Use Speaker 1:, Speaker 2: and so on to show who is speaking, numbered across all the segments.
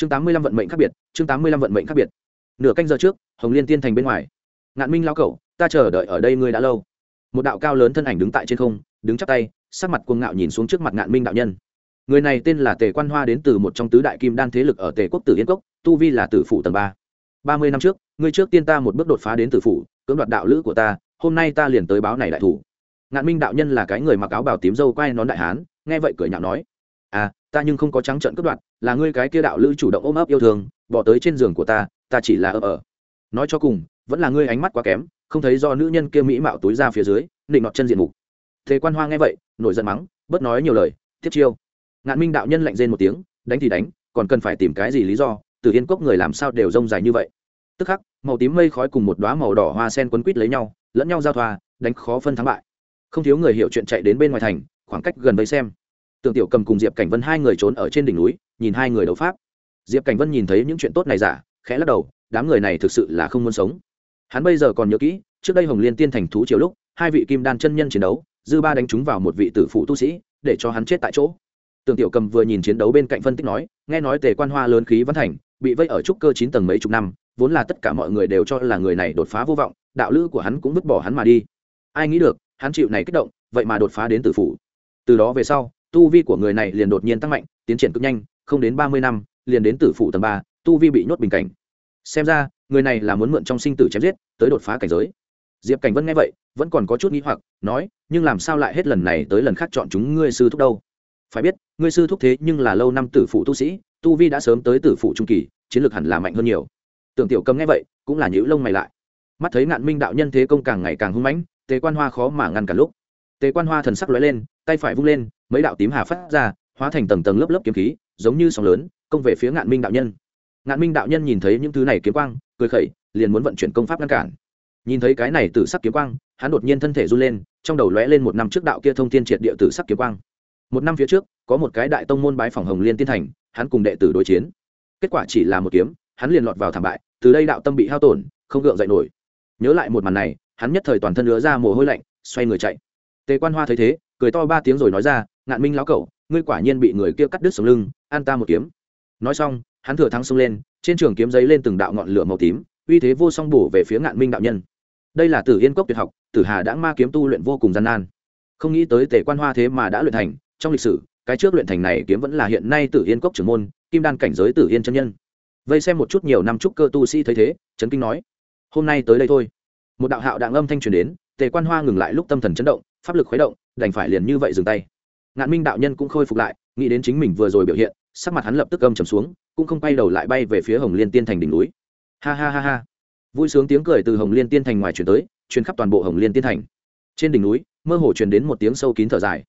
Speaker 1: chương tám mươi lăm vận mệnh khác biệt, chương tám mươi lăm vận mệnh khác biệt. Nửa canh giờ trước, hồng liên tiên thành bên ngoài. Ngạn minh lao cẩu, ta chờ đợi ở đây ngươi đã lâu. Một đạo cao lớn thân ảnh đứng tại trên không, đứng chắp tay, sắc mặt cuồng ngạo nhìn xuống trước mặt ngạn minh đạo nhân. Người này tên là tề quan hoa đến từ một trong tứ đại kim đan thế lực ở tề quốc tử yên cốc, tu vi là tử phủ tầng ba. Ba mươi năm trước, ngươi trước tiên ta một bước đột phá đến tử phủ, cưỡng đoạt đạo lữ của ta, hôm nay ta liền tới báo này đại thủ. Ngạn minh đạo nhân là cái người mặc áo bào tím dâu quai nón đại hán, nghe vậy cười nhạo nói à ta nhưng không có trắng trận cướp đoạt là ngươi cái kia đạo lữ chủ động ôm ấp yêu thương, bỏ tới trên giường của ta ta chỉ là ở ở. Nói cho cùng, vẫn là ngươi ánh mắt quá kém, không thấy do nữ nhân kia mỹ mạo túi ra phía dưới, định nọt chân diện mục. Thế quan hoa nghe vậy, nổi giận mắng, bớt nói nhiều lời, tiếp chiêu. Ngạn minh đạo nhân lạnh rên một tiếng, đánh thì đánh, còn cần phải tìm cái gì lý do, từ yên cốc người làm sao đều rông dài như vậy. Tức khắc, màu tím mây khói cùng một đoá màu đỏ hoa sen quấn quít lấy nhau, lẫn nhau giao thoa, đánh khó phân thắng bại. Không thiếu người hiểu chuyện chạy đến bên ngoài thành, khoảng cách gần vây xem tưởng tiểu cầm cùng diệp cảnh vân hai người trốn ở trên đỉnh núi, nhìn hai người đấu pháp. Diệp cảnh vân nhìn thấy những chuyện tốt này giả, khẽ lắc đầu, đám người này thực sự là không muốn sống. Hắn bây giờ còn nhớ kỹ, trước đây hồng liên tiên thành thú chiều lúc, hai vị kim đan chân nhân chiến đấu, dư ba đánh trúng vào một vị tử phụ tu sĩ, để cho hắn chết tại chỗ. Tưởng tiểu cầm vừa nhìn chiến đấu bên cạnh phân tích nói, nghe nói tề quan hoa lớn khí văn thành, bị vây ở trúc cơ chín tầng mấy chục năm, vốn là tất cả mọi người đều cho là người này đột phá vô vọng, đạo lữ của hắn cũng vứt bỏ hắn mà đi. Ai nghĩ được, hắn chịu này kích động, vậy mà đột phá đến tử phủ từ đó về sau tu vi của người này liền đột nhiên tăng mạnh, tiến triển cực nhanh, không đến ba mươi năm, liền đến tử phủ tầng ba, tu vi bị nhốt bình cảnh. Xem ra, người này là muốn mượn trong sinh tử chém giết, tới đột phá cảnh giới. Diệp cảnh vân nghe vậy, vẫn còn có chút nghĩ hoặc, nói, nhưng làm sao lại hết lần này tới lần khác chọn chúng ngươi sư thúc đâu? Phải biết, ngươi sư thúc thế nhưng là lâu năm tử phụ tu sĩ, tu vi đã sớm tới tử phụ trung kỳ, chiến lược hẳn là mạnh hơn nhiều. Tưởng tiểu cầm nghe vậy, cũng là nhữ lông mày lại. Mắt thấy ngạn minh đạo nhân thế công càng ngày càng hung mãnh, tề quan hoa khó mà ngăn cả lúc. Tề quan hoa thần sắc lóe lên, tay phải vung lên mấy đạo tím hà phát ra, hóa thành tầng tầng lớp lớp kiếm khí, giống như sóng lớn, công về phía ngạn minh đạo nhân. Ngạn minh đạo nhân nhìn thấy những thứ này kiếm quang, cười khẩy, liền muốn vận chuyển công pháp ngăn cản. Nhìn thấy cái này từ sắc kiếm quang, hắn đột nhiên thân thể run lên, trong đầu lóe lên một năm trước đạo kia thông thiên triệt địa tử sắc kiếm quang. Một năm phía trước, có một cái đại tông môn bái phòng hồng liên tiên thành, hắn cùng đệ tử đối chiến. Kết quả chỉ là một kiếm, hắn liền lọt vào thảm bại, từ đây đạo tâm bị hao tổn, không gượng dậy nổi. Nhớ lại một màn này, hắn nhất thời toàn thân lứa ra mồ hôi lạnh, xoay người chạy. Tề quan hoa thấy thế, cười to ba tiếng rồi nói ra ngạn minh lão cẩu, ngươi quả nhiên bị người kia cắt đứt sống lưng, an ta một kiếm. Nói xong, hắn thừa thắng xông lên, trên trường kiếm giấy lên từng đạo ngọn lửa màu tím, uy thế vô song bổ về phía ngạn minh đạo nhân. Đây là tử yên cốc tuyệt học, tử hà đã ma kiếm tu luyện vô cùng gian nan. Không nghĩ tới tề quan hoa thế mà đã luyện thành, trong lịch sử, cái trước luyện thành này kiếm vẫn là hiện nay tử yên cốc trưởng môn, kim đan cảnh giới tử yên chân nhân. Vây xem một chút nhiều năm trúc cơ tu sĩ thấy thế trấn kinh nói, hôm nay tới đây thôi. Một đạo hạo đạn âm thanh truyền đến, tề quan hoa ngừng lại lúc tâm thần chấn động, pháp lực khuấy động, đành phải liền như vậy dừng tay ngạn minh đạo nhân cũng khôi phục lại, nghĩ đến chính mình vừa rồi biểu hiện, sắc mặt hắn lập tức âm trầm xuống, cũng không quay đầu lại bay về phía hồng liên tiên thành đỉnh núi. Ha ha ha ha. Vui sướng tiếng cười từ hồng liên tiên thành ngoài truyền tới, truyền khắp toàn bộ hồng liên tiên thành. Trên đỉnh núi, mơ hồ truyền đến một tiếng sâu kín thở dài.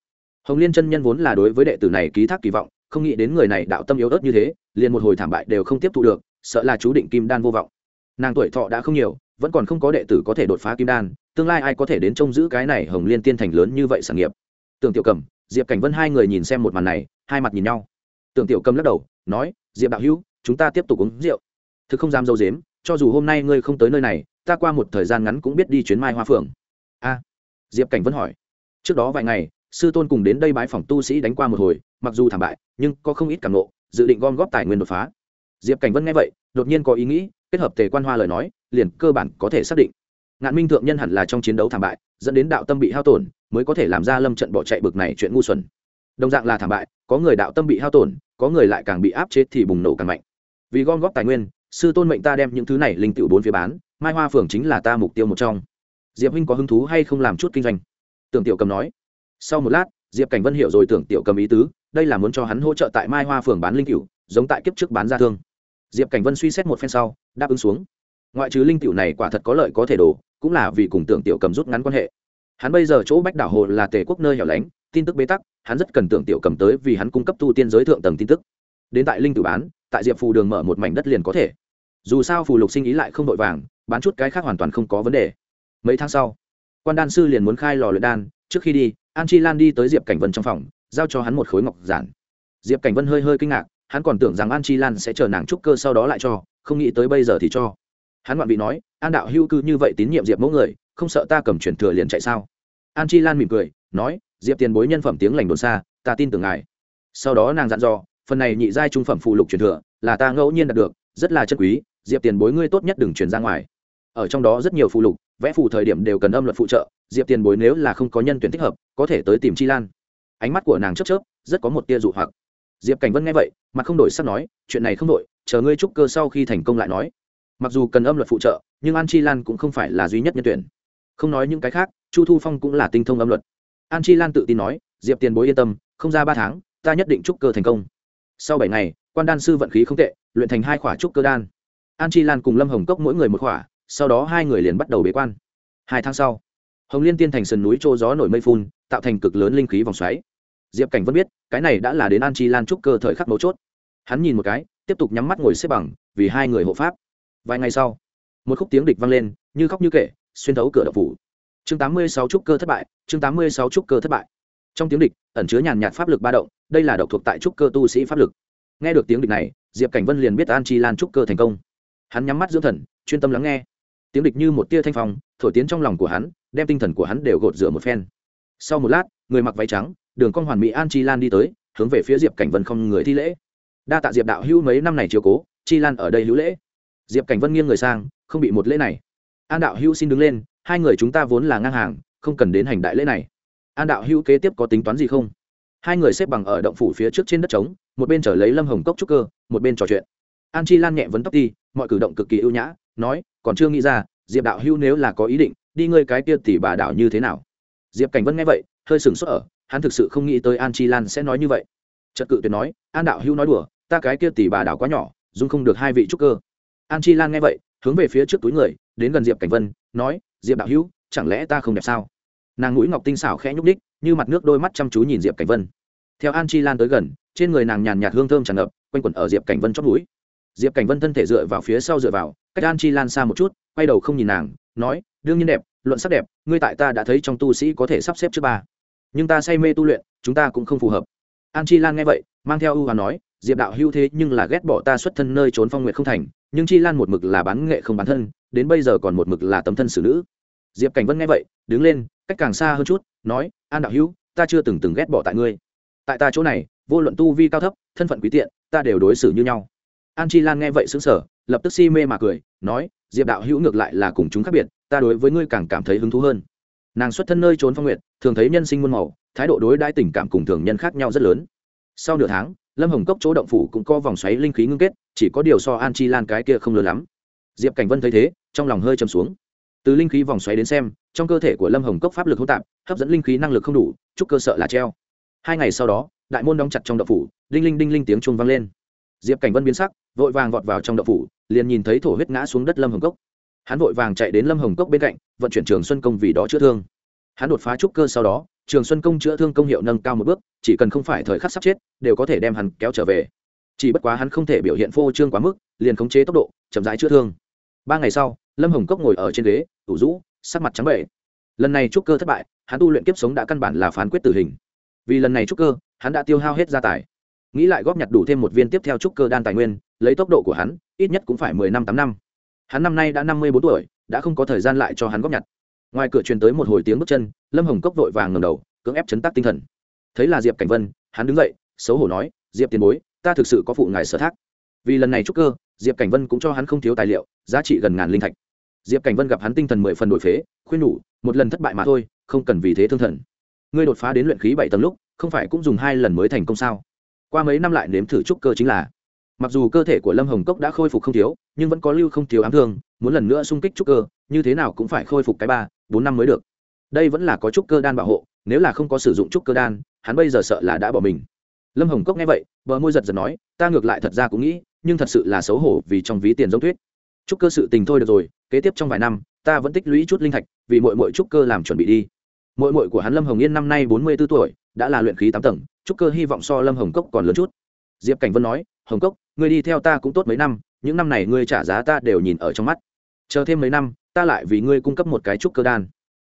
Speaker 1: Hồng liên chân nhân vốn là đối với đệ tử này ký thác kỳ vọng, không nghĩ đến người này đạo tâm yếu ớt như thế, liền một hồi thảm bại đều không tiếp thu được, sợ là chú định kim đan vô vọng. Nàng tuổi thọ đã không nhiều, vẫn còn không có đệ tử có thể đột phá kim đan, tương lai ai có thể đến trông giữ cái này hồng liên tiên thành lớn như vậy sản nghiệp? Tưởng tiểu cầm diệp cảnh vân hai người nhìn xem một màn này hai mặt nhìn nhau tưởng tiểu cầm lắc đầu nói diệp đạo hữu chúng ta tiếp tục uống rượu thực không dám dâu dếm cho dù hôm nay ngươi không tới nơi này ta qua một thời gian ngắn cũng biết đi chuyến mai hoa phượng a diệp cảnh vân hỏi trước đó vài ngày sư tôn cùng đến đây bái phòng tu sĩ đánh qua một hồi mặc dù thảm bại nhưng có không ít cảm nộ dự định gom góp tài nguyên đột phá diệp cảnh vân nghe vậy đột nhiên có ý nghĩ kết hợp tề quan hoa lời nói liền cơ bản có thể xác định ngạn minh thượng nhân hẳn là trong chiến đấu thảm bại, dẫn đến đạo tâm bị hao tổn, mới có thể làm ra lâm trận bỏ chạy bực này chuyện ngu xuẩn. Đồng dạng là thảm bại, có người đạo tâm bị hao tổn, có người lại càng bị áp chế thì bùng nổ càng mạnh. Vì gom góp tài nguyên, sư tôn mệnh ta đem những thứ này linh tựu bốn phía bán, mai hoa phường chính là ta mục tiêu một trong. Diệp huynh có hứng thú hay không làm chút kinh doanh? Tưởng tiểu cầm nói. Sau một lát, diệp cảnh vân hiểu rồi tưởng tiểu cầm ý tứ, đây là muốn cho hắn hỗ trợ tại mai hoa phường bán linh cựu giống tại kiếp trước bán ra thương. Diệp cảnh vân suy xét một phen sau, đáp ứng xuống. Ngoại trừ linh cựu này quả thật có lợi có thể đổ cũng là vì cùng tưởng tiểu cầm rút ngắn quan hệ. Hắn bây giờ chỗ bách đảo hồ là tề quốc nơi hẻo lánh, tin tức bế tắc, hắn rất cần tưởng tiểu cầm tới vì hắn cung cấp tu tiên giới thượng tầng tin tức. Đến tại linh tử bán, tại diệp phù đường mở một mảnh đất liền có thể. Dù sao phù lục sinh ý lại không vội vàng, bán chút cái khác hoàn toàn không có vấn đề. Mấy tháng sau, quan đan sư liền muốn khai lò luyện đan, trước khi đi, an chi lan đi tới diệp cảnh vân trong phòng, giao cho hắn một khối ngọc giản. Diệp cảnh vân hơi hơi kinh ngạc, hắn còn tưởng rằng an chi lan sẽ chờ nàng trúc cơ sau đó lại cho, không nghĩ tới bây giờ thì cho hắn ngoạn vị nói, an đạo hữu cư như vậy tín nhiệm diệp mẫu người, không sợ ta cầm chuyển thừa liền chạy sao? An chi lan mỉm cười, nói, diệp tiền bối nhân phẩm tiếng lành đồn xa, ta tin tưởng ngài. Sau đó nàng dặn dò, phần này nhị giai trung phẩm phụ lục truyền thừa, là ta ngẫu nhiên đạt được, rất là chân quý, diệp tiền bối ngươi tốt nhất đừng truyền ra ngoài. Ở trong đó rất nhiều phụ lục, vẽ phù thời điểm đều cần âm luật phụ trợ, diệp tiền bối nếu là không có nhân tuyển thích hợp, có thể tới tìm chi lan. Ánh mắt của nàng chớp chớp, rất có một tia dụ hoặc. Diệp cảnh vân nghe vậy, mặt không đổi sắc nói, chuyện này không đổi, chờ ngươi trúc cơ sau khi thành công lại nói mặc dù cần âm luật phụ trợ, nhưng an chi lan cũng không phải là duy nhất nhân tuyển. Không nói những cái khác, chu thu phong cũng là tinh thông âm luật. An chi lan tự tin nói, diệp tiền bối yên tâm, không ra ba tháng, ta nhất định trúc cơ thành công. Sau bảy ngày, quan đan sư vận khí không tệ, luyện thành hai khỏa trúc cơ đan. An chi lan cùng lâm hồng cốc mỗi người một khỏa, sau đó hai người liền bắt đầu bế quan. Hai tháng sau, hồng liên tiên thành sườn núi trô gió nổi mây phun, tạo thành cực lớn linh khí vòng xoáy. Diệp cảnh vẫn biết, cái này đã là đến an chi lan trúc cơ thời khắc mấu chốt. Hắn nhìn một cái, tiếp tục nhắm mắt ngồi xếp bằng, vì hai người hộ pháp vài ngày sau, một khúc tiếng địch vang lên, như khóc như kể, xuyên thấu cửa đậu phủ. Chương tám mươi sáu trúc cơ thất bại, chương tám mươi sáu trúc cơ thất bại. Trong tiếng địch, ẩn chứa nhàn nhạt pháp lực ba động, đây là độc thuộc tại trúc cơ tu sĩ pháp lực. Nghe được tiếng địch này, diệp cảnh vân liền biết an chi lan trúc cơ thành công. Hắn nhắm mắt dưỡng thần, chuyên tâm lắng nghe. Tiếng địch như một tia thanh phong, thổi tiến trong lòng của hắn, đem tinh thần của hắn đều gột rửa một phen. Sau một lát, người mặc váy trắng, đường con hoàn mỹ an chi lan đi tới, hướng về phía diệp cảnh vân không người thi lễ. Đa tạ diệp đạo hữu mấy năm này chiều cố, chi lan ở đây hữu lễ diệp cảnh vân nghiêng người sang, không bị một lễ này. An đạo hữu xin đứng lên, hai người chúng ta vốn là ngang hàng, không cần đến hành đại lễ này. An đạo hữu kế tiếp có tính toán gì không? Hai người xếp bằng ở động phủ phía trước trên đất trống, một bên trở lấy lâm hồng cốc trúc cơ, một bên trò chuyện. An chi lan nhẹ vấn tóc ti, mọi cử động cực kỳ ưu nhã, nói, còn chưa nghĩ ra, diệp đạo hữu nếu là có ý định, đi ngơi cái kia tỷ bà đạo như thế nào? Diệp cảnh vân nghe vậy, hơi sừng sốt ở, hắn thực sự không nghĩ tới an chi lan sẽ nói như vậy. Trật cự tuyệt nói, an đạo hữu nói đùa, ta cái kia tỷ bà đạo quá nhỏ dung không được hai vị trúc cơ an chi lan nghe vậy, hướng về phía trước túi người, đến gần diệp cảnh vân, nói, diệp đạo hữu, chẳng lẽ ta không đẹp sao? Nàng mũi ngọc tinh xảo khẽ nhúc đích như mặt nước đôi mắt chăm chú nhìn diệp cảnh vân. Theo an chi lan tới gần, trên người nàng nhàn nhạt hương thơm tràn ngập, quanh quẩn ở diệp cảnh vân chót mũi. diệp cảnh vân thân thể dựa vào phía sau dựa vào, cách an chi lan xa một chút, quay đầu không nhìn nàng, nói, đương nhiên đẹp, luận sắc đẹp, ngươi tại ta đã thấy trong tu sĩ có thể sắp xếp trước ba. Nhưng ta say mê tu luyện, chúng ta cũng không phù hợp. An chi lan nghe vậy, mang theo ưu và nói diệp đạo hưu thế nhưng là ghét bỏ ta xuất thân nơi trốn phong nguyện không thành, nhưng chi lan một mực là bán nghệ không bán thân, đến bây giờ còn một mực là tấm thân xử nữ. Diệp cảnh vân nghe vậy, đứng lên, cách càng xa hơn chút, nói, an đạo hữu, ta chưa từng từng ghét bỏ tại ngươi. Tại ta chỗ này, vô luận tu vi cao thấp, thân phận quý tiện, ta đều đối xử như nhau. An chi lan nghe vậy xứng sở lập tức si mê mà cười, nói, diệp đạo hữu ngược lại là cùng chúng khác biệt, ta đối với ngươi càng cảm thấy hứng thú hơn. Nàng xuất thân nơi trốn phong nguyện thường thấy nhân sinh muôn màu, thái độ đối đãi tình cảm cùng thường nhân khác nhau rất lớn. Sau nửa tháng lâm hồng cốc chỗ động phủ cũng có vòng xoáy linh khí ngưng kết, chỉ có điều so an chi lan cái kia không lớn lắm. Diệp cảnh vân thấy thế, trong lòng hơi chầm xuống. Từ linh khí vòng xoáy đến xem, trong cơ thể của lâm hồng cốc pháp lực hỗn tạp, hấp dẫn linh khí năng lực không đủ, chúc cơ sợ là treo. Hai ngày sau đó, đại môn đóng chặt trong động phủ, đinh linh đinh linh tiếng chuông vang lên. Diệp cảnh vân biến sắc, vội vàng vọt vào trong động phủ, liền nhìn thấy thổ huyết ngã xuống đất lâm hồng cốc. Hắn vội vàng chạy đến lâm hồng cốc bên cạnh, vận chuyển trường xuân công vì đó chữa thương. Hắn đột phá trúc cơ sau đó trường xuân công chữa thương công hiệu nâng cao một bước, chỉ cần không phải thời khắc sắp chết, đều có thể đem hắn kéo trở về. Chỉ bất quá hắn không thể biểu hiện phô trương quá mức, liền khống chế tốc độ, chậm rãi chữa thương. Ba ngày sau, lâm hồng cốc ngồi ở trên ghế, ủ rũ, sắc mặt trắng bệ lần này trúc cơ thất bại, hắn tu luyện kiếp sống đã căn bản là phán quyết tử hình. Vì lần này trúc cơ, hắn đã tiêu hao hết gia tài. Nghĩ lại góp nhặt đủ thêm một viên tiếp theo trúc cơ đan tài nguyên, lấy tốc độ của hắn, ít nhất cũng phải mười năm tám năm. Hắn năm nay đã năm mươi bốn tuổi, đã không có thời gian lại cho hắn góp nhặt. Ngoài cửa truyền tới một hồi tiếng bước chân, lâm hồng cốc vội vàng ngầm đầu cưỡng ép chấn tác tinh thần. Thấy là diệp cảnh vân, hắn đứng dậy, xấu hổ nói, diệp tiền bối, ta thực sự có phụ ngài sở thác. Vì lần này trúc cơ, diệp cảnh vân cũng cho hắn không thiếu tài liệu, giá trị gần ngàn linh thạch. Diệp cảnh vân gặp hắn tinh thần mười phần đổi phế, khuyên nhủ, một lần thất bại mà thôi, không cần vì thế thương thần. Ngươi đột phá đến luyện khí bảy tầng lúc, không phải cũng dùng hai lần mới thành công sao? Qua mấy năm lại nếm thử trúc cơ chính là. Mặc dù cơ thể của lâm hồng cốc đã khôi phục không thiếu, nhưng vẫn có lưu không thiếu ám thương, muốn lần nữa sung kích trúc cơ, như thế nào cũng phải khôi phục cái ba, bốn năm mới được. Đây vẫn là có trúc cơ đan bảo hộ nếu là không có sử dụng trúc cơ đan, hắn bây giờ sợ là đã bỏ mình. Lâm hồng cốc nghe vậy, bờ môi giật giật nói, ta ngược lại thật ra cũng nghĩ, nhưng thật sự là xấu hổ vì trong ví tiền giống thuyết. Trúc cơ sự tình thôi được rồi, kế tiếp trong vài năm, ta vẫn tích lũy chút linh thạch, vì mội mội trúc cơ làm chuẩn bị đi. Mội mội của hắn lâm hồng yên năm nay bốn mươi b ố tuổi, đã là luyện khí tám tầng, trúc cơ hy vọng so lâm hồng cốc còn lớn chút. Diệp cảnh vân nói, hồng cốc, ngươi đi theo ta cũng tốt mấy năm, những năm này ngươi trả giá ta đều nhìn ở trong mắt. Chờ thêm mấy năm, ta lại vì ngươi cung cấp một cái trúc cơ đan.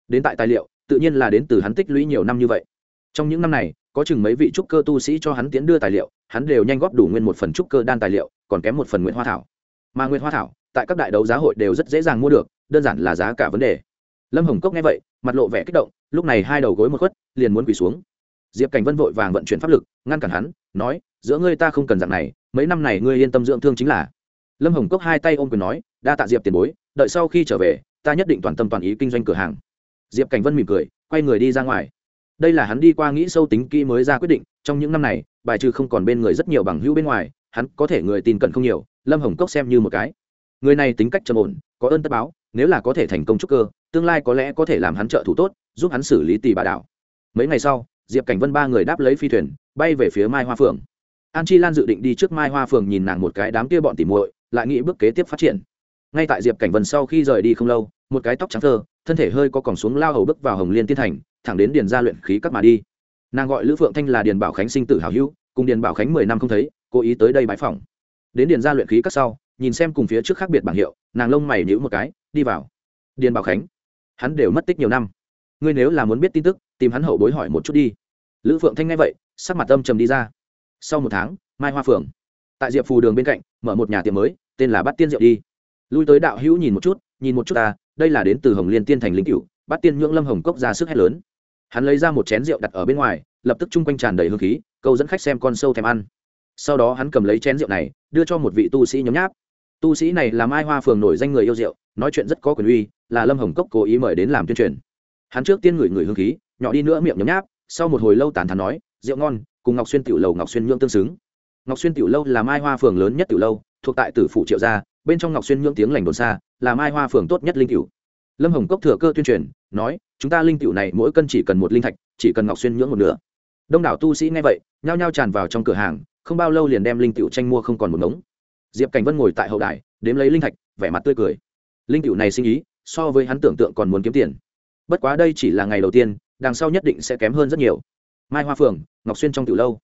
Speaker 1: Đến tại tài liệu tự nhiên là đến từ hắn tích lũy nhiều năm như vậy. Trong những năm này, có chừng mấy vị trúc cơ tu sĩ cho hắn tiến đưa tài liệu, hắn đều nhanh góp đủ nguyên một phần trúc cơ đan tài liệu, còn kém một phần nguyện hoa thảo. Mà nguyện hoa thảo, tại các đại đấu giá hội đều rất dễ dàng mua được, đơn giản là giá cả vấn đề. Lâm hồng cốc nghe vậy, mặt lộ vẻ kích động, lúc này hai đầu gối một khuất, liền muốn quỳ xuống. Diệp cảnh vân vội vàng vận chuyển pháp lực, ngăn cản hắn, nói, giữa ngươi ta không cần dạng này, mấy năm này ngươi yên tâm dưỡng thương chính là. Lâm hồng cốc hai tay ôm quyền nói, đa tạ diệp tiền bối, đợi sau khi trở về, ta nhất định toàn tâm toàn ý kinh doanh cửa hàng diệp cảnh vân mỉm cười, quay người đi ra ngoài. Đây là hắn đi qua nghĩ sâu tính kỹ mới ra quyết định, trong những năm này, bài trừ không còn bên người rất nhiều bằng hữu bên ngoài, hắn có thể người tin cận không nhiều, lâm hồng cốc xem như một cái. Người này tính cách trầm ổn, có ơn tất báo, nếu là có thể thành công trúc cơ, tương lai có lẽ có thể làm hắn trợ thủ tốt, giúp hắn xử lý tỷ bà đảo. Mấy ngày sau, diệp cảnh vân ba người đáp lấy phi thuyền, bay về phía mai hoa phượng. An chi lan dự định đi trước mai hoa phượng nhìn nàng một cái đám kia bọn tỉ muội, lại nghĩ bước kế tiếp phát triển. Ngay tại diệp cảnh vân sau khi rời đi không lâu, một cái tóc trắng thơ thân thể hơi có còng xuống lao hầu bước vào hồng liên tiên thành, thẳng đến điền gia luyện khí các mà đi. Nàng gọi lữ phượng thanh là điền bảo khánh sinh tử hảo hữu, cùng điền bảo khánh mười năm không thấy, cố ý tới đây bãi phòng đến điền gia luyện khí các sau, nhìn xem cùng phía trước khác biệt bảng hiệu, nàng lông mày nhữ một cái, đi vào. Điền bảo khánh, hắn đều mất tích nhiều năm. Ngươi nếu là muốn biết tin tức, tìm hắn hậu bối hỏi một chút đi. Lữ phượng thanh nghe vậy, sắc mặt âm trầm đi ra. Sau một tháng, mai hoa phường tại diệp phù đường bên cạnh, mở một nhà tiệm mới, tên là bát tiên diệu đi. Lui tới đạo hữu nhìn một chút, nhìn một chút ta đây là đến từ hồng liên tiên thành linh cựu bát tiên nhưỡng lâm hồng cốc ra sức hét lớn. Hắn lấy ra một chén rượu đặt ở bên ngoài, lập tức chung quanh tràn đầy hương khí câu dẫn khách xem con sâu thèm ăn. Sau đó hắn cầm lấy chén rượu này, đưa cho một vị tu sĩ nhấm nháp. Tu sĩ này là mai hoa phường nổi danh người yêu rượu, nói chuyện rất có quyền uy, là lâm hồng cốc cố ý mời đến làm tuyên truyền. Hắn trước tiên ngửi người hương khí, nhỏ đi nữa miệng nhấm nháp, sau một hồi lâu tàn thắn nói, rượu ngon, cùng ngọc xuyên tiểu lầu ngọc xuyên nhượng tương xứng. Ngọc xuyên tiểu lâu là mai hoa phường lớn nhất tiểu lâu, thuộc tại tử phủ triệu gia bên trong ngọc xuyên nhưỡng tiếng lành đồn xa, là mai hoa phường tốt nhất linh cựu lâm hồng cốc thừa cơ tuyên truyền, nói, chúng ta linh cựu này mỗi cân chỉ cần một linh thạch, chỉ cần ngọc xuyên nhưỡng một nửa. Đông đảo tu sĩ nghe vậy, nhao nhao tràn vào trong cửa hàng, không bao lâu liền đem linh cựu tranh mua không còn một ngống. Diệp cảnh vân ngồi tại hậu đài, đếm lấy linh thạch, vẻ mặt tươi cười. Linh cựu này sinh ý, so với hắn tưởng tượng còn muốn kiếm tiền. Bất quá đây chỉ là ngày đầu tiên, đằng sau nhất định sẽ kém hơn rất nhiều. Mai hoa phường, ngọc xuyên trong tiểu lâu.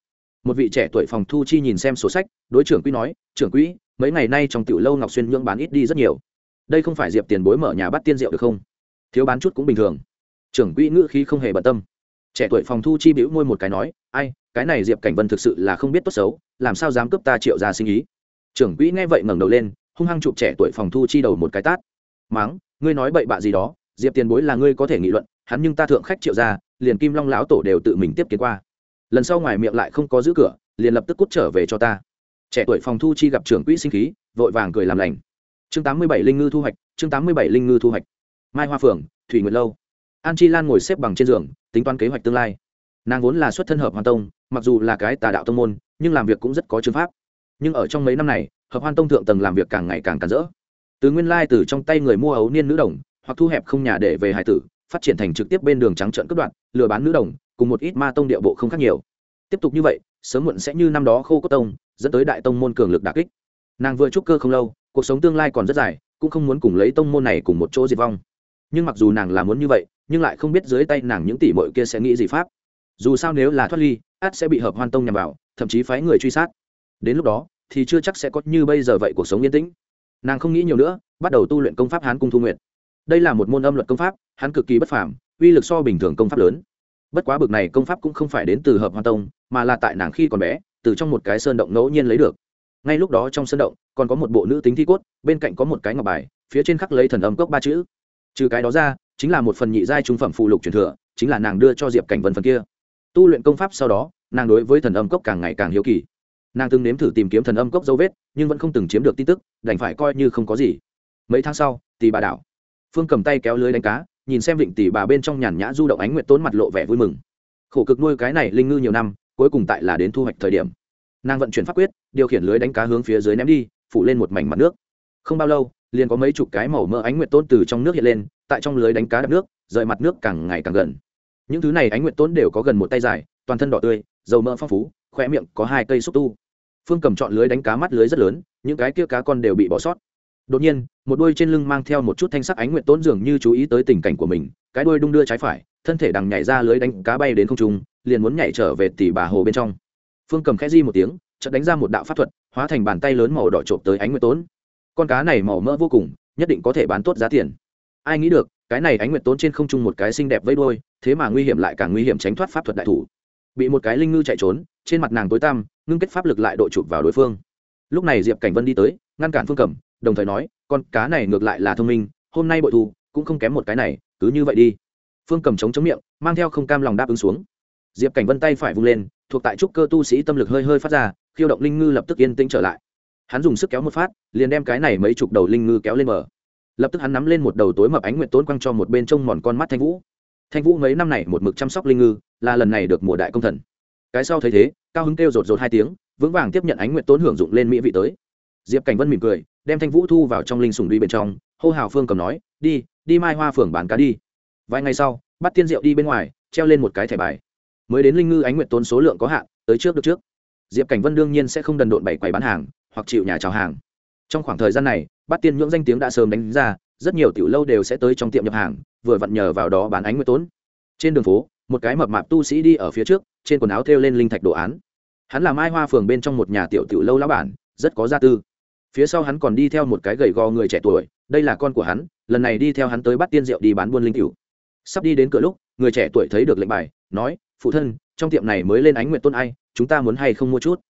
Speaker 1: Một vị trẻ tuổi phòng thu chi nhìn xem sổ sách, đối trưởng quỹ nói, trưởng quỹ mấy ngày nay trong tiểu lâu ngọc xuyên nhưỡng bán ít đi rất nhiều. Đây không phải diệp tiền bối mở nhà bắt tiên rượu được không? Thiếu bán chút cũng bình thường. Trưởng quỹ ngữ khí không hề bận tâm. Trẻ tuổi phòng thu chi bĩu môi một cái nói, ai, cái này diệp cảnh vân thực sự là không biết tốt xấu, làm sao dám cướp ta triệu ra sinh ý? Trưởng quỹ nghe vậy ngẩng đầu lên, hung hăng chụp trẻ tuổi phòng thu chi đầu một cái tát. Máng, ngươi nói bậy bạ gì đó, diệp tiền bối là ngươi có thể nghị luận, hắn nhưng ta thượng khách triệu ra liền kim long lão tổ đều tự mình tiếp kiến qua. Lần sau ngoài miệng lại không có giữ cửa, liền lập tức cút trở về cho ta trẻ tuổi phòng thu chi gặp trưởng quỹ sinh khí, vội vàng cười làm lành. Chương tám mươi bảy linh ngư thu hoạch, chương tám mươi bảy linh ngư thu hoạch. Mai hoa phường thủy nguyệt lâu. An chi lan ngồi xếp bằng trên giường, tính toán kế hoạch tương lai. Nàng vốn là xuất thân hợp hoàn tông, mặc dù là cái tà đạo tông môn, nhưng làm việc cũng rất có chứng pháp. Nhưng ở trong mấy năm này, hợp hoan tông thượng tầng làm việc càng ngày càng càn rỡ. Từ nguyên lai từ trong tay người mua ấu niên nữ đồng, hoặc thu hẹp không nhà để về hải tử, phát triển thành trực tiếp bên đường trắng trợn cướp đoạn lừa bán nữ đồng, cùng một ít ma tông địa bộ không khác nhiều. Tiếp tục như vậy sớm muộn sẽ như năm đó khô cốt tông, dẫn tới đại tông môn cường lực đà kích. Nàng vừa trúc cơ không lâu, cuộc sống tương lai còn rất dài, cũng không muốn cùng lấy tông môn này cùng một chỗ diệt vong. Nhưng mặc dù nàng là muốn như vậy, nhưng lại không biết dưới tay nàng những tỷ mội kia sẽ nghĩ gì pháp. Dù sao nếu là thoát ly át sẽ bị hợp hoan tông nhằm vào, thậm chí phái người truy sát. Đến lúc đó, thì chưa chắc sẽ có như bây giờ vậy cuộc sống yên tĩnh. Nàng không nghĩ nhiều nữa, bắt đầu tu luyện công pháp hán cung thu nguyện đây là một môn âm luật công pháp, hắn cực kỳ bất phàm, uy lực so bình thường công pháp lớn bất quá bực này công pháp cũng không phải đến từ hợp hoa tông, mà là tại nàng khi còn bé, từ trong một cái sơn động ngẫu nhiên lấy được. Ngay lúc đó trong sơn động, còn có một bộ nữ tính thi cốt, bên cạnh có một cái ngọc bài, phía trên khắc lấy thần âm cốc ba chữ. Trừ cái đó ra, chính là một phần nhị giai trung phẩm phụ lục truyền thừa, chính là nàng đưa cho diệp cảnh vân phần kia. Tu luyện công pháp sau đó, nàng đối với thần âm cốc càng ngày càng hiếu kỳ. Nàng từng nếm thử tìm kiếm thần âm cốc dấu vết, nhưng vẫn không từng chiếm được tin tức, đành phải coi như không có gì. Mấy tháng sau tì bà đảo, phương cầm tay kéo lưới đánh cá nhìn xem vịnh tỷ bà bên trong nhàn nhã du động ánh nguyệt tốn mặt lộ vẻ vui mừng. Khổ cực nuôi cái này linh ngư nhiều năm, cuối cùng tại là đến thu hoạch thời điểm. Nàng vận chuyển pháp quyết, điều khiển lưới đánh cá hướng phía dưới ném đi, phủ lên một mảnh mặt nước. Không bao lâu, liền có mấy chục cái màu mỡ ánh nguyệt tôn từ trong nước hiện lên, tại trong lưới đánh cá đập nước, rời mặt nước càng ngày càng gần. Những thứ này ánh nguyệt tôn đều có gần một tay dài, toàn thân đỏ tươi, dầu mỡ phong phú khoe miệng có hai cây xúc tu. Phương cầm chọn lưới đánh cá mắt lưới rất lớn, những cái kia cá con đều bị bỏ sót. Đột nhiên một đôi trên lưng mang theo một chút thanh sắc ánh nguyện tốn dường như chú ý tới tình cảnh của mình, cái đôi đung đưa trái phải, thân thể đằng nhảy ra lưới đánh cá bay đến không trung, liền muốn nhảy trở về tỉ bà hồ bên trong. Phương cầm khẽ di một tiếng, chợt đánh ra một đạo pháp thuật, hóa thành bàn tay lớn màu đỏ trộm tới ánh nguyệt tốn con cá này màu mỡ vô cùng, nhất định có thể bán tốt giá tiền. Ai nghĩ được, cái này ánh nguyệt tốn trên không trung một cái xinh đẹp vây đôi thế mà nguy hiểm lại càng nguy hiểm tránh thoát pháp thuật đại thủ. Bị một cái linh ngư chạy trốn, trên mặt nàng tối tăm, ngưng kết pháp lực lại đội chụp vào đối phương. Lúc này diệp cảnh vân đi tới, ngăn cản phương cầm, đồng thời nói con cá này ngược lại là thông minh, hôm nay bội thu, cũng không kém một cái này, cứ như vậy đi. Phương cầm chống chống miệng, mang theo không cam lòng đáp ứng xuống. Diệp cảnh vân tay phải vung lên, thuộc tại trúc cơ tu sĩ tâm lực hơi hơi phát ra, khiêu động linh ngư lập tức yên tĩnh trở lại. Hắn dùng sức kéo một phát, liền đem cái này mấy chục đầu linh ngư kéo lên bờ. Lập tức hắn nắm lên một đầu tối mập ánh nguyện tốn quăng cho một bên trông mòn con mắt thanh vũ. Thanh vũ mấy năm này một mực chăm sóc linh ngư, là lần này được mùa đại công thần. Cái sau thấy thế, cao hứng kêu rột rột hai tiếng, vững vàng tiếp nhận ánh nguyện tốn hưởng dụng lên mỹ vị tới. Diệp cảnh vân mỉm cười đem thanh vũ thu vào trong linh sùng đi bên trong, hô hào phương cầm nói, đi đi mai hoa phường bán cá đi. Vài ngày sau, bắt tiên rượu đi bên ngoài, treo lên một cái thẻ bài. Mới đến linh ngư ánh nguyện tốn số lượng có hạn, tới trước được trước. Diệp cảnh vân đương nhiên sẽ không đần độn bảy quầy bán hàng, hoặc chịu nhà chào hàng. Trong khoảng thời gian này, bắt tiên nhưỡng danh tiếng đã sớm đánh ra, rất nhiều tiểu lâu đều sẽ tới trong tiệm nhập hàng, vừa vặn nhờ vào đó bán ánh nguyện tốn. Trên đường phố, một cái mập mạp tu sĩ đi ở phía trước, trên quần áo thêu lên linh thạch đồ án. Hắn là mai hoa phường bên trong một nhà tiểu tiểu lâu lão bản, rất có gia tư phía sau hắn còn đi theo một cái gầy gò người trẻ tuổi, đây là con của hắn, lần này đi theo hắn tới bắt tiên rượu đi bán buôn linh cửu. Sắp đi đến cửa lúc, người trẻ tuổi thấy được lệnh bài, nói, phụ thân, trong tiệm này mới lên ánh nguyện tôn ai, chúng ta muốn hay không mua chút?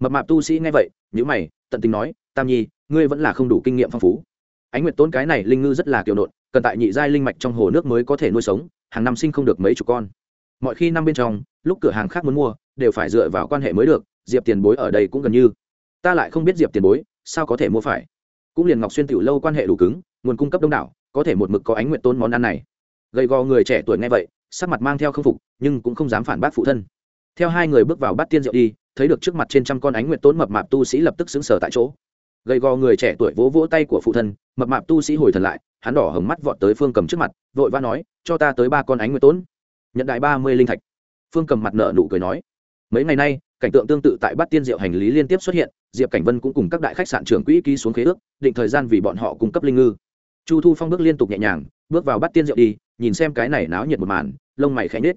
Speaker 1: Mập mạp tu sĩ nghe vậy nhữ mày, tận tình nói, tam nhi, ngươi vẫn là không đủ kinh nghiệm phong phú. Ánh nguyệt tôn cái này linh ngư rất là kiểu nộn, cần tại nhị giai linh mạch trong hồ nước mới có thể nuôi sống, hàng năm sinh không được mấy chục con. Mọi khi năm bên trong, lúc cửa hàng khác muốn mua, đều phải dựa vào quan hệ mới được, diệp tiền bối ở đây cũng gần như. Ta lại không biết diệp tiền bối sao có thể mua phải? Cũng liền ngọc xuyên tiểu lâu quan hệ đủ cứng, nguồn cung cấp đông đảo, có thể một mực có ánh nguyện tôn món ăn này. Gầy gò người trẻ tuổi nghe vậy, sắc mặt mang theo k phục, nhưng cũng không dám phản bác phụ thân. Theo hai người bước vào bắt tiên rượu đi, thấy được trước mặt trên trăm con ánh nguyện tốn mập mạp tu sĩ lập tức xứng sở tại chỗ. Gầy gò người trẻ tuổi vỗ vỗ tay của phụ thân, mập mạp tu sĩ hồi thần lại, hắn đỏ hồng mắt vọt tới phương cầm trước mặt, vội vã nói, cho ta tới ba con ánh nguyện tốn nhận đại ba mươi linh thạch. Phương cầm mặt nợ nụ cười nói, mấy ngày nay cảnh tượng tương tự tại bát tiên diệu hành lý liên tiếp xuất hiện, diệp cảnh vân cũng cùng các đại khách sạn trưởng quỹ ký xuống khế ước, định thời gian vì bọn họ cung cấp linh ngư. Chu thu phong bước liên tục nhẹ nhàng, bước vào bát tiên diệu đi, nhìn xem cái này náo nhiệt một màn, lông mày khẽ nhết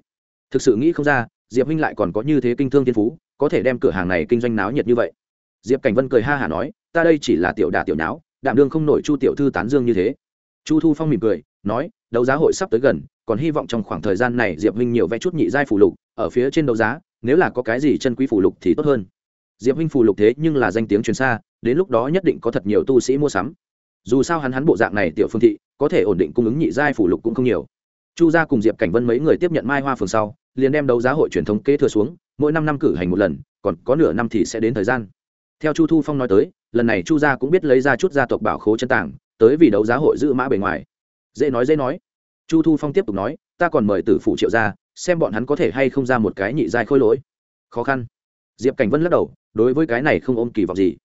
Speaker 1: thực sự nghĩ không ra, diệp huynh lại còn có như thế kinh thương thiên phú, có thể đem cửa hàng này kinh doanh náo nhiệt như vậy. Diệp cảnh vân cười ha hả nói, ta đây chỉ là tiểu đà tiểu náo đạm đương không nổi chu tiểu thư tán dương như thế. Chu thu phong mỉm cười, nói, đấu giá hội sắp tới gần, còn hy vọng trong khoảng thời gian này diệp huynh nhiều vẽ chút nhị giai phủ lục, ở phía trên đấu giá nếu là có cái gì chân quý phù lục thì tốt hơn. Diệp huynh phù lục thế nhưng là danh tiếng truyền xa, đến lúc đó nhất định có thật nhiều tu sĩ mua sắm. Dù sao hắn hắn bộ dạng này tiểu phương thị, có thể ổn định cung ứng nhị giai phù lục cũng không nhiều. Chu gia cùng diệp cảnh vân mấy người tiếp nhận mai hoa phường sau, liền đem đấu giá hội truyền thống kế thừa xuống, mỗi năm năm cử hành một lần, còn có nửa năm thì sẽ đến thời gian. Theo chu thu phong nói tới, lần này chu gia cũng biết lấy ra chút gia tộc bảo khố chân tàng, tới vì đấu giá hội giữ mã bề ngoài. Dễ nói dễ nói. Chu thu phong tiếp tục nói, ta còn mời tử phụ triệu gia xem bọn hắn có thể hay không ra một cái nhị giai khôi lỗi. Khó khăn. Diệp cảnh vân lắc đầu, đối với cái này không ôm kỳ vọng gì.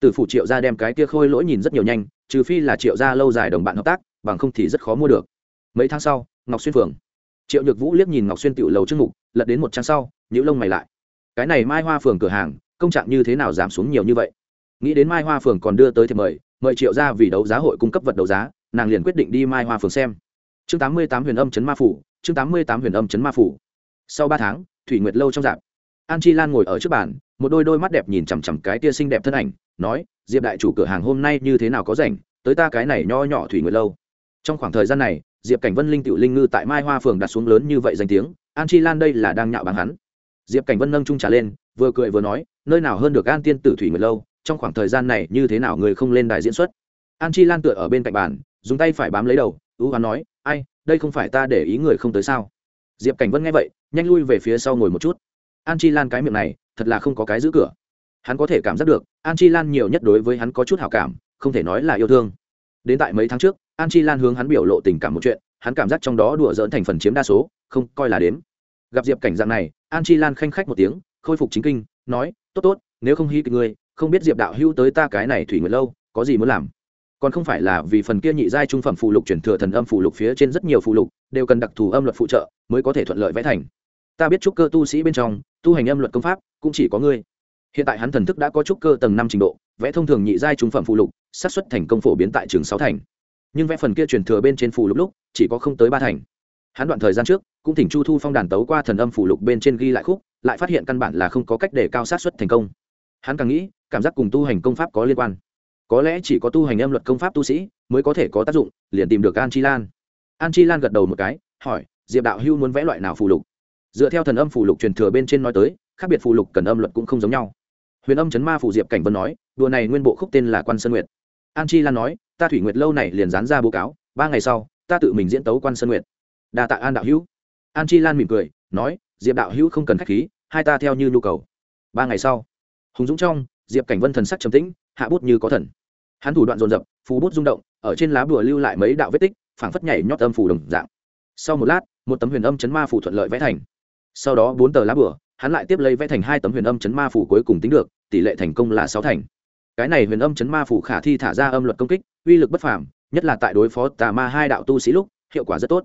Speaker 1: Từ phủ triệu ra đem cái kia khôi lỗi nhìn rất nhiều nhanh, trừ phi là triệu ra lâu dài đồng bạn hợp tác, bằng không thì rất khó mua được. Mấy tháng sau, ngọc xuyên phường triệu nhược vũ liếc nhìn ngọc xuyên tiểu lầu trước mục lật đến một trang sau nhữ lông mày lại. Cái này mai hoa phường cửa hàng, công trạng như thế nào giảm xuống nhiều như vậy? Nghĩ đến mai hoa phường còn đưa tới thiệp mời mời triệu ra vì đấu giá hội cung cấp vật đấu giá, nàng liền quyết định đi mai hoa phường xem. Chương tám mươi tám huyền âm chấn ma phủ chương tám mươi tám huyền âm chấn ma phủ. Sau ba tháng, thủy nguyệt lâu trong dạp, an chi lan ngồi ở trước bàn, một đôi đôi mắt đẹp nhìn chằm chằm cái tia xinh đẹp thân ảnh, nói, diệp đại chủ cửa hàng hôm nay như thế nào có rảnh, tới ta cái này nho nhỏ thủy nguyệt lâu. Trong khoảng thời gian này, diệp cảnh vân linh tiểu linh ngư tại mai hoa phường đặt xuống lớn như vậy danh tiếng, an chi lan đây là đang nhạo bằng hắn. Diệp cảnh vân nâng trung trà lên, vừa cười vừa nói, nơi nào hơn được an tiên tử thủy nguyệt lâu, trong khoảng thời gian này như thế nào người không lên đài diễn xuất? An chi lan tựa ở bên cạnh bàn, dùng tay phải bám lấy đầu, ưu hoán nói ai, đây không phải ta để ý người không tới sao? Diệp cảnh vân nghe vậy, nhanh lui về phía sau ngồi một chút. An chi lan cái miệng này, thật là không có cái giữ cửa. Hắn có thể cảm giác được, an chi lan nhiều nhất đối với hắn có chút hảo cảm, không thể nói là yêu thương. Đến tại mấy tháng trước, an chi lan hướng hắn biểu lộ tình cảm một chuyện, hắn cảm giác trong đó đùa dỡn thành phần chiếm đa số, không coi là đếm. Gặp diệp cảnh dạng này, an chi lan khanh khách một tiếng, khôi phục chính kinh, nói, tốt tốt, nếu không hy kịch ngươi, không biết diệp đạo hữu tới ta cái này thủy nguyệt lâu, có gì muốn làm? Còn không phải là vì phần kia nhị giai trung phẩm phụ lục chuyển thừa thần âm phụ lục phía trên rất nhiều phụ lục đều cần đặc thù âm luật phụ trợ mới có thể thuận lợi vẽ thành. Ta biết trúc cơ tu sĩ bên trong, tu hành âm luật công pháp cũng chỉ có ngươi. Hiện tại hắn thần thức đã có trúc cơ tầng năm trình độ, vẽ thông thường nhị giai trung phẩm phụ lục, xác suất thành công phổ biến tại trường sáu thành. Nhưng vẽ phần kia truyền thừa bên trên phụ lục lúc, chỉ có không tới ba thành. Hắn đoạn thời gian trước, cũng thỉnh chu thu phong đàn tấu qua thần âm phụ lục bên trên ghi lại khúc, lại phát hiện căn bản là không có cách để cao sát suất thành công. Hắn càng nghĩ, cảm giác cùng tu hành công pháp có liên quan có lẽ chỉ có tu hành âm luật công pháp tu sĩ mới có thể có tác dụng, liền tìm được an chi lan. An chi lan gật đầu một cái, hỏi, diệp đạo hưu muốn vẽ loại nào phù lục? Dựa theo thần âm phù lục truyền thừa bên trên nói tới, khác biệt phù lục cần âm luật cũng không giống nhau. Huyền âm chấn ma phù diệp cảnh vân nói, đùa này nguyên bộ khúc tên là quan sơn nguyệt. An chi lan nói, ta thủy nguyệt lâu này liền dán ra báo cáo, ba ngày sau, ta tự mình diễn tấu quan sơn nguyệt. Đa tạ an đạo hữu an chi lan mỉm cười, nói, diệp đạo hữu không cần k h á c h khí, hai ta theo như nhu cầu. Ba ngày sau, hùng dũng trong, diệp cảnh vân thần sắc trầm tĩnh, hạ bút như có thần hắn thủ đoạn dồn dập, phù bút rung động, ở trên lá bùa lưu lại mấy đạo vết tích, phảng phất nhảy nhót âm phủ đồng dạng. Sau một lát, một tấm huyền âm chấn ma phủ thuận lợi vẽ thành. Sau đó bốn tờ lá bùa, hắn lại tiếp lấy vẽ thành hai tấm huyền âm chấn ma phủ cuối cùng tính được, tỷ lệ thành công là sáu thành. Cái này huyền âm chấn ma phủ khả thi thả ra âm luật công kích, uy lực bất phàm, nhất là tại đối phó tà ma hai đạo tu sĩ lúc, hiệu quả rất tốt.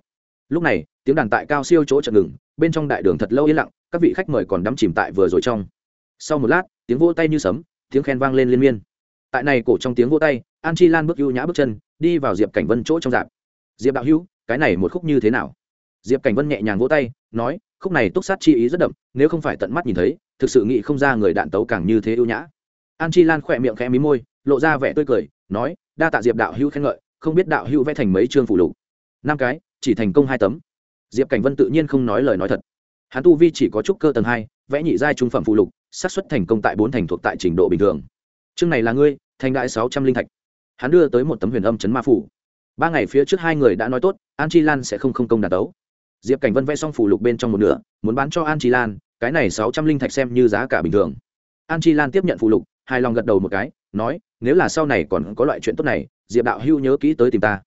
Speaker 1: Lúc này, tiếng đàn tại cao siêu chỗ chợt ngừng, bên trong đại đường thật lâu yên lặng, các vị khách mời còn đắm chìm tại vừa rồi trong. Sau một lát, tiếng vỗ tay như sấm, tiếng khen vang lên liên miên tại này cổ trong tiếng vỗ tay, an chi lan bước ưu nhã bước chân, đi vào diệp cảnh vân chỗ trong dạp. Diệp đạo hữu, cái này một khúc như thế nào? Diệp cảnh vân nhẹ nhàng vỗ tay, nói, khúc này túc sát chi ý rất đậm, nếu không phải tận mắt nhìn thấy, thực sự nghĩ không ra người đạn tấu càng như thế ưu nhã. An chi lan khỏe miệng khẽ mí môi, lộ ra vẻ tươi cười, nói, đa tạ diệp đạo hữu khen ngợi, không biết đạo hữu vẽ thành mấy chương phủ lục? Năm cái, chỉ thành công hai tấm. Diệp cảnh vân tự nhiên không nói lời nói thật. Hắn tu vi chỉ có chút cơ tầng hai, vẽ nhị giai trung phẩm phụ lục, xác suất thành công tại bốn thành thuộc tại trình độ bình thường. Chương này là ngươi thành đại sáu trăm linh thạch. Hắn đưa tới một tấm huyền âm chấn ma phủ. Ba ngày phía trước hai người đã nói tốt an chi lan sẽ không không công đạt tấu diệp cảnh vân vẽ xong phủ lục bên trong một nửa, muốn bán cho an chi lan cái này sáu trăm linh thạch xem như giá cả bình thường. An chi lan tiếp nhận phù lục, hài lòng gật đầu một cái, nói, nếu là sau này còn có loại chuyện tốt này, diệp đạo hưu nhớ kỹ tới tìm ta.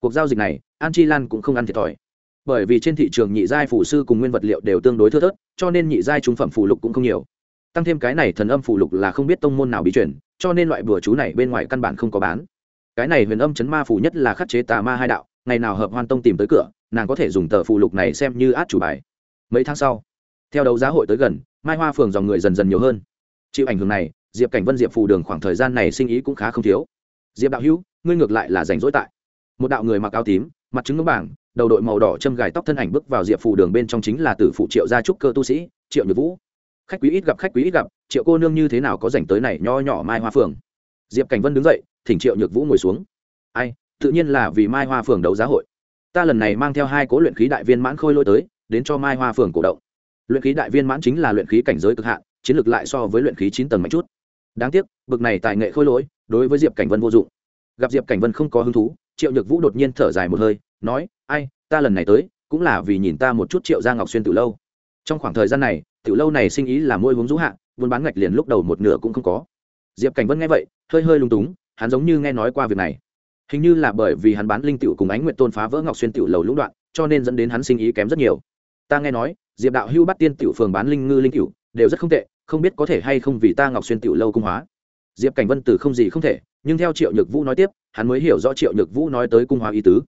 Speaker 1: Cuộc giao dịch này an chi lan cũng không ăn thiệt thòi. Bởi vì trên thị trường nhị giai phủ sư cùng nguyên vật liệu đều tương đối thưa thớt, cho nên nhị giai trung phẩm phủ lục cũng không nhiều. Tăng thêm cái này thần âm phủ lục là không biết tông môn nào bí chuyển cho nên loại bùa chú này bên ngoài căn bản không có bán. Cái này huyền âm chấn ma phù nhất là khắc chế tà ma hai đạo, ngày nào hợp hoan tông tìm tới cửa, nàng có thể dùng tờ phụ lục này xem như át chủ bài. Mấy tháng sau, theo đấu giá hội tới gần, mai hoa phường dòng người dần dần nhiều hơn. Chịu ảnh hưởng này, diệp cảnh vân diệp phù đường khoảng thời gian này sinh ý cũng khá không thiếu. Diệp đạo hữu, ngươi ngược lại là rảnh rỗi tại. Một đạo người mặc áo tím, mặt trứng ngưỡng bảng, đầu đội màu đỏ châm gài tóc thân ảnh bước vào diệp phù đường bên trong chính là tử phụ triệu gia trúc cơ tu sĩ, triệu nhược vũ. Khách quý ít gặp, khách quý ít gặp triệu cô nương như thế nào có dành tới này nho nhỏ mai hoa phường? Diệp cảnh vân đứng dậy, thỉnh triệu nhược vũ ngồi xuống. Ai, tự nhiên là vì mai hoa phường đấu giá hội. Ta lần này mang theo hai cố luyện khí đại viên mãn khôi lôi tới, đến cho mai hoa phường cổ động. Luyện khí đại viên mãn chính là luyện khí cảnh giới cực hạn, chiến lược lại so với luyện khí chín tầng mạnh chút. Đáng tiếc, bực này tài nghệ khôi lỗi, đối với diệp cảnh vân vô dụng. Gặp diệp cảnh vân không có hứng thú, triệu nhược vũ đột nhiên thở dài một hơi, nói, ai, ta lần này tới, cũng là vì nhìn ta một chút triệu gia ngọc xuyên từ lâu. Trong khoảng thời gian này từ lâu này sinh ý là môi hướng rũ hạ buôn bán ngạch liền lúc đầu một nửa cũng không có. Diệp cảnh vân nghe vậy, hơi hơi lung túng, hắn giống như nghe nói qua việc này. Hình như là bởi vì hắn bán linh tiểu cùng ánh nguyện tôn phá vỡ ngọc xuyên tiểu lầu lũng đoạn, cho nên dẫn đến hắn sinh ý kém rất nhiều. Ta nghe nói, diệp đạo hưu bắt tiên tiểu phường bán linh ngư linh tiểu, đều rất không tệ, không biết có thể hay không vì ta ngọc xuyên tiểu lâu cung hóa. Diệp cảnh vân từ không gì không thể, nhưng theo triệu nhược vũ nói tiếp, hắn mới hiểu rõ triệu nhược vũ nói tới cung hóa ý tứ.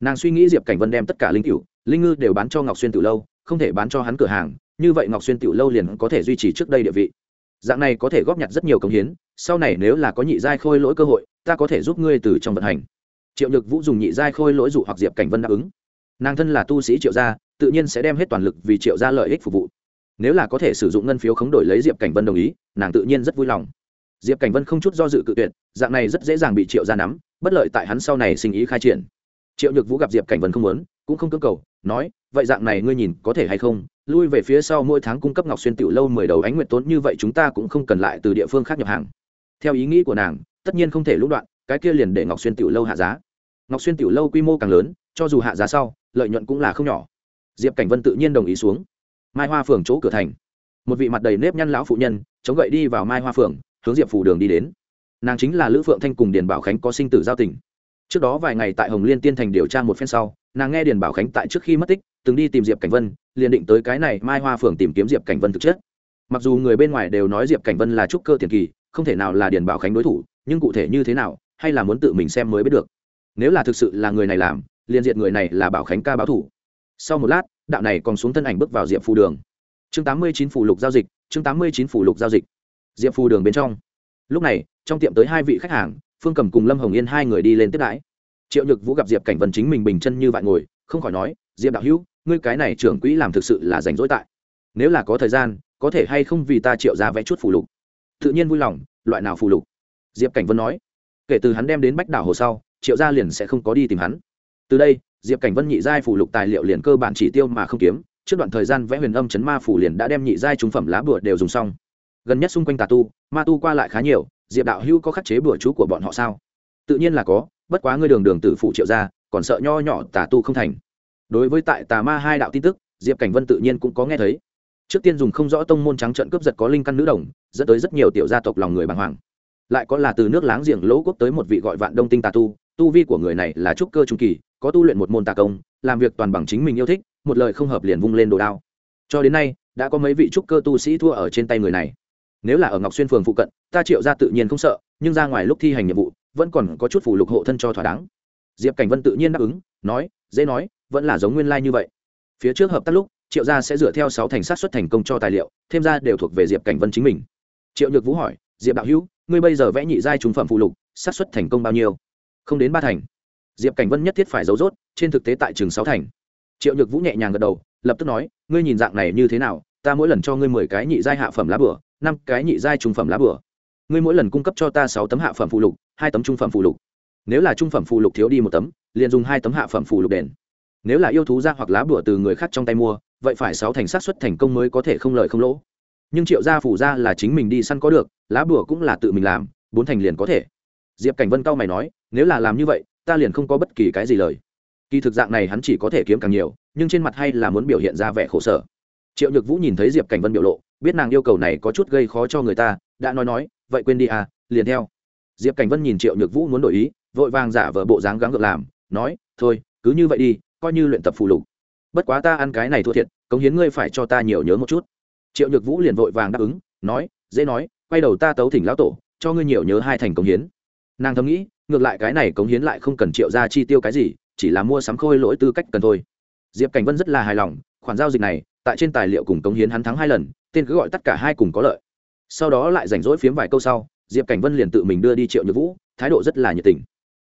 Speaker 1: Nàng suy nghĩ diệp cảnh vân đem tất cả linh tiểu, linh ngư đều bán cho ngọc xuyên tiểu lâu, không thể bán cho hắn cửa hàng như vậy ngọc xuyên tiểu lâu liền có thể duy trì trước đây địa vị. Dạng này có thể góp nhặt rất nhiều công hiến, sau này nếu là có nhị giai khôi lỗi cơ hội, ta có thể giúp ngươi từ trong vận hành. Triệu nhược vũ dùng nhị giai khôi lỗi dụ hoặc diệp cảnh vân đáp ứng. Nàng thân là tu sĩ triệu gia, tự nhiên sẽ đem hết toàn lực vì triệu gia lợi ích phục vụ. Nếu là có thể sử dụng ngân phiếu khống đổi lấy diệp cảnh vân đồng ý, nàng tự nhiên rất vui lòng. Diệp cảnh vân không chút do dự cự tuyệt, dạng này rất dễ dàng bị triệu gia nắm, bất lợi tại hắn sau này sinh ý khai triển. Triệu nhược vũ gặp diệp cảnh vân không muốn cũng không cưỡng cầu, nói, vậy dạng này ngươi nhìn có thể hay không? Lui về phía sau mỗi tháng cung cấp ngọc xuyên tiểu lâu mười đầu ánh nguyện tốn như vậy chúng ta cũng không cần lại từ địa phương khác nhập hàng. Theo ý nghĩ của nàng, tất nhiên không thể lũng đoạn, cái kia liền để ngọc xuyên tiểu lâu hạ giá. Ngọc xuyên tiểu lâu quy mô càng lớn, cho dù hạ giá sau, lợi nhuận cũng là không nhỏ. Diệp cảnh vân tự nhiên đồng ý xuống. Mai hoa phường chỗ cửa thành. Một vị mặt đầy nếp nhăn lão phụ nhân, chống gậy đi vào mai hoa phường, hướng diệp phủ đường đi đến. Nàng chính là lữ phượng thanh cùng điền bảo khánh có sinh tử giao tình. Trước đó vài ngày tại hồng liên tiên thành điều tra một phen sau nàng nghe điền bảo khánh tại trước khi mất tích, từng đi tìm diệp cảnh vân, liền định tới cái này mai hoa phường tìm kiếm diệp cảnh vân thực chất. Mặc dù người bên ngoài đều nói diệp cảnh vân là trúc cơ tiền kỳ, không thể nào là điền bảo khánh đối thủ, nhưng cụ thể như thế nào, hay là muốn tự mình xem mới biết được. Nếu là thực sự là người này làm, liền diện người này là bảo khánh ca báo thủ. Sau một lát, đạo này còn xuống thân ảnh bước vào diệp phù đường. Chương tám mươi chín phủ lục giao dịch, chương tám mươi chín phủ lục giao dịch. Diệp phù đường bên trong. Lúc này, trong tiệm tới hai vị khách hàng, phương cầm cùng lâm hồng yên hai người đi lên tiếp đãi triệu nhược vũ gặp diệp cảnh vân chính mình bình chân như vại ngồi, không khỏi nói, diệp đạo hữu, ngươi cái này trưởng quỹ làm thực sự là rảnh rỗi tại. Nếu là có thời gian, có thể hay không vì ta triệu ra vẽ chút phù lục? Tự nhiên vui lòng, loại nào phù lục? Diệp cảnh vân nói, kể từ hắn đem đến bách đảo hồ sau, triệu gia liền sẽ không có đi tìm hắn. Từ đây, diệp cảnh vân nhị giai phù lục tài liệu liền cơ bản chỉ tiêu mà không kiếm, trước đoạn thời gian vẽ huyền âm chấn ma phủ liền đã đem nhị giai trung phẩm lá bùa đều dùng xong. Gần nhất xung quanh tà tu, ma tu qua lại khá nhiều, diệp đạo hữu có khắc chế bữa chú của bọn họ sao? Tự nhiên là có bất quá ngươi đường đường tử phụ triệu ra còn sợ nho nhỏ tà tu không thành. Đối với tại tà ma hai đạo tin tức, diệp cảnh vân tự nhiên cũng có nghe thấy. Trước tiên dùng không rõ tông môn trắng trận cướp giật có linh căn nữ đồng, dẫn tới rất nhiều tiểu gia tộc lòng người bàng hoàng. Lại có là từ nước láng giềng lỗ quốc tới một vị gọi vạn đông tinh tà tu tu vi của người này là trúc cơ trung kỳ, có tu luyện một môn tà công, làm việc toàn bằng chính mình yêu thích, một lời không hợp liền vung lên đồ đao. Cho đến nay, đã có mấy vị trúc cơ tu sĩ thua ở trên tay người này. Nếu là ở ngọc xuyên phường phụ cận, ta triệu ra tự nhiên không sợ, nhưng ra ngoài lúc thi hành nhiệm vụ vẫn còn có chút phủ lục hộ thân cho thỏa đáng. Diệp cảnh vân tự nhiên đáp ứng, nói, dễ nói, vẫn là giống nguyên lai、like、như vậy. Phía trước hợp tác lúc, triệu gia sẽ dựa theo sáu thành sát xuất thành công cho tài liệu, thêm ra đều thuộc về diệp cảnh vân chính mình. Triệu nhược vũ hỏi, diệp đạo hữu, ngươi bây giờ vẽ nhị giai trúng phẩm phụ lục, sát xuất thành công bao nhiêu? Không đến ba thành. Diệp cảnh vân nhất thiết phải giấu rốt, trên thực tế tại trường sáu thành. Triệu nhược vũ nhẹ nhàng gật đầu, lập tức nói, ngươi nhìn dạng này như thế nào, ta mỗi lần cho ngươi mười cái nhị giai hạ phẩm lá bửa, năm cái nhị giai trung phẩm lá bửa ngươi mỗi lần cung cấp cho ta sáu tấm hạ phẩm phụ lục, hai tấm trung phẩm phụ lục. Nếu là trung phẩm phụ lục thiếu đi một tấm, liền dùng hai tấm hạ phẩm phụ lục đền. Nếu là yêu thú ra hoặc lá bửa từ người khác trong tay mua, vậy phải sáu thành sát xuất thành công mới có thể không lợi không lỗ. Nhưng triệu gia phủ ra là chính mình đi săn có được, lá bửa cũng là tự mình làm, bốn thành liền có thể. Diệp cảnh vân cao mày nói, nếu là làm như vậy, ta liền không có bất kỳ cái gì lời. Kỳ thực dạng này hắn chỉ có thể kiếm càng nhiều, nhưng trên mặt hay là muốn biểu hiện ra vẻ khổ sở. Triệu nhược vũ nhìn thấy diệp cảnh vân biểu lộ, biết nàng yêu cầu này có chút gây khó cho người ta, đã nói nói vậy quên đi à liền theo. Diệp cảnh vân nhìn triệu nhược vũ muốn đổi ý, vội vàng giả vờ bộ dáng gắng gượng làm, nói, thôi, cứ như vậy đi, coi như luyện tập phụ lục. Bất quá ta ăn cái này thua thiệt, cống hiến ngươi phải cho ta nhiều nhớ một chút. Triệu nhược vũ liền vội vàng đáp ứng, nói, dễ nói, quay đầu ta tấu thỉnh lão tổ, cho ngươi nhiều nhớ hai thành cống hiến. Nàng thầm nghĩ, ngược lại cái này cống hiến lại không cần triệu ra chi tiêu cái gì, chỉ là mua sắm khôi lỗi tư cách cần thôi. Diệp cảnh vân rất là hài lòng, khoản giao dịch này, tại trên tài liệu cùng cống hiến hắn thắng hai lần, tên cứ gọi tất cả hai cùng có lợi sau đó lại rảnh rỗi phiếm vài câu sau, diệp cảnh vân liền tự mình đưa đi triệu nhược vũ, thái độ rất là nhiệt tình.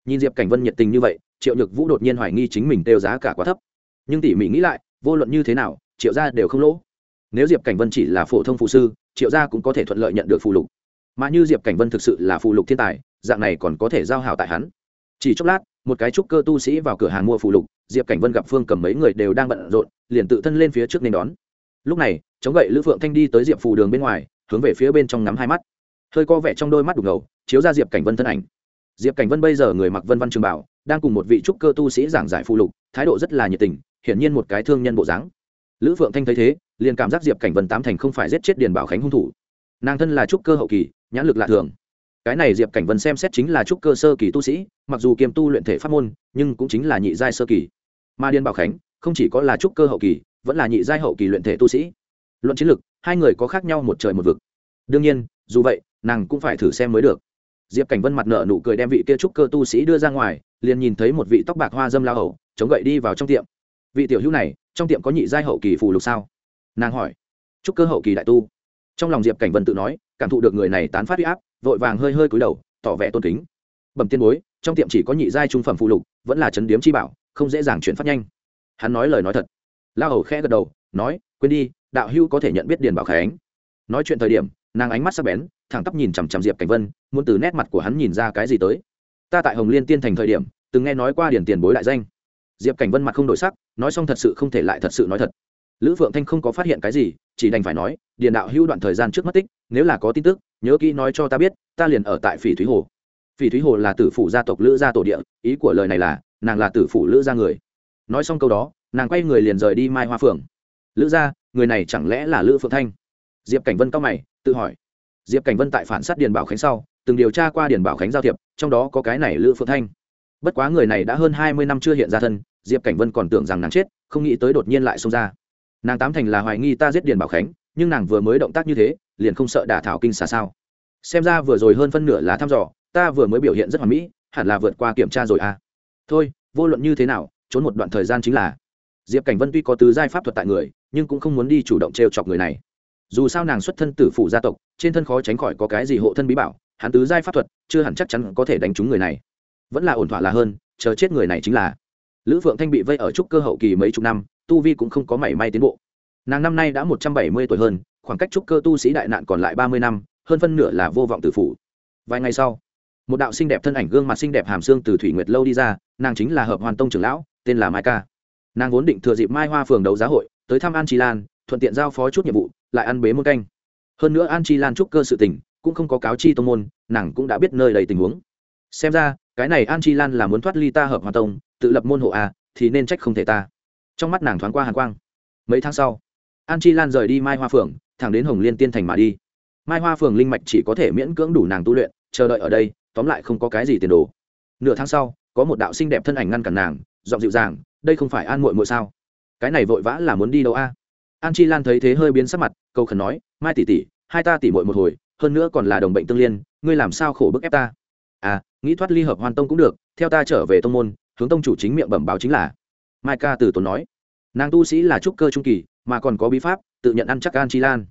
Speaker 1: Nhìn diệp cảnh vân nhiệt tình như vậy, triệu nhược vũ đột nhiên hoài nghi chính mình tiêu giá cả quá thấp. Nhưng tỉ mỉ nghĩ lại, vô luận như thế nào, triệu gia đều không lỗ. Nếu diệp cảnh vân chỉ là phổ thông phụ sư, triệu gia cũng có thể thuận lợi nhận được phù lục. Mà như diệp cảnh vân thực sự là phù lục thiên tài, dạng này còn có thể giao hảo tại hắn. Chỉ chốc lát, một cái trúc cơ tu sĩ vào cửa hàng mua phù lục, diệp cảnh vân gặp phương cầm mấy người đều đang bận rộn, liền tự thân lên phía trước nên đón. Lúc này, chống gậy lữ phượng thanh đi tới diệp phù đường bên ngoài hướng về phía bên trong ngắm hai mắt. Hơi co vẻ trong đôi mắt đục ngầu, chiếu ra diệp cảnh vân thân ảnh. Diệp cảnh vân bây giờ người mặc vân văn trường bảo, đang cùng một vị trúc cơ tu sĩ giảng giải phù lục, thái độ rất là nhiệt tình, hiển nhiên một cái thương nhân bộ dáng. Lữ phượng thanh thấy thế, liền cảm giác diệp cảnh vân tám thành không phải giết chết điền bảo khánh hung thủ. Nàng thân là trúc cơ hậu kỳ, nhãn lực lạ thường. Cái này diệp cảnh vân xem xét chính là trúc cơ sơ kỳ tu sĩ, mặc dù kiêm tu luyện thể pháp môn, nhưng cũng chính là nhị giai sơ kỳ. Mà điền bảo khánh, không chỉ có là trúc cơ hậu kỳ, vẫn là nhị giai hậu kỳ luyện thể tu sĩ luận chiến lược, hai người có khác nhau một trời một vực. Đương nhiên, dù vậy, nàng cũng phải thử xem mới được. Diệp cảnh vân mặt nợ nụ cười đem vị kia trúc cơ tu sĩ đưa ra ngoài, liền nhìn thấy một vị tóc bạc hoa dâm lao hầu, chống gậy đi vào trong tiệm. Vị tiểu hữu này, trong tiệm có nhị giai hậu kỳ phù lục sao? Nàng hỏi. Trúc cơ hậu kỳ đại tu. Trong lòng diệp cảnh vân tự nói, cảm thụ được người này tán phát huy áp, vội vàng hơi hơi cúi đầu, tỏ vẻ tôn kính. Bẩm tiên bối, trong tiệm chỉ có nhị giai trung phẩm phụ lục, vẫn là chấn điếm chi bảo, không dễ dàng chuyển phát nhanh. Hắn nói lời nói thật. La hầu khẽ gật đầu, nói, quên đi đạo hưu có thể nhận biết điền bảo khánh. Nói chuyện thời điểm, nàng ánh mắt sắc bén, thẳng tắp nhìn chằm chằm diệp cảnh vân, muốn từ nét mặt của hắn nhìn ra cái gì tới. Ta tại hồng liên tiên thành thời điểm, từng nghe nói qua điền tiền bối đại danh. Diệp cảnh vân mặt không đổi sắc, nói xong thật sự không thể lại thật sự nói thật. Lữ phượng thanh không có phát hiện cái gì, chỉ đành phải nói, điền đạo hưu đoạn thời gian trước mất tích, nếu là có tin tức, nhớ kỹ nói cho ta biết, ta liền ở tại phỉ thúy hồ. Phỉ thúy hồ là tử phủ gia tộc lữ gia tổ địa, ý của lời này là, nàng là tử phủ lữ gia người. Nói xong câu đó, nàng quay người liền rời đi mai hoa phượng. Lữ gia người này chẳng lẽ là lữ phượng thanh diệp cảnh vân cao mày tự hỏi diệp cảnh vân tại phản s á t điền bảo khánh sau từng điều tra qua điền bảo khánh giao thiệp trong đó có cái này lữ phượng thanh bất quá người này đã hơn hai mươi năm chưa hiện ra thân diệp cảnh vân còn tưởng rằng nàng chết không nghĩ tới đột nhiên lại xông ra nàng tám thành là hoài nghi ta giết điền bảo khánh nhưng nàng vừa mới động tác như thế liền không sợ đả thảo kinh xà sao xem ra vừa rồi hơn phân nửa là thăm dò ta vừa mới biểu hiện rất hoàn mỹ hẳn là vượt qua kiểm tra rồi à. thôi, vô luận như thế nào, trốn một đoạn thời gian chính là, diệp cảnh vân tuy có tứ giai pháp thuật tại người nhưng cũng không muốn đi chủ động t r e o chọc người này. Dù sao nàng xuất thân tử phủ gia tộc, trên thân khó tránh khỏi có cái gì hộ thân bí bảo, hắn tứ giai pháp thuật, chưa hẳn chắc chắn có thể đánh trúng người này. Vẫn là ổn thỏa là hơn, chờ chết người này chính là. Lữ phượng thanh bị vây ở trúc cơ hậu kỳ mấy chục năm, tu vi cũng không có mảy may tiến bộ. Nàng năm nay đã một trăm bảy mươi tuổi hơn, khoảng cách trúc cơ tu sĩ đại nạn còn lại ba mươi năm, hơn phân nửa là vô vọng tử phủ. Vài ngày sau, một đạo xinh đẹp thân ảnh gương mặt xinh đẹp hàm xương từ thủy nguyệt lâu đi ra, nàng chính là hợp hoàn tông trưởng lão, tên là mai ca. Nàng vốn định thừa dịp mai hoa phường đấu giá hội tới thăm an chi lan, thuận tiện giao phó chút nhiệm vụ, lại ăn bế môn canh. Hơn nữa an chi lan trúc cơ sự tình, cũng không có cáo chi tông môn, nàng cũng đã biết nơi đầy tình huống. Xem ra, cái này an chi lan là muốn thoát ly ta hợp hoa tông, tự lập môn hộ à thì nên trách không thể ta. Trong mắt nàng thoáng qua hàn quang. Mấy tháng sau, an chi lan rời đi mai hoa phường thẳng đến hồng liên tiên thành mà đi. Mai hoa phường linh mạch chỉ có thể miễn cưỡng đủ nàng tu luyện, chờ đợi ở đây, tóm lại không có cái gì tiền đồ. Nửa tháng sau, có một đạo sinh đẹp thân ảnh ngăn cản nàng, giọng dịu dàng, đây không phải an muội muội sao? Cái này vội vã là muốn đi đâu a? An chi lan thấy thế hơi biến sắc mặt câu khẩn nói, mai tỷ tỷ, hai ta tỷ muội một hồi, hơn nữa còn là đồng bệnh tương liên, ngươi làm sao khổ bức ép ta? À nghĩ thoát ly hợp hoàn tông cũng được, theo ta trở về tông môn, hướng tông chủ chính miệng bẩm báo chính là. Mai ca từ tốn nói, nàng tu sĩ là trúc cơ trung kỳ, mà còn có bí pháp, tự nhận ăn chắc an chi lan.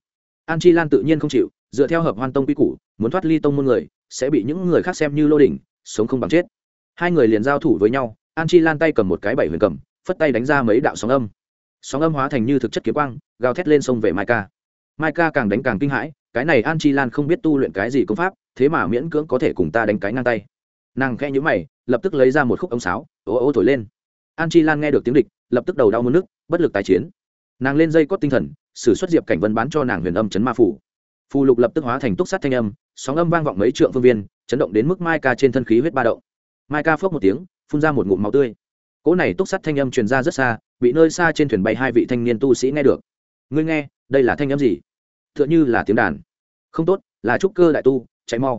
Speaker 1: An chi lan tự nhiên không chịu, dựa theo hợp hoan tông quy củ, muốn thoát ly tông môn người, sẽ bị những người khác xem như lô đỉnh, sống không bằng chết. Hai người liền giao thủ với nhau, an chi lan tay cầm một cái bảy huyền cầm, phất tay đánh ra mấy đạo sóng âm sóng âm hóa thành như thực chất kiếm quang, gào thét lên sông về mai ca. Mai ca càng đánh càng kinh hãi, cái này an chi lan không biết tu luyện cái gì công pháp, thế mà miễn cưỡng có thể cùng ta đánh cái ngang tay. Nàng khẽ nhữ mày, lập tức lấy ra một khúc ống sáo, ố ô thổi lên. An chi lan nghe được tiếng địch, lập tức đầu đau mất nước, bất lực tái chiến. Nàng lên dây cót tinh thần, sử xuất diệp cảnh vân bán cho nàng huyền âm chấn ma phủ. Phù lục lập tức hóa thành túc sắt thanh âm, sóng âm vang vọng mấy trượng phương viên, chấn động đến mức mai ca trên thân khí huyết ba động. Mai ca phước một tiếng, phun ra một ngụm máu tươi. Cỗ này túc sắt thanh âm truyền ra rất xa bị nơi xa trên thuyền bay hai vị thanh niên tu sĩ nghe được. Ngươi nghe, đây là thanh âm gì? T h ư ợ n h ư là tiếng đàn. Không tốt, là trúc cơ đại tu cháy mau.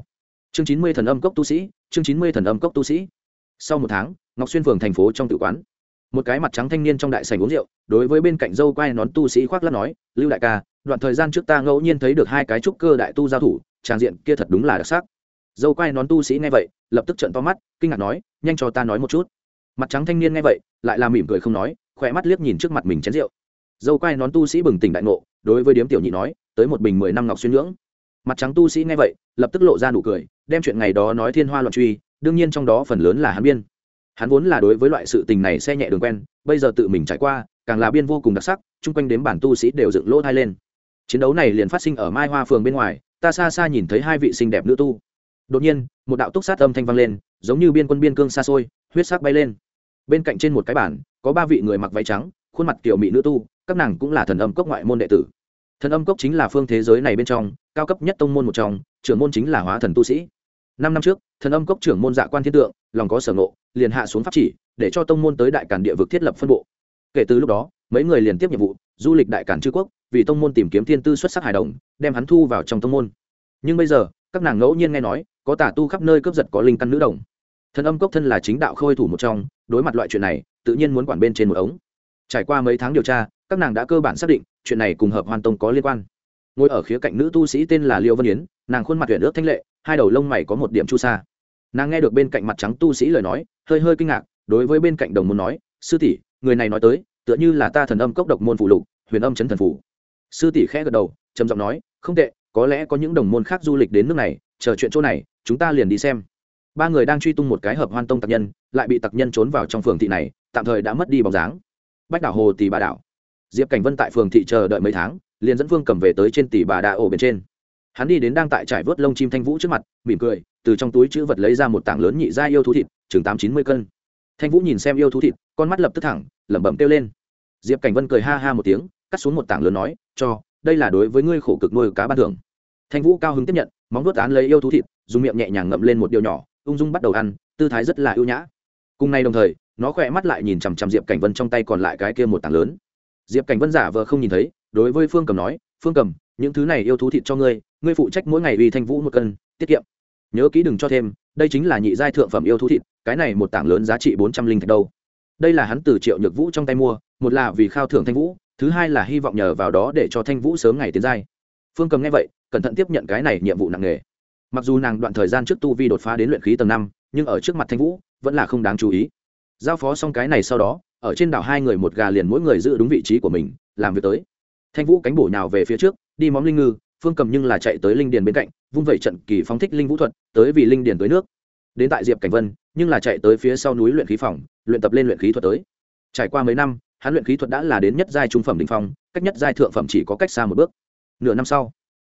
Speaker 1: Chương chín mươi thần âm cốc tu sĩ, chương chín mươi thần âm cốc tu sĩ. Sau một tháng, ngọc xuyên phường thành phố trong tự quán. Một cái mặt trắng thanh niên trong đại sành uống rượu, đối với bên cạnh dâu quai nón tu sĩ khoác lắc nói, lưu đại ca, đoạn thời gian trước ta ngẫu nhiên thấy được hai cái trúc cơ đại tu giao thủ, tràng diện kia thật đúng là đặc sắc. Dâu quai nón tu sĩ nghe vậy, lập tức trận to mắt, kinh ngạc nói, nhanh cho ta nói một chút. Mặt trắng thanh niên nghe vậy, lại là mỉm cười không nói khỏe mắt liếc nhìn trước mặt mình chén rượu. Dâu quai nón tu sĩ bừng tỉnh đại ngộ, đối với điếm tiểu nhị nói, tới một bình mười năm ngọc xuyên ngưỡng. mặt trắng tu sĩ nghe vậy, lập tức lộ ra nụ cười, đem chuyện ngày đó nói thiên hoa loạn truy, đương nhiên trong đó phần lớn là hắn biên. Hắn vốn là đối với loại sự tình này xe nhẹ đường quen, bây giờ tự mình trải qua, càng là biên vô cùng đặc sắc, chung quanh đếm bản tu sĩ đều dựng lỗ thai lên. Chiến đấu này liền phát sinh ở mai hoa phường bên ngoài, ta xa xa nhìn thấy hai vị xinh đẹp nữ tu. Đột nhiên, một đạo túc sát âm thanh vang lên, giống như biên quân biên cương xa xôi, huyết sắc bay lên bên cạnh trên một cái bản có ba vị người mặc váy trắng, khuôn mặt kiểu mỹ nữ tu, các nàng cũng là thần âm cốc ngoại môn đệ tử. Thần âm cốc chính là phương thế giới này bên trong, cao cấp nhất tông môn một trong, trưởng môn chính là hóa thần tu sĩ. Năm năm trước, thần âm cốc trưởng môn dạ quan thiên tượng, lòng có sở ngộ, liền hạ xuống pháp chỉ, để cho tông môn tới đại cản địa vực thiết lập phân bộ. Kể từ lúc đó, mấy người liền tiếp nhiệm vụ, du lịch đại cản chư quốc, vì tông môn tìm kiếm thiên tư xuất sắc hài đồng, đem hắn thu vào trong tông môn. Nhưng bây giờ, các nàng ngẫu nhiên nghe nói, có tà tu khắp nơi cướp giật có linh căn nữ đồng thần âm cốc thân là chính đạo khôi thủ một trong, đối mặt loại chuyện này, tự nhiên muốn quản bên trên một ống. Trải qua mấy tháng điều tra, các nàng đã cơ bản xác định, chuyện này cùng hợp hoàn tông có liên quan. Ngồi ở khía cạnh nữ tu sĩ tên là liêu vân yến, nàng khuôn mặt huyện ước thanh lệ, hai đầu lông mày có một điểm chu sa. Nàng nghe được bên cạnh mặt trắng tu sĩ lời nói, hơi hơi kinh ngạc, đối với bên cạnh đồng môn nói, sư tỷ, người này nói tới, tựa như là ta thần âm cốc độc môn phụ lục, huyền âm chấn thần phủ sư tỷ khẽ gật đầu, trầm giọng nói, không tệ, có lẽ có những đồng môn khác du lịch đến nước này, chờ chuyện chỗ này, chúng ta liền đi xem ba người đang truy tung một cái hợp hoan tông tặc nhân, lại bị tặc nhân trốn vào trong phường thị này, tạm thời đã mất đi bóng dáng. Bách đảo hồ tỷ bà đảo. Diệp cảnh vân tại phường thị chờ đợi mấy tháng, liền dẫn phương cầm về tới trên tỷ bà đạ ổ bên trên. Hắn đi đến đang tại trải vớt lông chim thanh vũ trước mặt, mỉm cười, từ trong túi chữ vật lấy ra một tảng lớn nhị gia yêu thú thịt, chừng tám chín mươi cân. Thanh vũ nhìn xem yêu thú thịt, con mắt lập tức thẳng, lẩm bẩm kêu lên. Diệp cảnh vân cười ha ha một tiếng, cắt xuống một tảng lớn nói, cho, đây là đối với ngươi khổ cực nuôi cá ban thưởng. Thanh vũ cao hứng tiếp nhận, móng vuốt án lấy yêu thú thịt, dùng miệng nhẹ nhàng ngậm lên một điều nhỏ ung dung bắt đầu ăn, tư thái rất là ưu nhã. Cùng nay đồng thời, nó khỏe mắt lại nhìn chằm chằm diệp cảnh vân trong tay còn lại cái kia một tảng lớn. Diệp cảnh vân giả vờ không nhìn thấy, đối với phương cầm nói, phương cầm, những thứ này yêu thú thịt cho ngươi ngươi phụ trách mỗi ngày vì thanh vũ một cân, tiết kiệm. Nhớ kỹ đừng cho thêm, đây chính là nhị giai thượng phẩm yêu thú thịt, cái này một tảng lớn giá trị bốn trăm linh thạch đâu. Đây là hắn từ triệu nhược vũ trong tay mua, một là vì khao thưởng thanh vũ, thứ hai là hy vọng nhờ vào đó để cho thanh vũ sớm ngày tiến giai. Phương cầm nghe vậy, cẩn thận tiếp nhận cái này nhiệm vụ nặng nề mặc dù nàng đoạn thời gian trước tu vi đột phá đến luyện khí tầng năm, nhưng ở trước mặt thanh vũ, vẫn là không đáng chú ý. Giao phó xong cái này sau đó, ở trên đảo hai người một gà liền mỗi người giữ đúng vị trí của mình, làm việc tới. Thanh vũ cánh bổ nhào về phía trước, đi móng linh ngư, phương cầm nhưng là chạy tới linh điền bên cạnh, vung vẩy trận kỳ phóng thích linh vũ thuật, tới vì linh điền tới nước. Đến tại diệp cảnh vân, nhưng là chạy tới phía sau núi luyện khí phòng, luyện tập lên luyện khí thuật tới. Trải qua mấy năm, hắn luyện khí thuật đã là đến nhất giai trung phẩm đ ỉ n h phong, cách nhất giai thượng phẩm chỉ có cách xa một bước. Nửa năm sau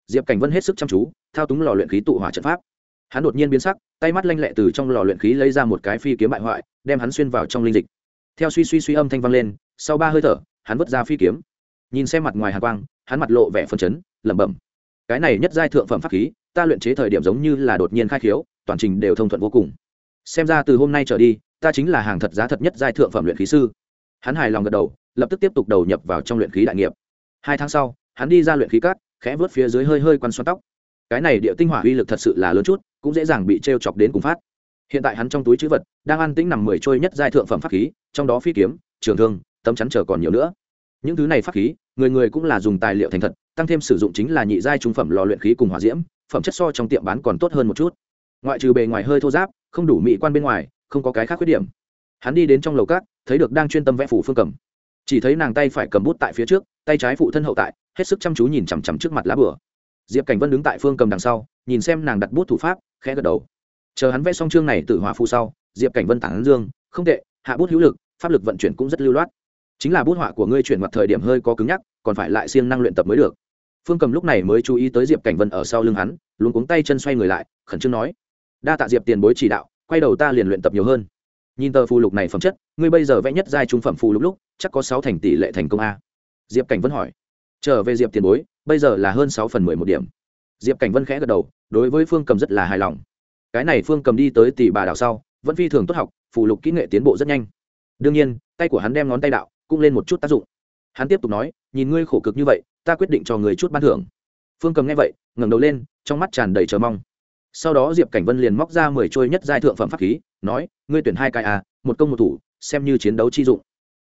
Speaker 1: diệp cảnh vân hết sức chăm chú, thao túng lò luyện khí tụ hỏa trận pháp. Hắn đột nhiên biến sắc, tay mắt lanh lẹ từ trong lò luyện khí lấy ra một cái phi kiếm bại hoại, đem hắn xuyên vào trong linh dịch. Theo suy suy suy âm thanh vang lên, sau ba hơi thở, hắn vứt ra phi kiếm. Nhìn xem mặt ngoài hàn quang, hắn mặt lộ vẻ phân chấn, lẩm bẩm. Cái này nhất giai thượng phẩm pháp khí, ta luyện chế thời điểm giống như là đột nhiên khai khiếu, toàn trình đều thông thuận vô cùng. Xem ra từ hôm nay trở đi, ta chính là hàng thật giá thật nhất giai thượng phẩm luyện khí sư. Hắn hài lòng gật đầu, lập tức tiếp tục đầu nhập vào trong luyện khí đại nghiệp. Hai tháng sau, hắn đi ra luyện khí cát khẽ vớt phía dưới hơi hơi quăn xoắn tóc. Cái này địa tinh hỏa uy lực thật sự là lớn chút, cũng dễ dàng bị t r e o chọc đến cùng phát. Hiện tại hắn trong túi chữ vật đang an tĩnh nằm mười trôi nhất giai thượng phẩm pháp khí, trong đó phi kiếm, trường thương, tấm chắn chờ còn nhiều nữa. Những thứ này pháp khí, người người cũng là dùng tài liệu thành thật, tăng thêm sử dụng chính là nhị giai trung phẩm lò luyện khí cùng hỏa diễm, phẩm chất so trong tiệm bán còn tốt hơn một chút. Ngoại trừ bề ngoài hơi thô giáp, không đủ mỹ quan bên ngoài, không có cái khác khuyết điểm. Hắn đi đến trong lầu cát thấy được đang chuyên tâm vẽ phủ phương cầm. Chỉ thấy nàng tay phải cầm bút tại phía trước, tay trái phụ thân hậu tại hết sức chăm chú nhìn chằm chằm trước mặt lá bửa. Diệp cảnh vân đứng tại phương cầm đằng sau, nhìn xem nàng đặt bút thủ pháp, khẽ gật đầu. Chờ hắn vẽ xong chương này từ hỏa phu sau, diệp cảnh vân tản dương, không tệ, hạ bút hữu lực, pháp lực vận chuyển cũng rất lưu loát. Chính là bút họa của ngươi chuyển mặt thời điểm hơi có cứng nhắc, còn phải lại siêng năng luyện tập mới được. Phương cầm lúc này mới chú ý tới diệp cảnh vân ở sau lưng hắn luôn cuống tay chân xoay người lại, khẩn trương nói, đa tạ diệp tiền bối chỉ đạo, quay đầu ta liền luyện tập nhiều hơn. Nhìn tờ phù lục này phẩm chất, ngươi bây giờ vẽ nhất giai trung phẩm phù lục lúc, chắc có sáu thành tỷ lệ thành công a. Diệp cảnh vân hỏi trở về diệp tiền bối, bây giờ là hơn sáu phần mười một điểm. Diệp cảnh vân khẽ gật đầu, đối với phương cầm rất là hài lòng. Cái này phương cầm đi tới tỷ bà đảo sau, vẫn phi thường tốt học, phụ lục kỹ nghệ tiến bộ rất nhanh. Đương nhiên, tay của hắn đem ngón tay đạo cũng lên một chút tác dụng. Hắn tiếp tục nói, nhìn ngươi khổ cực như vậy, ta quyết định cho người chút ban thưởng. Phương cầm nghe vậy, ngẩng đầu lên, trong mắt tràn đầy chờ mong. Sau đó diệp cảnh vân liền móc ra mười trôi nhất giai thượng phẩm pháp khí, nói, ngươi tuyển hai cái à một công một thủ, xem như chiến đấu chi dụng.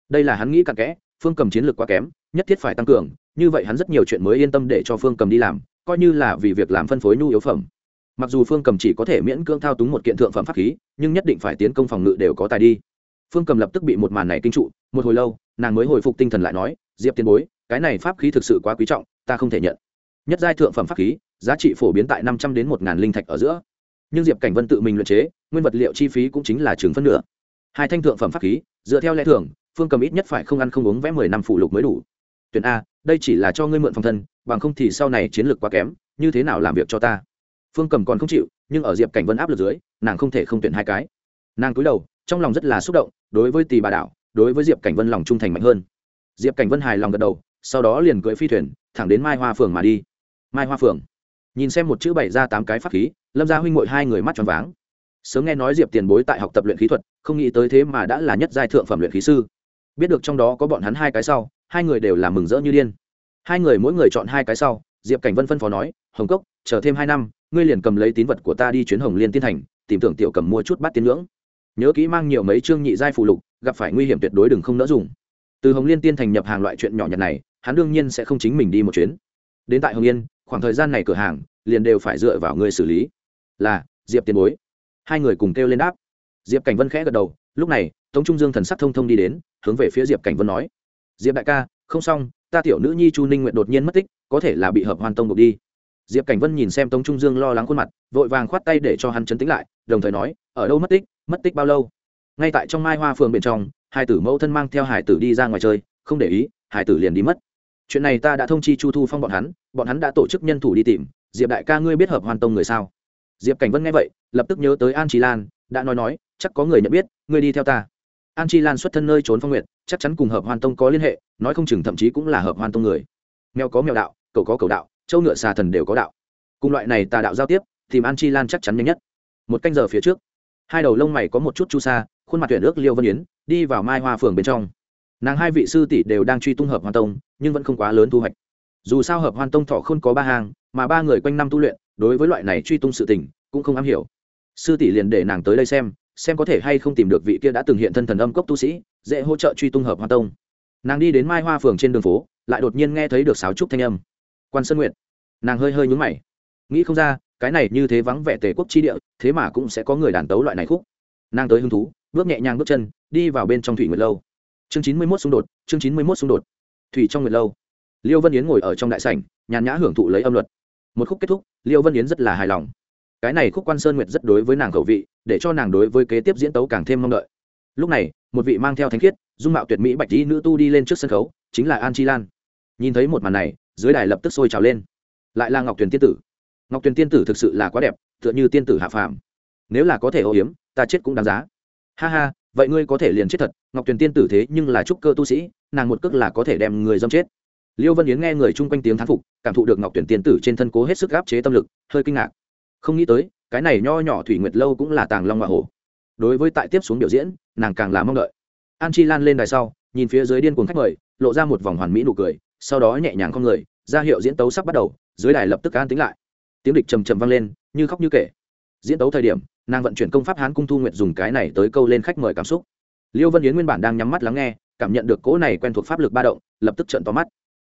Speaker 1: Đây là hắn nghĩ cặn kẽ, phương cầm chiến lược quá kém, nhất thiết phải tăng cường như vậy hắn rất nhiều chuyện mới yên tâm để cho phương cầm đi làm, coi như là vì việc làm phân phối nhu yếu phẩm. Mặc dù phương cầm chỉ có thể miễn cưỡng thao túng một kiện thượng phẩm pháp khí, nhưng nhất định phải tiến công phòng ngự đều có tài đi. Phương cầm lập tức bị một màn này kinh trụ, một hồi lâu, nàng mới hồi phục tinh thần lại nói, diệp tiền bối, cái này pháp khí thực sự quá quý trọng, ta không thể nhận. Nhất giai thượng phẩm pháp khí, giá trị phổ biến tại năm trăm đến một ngàn linh thạch ở giữa. Nhưng diệp cảnh vân tự mình luyện chế, nguyên vật liệu chi phí cũng chính là chừng phân nửa. Hai thanh thượng phẩm pháp khí, dựa theo lẽ thường, phương cầm ít nhất phải không ăn không uống vẽ mười năm phụ lục mới đủ tuyển a, đây chỉ là cho ngươi mượn phòng thân, bằng không thì sau này chiến lược quá kém, như thế nào làm việc cho ta? Phương cầm còn không chịu, nhưng ở diệp cảnh vân áp lực dưới, nàng không thể không tuyển hai cái. Nàng cúi đầu, trong lòng rất là xúc động, đối với tỷ bà đảo đối với diệp cảnh vân lòng trung thành mạnh hơn. Diệp cảnh vân hài lòng gật đầu, sau đó liền cưỡi phi thuyền, thẳng đến mai hoa phường mà đi. Mai hoa phường nhìn xem một chữ bảy ra tám cái pháp khí, lâm gia huynh ngội hai người mắt tròn váng. Sớm nghe nói diệp tiền bối tại học tập luyện khí thuật, không nghĩ tới thế mà đã là nhất giai thượng phẩm luyện khí sư. Biết được trong đó có bọn hắn hai cái sau hai người đều là mừng rỡ như điên. Hai người mỗi người chọn hai cái sau, diệp cảnh vân phân phó nói, hồng cốc, chờ thêm hai năm, ngươi liền cầm lấy tín vật của ta đi chuyến hồng liên tiên thành, tìm tưởng tiểu cầm mua chút bát tiến ngưỡng. Nhớ kỹ mang nhiều mấy chương nhị giai phù lục, gặp phải nguy hiểm tuyệt đối đừng không nỡ dùng. Từ hồng liên tiên thành nhập hàng loại chuyện nhỏ nhặt này, hắn đương nhiên sẽ không chính mình đi một chuyến. Đến tại hồng yên, khoảng thời gian này cửa hàng liền đều phải dựa vào người xử lý. Là, diệp tiền bối. Hai người cùng kêu lên đáp. Diệp cảnh vân khẽ gật đầu, lúc này, tống trung dương thần sắc thông thông đi đến, hướng về phía diệp cảnh vân nói diệp đại ca, không xong, ta tiểu nữ nhi chu ninh nguyện đột nhiên mất tích, có thể là bị hợp hoàn tông buộc đi. Diệp cảnh vân nhìn xem tống trung dương lo lắng khuôn mặt, vội vàng khoát tay để cho hắn chấn tĩnh lại, đồng thời nói, ở đâu mất tích mất tích bao lâu? Ngay tại trong mai hoa phường bên trong, hai tử mẫu thân mang theo hải tử đi ra ngoài chơi, không để ý, hải tử liền đi mất. Chuyện này ta đã thông chi chu thu phong bọn hắn bọn hắn đã tổ chức nhân thủ đi tìm. Diệp đại ca ngươi biết hợp hoàn tông người sao? Diệp cảnh vân nghe vậy, lập tức nhớ tới an trí lan, đã nói nói, chắc có người nhận biết, ngươi đi theo ta an chi lan xuất thân nơi trốn phong nguyệt, chắc chắn cùng hợp hoàn tông có liên hệ nói không chừng thậm chí cũng là hợp hoàn tông người. Mèo có mèo đạo cậu có cầu đạo châu ngựa xà thần đều có đạo. Cùng loại này tà đạo giao tiếp tìm an chi lan chắc chắn nhanh nhất. Một canh giờ phía trước hai đầu lông mày có một chút chu sa khuôn mặt tuyển ước liêu vân yến đi vào mai hoa phường bên trong. Nàng hai vị sư tỷ đều đang truy tung hợp hoàn tông nhưng vẫn không quá lớn thu hoạch. Dù sao hợp hoàn tông thọ không có ba hàng mà ba người quanh năm tu luyện đối với loại này truy tung sự tình cũng không am hiểu. Sư tỷ liền để nàng tới đây xem xem có thể hay không tìm được vị kia đã từng hiện thân thần âm cốc tu sĩ, dễ hỗ trợ truy tung hợp hoa tông. Nàng đi đến mai hoa phường trên đường phố, lại đột nhiên nghe thấy được sáo trúc thanh âm. Quan sơn nguyện nàng hơi hơi nhúng mày. Nghĩ không ra, cái này như thế vắng vẻ tề quốc chi địa, thế mà cũng sẽ có người đàn tấu loại này khúc. Nàng tới hứng thú, bước nhẹ nhàng bước chân, đi vào bên trong thủy nguyệt lâu. Chương chín mươi mốt xung đột, chương chín mươi mốt xung đột. Thủy trong nguyệt lâu. Liêu vân yến ngồi ở trong đại sảnh, nhàn nhã hưởng thụ lấy âm luật. Một khúc kết thúc, liêu vân yến rất là hài lòng cái này khúc quan sơn nguyệt rất đối với nàng khẩu vị, để cho nàng đối với kế tiếp diễn tấu càng thêm mong đợi. Lúc này, một vị mang theo thánh khiết, dung mạo tuyệt mỹ bạch tỷ nữ tu đi lên trước sân khấu, chính là an chi lan. Nhìn thấy một màn này, dưới đài lập tức sôi trào lên. Lại là ngọc tuyền tiên tử. Ngọc tuyền tiên tử thực sự là quá đẹp, tựa như tiên tử hạ phàm. Nếu là có thể ô hiếm, ta chết cũng đáng giá. Ha ha, vậy ngươi có thể liền chết thật, ngọc tuyền tiên tử thế nhưng là trúc cơ tu sĩ, nàng một cước là có thể đem người dâm chết. Liêu vân yến nghe người chung quanh tiếng thán phục, cảm thụ được ngọc tuyển tiên tử trên thân cố hết sức gáp chế tâm lực, hơi kinh ngạc không nghĩ tới, cái này nho nhỏ thủy nguyệt lâu cũng là tàng long hoa hổ. Đối với tại tiếp xuống biểu diễn, nàng càng là mong đợi. An chi lan lên đài sau, nhìn phía dưới điên cuồng khách mời, lộ ra một vòng hoàn mỹ nụ cười, sau đó nhẹ nhàng con người, ra hiệu diễn tấu sắp bắt đầu, dưới đài lập tức an tính lại. Tiếng địch trầm trầm vang lên, như khóc như kể. Diễn tấu thời điểm, nàng vận chuyển công pháp hán cung thu nguyện dùng cái này tới câu lên khách mời cảm xúc. Liêu vân yến nguyên bản đang nhắm mắt lắng nghe, cảm nhận được cỗ này quen thuộc pháp lực ba động, lập tức trận to mắt.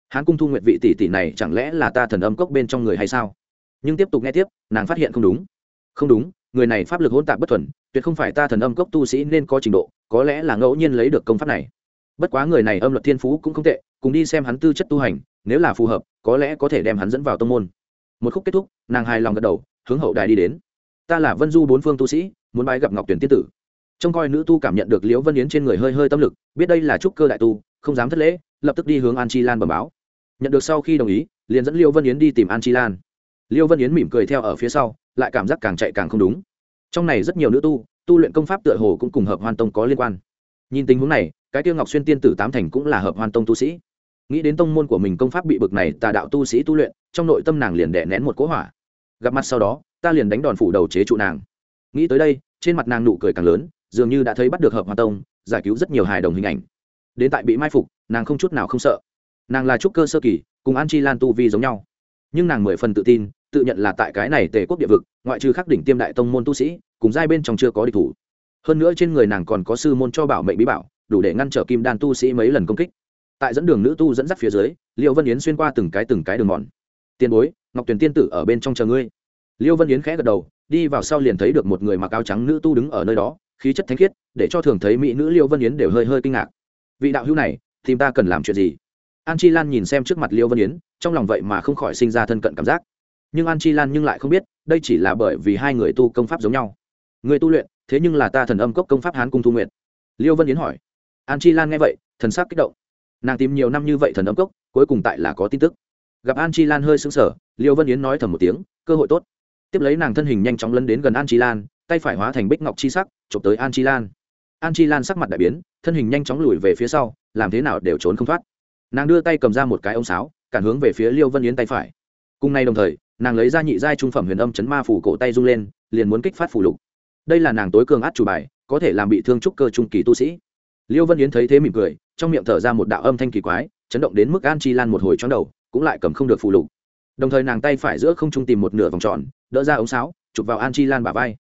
Speaker 1: Hán cung thu nguyện vị tỷ tỷ này chẳng lẽ là ta thần âm cốc bên trong người hay sao? Nhưng tiếp tục nghe tiếp, nàng phát hiện không đúng. Không đúng, người này pháp lực hỗn tạp bất thuần, tuyệt không phải ta thần âm cốc tu sĩ nên có trình độ, có lẽ là ngẫu nhiên lấy được công pháp này. Bất quá người này âm luật thiên phú cũng không tệ, cùng đi xem hắn tư chất tu hành, nếu là phù hợp, có lẽ có thể đem hắn dẫn vào tông môn. Một khúc kết thúc, nàng hài lòng gật đầu, hướng hậu đài đi đến. Ta là vân du bốn phương tu sĩ, muốn bái gặp ngọc tuyển tiên tử. Trông coi nữ tu cảm nhận được liễu vân yến trên người hơi hơi tâm lực, biết đây là trúc cơ đại tu, không dám thất lễ, lập tức đi hướng an chi lan bẩm báo. Nhận được sau khi đồng ý, liền dẫn liễu vân yến đi tìm an chi lan liêu vân yến mỉm cười theo ở phía sau, lại cảm giác càng chạy càng không đúng. Trong này rất nhiều nữ tu tu luyện công pháp tựa hồ cũng cùng hợp hoan tông có liên quan. Nhìn tình huống này, cái tiêu ngọc xuyên tiên tử tám thành cũng là hợp hoan tông tu sĩ. Nghĩ đến tông môn của mình công pháp bị bực này, tà đạo tu sĩ tu luyện, trong nội tâm nàng liền đẻ nén một cỗ hỏa. Gặp mặt sau đó, ta liền đánh đòn phủ đầu chế trụ nàng. Nghĩ tới đây, trên mặt nàng nụ cười càng lớn, dường như đã thấy bắt được hợp Hoan tông, giải cứu rất nhiều hài đồng hình ảnh. Đến tại bị mai phục, nàng không chút nào không sợ. Nàng là trúc cơ sơ kỳ, cùng an chi lan tu vi giống nhau. Nhưng nàng mười phần tự tin tự nhận là tại cái này tề quốc địa vực, ngoại trừ khắc đỉnh tiêm đại tông môn tu sĩ, cùng giai bên trong chưa có địch thủ. Hơn nữa trên người nàng còn có sư môn cho bảo mệnh bí bảo, đủ để ngăn trở kim đan tu sĩ mấy lần công kích. Tại dẫn đường nữ tu dẫn dắt phía dưới liệu vân yến xuyên qua từng cái từng cái đường mòn. Tiền bối, ngọc tuyền tiên tử ở bên trong chờ ngươi. Liêu vân yến khẽ gật đầu, đi vào sau liền thấy được một người mặc áo trắng nữ tu đứng ở nơi đó, khí chất thánh khiết, để cho thường thấy mỹ nữ liêu vân yến đều hơi hơi kinh ngạc. Vị đạo hữu này thì ta cần làm chuyện gì? An chi lan nhìn xem trước mặt liêu vân yến, trong lòng vậy mà không khỏi sinh ra thân cận cảm giác nhưng an chi lan nhưng lại không biết, đây chỉ là bởi vì hai người tu công pháp giống nhau. Người tu luyện, thế nhưng là ta thần âm cốc công pháp hán cung thu nguyện liêu vân yến hỏi. An chi lan nghe vậy, thần sắc kích động. Nàng tìm nhiều năm như vậy thần âm cốc, cuối cùng tại là có tin tức. Gặp an chi lan hơi sững sờ, liêu vân yến nói thầm một tiếng, cơ hội tốt. Tiếp lấy nàng thân hình nhanh chóng lấn đến gần an chi lan, tay phải hóa thành bích ngọc chi sắc, chụp tới an chi lan. An chi lan sắc mặt đại biến, thân hình nhanh chóng lùi về phía sau, làm thế nào đều trốn không thoát. Nàng đưa tay cầm ra một cái ống sáo, cản hướng về phía liêu vân yến tay phải. Cùng nay đồng thời nàng lấy ra nhị giai trung phẩm huyền âm chấn ma phủ cổ tay rung lên, liền muốn kích phát phủ lục. Đây là nàng tối cường át chủ bài, có thể làm bị thương trúc cơ trung kỳ tu sĩ. Liêu vân yến thấy thế mỉm cười, trong miệng thở ra một đạo âm thanh kỳ quái, chấn động đến mức an chi lan một hồi chóng đầu, cũng lại cầm không được phủ lục. Đồng thời nàng tay phải giữa không trung tìm một nửa vòng tròn, đỡ ra ống sáo, chụp vào an chi lan bà vai.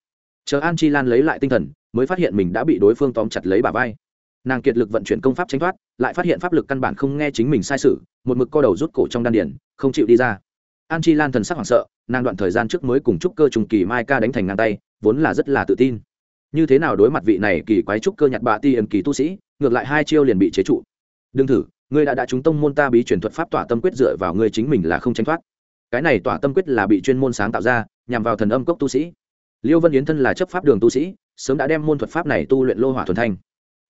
Speaker 1: Chờ an chi lan lấy lại tinh thần, mới phát hiện mình đã bị đối phương tóm chặt lấy bà vai. Nàng kiệt lực vận chuyển công pháp tránh thoát, lại phát hiện pháp lực căn bản không nghe chính mình sai sự, một mực co đầu rút cổ trong đan điển không chịu đi ra an chi lan thần sắc hoảng sợ, nàng đoạn thời gian trước mới cùng trúc cơ trùng kỳ mai ca đánh thành ngang tay, vốn là rất là tự tin. Như thế nào đối mặt vị này kỳ quái trúc cơ nhặt bạ ti ẩn kỳ tu sĩ, ngược lại hai chiêu liền bị chế trụ. Đừng thử, ngươi đã đã trúng tông môn ta bí truyền thuật pháp tỏa tâm quyết dựa vào ngươi chính mình là không tránh thoát. Cái này tỏa tâm quyết là bị chuyên môn sáng tạo ra, nhằm vào thần âm cốc tu sĩ. Liêu vân yến thân là chấp pháp đường tu sĩ, sớm đã đem môn thuật pháp này tu luyện lô hỏa thuần thanh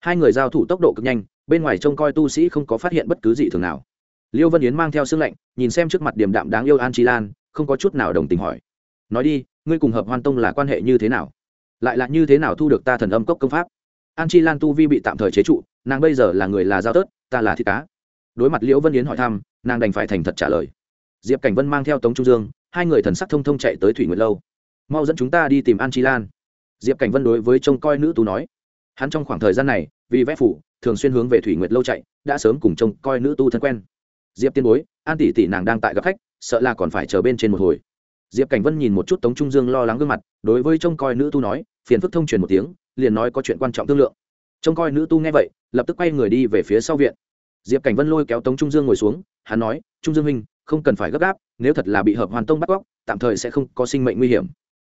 Speaker 1: hai người giao thủ tốc độ cực nhanh, bên ngoài trông coi tu sĩ không có phát hiện bất cứ gì thường nào liêu vân yến mang theo sương lạnh, nhìn xem trước mặt điểm đạm đáng yêu an chi lan, không có chút nào đồng tình hỏi. Nói đi, ngươi cùng hợp hoan tông là quan hệ như thế nào? Lại là như thế nào thu được ta thần âm cốc công pháp? An chi lan tu vi bị tạm thời chế trụ, nàng bây giờ là người là giao tớt, ta là thịt cá. Đối mặt liễu vân yến hỏi thăm, nàng đành phải thành thật trả lời. Diệp cảnh vân mang theo tống trung dương, hai người thần sắc thông thông chạy tới thủy nguyệt lâu. Mau dẫn chúng ta đi tìm an chi lan. Diệp cảnh vân đối với trông coi nữ tú nói. Hắn trong khoảng thời gian này, vì vẽ phủ, thường xuyên hướng về thủy nguyệt lâu chạy, đã sớm cùng trông coi nữ tu thân quen diệp tiên bối, an tỷ tỷ nàng đang tại gặp khách, sợ là còn phải chờ bên trên một hồi. Diệp cảnh vân nhìn một chút tống trung dương lo lắng gương mặt, đối với trông coi nữ tu nói, phiền phức thông truyền một tiếng, liền nói có chuyện quan trọng thương lượng. Trông coi nữ tu nghe vậy, lập tức quay người đi về phía sau viện. Diệp cảnh vân lôi kéo tống trung dương ngồi xuống, hắn nói, trung dương huynh, không cần phải gấp gáp, nếu thật là bị hợp hoàn tông bắt cóc, tạm thời sẽ không có sinh mệnh nguy hiểm.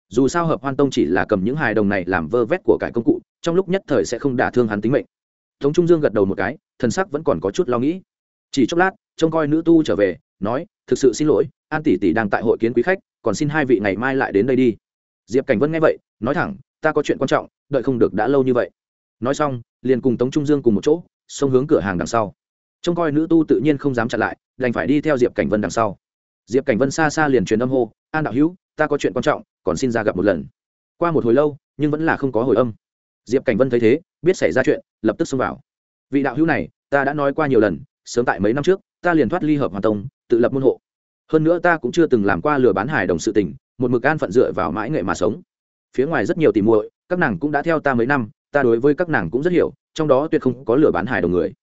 Speaker 1: Dù sao hợp hoan tông chỉ là cầm những hài đồng này làm vơ vét của cải công cụ, trong lúc nhất thời sẽ không đả thương hắn tính mệnh. Tống trung dương gật đầu một cái, thần sắc vẫn còn có chút lo nghĩ chỉ chốc lát, trông coi nữ tu trở về, nói, thực sự xin lỗi, an tỷ tỷ đang tại hội kiến quý khách, còn xin hai vị ngày mai lại đến đây đi. Diệp cảnh vân nghe vậy, nói thẳng, ta có chuyện quan trọng, đợi không được đã lâu như vậy. Nói xong, liền cùng tống trung dương cùng một chỗ, xông hướng cửa hàng đằng sau. Trông coi nữ tu tự nhiên không dám chặn lại, đành phải đi theo diệp cảnh vân đằng sau. Diệp cảnh vân xa xa liền truyền âm hô, an đạo hữu, ta có chuyện quan trọng, còn xin ra gặp một lần. Qua một hồi lâu, nhưng vẫn là không có hồi âm. Diệp cảnh vân thấy thế, biết xảy ra chuyện, lập tức xông vào. Vị đạo hữu này, ta đã nói qua nhiều lần sớm tại mấy năm trước, ta liền thoát ly hợp hoàn tông, tự lập môn hộ. Hơn nữa ta cũng chưa từng làm qua lừa bán hài đồng sự tình, một mực an phận dựa vào mãi nghệ mà sống. Phía ngoài rất nhiều tìm muội, các nàng cũng đã theo ta mấy năm, ta đối với các nàng cũng rất hiểu, trong đó tuyệt không có lừa bán hài đồng người.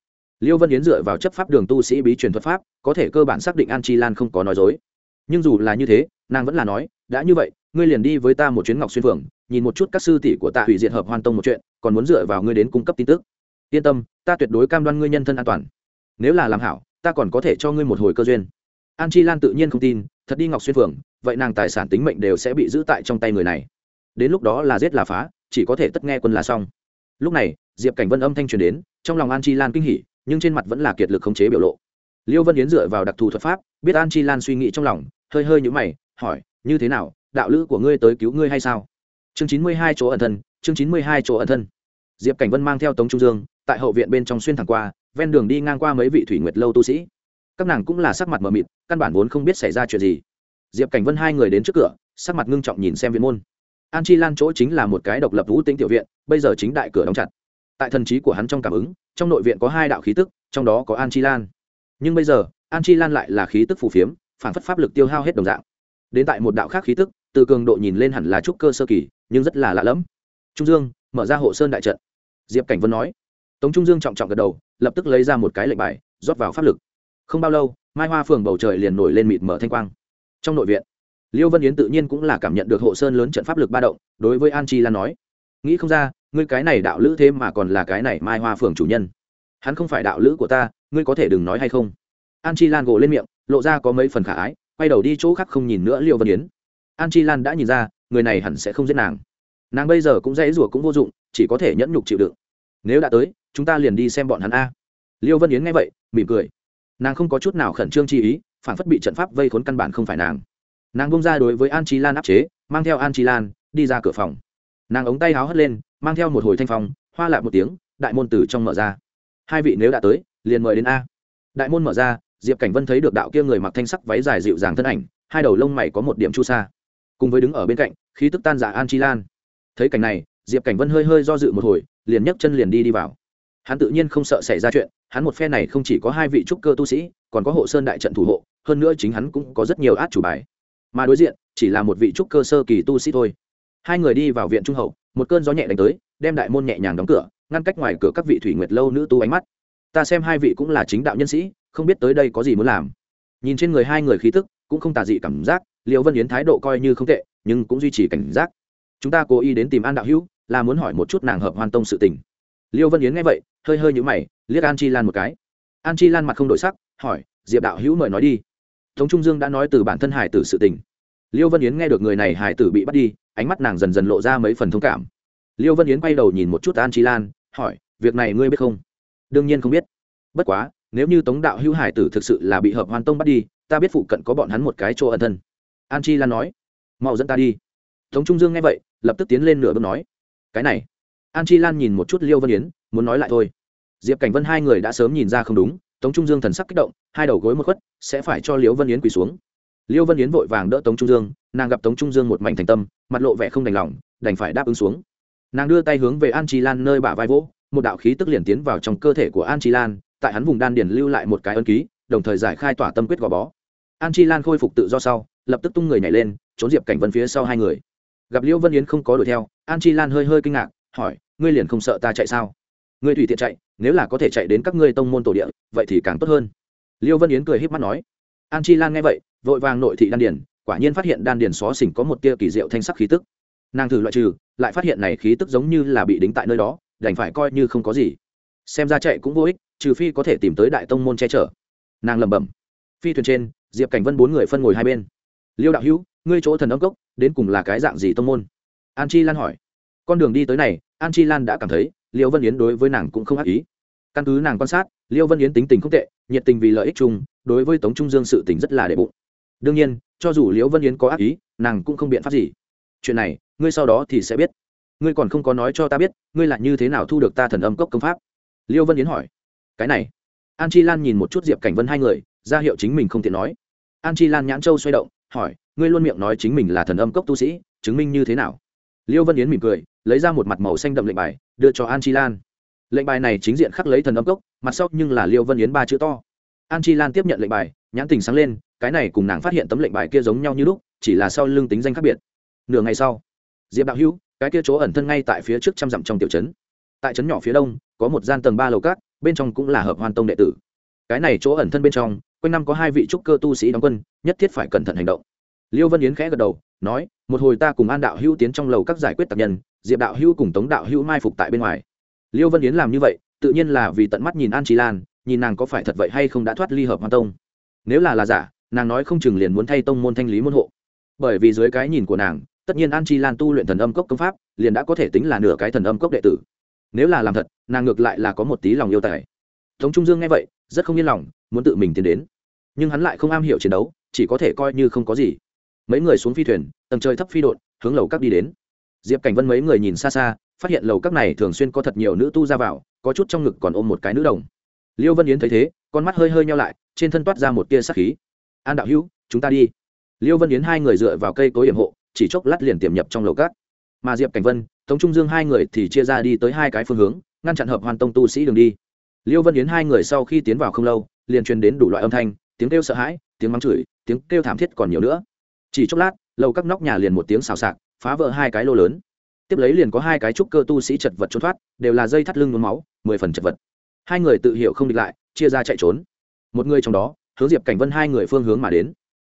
Speaker 1: Liêu vân yến dựa vào chấp pháp đường tu sĩ bí truyền thuật pháp, có thể cơ bản xác định an chi lan không có nói dối. Nhưng dù là như thế, nàng vẫn là nói, đã như vậy, ngươi liền đi với ta một chuyến ngọc xuyên phường, nhìn một chút các sư tỷ của ta hủy diệt hợp hoàn tông một chuyện, còn muốn dựa vào ngươi đến cung cấp tin tức. Yên tâm, ta tuyệt đối cam đoan ngươi nhân thân an toàn nếu là làm hảo, ta còn có thể cho ngươi một hồi cơ duyên. An chi lan tự nhiên không tin, thật đi ngọc xuyên phường, vậy nàng tài sản tính mệnh đều sẽ bị giữ tại trong tay người này. Đến lúc đó là giết là phá, chỉ có thể tất nghe quân là xong. Lúc này, diệp cảnh vân âm thanh truyền đến, trong lòng an chi lan kinh hỉ, nhưng trên mặt vẫn là kiệt lực khống chế biểu lộ. Liêu vân yến dựa vào đặc thù thuật pháp, biết an chi lan suy nghĩ trong lòng, hơi hơi nhũ mày, hỏi, như thế nào, đạo lữ của ngươi tới cứu ngươi hay sao? Chương chín mươi hai chỗ ẩn thân, chương chín mươi hai chỗ ẩn thân. Diệp cảnh vân mang theo tống trung dương, tại hậu viện bên trong xuyên thẳng qua ven đường đi ngang qua mấy vị thủy nguyệt lâu tu sĩ. Các nàng cũng là sắc mặt mờ mịt, căn bản vốn không biết xảy ra chuyện gì. Diệp cảnh vân hai người đến trước cửa, sắc mặt ngưng trọng nhìn xem viện môn. An chi lan chỗ chính là một cái độc lập vũ tĩnh tiểu viện, bây giờ chính đại cửa đóng chặt. Tại thần trí của hắn trong cảm ứng, trong nội viện có hai đạo khí tức, trong đó có an chi lan. Nhưng bây giờ, an chi lan lại là khí tức phù phiếm, phản phất pháp lực tiêu hao hết đồng dạng. Đến tại một đạo khác khí tức, từ cường độ nhìn lên hẳn là trúc cơ sơ kỳ, nhưng rất là lạ lẫm. Trung dương, mở ra hộ sơn đại trận. Diệp cảnh vân nói. Tống trung dương trọng trọng gật đầu lập tức lấy ra một cái lệnh bài, rót vào pháp lực. Không bao lâu, mai hoa phường bầu trời liền nổi lên mịt mở thanh quang. Trong nội viện, liêu vân yến tự nhiên cũng là cảm nhận được hộ sơn lớn trận pháp lực ba động, đối với an chi lan nói, nghĩ không ra, ngươi cái này đạo lữ thế mà còn là cái này mai hoa phường chủ nhân. Hắn không phải đạo lữ của ta, ngươi có thể đừng nói hay không? An chi lan gỗ lên miệng, lộ ra có mấy phần khả ái, quay đầu đi chỗ khác không nhìn nữa liêu vân yến. An chi lan đã nhìn ra, người này hẳn sẽ không giết nàng. Nàng bây giờ cũng dễ rủa cũng vô dụng, chỉ có thể nhẫn nhục chịu đựng. Nếu đã tới chúng ta liền đi xem bọn hắn a. Liêu vân yến nghe vậy, mỉm cười. Nàng không có chút nào khẩn trương chi ý, phản phất bị trận pháp vây khốn căn bản không phải nàng. Nàng bông ra đối với an chi lan áp chế, mang theo an chi lan, đi ra cửa phòng. Nàng ống tay háo hất lên, mang theo một hồi thanh phong, hoa lại một tiếng, đại môn từ trong mở ra. Hai vị nếu đã tới, liền mời đến a. Đại môn mở ra, diệp cảnh vân thấy được đạo kia người mặc thanh sắc váy dài dịu dàng thân ảnh, hai đầu lông mày có một điểm chu xa. cùng với đứng ở bên cạnh, khí tức tan giả an chi lan. Thấy cảnh này, diệp cảnh vân hơi hơi do dự một hồi, liền nhấc chân liền đi đi vào hắn tự nhiên không sợ xảy ra chuyện, hắn một phe này không chỉ có hai vị trúc cơ tu sĩ, còn có hộ sơn đại trận thủ hộ, hơn nữa chính hắn cũng có rất nhiều át chủ bài. Mà đối diện, chỉ là một vị trúc cơ sơ kỳ tu sĩ thôi. Hai người đi vào viện trung hậu, một cơn gió nhẹ đánh tới, đem đại môn nhẹ nhàng đóng cửa, ngăn cách ngoài cửa các vị thủy nguyệt lâu nữ tu ánh mắt. Ta xem hai vị cũng là chính đạo nhân sĩ, không biết tới đây có gì muốn làm. Nhìn trên người hai người khí tức, cũng không tà dị cảm giác liệu vân yến thái độ coi như không tệ, nhưng cũng duy trì cảnh giác. Chúng ta cố ý đến tìm an đạo hữu, là muốn hỏi một chút nàng hợp hoàn tông sự tình liêu vân yến nghe vậy, hơi hơi nhũ mày, liếc an chi lan một cái. An chi lan mặt không đổi sắc, hỏi, diệp đạo hữu mời nói đi. Tống trung dương đã nói từ bản thân hải tử sự tình. Liêu vân yến nghe được người này hải tử bị bắt đi, ánh mắt nàng dần dần lộ ra mấy phần thông cảm. Liêu vân yến quay đầu nhìn một chút an chi lan, hỏi, việc này ngươi biết không? Đương nhiên không biết. Bất quá, nếu như tống đạo hữu hải tử thực sự là bị hợp hoàn tông bắt đi, ta biết phụ cận có bọn hắn một cái chỗ ẩn thân. An chi lan nói, mau dẫn ta đi. Tống trung dương nghe vậy, lập tức tiến lên nửa bước nói, cái này an chi lan nhìn một chút liêu vân yến, muốn nói lại thôi. Diệp cảnh vân hai người đã sớm nhìn ra không đúng, tống trung dương thần sắc kích động, hai đầu gối một khuất, sẽ phải cho liêu vân yến quỳ xuống. Liêu vân yến vội vàng đỡ tống trung dương, nàng gặp tống trung dương một mảnh thành tâm, mặt lộ vẻ không đành lòng, đành phải đáp ứng xuống. Nàng đưa tay hướng về an chi lan nơi bả vai vỗ, một đạo khí tức liền tiến vào trong cơ thể của an chi lan, tại hắn vùng đan điền lưu lại một cái ân ký, đồng thời giải khai tỏa tâm quyết gò bó. An chi lan khôi phục tự do sau, lập tức tung người nhảy lên, trốn diệp cảnh vân phía sau hai người. Gặp liễu vân yến không có đuổi theo, an chi lan hơi hơi kinh ngạc hỏi, ngươi liền không sợ ta chạy sao? Ngươi tùy tiện chạy, nếu là có thể chạy đến các ngươi tông môn tổ địa, vậy thì càng tốt hơn. Liêu vân yến cười h í p mắt nói. An chi lan nghe vậy, vội vàng nội thị đan điền, quả nhiên phát hiện đan điền xó xỉnh có một tia kỳ diệu thanh sắc khí tức. Nàng thử loại trừ, lại phát hiện này khí tức giống như là bị đính tại nơi đó, đành phải coi như không có gì. Xem ra chạy cũng vô ích, trừ phi có thể tìm tới đại tông môn che chở. Nàng lẩm bẩm. Phi thuyền trên, diệp cảnh vân bốn người phân ngồi hai bên. Liêu đạo hữu, ngươi chỗ thần âm cốc, đến cùng là cái dạng gì tông môn? An chi lan hỏi con đường đi tới này, an chi lan đã cảm thấy, liêu vân yến đối với nàng cũng không ác ý. Căn cứ nàng quan sát, liêu vân yến tính tình không tệ, nhiệt tình vì lợi ích chung, đối với tống trung dương sự tình rất là đệ bụng. Đương nhiên, cho dù liêu vân yến có ác ý, nàng cũng không biện pháp gì. Chuyện này, ngươi sau đó thì sẽ biết. Ngươi còn không có nói cho ta biết, ngươi là như thế nào thu được ta thần âm cốc công pháp? Liêu vân yến hỏi. Cái này. An chi lan nhìn một chút diệp cảnh vân hai người, ra hiệu chính mình không tiện nói. An chi lan nhãn châu xoay động, hỏi, ngươi luôn miệng nói chính mình là thần âm cốc tu sĩ, chứng minh như thế nào? Liêu vân yến mỉm cười lấy ra một mặt màu xanh đậm lệnh bài, đưa cho an chi lan. Lệnh bài này chính diện khắc lấy thần âm cốc, mặt sau nhưng là liêu vân yến ba chữ to. An chi lan tiếp nhận lệnh bài, nhãn tình sáng lên, cái này cùng nàng phát hiện tấm lệnh bài kia giống nhau như lúc, chỉ là sau lưng tính danh khác biệt. Nửa ngày sau, diệp đạo hữu, cái kia chỗ ẩn thân ngay tại phía trước trăm dặm trong tiểu trấn. Tại trấn nhỏ phía đông, có một gian tầng ba lầu cát, bên trong cũng là hợp hoan tông đệ tử. Cái này chỗ ẩn thân bên trong, quanh năm có hai vị trúc cơ tu sĩ đóng quân, nhất thiết phải cẩn thận hành động. Liêu vân yến khẽ gật đầu, nói, một hồi ta cùng an đạo hữu tiến trong lầu các giải quyết tạp nhân diệp đạo hữu cùng tống đạo hữu mai phục tại bên ngoài. Liêu vân yến làm như vậy, tự nhiên là vì tận mắt nhìn an trí lan, nhìn nàng có phải thật vậy hay không đã thoát ly hợp hoa tông. Nếu là là giả, nàng nói không chừng liền muốn thay tông môn thanh lý môn hộ. Bởi vì dưới cái nhìn của nàng, tất nhiên an chi lan tu luyện thần âm cốc công pháp, liền đã có thể tính là nửa cái thần âm cốc đệ tử. Nếu là làm thật, nàng ngược lại là có một tí lòng yêu tài. Tống trung dương nghe vậy, rất không yên lòng, muốn tự mình tiến đến. Nhưng hắn lại không am hiểu chiến đấu, chỉ có thể coi như không có gì. Mấy người xuống phi thuyền, tầng trời thấp phi đột hướng lầu các đi đến diệp cảnh vân mấy người nhìn xa xa, phát hiện lầu các này thường xuyên có thật nhiều nữ tu ra vào, có chút trong ngực còn ôm một cái nữ đồng. Liêu vân yến thấy thế, con mắt hơi hơi nhau lại, trên thân toát ra một tia sắc khí. An đạo hữu, chúng ta đi. Liêu vân yến hai người dựa vào cây cối hiểm hộ, chỉ chốc lát liền tiềm nhập trong lầu cát mà diệp cảnh vân, tống trung dương hai người thì chia ra đi tới hai cái phương hướng, ngăn chặn hợp hoàn tông tu sĩ đường đi. Liêu vân yến hai người sau khi tiến vào không lâu, liền truyền đến đủ loại âm thanh, tiếng kêu sợ hãi, tiếng mắng chửi, tiếng kêu thảm thiết còn nhiều nữa. Chỉ chốc lát, lầu các nóc nhà liền một tiếng xào xạc phá vỡ hai cái lô lớn. Tiếp lấy liền có hai cái trúc cơ tu sĩ chật vật trốn thoát, đều là dây thắt lưng nhuốm máu, mười phần chật vật. Hai người tự hiểu không địch lại, chia ra chạy trốn. Một người trong đó, hướng diệp cảnh vân hai người phương hướng mà đến.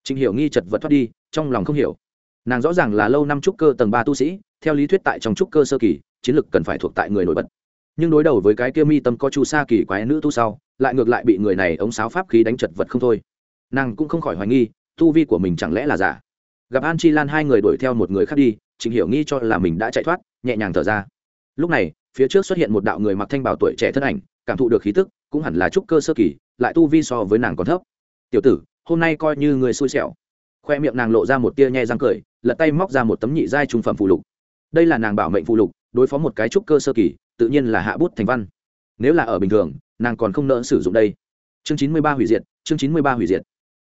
Speaker 1: Trịnh hiểu nghi chật vật thoát đi, trong lòng không hiểu. Nàng rõ ràng là lâu năm trúc cơ tầng ba tu sĩ, theo lý thuyết tại trong trúc cơ sơ kỳ, chiến lực cần phải thuộc tại người nổi bật. Nhưng đối đầu với cái kia mi tâm có chu sa kỳ quái nữ tu sau, lại ngược lại bị người này ống sáo pháp khí đánh chật vật không thôi. Nàng cũng không khỏi hoài nghi, tu vi của mình chẳng lẽ là giả gặp an chi lan hai người đuổi theo một người khác đi trịnh hiểu nghi cho là mình đã chạy thoát, nhẹ nhàng thở ra. Lúc này, phía trước xuất hiện một đạo người mặc thanh bảo tuổi trẻ thân ảnh, cảm thụ được khí tức, cũng hẳn là trúc cơ sơ kỳ, lại tu vi so với nàng còn thấp. Tiểu tử, hôm nay coi như người xui xẻo. Khoe miệng nàng lộ ra một tia nhe răng cười, lật tay móc ra một tấm nhị giai trung phẩm phụ lục. Đây là nàng bảo mệnh phụ lục, đối phó một cái trúc cơ sơ kỳ, tự nhiên là hạ bút thành văn. Nếu là ở bình thường, nàng còn không nỡ sử dụng đây. Chương chín mươi ba hủy diệt, chương chín mươi ba hủy diệt.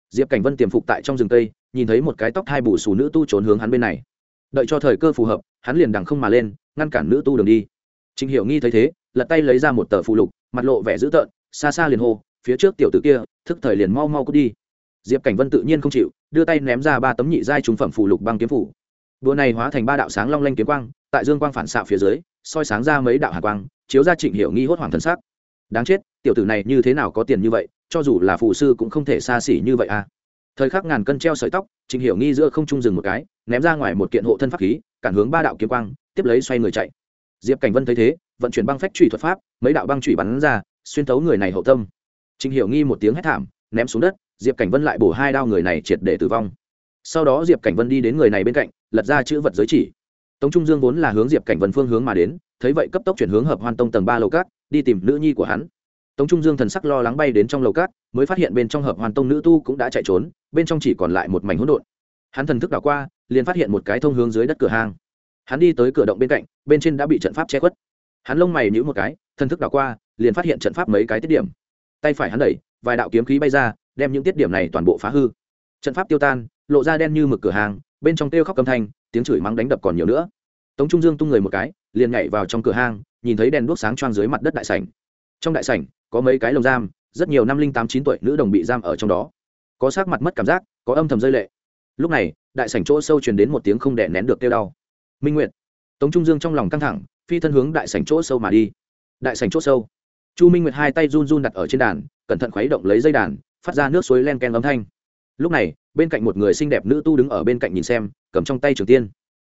Speaker 1: Diệp cảnh vân tiềm phục tại trong rừng tây nhìn thấy một cái tóc hai bù xù nữ tu trốn hướng hắn bên này. Đợi cho thời cơ phù hợp, hắn liền đằng không mà lên, ngăn cản nữ tu đường đi. Trịnh hiểu nghi thấy thế, lật tay lấy ra một tờ phụ lục, mặt lộ vẻ dữ tợn, xa xa liền hô, phía trước tiểu tử kia, thức thời liền mau mau cút đi. Diệp cảnh vân tự nhiên không chịu, đưa tay ném ra ba tấm nhị giai trung phẩm phù lục băng kiếm phủ. Đùa này hóa thành ba đạo sáng long lanh kiếm quang, tại dương quang phản xạ phía dưới, soi sáng ra mấy đạo hạ quang, chiếu ra trịnh hiểu nghi hốt hoảng thân sắc. Đáng chết, tiểu tử này như thế nào có tiền như vậy, cho dù là phù sư cũng không thể xa xỉ như vậy à thời khắc ngàn cân treo sợi tóc trịnh hiểu nghi giữa không trung dừng một cái, ném ra ngoài một kiện hộ thân pháp khí, cản hướng ba đạo kiếm quang, tiếp lấy xoay người chạy. Diệp cảnh vân thấy thế, vận chuyển băng phách trụy thuật pháp, mấy đạo băng trụy bắn ra, xuyên tấu người này hậu tâm. Trịnh hiểu nghi một tiếng hét thảm, ném xuống đất, diệp cảnh vân lại bổ hai đao người này triệt để tử vong. Sau đó diệp cảnh vân đi đến người này bên cạnh, lật ra chữ vật giới chỉ. Tống trung dương vốn là hướng diệp cảnh vân phương hướng mà đến, thấy vậy cấp tốc chuyển hướng hợp hoan tông tầng ba lầu cát đi tìm nữ nhi của hắn tống trung dương thần sắc lo lắng bay đến trong lầu cát, mới phát hiện bên trong hợp hoàn tông nữ tu cũng đã chạy trốn, bên trong chỉ còn lại một mảnh hỗn độn. Hắn thần thức đảo qua, liền phát hiện một cái thông hướng dưới đất cửa hang. Hắn đi tới cửa động bên cạnh, bên trên đã bị trận pháp che khuất. Hắn lông mày nhữ một cái, thần thức đảo qua, liền phát hiện trận pháp mấy cái tiết điểm. Tay phải hắn đẩy, vài đạo kiếm khí bay ra, đem những tiết điểm này toàn bộ phá hư. Trận pháp tiêu tan, lộ ra đen như mực cửa hàng, bên trong kêu khóc cầm thanh, tiếng chửi mắng đánh đập còn nhiều nữa. Tống trung dương tung người một cái, liền nhảy vào trong cửa hang, nhìn thấy đèn đuốc sáng choang dưới mặt đất đại sảnh. Trong đại sảnh có mấy cái lồng giam, rất nhiều năm linh tám chín tuổi nữ đồng bị giam ở trong đó. Có sắc mặt mất cảm giác, có âm thầm rơi lệ. Lúc này, đại sảnh chỗ sâu truyền đến một tiếng không đè nén được kêu đau. Minh nguyệt, tống trung dương trong lòng căng thẳng, phi thân hướng đại sảnh chỗ sâu mà đi. Đại sảnh chỗ sâu. Chu minh nguyệt hai tay run run đặt ở trên đàn, cẩn thận khuấy động lấy dây đàn, phát ra nước suối len ken âm thanh. Lúc này, bên cạnh một người xinh đẹp nữ tu đứng ở bên cạnh nhìn xem, cầm trong tay trường tiên.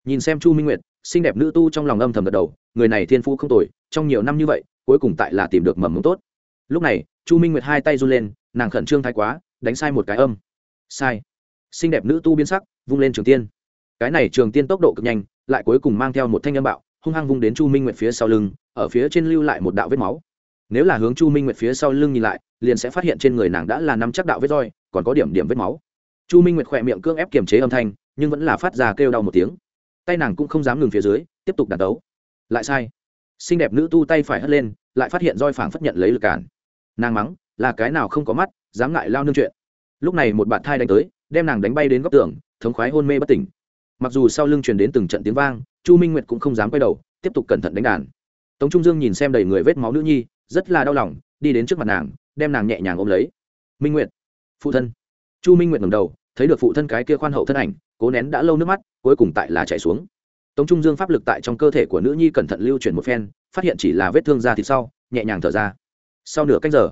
Speaker 1: Nhìn xem chu minh nguyệt, xinh đẹp nữ tu trong lòng âm thầm gật đầu, người này thiên phu không tồi, trong nhiều năm như vậy, cuối cùng tại là tìm được mầm mống tốt lúc này, chu minh nguyệt hai tay run lên, nàng khẩn trương thái quá, đánh sai một cái âm. Sai. Xinh đẹp nữ tu biến sắc, vung lên trường tiên. Cái này trường tiên tốc độ cực nhanh, lại cuối cùng mang theo một thanh âm bạo, hung hăng vung đến chu minh nguyệt phía sau lưng, ở phía trên lưu lại một đạo vết máu. Nếu là hướng chu minh nguyệt phía sau lưng nhìn lại, liền sẽ phát hiện trên người nàng đã là năm chắc đạo vết roi, còn có điểm điểm vết máu. Chu minh nguyệt khỏe miệng cưỡng ép kiềm chế âm thanh, nhưng vẫn là phát ra kêu đau một tiếng. Tay nàng cũng không dám ngừng phía dưới, tiếp tục đàn đấu. Lại sai. Xinh đẹp nữ tu tay phải hất lên, lại phát hiện roi phảng phất nhận lấy lực cản nàng mắng, là cái nào không có mắt, dám ngại lao nương chuyện. Lúc này một bạn thai đánh tới, đem nàng đánh bay đến góc tường, thống khoái hôn mê bất tỉnh. Mặc dù sau lưng truyền đến từng trận tiếng vang, chu minh nguyệt cũng không dám quay đầu, tiếp tục cẩn thận đánh đàn. Tống trung dương nhìn xem đầy người vết máu nữ nhi, rất là đau lòng, đi đến trước mặt nàng, đem nàng nhẹ nhàng ôm lấy. Minh nguyệt, phụ thân. Chu minh nguyệt ngầm đầu, thấy được phụ thân cái kia khoan hậu thân ảnh, cố nén đã lâu nước mắt, cuối cùng tại là chạy xuống. Tống trung dương pháp lực tại trong cơ thể của nữ nhi cẩn thận lưu chuyển một phen, phát hiện chỉ là vết thương da thịt sau, nhẹ nhàng thở ra sau nửa canh giờ,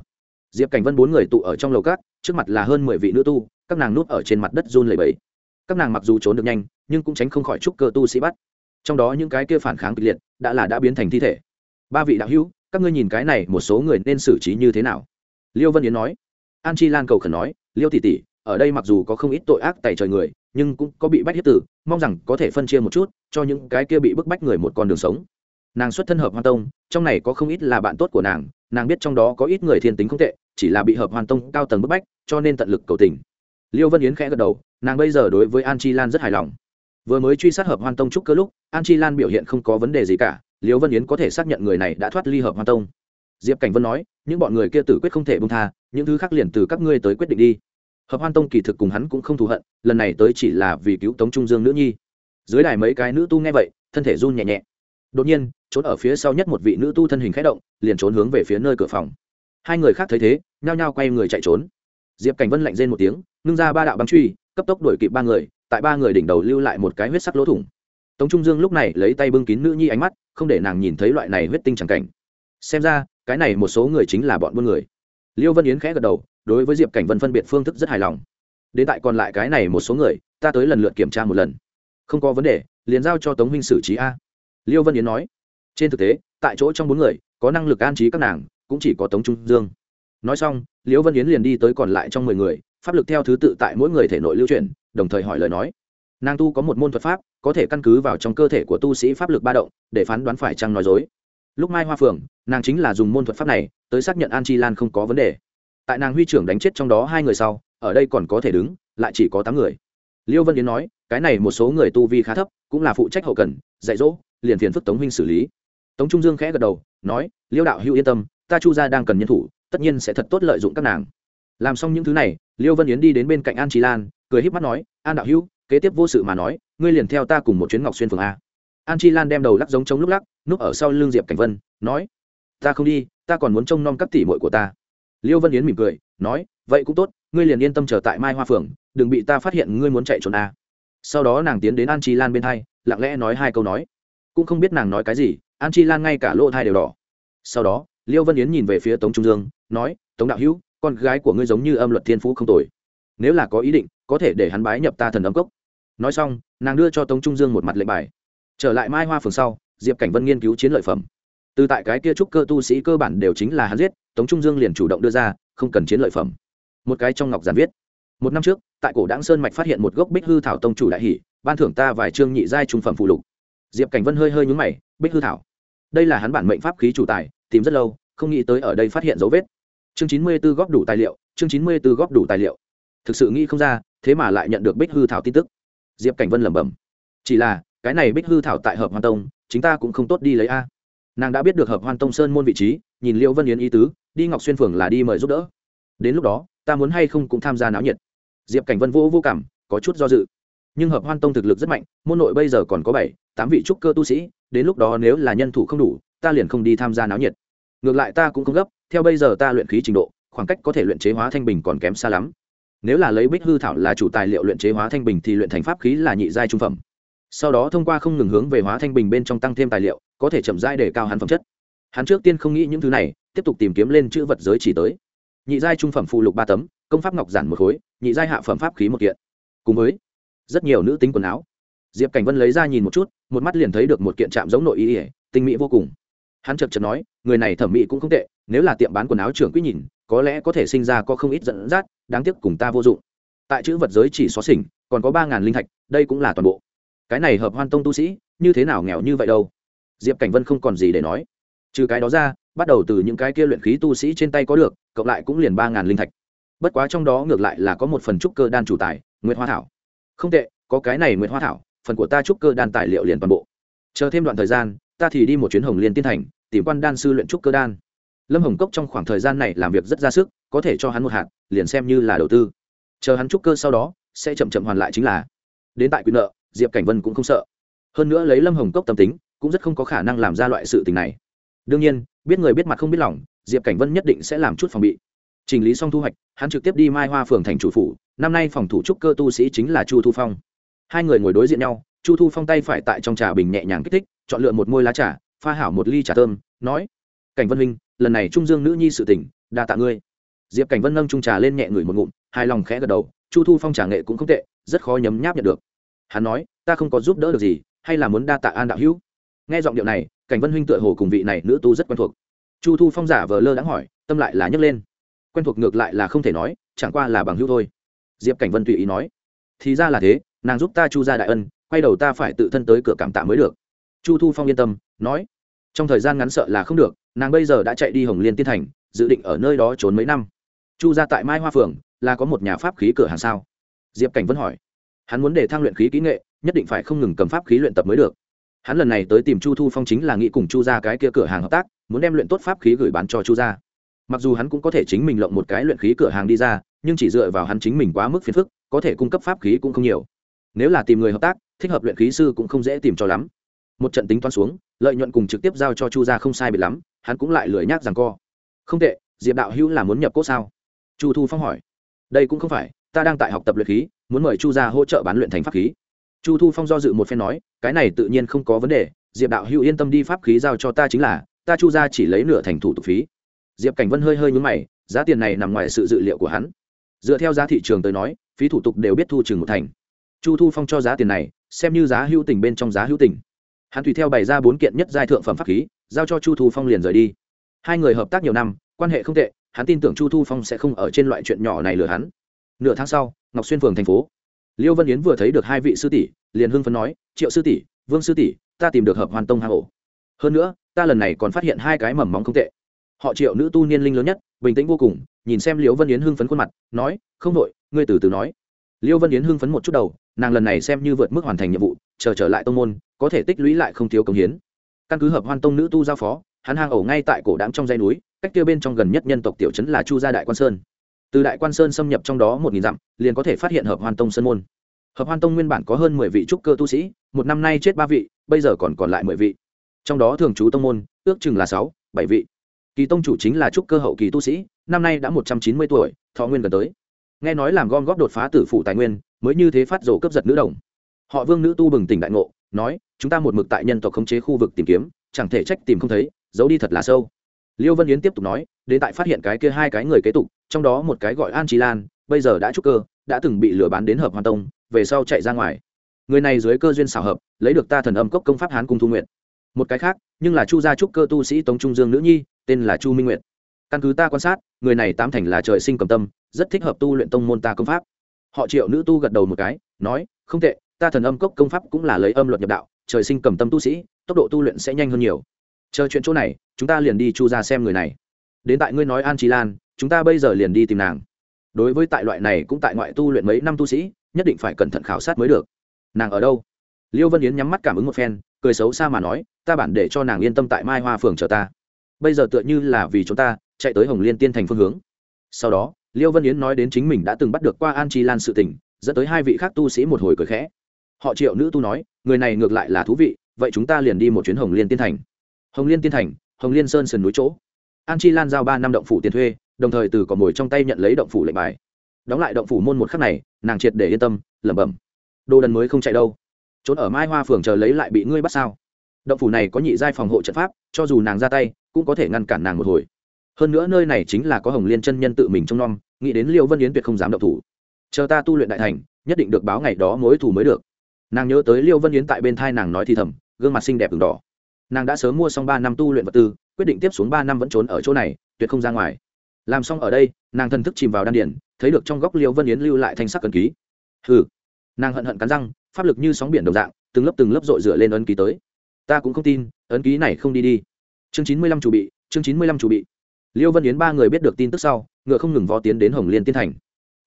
Speaker 1: diệp cảnh vân bốn người tụ ở trong lầu cát trước mặt là hơn mười vị nữ tu, các nàng núp ở trên mặt đất run lầy bẫy các nàng mặc dù trốn được nhanh, nhưng cũng tránh không khỏi trúc cơ tu sĩ bắt. Trong đó những cái kia phản kháng kịch liệt, đã là đã biến thành thi thể. Ba vị đạo hữu, các ngươi nhìn cái này một số người nên xử trí như thế nào? Liêu vân yến nói. An chi lan cầu khẩn nói. Liêu tỷ tỷ, ở đây mặc dù có không ít tội ác tại trời người, nhưng cũng có bị bách hiếp tử, mong rằng có thể phân chia một chút, cho những cái kia bị bức bách người một con đường sống. Nàng xuất thân hợp hoa tông, trong này có không ít là bạn tốt của nàng nàng biết trong đó có ít người thiên tính không tệ, chỉ là bị hợp hoàn tông cao tầng bức bách, cho nên tận lực cầu tình. Liêu vân yến khẽ gật đầu, nàng bây giờ đối với an chi lan rất hài lòng. Vừa mới truy sát hợp hoàn tông trúc cơ lúc, an chi lan biểu hiện không có vấn đề gì cả, liêu vân yến có thể xác nhận người này đã thoát ly hợp hoàn tông. Diệp cảnh vân nói, những bọn người kia tử quyết không thể bông tha, những thứ khác liền từ các ngươi tới quyết định đi. Hợp hoan tông kỳ thực cùng hắn cũng không thù hận, lần này tới chỉ là vì cứu tống trung dương nữ nhi. Dưới đài mấy cái nữ tu nghe vậy, thân thể run nhẹ nhẹ. Đột nhiên trốn ở phía sau nhất một vị nữ tu thân hình khẽ động, liền trốn hướng về phía nơi cửa phòng. Hai người khác thấy thế, nhao nhao quay người chạy trốn. Diệp cảnh vân lạnh rên một tiếng nâng ra ba đạo băng truy, cấp tốc đuổi kịp ba người, tại ba người đỉnh đầu lưu lại một cái huyết sắc lỗ thủng. Tống trung dương lúc này lấy tay bưng kín nữ nhi ánh mắt, không để nàng nhìn thấy loại này huyết tinh c cảnh. Xem ra, cái này một số người chính là bọn buôn người. Liêu vân yến khẽ gật đầu, đối với diệp cảnh vân phân biệt phương thức rất hài lòng. Đến tại còn lại cái này một số người, ta tới lần lượt kiểm tra một lần. Không có vấn đề, liền giao cho tống huynh xử trí a. Liêu vân yến nói trên thực tế, tại chỗ trong bốn người, có năng lực an trí các nàng, cũng chỉ có tống trung dương. Nói xong, liễu vân yến liền đi tới còn lại trong mười người, pháp lực theo thứ tự tại mỗi người thể nội lưu chuyển, đồng thời hỏi lời nói. Nàng tu có một môn thuật pháp, có thể căn cứ vào trong cơ thể của tu sĩ pháp lực ba động, để phán đoán phải chăng nói dối. Lúc mai hoa phượng, nàng chính là dùng môn thuật pháp này, tới xác nhận an chi lan không có vấn đề. Tại nàng huy trưởng đánh chết trong đó hai người sau, ở đây còn có thể đứng, lại chỉ có tám người. Liêu vân yến nói, cái này một số người tu vi khá thấp, cũng là phụ trách hậu cần, dạy dỗ, liền phiền phức tống huynh xử lý tống trung dương khẽ gật đầu, nói, liêu đạo hữu yên tâm, ta chu gia đang cần nhân thủ, tất nhiên sẽ thật tốt lợi dụng các nàng. Làm xong những thứ này, liêu vân yến đi đến bên cạnh an trí lan, cười híp mắt nói, an đạo hữu, kế tiếp vô sự mà nói, ngươi liền theo ta cùng một chuyến ngọc xuyên phường a. An chi lan đem đầu lắc giống trống lúc lắc, núp ở sau l ư n g diệp cảnh vân, nói, ta không đi, ta còn muốn trông nom các tỷ mội của ta. Liêu vân yến mỉm cười, nói, vậy cũng tốt, ngươi liền yên tâm chờ tại mai hoa phường, đừng bị ta phát hiện ngươi muốn chạy trốn a. Sau đó nàng tiến đến an chi lan bên hai, lặng lẽ nói hai câu nói. Cũng không biết nàng nói cái gì an chi lan ngay cả lỗ thai đều đỏ. Sau đó, liêu vân yến nhìn về phía tống trung dương, nói, tống đạo hữu, con gái của ngươi giống như âm luật thiên phú không tồi. Nếu là có ý định, có thể để hắn bái nhập ta thần Âm cốc. Nói xong, nàng đưa cho tống trung dương một mặt lệnh bài. Trở lại mai hoa phường sau, diệp cảnh vân nghiên cứu chiến lợi phẩm. Từ tại cái kia trúc cơ tu sĩ cơ bản đều chính là hắn giết, tống trung dương liền chủ động đưa ra, không cần chiến lợi phẩm. Một cái trong ngọc giản viết. Một năm trước, tại cổ đáng sơn mạch phát hiện một gốc bích hư thảo tông chủ đại hỷ ban thưởng ta vài chương nhị giai trung phẩm phụ lục. Diệp cảnh vân hơi hơi nhúng mày, bích hư thảo? Đây là hắn bản mệnh pháp khí chủ tài, tìm rất lâu, không nghĩ tới ở đây phát hiện dấu vết. Chương chín mươi b ố góp đủ tài liệu, chương chín mươi b ố góp đủ tài liệu. Thực sự nghĩ không ra, thế mà lại nhận được bích hư thảo tin tức. Diệp cảnh vân lẩm bẩm. Chỉ là, cái này bích hư thảo tại hợp hoan tông chúng ta cũng không tốt đi lấy a. Nàng đã biết được hợp hoan tông sơn môn vị trí, nhìn liệu vân yến ý tứ, đi ngọc xuyên phường là đi mời giúp đỡ. Đến lúc đó, ta muốn hay không cũng tham gia náo nhiệt. Diệp cảnh vân vô vô cảm, có chút do dự. Nhưng hợp hoan tông thực lực rất mạnh, môn nội bây giờ còn có bảy, tám vị trúc cơ tu sĩ đến lúc đó nếu là nhân thủ không đủ, ta liền không đi tham gia náo nhiệt. Ngược lại ta cũng không gấp, theo bây giờ ta luyện khí trình độ, khoảng cách có thể luyện chế hóa thanh bình còn kém xa lắm. Nếu là lấy bích hư thảo là chủ tài liệu luyện chế hóa thanh bình thì luyện thành pháp khí là nhị giai trung phẩm. Sau đó thông qua không ngừng hướng về hóa thanh bình bên trong tăng thêm tài liệu, có thể chậm rãi để cao hắn phẩm chất. Hắn trước tiên không nghĩ những thứ này, tiếp tục tìm kiếm lên chữ vật giới chỉ tới. Nhị giai trung phẩm phụ lục ba tấm, công pháp ngọc giản một khối, nhị giai hạ phẩm pháp khí một kiện. Cùng với rất nhiều nữ tính quần áo diệp cảnh vân lấy ra nhìn một chút một mắt liền thấy được một kiện trạm giống nội y, ỉa tinh mỹ vô cùng. Hắn chật chật nói người này thẩm mỹ cũng không tệ nếu là tiệm bán quần áo trưởng quý nhìn có lẽ có thể sinh ra có không ít dẫn dắt đáng tiếc cùng ta vô dụng. Tại chữ vật giới chỉ xóa xỉnh còn có ba ngàn linh thạch đây cũng là toàn bộ. Cái này hợp hoan tông tu sĩ như thế nào nghèo như vậy đâu? Diệp cảnh vân không còn gì để nói. Trừ cái đó ra bắt đầu từ những cái kia luyện khí tu sĩ trên tay có được cộng lại cũng liền ba ngàn linh thạch. Bất quá trong đó ngược lại là có một phần trúc cơ đan chủ tài nguyễn hoa thảo. Không tệ có cái này nguyễn hoa thảo phần của ta trúc cơ đan tài liệu liền toàn bộ. Chờ thêm đoạn thời gian, ta thì đi một chuyến hồng liên tiên thành, tìm quan đan sư luyện trúc cơ đan. Lâm hồng cốc trong khoảng thời gian này làm việc rất ra sức, có thể cho hắn một hạt, liền xem như là đầu tư. Chờ hắn trúc cơ sau đó, sẽ chậm chậm hoàn lại chính là. Đến tại quyền nợ, diệp cảnh vân cũng không sợ. Hơn nữa lấy lâm hồng cốc tâm tính, cũng rất không có khả năng làm ra loại sự tình này. Đương nhiên, biết người biết mặt không biết lòng, diệp cảnh vân nhất định sẽ làm chút phòng bị. Chỉnh lý xong thu hoạch, hắn trực tiếp đi mai hoa phường thành chủ phủ. Năm nay phòng thủ trúc cơ tu sĩ chính là chu thu phong hai người ngồi đối diện nhau, chu thu phong tay phải tại trong trà bình nhẹ nhàng kích thích, chọn lựa một môi lá trà, pha hảo một ly trà thơm, nói, cảnh vân huynh, lần này trung dương nữ nhi sự tỉnh đa tạ ngươi. Diệp cảnh vân nâng trung trà lên nhẹ ngửi một ngụm hai lòng khẽ gật đầu, chu thu phong trà nghệ cũng không tệ, rất khó nhấm nháp nhận được. Hắn nói, ta không có giúp đỡ được gì, hay là muốn đa tạ an đạo hữu. Nghe giọng điệu này, cảnh vân huynh tựa hồ cùng vị này nữ tu rất quen thuộc. Chu thu phong giả vờ lơ đãng hỏi, tâm lại là nhấc lên. Quen thuộc ngược lại là không thể nói, chẳng qua là bằng hữu thôi. Diệp cảnh vân tùy ý nói, thì ra là thế nàng giúp ta chu ra đại ân, quay đầu ta phải tự thân tới cửa cảm tạ mới được. Chu thu phong yên tâm, nói. Trong thời gian ngắn sợ là không được, nàng bây giờ đã chạy đi hồng liên tiên thành, dự định ở nơi đó trốn mấy năm. Chu ra tại mai hoa phường, là có một nhà pháp khí cửa hàng sao? Diệp cảnh vẫn hỏi. Hắn muốn để thang luyện khí kỹ nghệ, nhất định phải không ngừng cầm pháp khí luyện tập mới được. Hắn lần này tới tìm chu thu phong chính là nghĩ cùng chu ra cái kia cửa hàng hợp tác, muốn đem luyện tốt pháp khí gửi bán cho chu ra. Mặc dù hắn cũng có thể chính mình lộng một cái luyện khí cửa hàng đi ra, nhưng chỉ dựa vào hắn chính mình quá mức phiền phức, có thể cung cấp pháp khí cũng không nhiều nếu là tìm người hợp tác, thích hợp luyện khí sư cũng không dễ tìm cho lắm. Một trận tính toán xuống, lợi nhuận cùng trực tiếp giao cho chu gia không sai biệt lắm, hắn cũng lại lười nhác rằng co. Không tệ, diệp đạo hữu là muốn nhập cốt sao? Chu thu phong hỏi. Đây cũng không phải, ta đang tại học tập luyện khí, muốn mời chu gia hỗ trợ bán luyện thành pháp khí. Chu thu phong do dự một phen nói, cái này tự nhiên không có vấn đề, diệp đạo hữu yên tâm đi pháp khí giao cho ta chính là, ta chu gia chỉ lấy nửa thành thủ tục phí. Diệp cảnh vân hơi hơi nhúng mày, giá tiền này nằm ngoài sự dự liệu của hắn. Dựa theo giá thị trường tới nói, phí thủ tục đều biết thu chừng một thành chu thu phong cho giá tiền này, xem như giá hữu tình bên trong giá hữu tình. Hắn tùy theo bày ra bốn kiện nhất giai thượng phẩm pháp khí, giao cho chu thu phong liền rời đi. Hai người hợp tác nhiều năm, quan hệ không tệ, hắn tin tưởng chu thu phong sẽ không ở trên loại chuyện nhỏ này lừa hắn. Nửa tháng sau, ngọc xuyên phường thành phố. Liêu Văn yến vừa thấy được hai vị sư tỷ, liền hưng phấn nói, triệu sư tỷ, vương sư tỷ, ta tìm được hợp hoàn tông hạ hổ. Hơn nữa, ta lần này còn phát hiện hai cái mầm móng không tệ. Họ triệu nữ tu niên linh lớn nhất, bình tĩnh vô cùng, nhìn xem liêu vân yến hưng phấn khuôn mặt, nói, không đội ngươi từ từ nói liêu vân yến hưng phấn một chút đầu, nàng lần này xem như vượt mức hoàn thành nhiệm vụ, chờ trở lại tông môn, có thể tích lũy lại không thiếu công hiến. Căn cứ hợp hoan tông nữ tu giao phó, hắn hang ổ ngay tại cổ đám trong dây núi, cách kia bên trong gần nhất nhân tộc tiểu trấn là chu gia đại quan sơn. Từ đại quan sơn xâm nhập trong đó một nghìn dặm, liền có thể phát hiện hợp hoan tông sơn môn. Hợp hoan tông nguyên bản có hơn mười vị trúc cơ tu sĩ, một năm nay chết ba vị, bây giờ còn còn lại mười vị. Trong đó thường trú tông môn, ước chừng là sáu, bảy vị. Kỳ tông chủ chính là trúc cơ hậu kỳ tu sĩ, năm nay đã một trăm chín mươi tuổi, thọ nguyên gần tới nghe nói làm gom góp đột phá tử phụ tài nguyên, mới như thế phát rổ cấp giật nữ đồng. Họ vương nữ tu bừng tỉnh đại ngộ, nói, chúng ta một mực tại nhân tộc khống chế khu vực tìm kiếm, chẳng thể trách tìm không thấy, giấu đi thật là sâu. Liêu vân yến tiếp tục nói, đến tại phát hiện cái kia hai cái người kế tục, trong đó một cái gọi an trí lan, bây giờ đã trúc cơ, đã từng bị lừa bán đến hợp hoàn tông, về sau chạy ra ngoài. Người này dưới cơ duyên xảo hợp, lấy được ta thần âm cốc công pháp hán cung thu nguyện một cái khác, nhưng là chu gia trúc cơ tu sĩ tống trung dương nữ nhi, tên là chu minh nguyện căn cứ ta quan sát người này tám thành là trời sinh cầm tâm, rất thích hợp tu luyện tông môn ta công pháp. Họ triệu nữ tu gật đầu một cái, nói, không tệ, ta thần âm cốc công pháp cũng là lấy âm luật nhập đạo, trời sinh cầm tâm tu sĩ, tốc độ tu luyện sẽ nhanh hơn nhiều. Chờ chuyện chỗ này, chúng ta liền đi chu ra xem người này. Đến tại ngươi nói an trí lan, chúng ta bây giờ liền đi tìm nàng. Đối với tại loại này cũng tại ngoại tu luyện mấy năm tu sĩ, nhất định phải cẩn thận khảo sát mới được. Nàng ở đâu? Liêu vân yến nhắm mắt cảm ứng một phen, cười xấu xa mà nói, ta bản để cho nàng yên tâm tại mai hoa phường chờ ta bây giờ tựa như là vì chúng ta, chạy tới hồng liên tiên thành phương hướng. Sau đó, liêu vân yến nói đến chính mình đã từng bắt được qua an chi lan sự tình, dẫn tới hai vị khác tu sĩ một hồi cười khẽ. Họ triệu nữ tu nói, người này ngược lại là thú vị, vậy chúng ta liền đi một chuyến hồng liên tiên thành. Hồng liên tiên thành, hồng liên sơn sườn núi chỗ. An chi lan giao ba năm động phủ tiền thuê, đồng thời từ cỏ mồi trong tay nhận lấy động phủ lệnh bài. Đóng lại động phủ môn một khắc này, nàng triệt để yên tâm, lẩm bẩm. Đồ đần mới không chạy đâu. Trốn ở mai hoa phường chờ lấy lại bị ngươi bắt sao? Động phủ này có nhị giai phòng hộ trận pháp, cho dù nàng ra tay, cũng có thể ngăn cản nàng một hồi. Hơn nữa nơi này chính là có hồng liên chân nhân tự mình trông nom, nghĩ đến liêu vân yến tuyệt không dám động thủ. Chờ ta tu luyện đại thành, nhất định được báo ngày đó mối thù mới được. Nàng nhớ tới liêu vân yến tại bên thai nàng nói thì thầm, gương mặt xinh đẹp v đỏ. Nàng đã sớm mua xong ba năm tu luyện vật tư, quyết định tiếp xuống ba năm vẫn trốn ở chỗ này, tuyệt không ra ngoài. Làm xong ở đây, nàng thân thức chìm vào đan điển thấy được trong góc liêu vân yến lưu lại thanh sắc ấn ký. Hừ. Nàng hận hận cắn răng, pháp lực như sóng biển đồng dạng, từng lớp từng lớp dội dựa lên ấn ký tới ta cũng không tin, ấn ký này không đi đi. Chương chín mươi lăm chủ bị, chương chín mươi lăm chủ bị. Liêu vân yến ba người biết được tin tức sau, ngựa không ngừng vó tiến đến hồng liên tiên thành.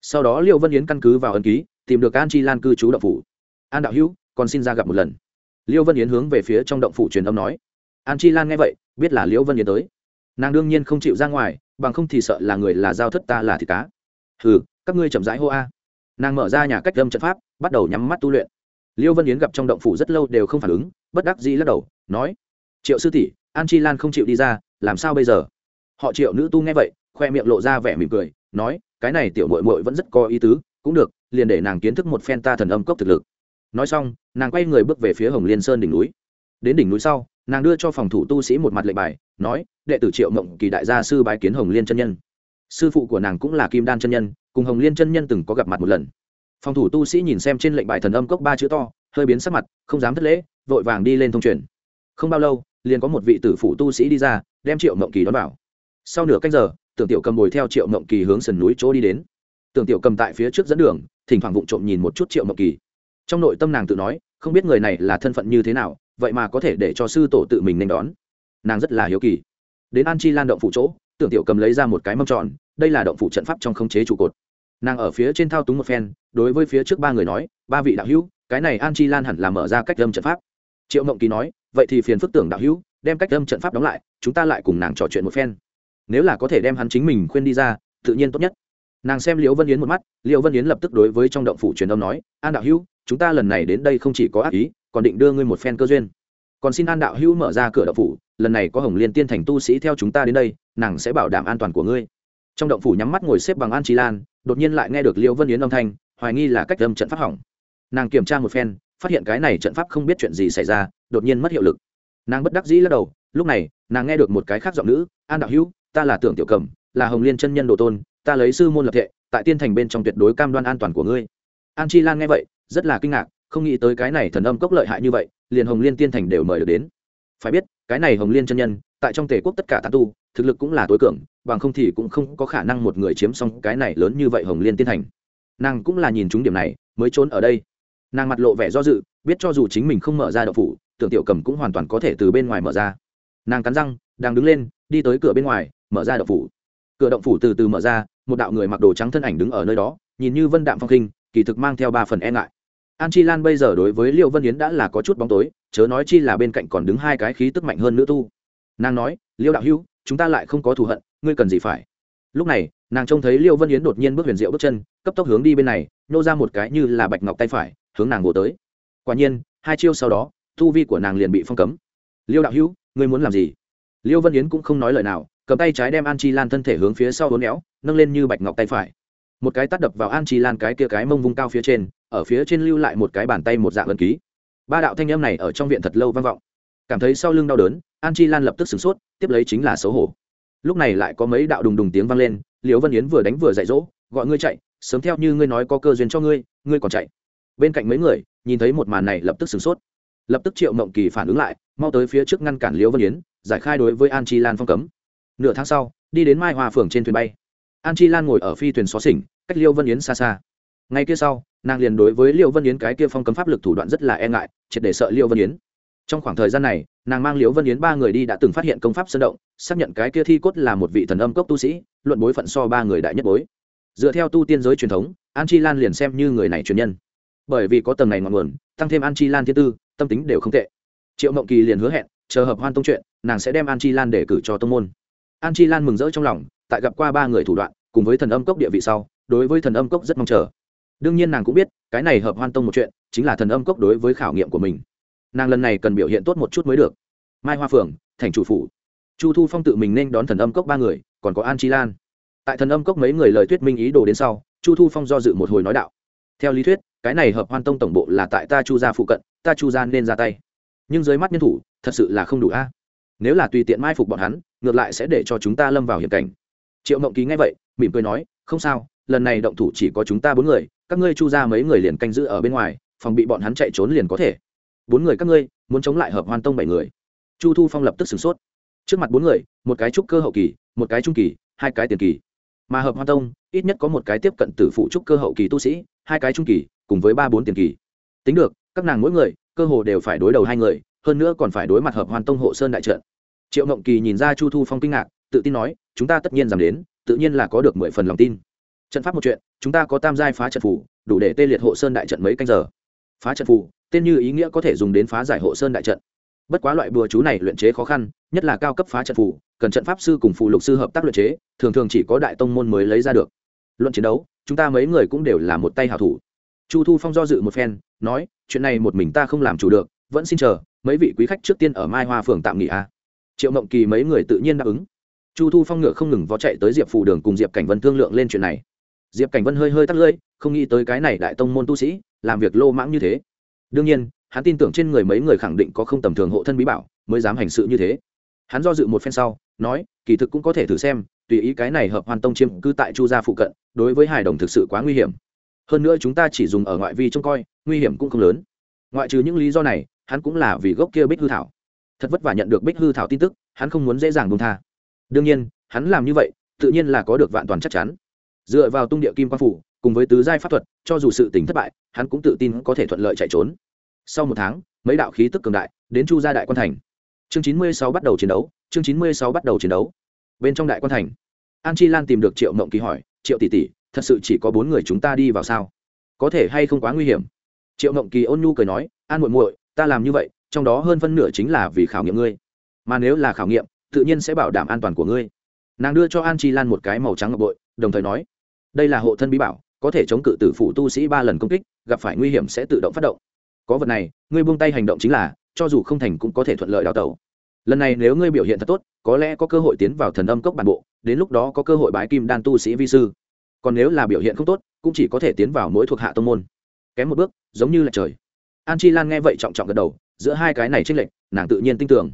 Speaker 1: Sau đó liêu vân yến căn cứ vào ấn ký, tìm được an chi lan cư trú đậu phủ. An đạo hữu, còn xin ra gặp một lần. Liêu vân yến hướng về phía trong động phủ truyền âm nói. An chi lan nghe vậy, biết là liêu vân yến tới. Nàng đương nhiên không chịu ra ngoài, bằng không thì sợ là người là giao thất ta là thịt cá. Hừ, các ngươi chậm rãi hô a. Nàng mở ra nhà cách lâm trận pháp, bắt đầu nhắm mắt tu luyện liêu vân yến gặp trong động phủ rất lâu đều không phản ứng, bất đắc dĩ lắc đầu, nói, triệu sư tỷ, an chi lan không chịu đi ra, làm sao bây giờ? Họ triệu nữ tu nghe vậy, khoe miệng lộ ra vẻ mỉm cười, nói, cái này tiểu mội mội vẫn rất có ý tứ, cũng được, liền để nàng kiến thức một phen ta thần âm cốc thực lực. Nói xong, nàng quay người bước về phía hồng liên sơn đỉnh núi. Đến đỉnh núi sau, nàng đưa cho phòng thủ tu sĩ một mặt lệnh bài, nói, đệ tử triệu mộng kỳ đại gia sư bái kiến hồng liên chân nhân. Sư phụ của nàng cũng là kim đan chân nhân, cùng hồng liên chân nhân từng có gặp mặt một lần phòng thủ tu sĩ nhìn xem trên lệnh bài thần âm cốc ba chữ to, hơi biến sắc mặt, không dám thất lễ, vội vàng đi lên thông truyền. Không bao lâu, liền có một vị tử phụ tu sĩ đi ra, đem triệu mộng kỳ đón vào. Sau nửa canh giờ, tưởng tiểu cầm bồi theo triệu mộng kỳ hướng sườn núi chỗ đi đến. Tưởng tiểu cầm tại phía trước dẫn đường, thỉnh thoảng vụng trộm nhìn một chút triệu mộng kỳ. Trong nội tâm nàng tự nói, không biết người này là thân phận như thế nào, vậy mà có thể để cho sư tổ tự mình nên đón. Nàng rất là hiếu kỳ. Đến an chi lan động phủ chỗ, tưởng tiểu cầm lấy ra một cái mâm tròn, đây là động phủ trận pháp trong khống chế trụ cột nàng ở phía trên thao túng một phen, đối với phía trước ba người nói, ba vị đạo hữu, cái này an chi lan hẳn là mở ra cách âm trận pháp. Triệu mộng kỳ nói, vậy thì phiền phức tưởng đạo hữu, đem cách âm trận pháp đóng lại, chúng ta lại cùng nàng trò chuyện một phen. Nếu là có thể đem hắn chính mình khuyên đi ra, tự nhiên tốt nhất. Nàng xem liễu vân yến một mắt, liễu vân yến lập tức đối với trong động phủ truyền âm nói, an đạo hữu, chúng ta lần này đến đây không chỉ có ác ý, còn định đưa ngươi một phen cơ duyên. Còn xin an đạo hữu mở ra cửa động phủ, lần này có hồng liên tiên thành tu sĩ theo chúng ta đến đây, nàng sẽ bảo đảm an toàn của ngươi trong động phủ nhắm mắt ngồi xếp bằng an trí lan, đột nhiên lại nghe được liễu vân yến âm thanh, hoài nghi là cách âm trận pháp hỏng. Nàng kiểm tra một phen, phát hiện cái này trận pháp không biết chuyện gì xảy ra, đột nhiên mất hiệu lực. Nàng bất đắc dĩ lắc đầu, lúc này, nàng nghe được một cái khác giọng nữ, an đạo hữu, ta là tưởng tiểu cầm, là hồng liên chân nhân đồ tôn, ta lấy sư môn lập thệ, tại tiên thành bên trong tuyệt đối cam đoan an toàn của ngươi. An chi lan nghe vậy, rất là kinh ngạc, không nghĩ tới cái này thần âm cốc lợi hại như vậy, liền hồng liên tiên thành đều mời được đến. Phải biết, cái này hồng liên chân nhân tại trong tể quốc tất cả tán tu, thực lực cũng là tối cường, bằng không thì cũng không có khả năng một người chiếm xong cái này lớn như vậy hồng liên tiên thành. Nàng cũng là nhìn chúng điểm này, mới trốn ở đây. Nàng mặt lộ vẻ do dự, biết cho dù chính mình không mở ra đậu phủ, tưởng tiểu cầm cũng hoàn toàn có thể từ bên ngoài mở ra. Nàng cắn răng, đang đứng lên, đi tới cửa bên ngoài, mở ra đậu phủ. Cửa động phủ từ từ mở ra, một đạo người mặc đồ trắng thân ảnh đứng ở nơi đó, nhìn như vân đạm phong khinh kỳ thực mang theo ba phần e ngại. An chi lan bây giờ đối với liệu vân yến đã là có chút bóng tối, chớ nói chi là bên cạnh còn đứng hai cái khí tức mạnh hơn nữ tu nàng nói, liêu đạo hữu, chúng ta lại không có thù hận, ngươi cần gì phải? Lúc này, nàng trông thấy liêu vân yến đột nhiên bước huyền diệu bước chân, cấp tốc hướng đi bên này, nô ra một cái như là bạch ngọc tay phải, hướng nàng bộ tới. Quả nhiên, hai chiêu sau đó thu vi của nàng liền bị phong cấm. Liêu đạo hữu, ngươi muốn làm gì? Liêu vân yến cũng không nói lời nào, cầm tay trái đem an chi lan thân thể hướng phía sau hố néo nâng lên như bạch ngọc tay phải. Một cái tắt đập vào an chi lan cái kia cái mông vung cao phía trên, ở phía trên lưu lại một cái bàn tay một dạng ẩn ký. Ba đạo thanh âm này ở trong viện thật lâu vang vọng. Cảm thấy sau lưng đau đớn an chi lan lập tức sửng sốt, tiếp lấy chính là xấu hổ. Lúc này lại có mấy đạo đùng đùng tiếng vang lên, liễu vân yến vừa đánh vừa dạy dỗ, gọi ngươi chạy, sớm theo như ngươi nói có cơ duyên cho ngươi ngươi còn chạy. Bên cạnh mấy người, nhìn thấy một màn này lập tức sửng sốt. Lập tức triệu mộng kỳ phản ứng lại, mau tới phía trước ngăn cản liễu vân yến, giải khai đối với an chi lan phong cấm. Nửa tháng sau, đi đến mai Hòa phường trên thuyền bay. An chi lan ngồi ở phi thuyền xó xỉnh, cách Liễu vân yến xa xa. Ngay kia sau, nàng liền đối với Liễu vân yến cái kia phong cấm pháp lực thủ đoạn rất là e ngại, triệt để sợ Liễu vân yến trong khoảng thời gian này, nàng mang liễu vân yến ba người đi đã từng phát hiện công pháp sơn động, xác nhận cái kia thi cốt là một vị thần âm cốc tu sĩ, luận bối phận so ba người đại nhất bối. Dựa theo tu tiên giới truyền thống, an chi lan liền xem như người này truyền nhân. Bởi vì có tầng này ngọn nguồn, tăng thêm an chi lan thiên tư, tâm tính đều không tệ. Triệu mộng kỳ liền hứa hẹn, chờ hợp hoan tông chuyện, nàng sẽ đem an chi lan để cử cho tông môn. An chi lan mừng rỡ trong lòng, tại gặp qua ba người thủ đoạn, cùng với thần âm cốc địa vị sau, đối với thần âm cốc rất mong chờ. Đương nhiên nàng cũng biết, cái này hợp hoan tông một chuyện, chính là thần âm cốc đối với khảo nghiệm của mình nàng lần này cần biểu hiện tốt một chút mới được. Mai hoa phượng, thành chủ phủ. Chu thu phong tự mình nên đón thần âm cốc ba người, còn có an chi lan. Tại thần âm cốc mấy người lời thuyết minh ý đồ đến sau, chu thu phong do dự một hồi nói đạo. Theo lý thuyết, cái này hợp hoan tông tổng bộ là tại ta chu gia phụ cận, ta chu gia nên ra tay. Nhưng dưới mắt nhân thủ, thật sự là không đủ a. Nếu là tùy tiện mai phục bọn hắn, ngược lại sẽ để cho chúng ta lâm vào hiểm cảnh. Triệu mộng ký nghe vậy, mỉm cười nói, không sao, lần này động thủ chỉ có chúng ta bốn người, các ngươi chu ra mấy người liền canh giữ ở bên ngoài, phòng bị bọn hắn chạy trốn liền có thể bốn người các ngươi muốn chống lại hợp hoan tông bảy người. Chu thu phong lập tức sửng sốt. Trước mặt bốn người, một cái trúc cơ hậu kỳ, một cái trung kỳ, hai cái tiền kỳ. Mà hợp hoan tông, ít nhất có một cái tiếp cận tử phụ trúc cơ hậu kỳ tu sĩ, hai cái trung kỳ, cùng với ba bốn tiền kỳ. Tính được, các nàng mỗi người, cơ hồ đều phải đối đầu hai người, hơn nữa còn phải đối mặt hợp hoan tông hộ sơn đại trận. Triệu mộng kỳ nhìn ra chu thu phong kinh ngạc, tự tin nói, chúng ta tất nhiên giảm đến, tự nhiên là có được mười phần lòng tin. Trận pháp một chuyện, chúng ta có tam giai phá trận phủ đủ để tê liệt hộ sơn đại trận mấy canh giờ. Phá trận phủ tên như ý nghĩa có thể dùng đến phá giải hộ sơn đại trận. Bất quá loại bùa chú này luyện chế khó khăn, nhất là cao cấp phá trận phủ cần trận pháp sư cùng phụ lục sư hợp tác luyện chế, thường thường chỉ có đại tông môn mới lấy ra được. Luận chiến đấu, chúng ta mấy người cũng đều là một tay hảo thủ. Chu thu phong do dự một phen, nói, chuyện này một mình ta không làm chủ được, vẫn xin chờ, mấy vị quý khách trước tiên ở mai hoa phường tạm nghỉ à. triệu mộng kỳ mấy người tự nhiên đáp ứng. Chu thu phong ngựa không ngừng vó chạy tới diệp phù đường cùng diệp cảnh vân thương lượng lên chuyện này. Diệp cảnh vân hơi hơi tắt lưỡi, không nghĩ tới cái này đại tông môn tu sĩ, làm việc lô mãng như thế đương nhiên, hắn tin tưởng trên người mấy người khẳng định có không tầm thường hộ thân bí bảo, mới dám hành sự như thế. Hắn do dự một phen sau, nói, kỳ thực cũng có thể thử xem, tùy ý cái này hợp hoàn tông chiêm cư tại chu gia phụ cận, đối với hài đồng thực sự quá nguy hiểm. Hơn nữa chúng ta chỉ dùng ở ngoại vi trông coi, nguy hiểm cũng không lớn. Ngoại trừ những lý do này, hắn cũng là vì gốc kia bích hư thảo. Thật vất vả nhận được bích hư thảo tin tức, hắn không muốn dễ dàng buông tha. Đương nhiên, hắn làm như vậy, tự nhiên là có được vạn toàn chắc chắn. Dựa vào tung địa kim quan phủ, cùng với tứ giai pháp thuật cho dù sự tình thất bại, hắn cũng tự tin có thể thuận lợi chạy trốn. Sau một tháng, mấy đạo khí tức cường đại đến chu gia đại quan thành. Chương chín mươi sáu bắt đầu chiến đấu, chương chín mươi sáu bắt đầu chiến đấu. Bên trong đại quan thành, an chi lan tìm được triệu mộng kỳ hỏi, triệu tỷ tỷ, thật sự chỉ có bốn người chúng ta đi vào sao? Có thể hay không quá nguy hiểm? Triệu mộng kỳ ôn nhu cười nói, an muội muội, ta làm như vậy, trong đó hơn phân nửa chính là vì khảo nghiệm ngươi. Mà nếu là khảo nghiệm, tự nhiên sẽ bảo đảm an toàn của ngươi. Nàng đưa cho an chi lan một cái màu trắng ngọc bội, đồng thời nói, đây là hộ thân bí bảo có thể chống cự tử phủ tu sĩ ba lần công kích, gặp phải nguy hiểm sẽ tự động phát động. Có vật này, ngươi buông tay hành động chính là, cho dù không thành cũng có thể thuận lợi đào tẩu. Lần này nếu ngươi biểu hiện thật tốt, có lẽ có cơ hội tiến vào thần âm cốc bản bộ, đến lúc đó có cơ hội bái kim đan tu sĩ vi sư. Còn nếu là biểu hiện không tốt, cũng chỉ có thể tiến vào mỗi thuộc hạ tông môn. Kém một bước, giống như là trời. An chi lan nghe vậy trọng trọng gật đầu, giữa hai cái này tranh lệch, nàng tự nhiên tin tưởng.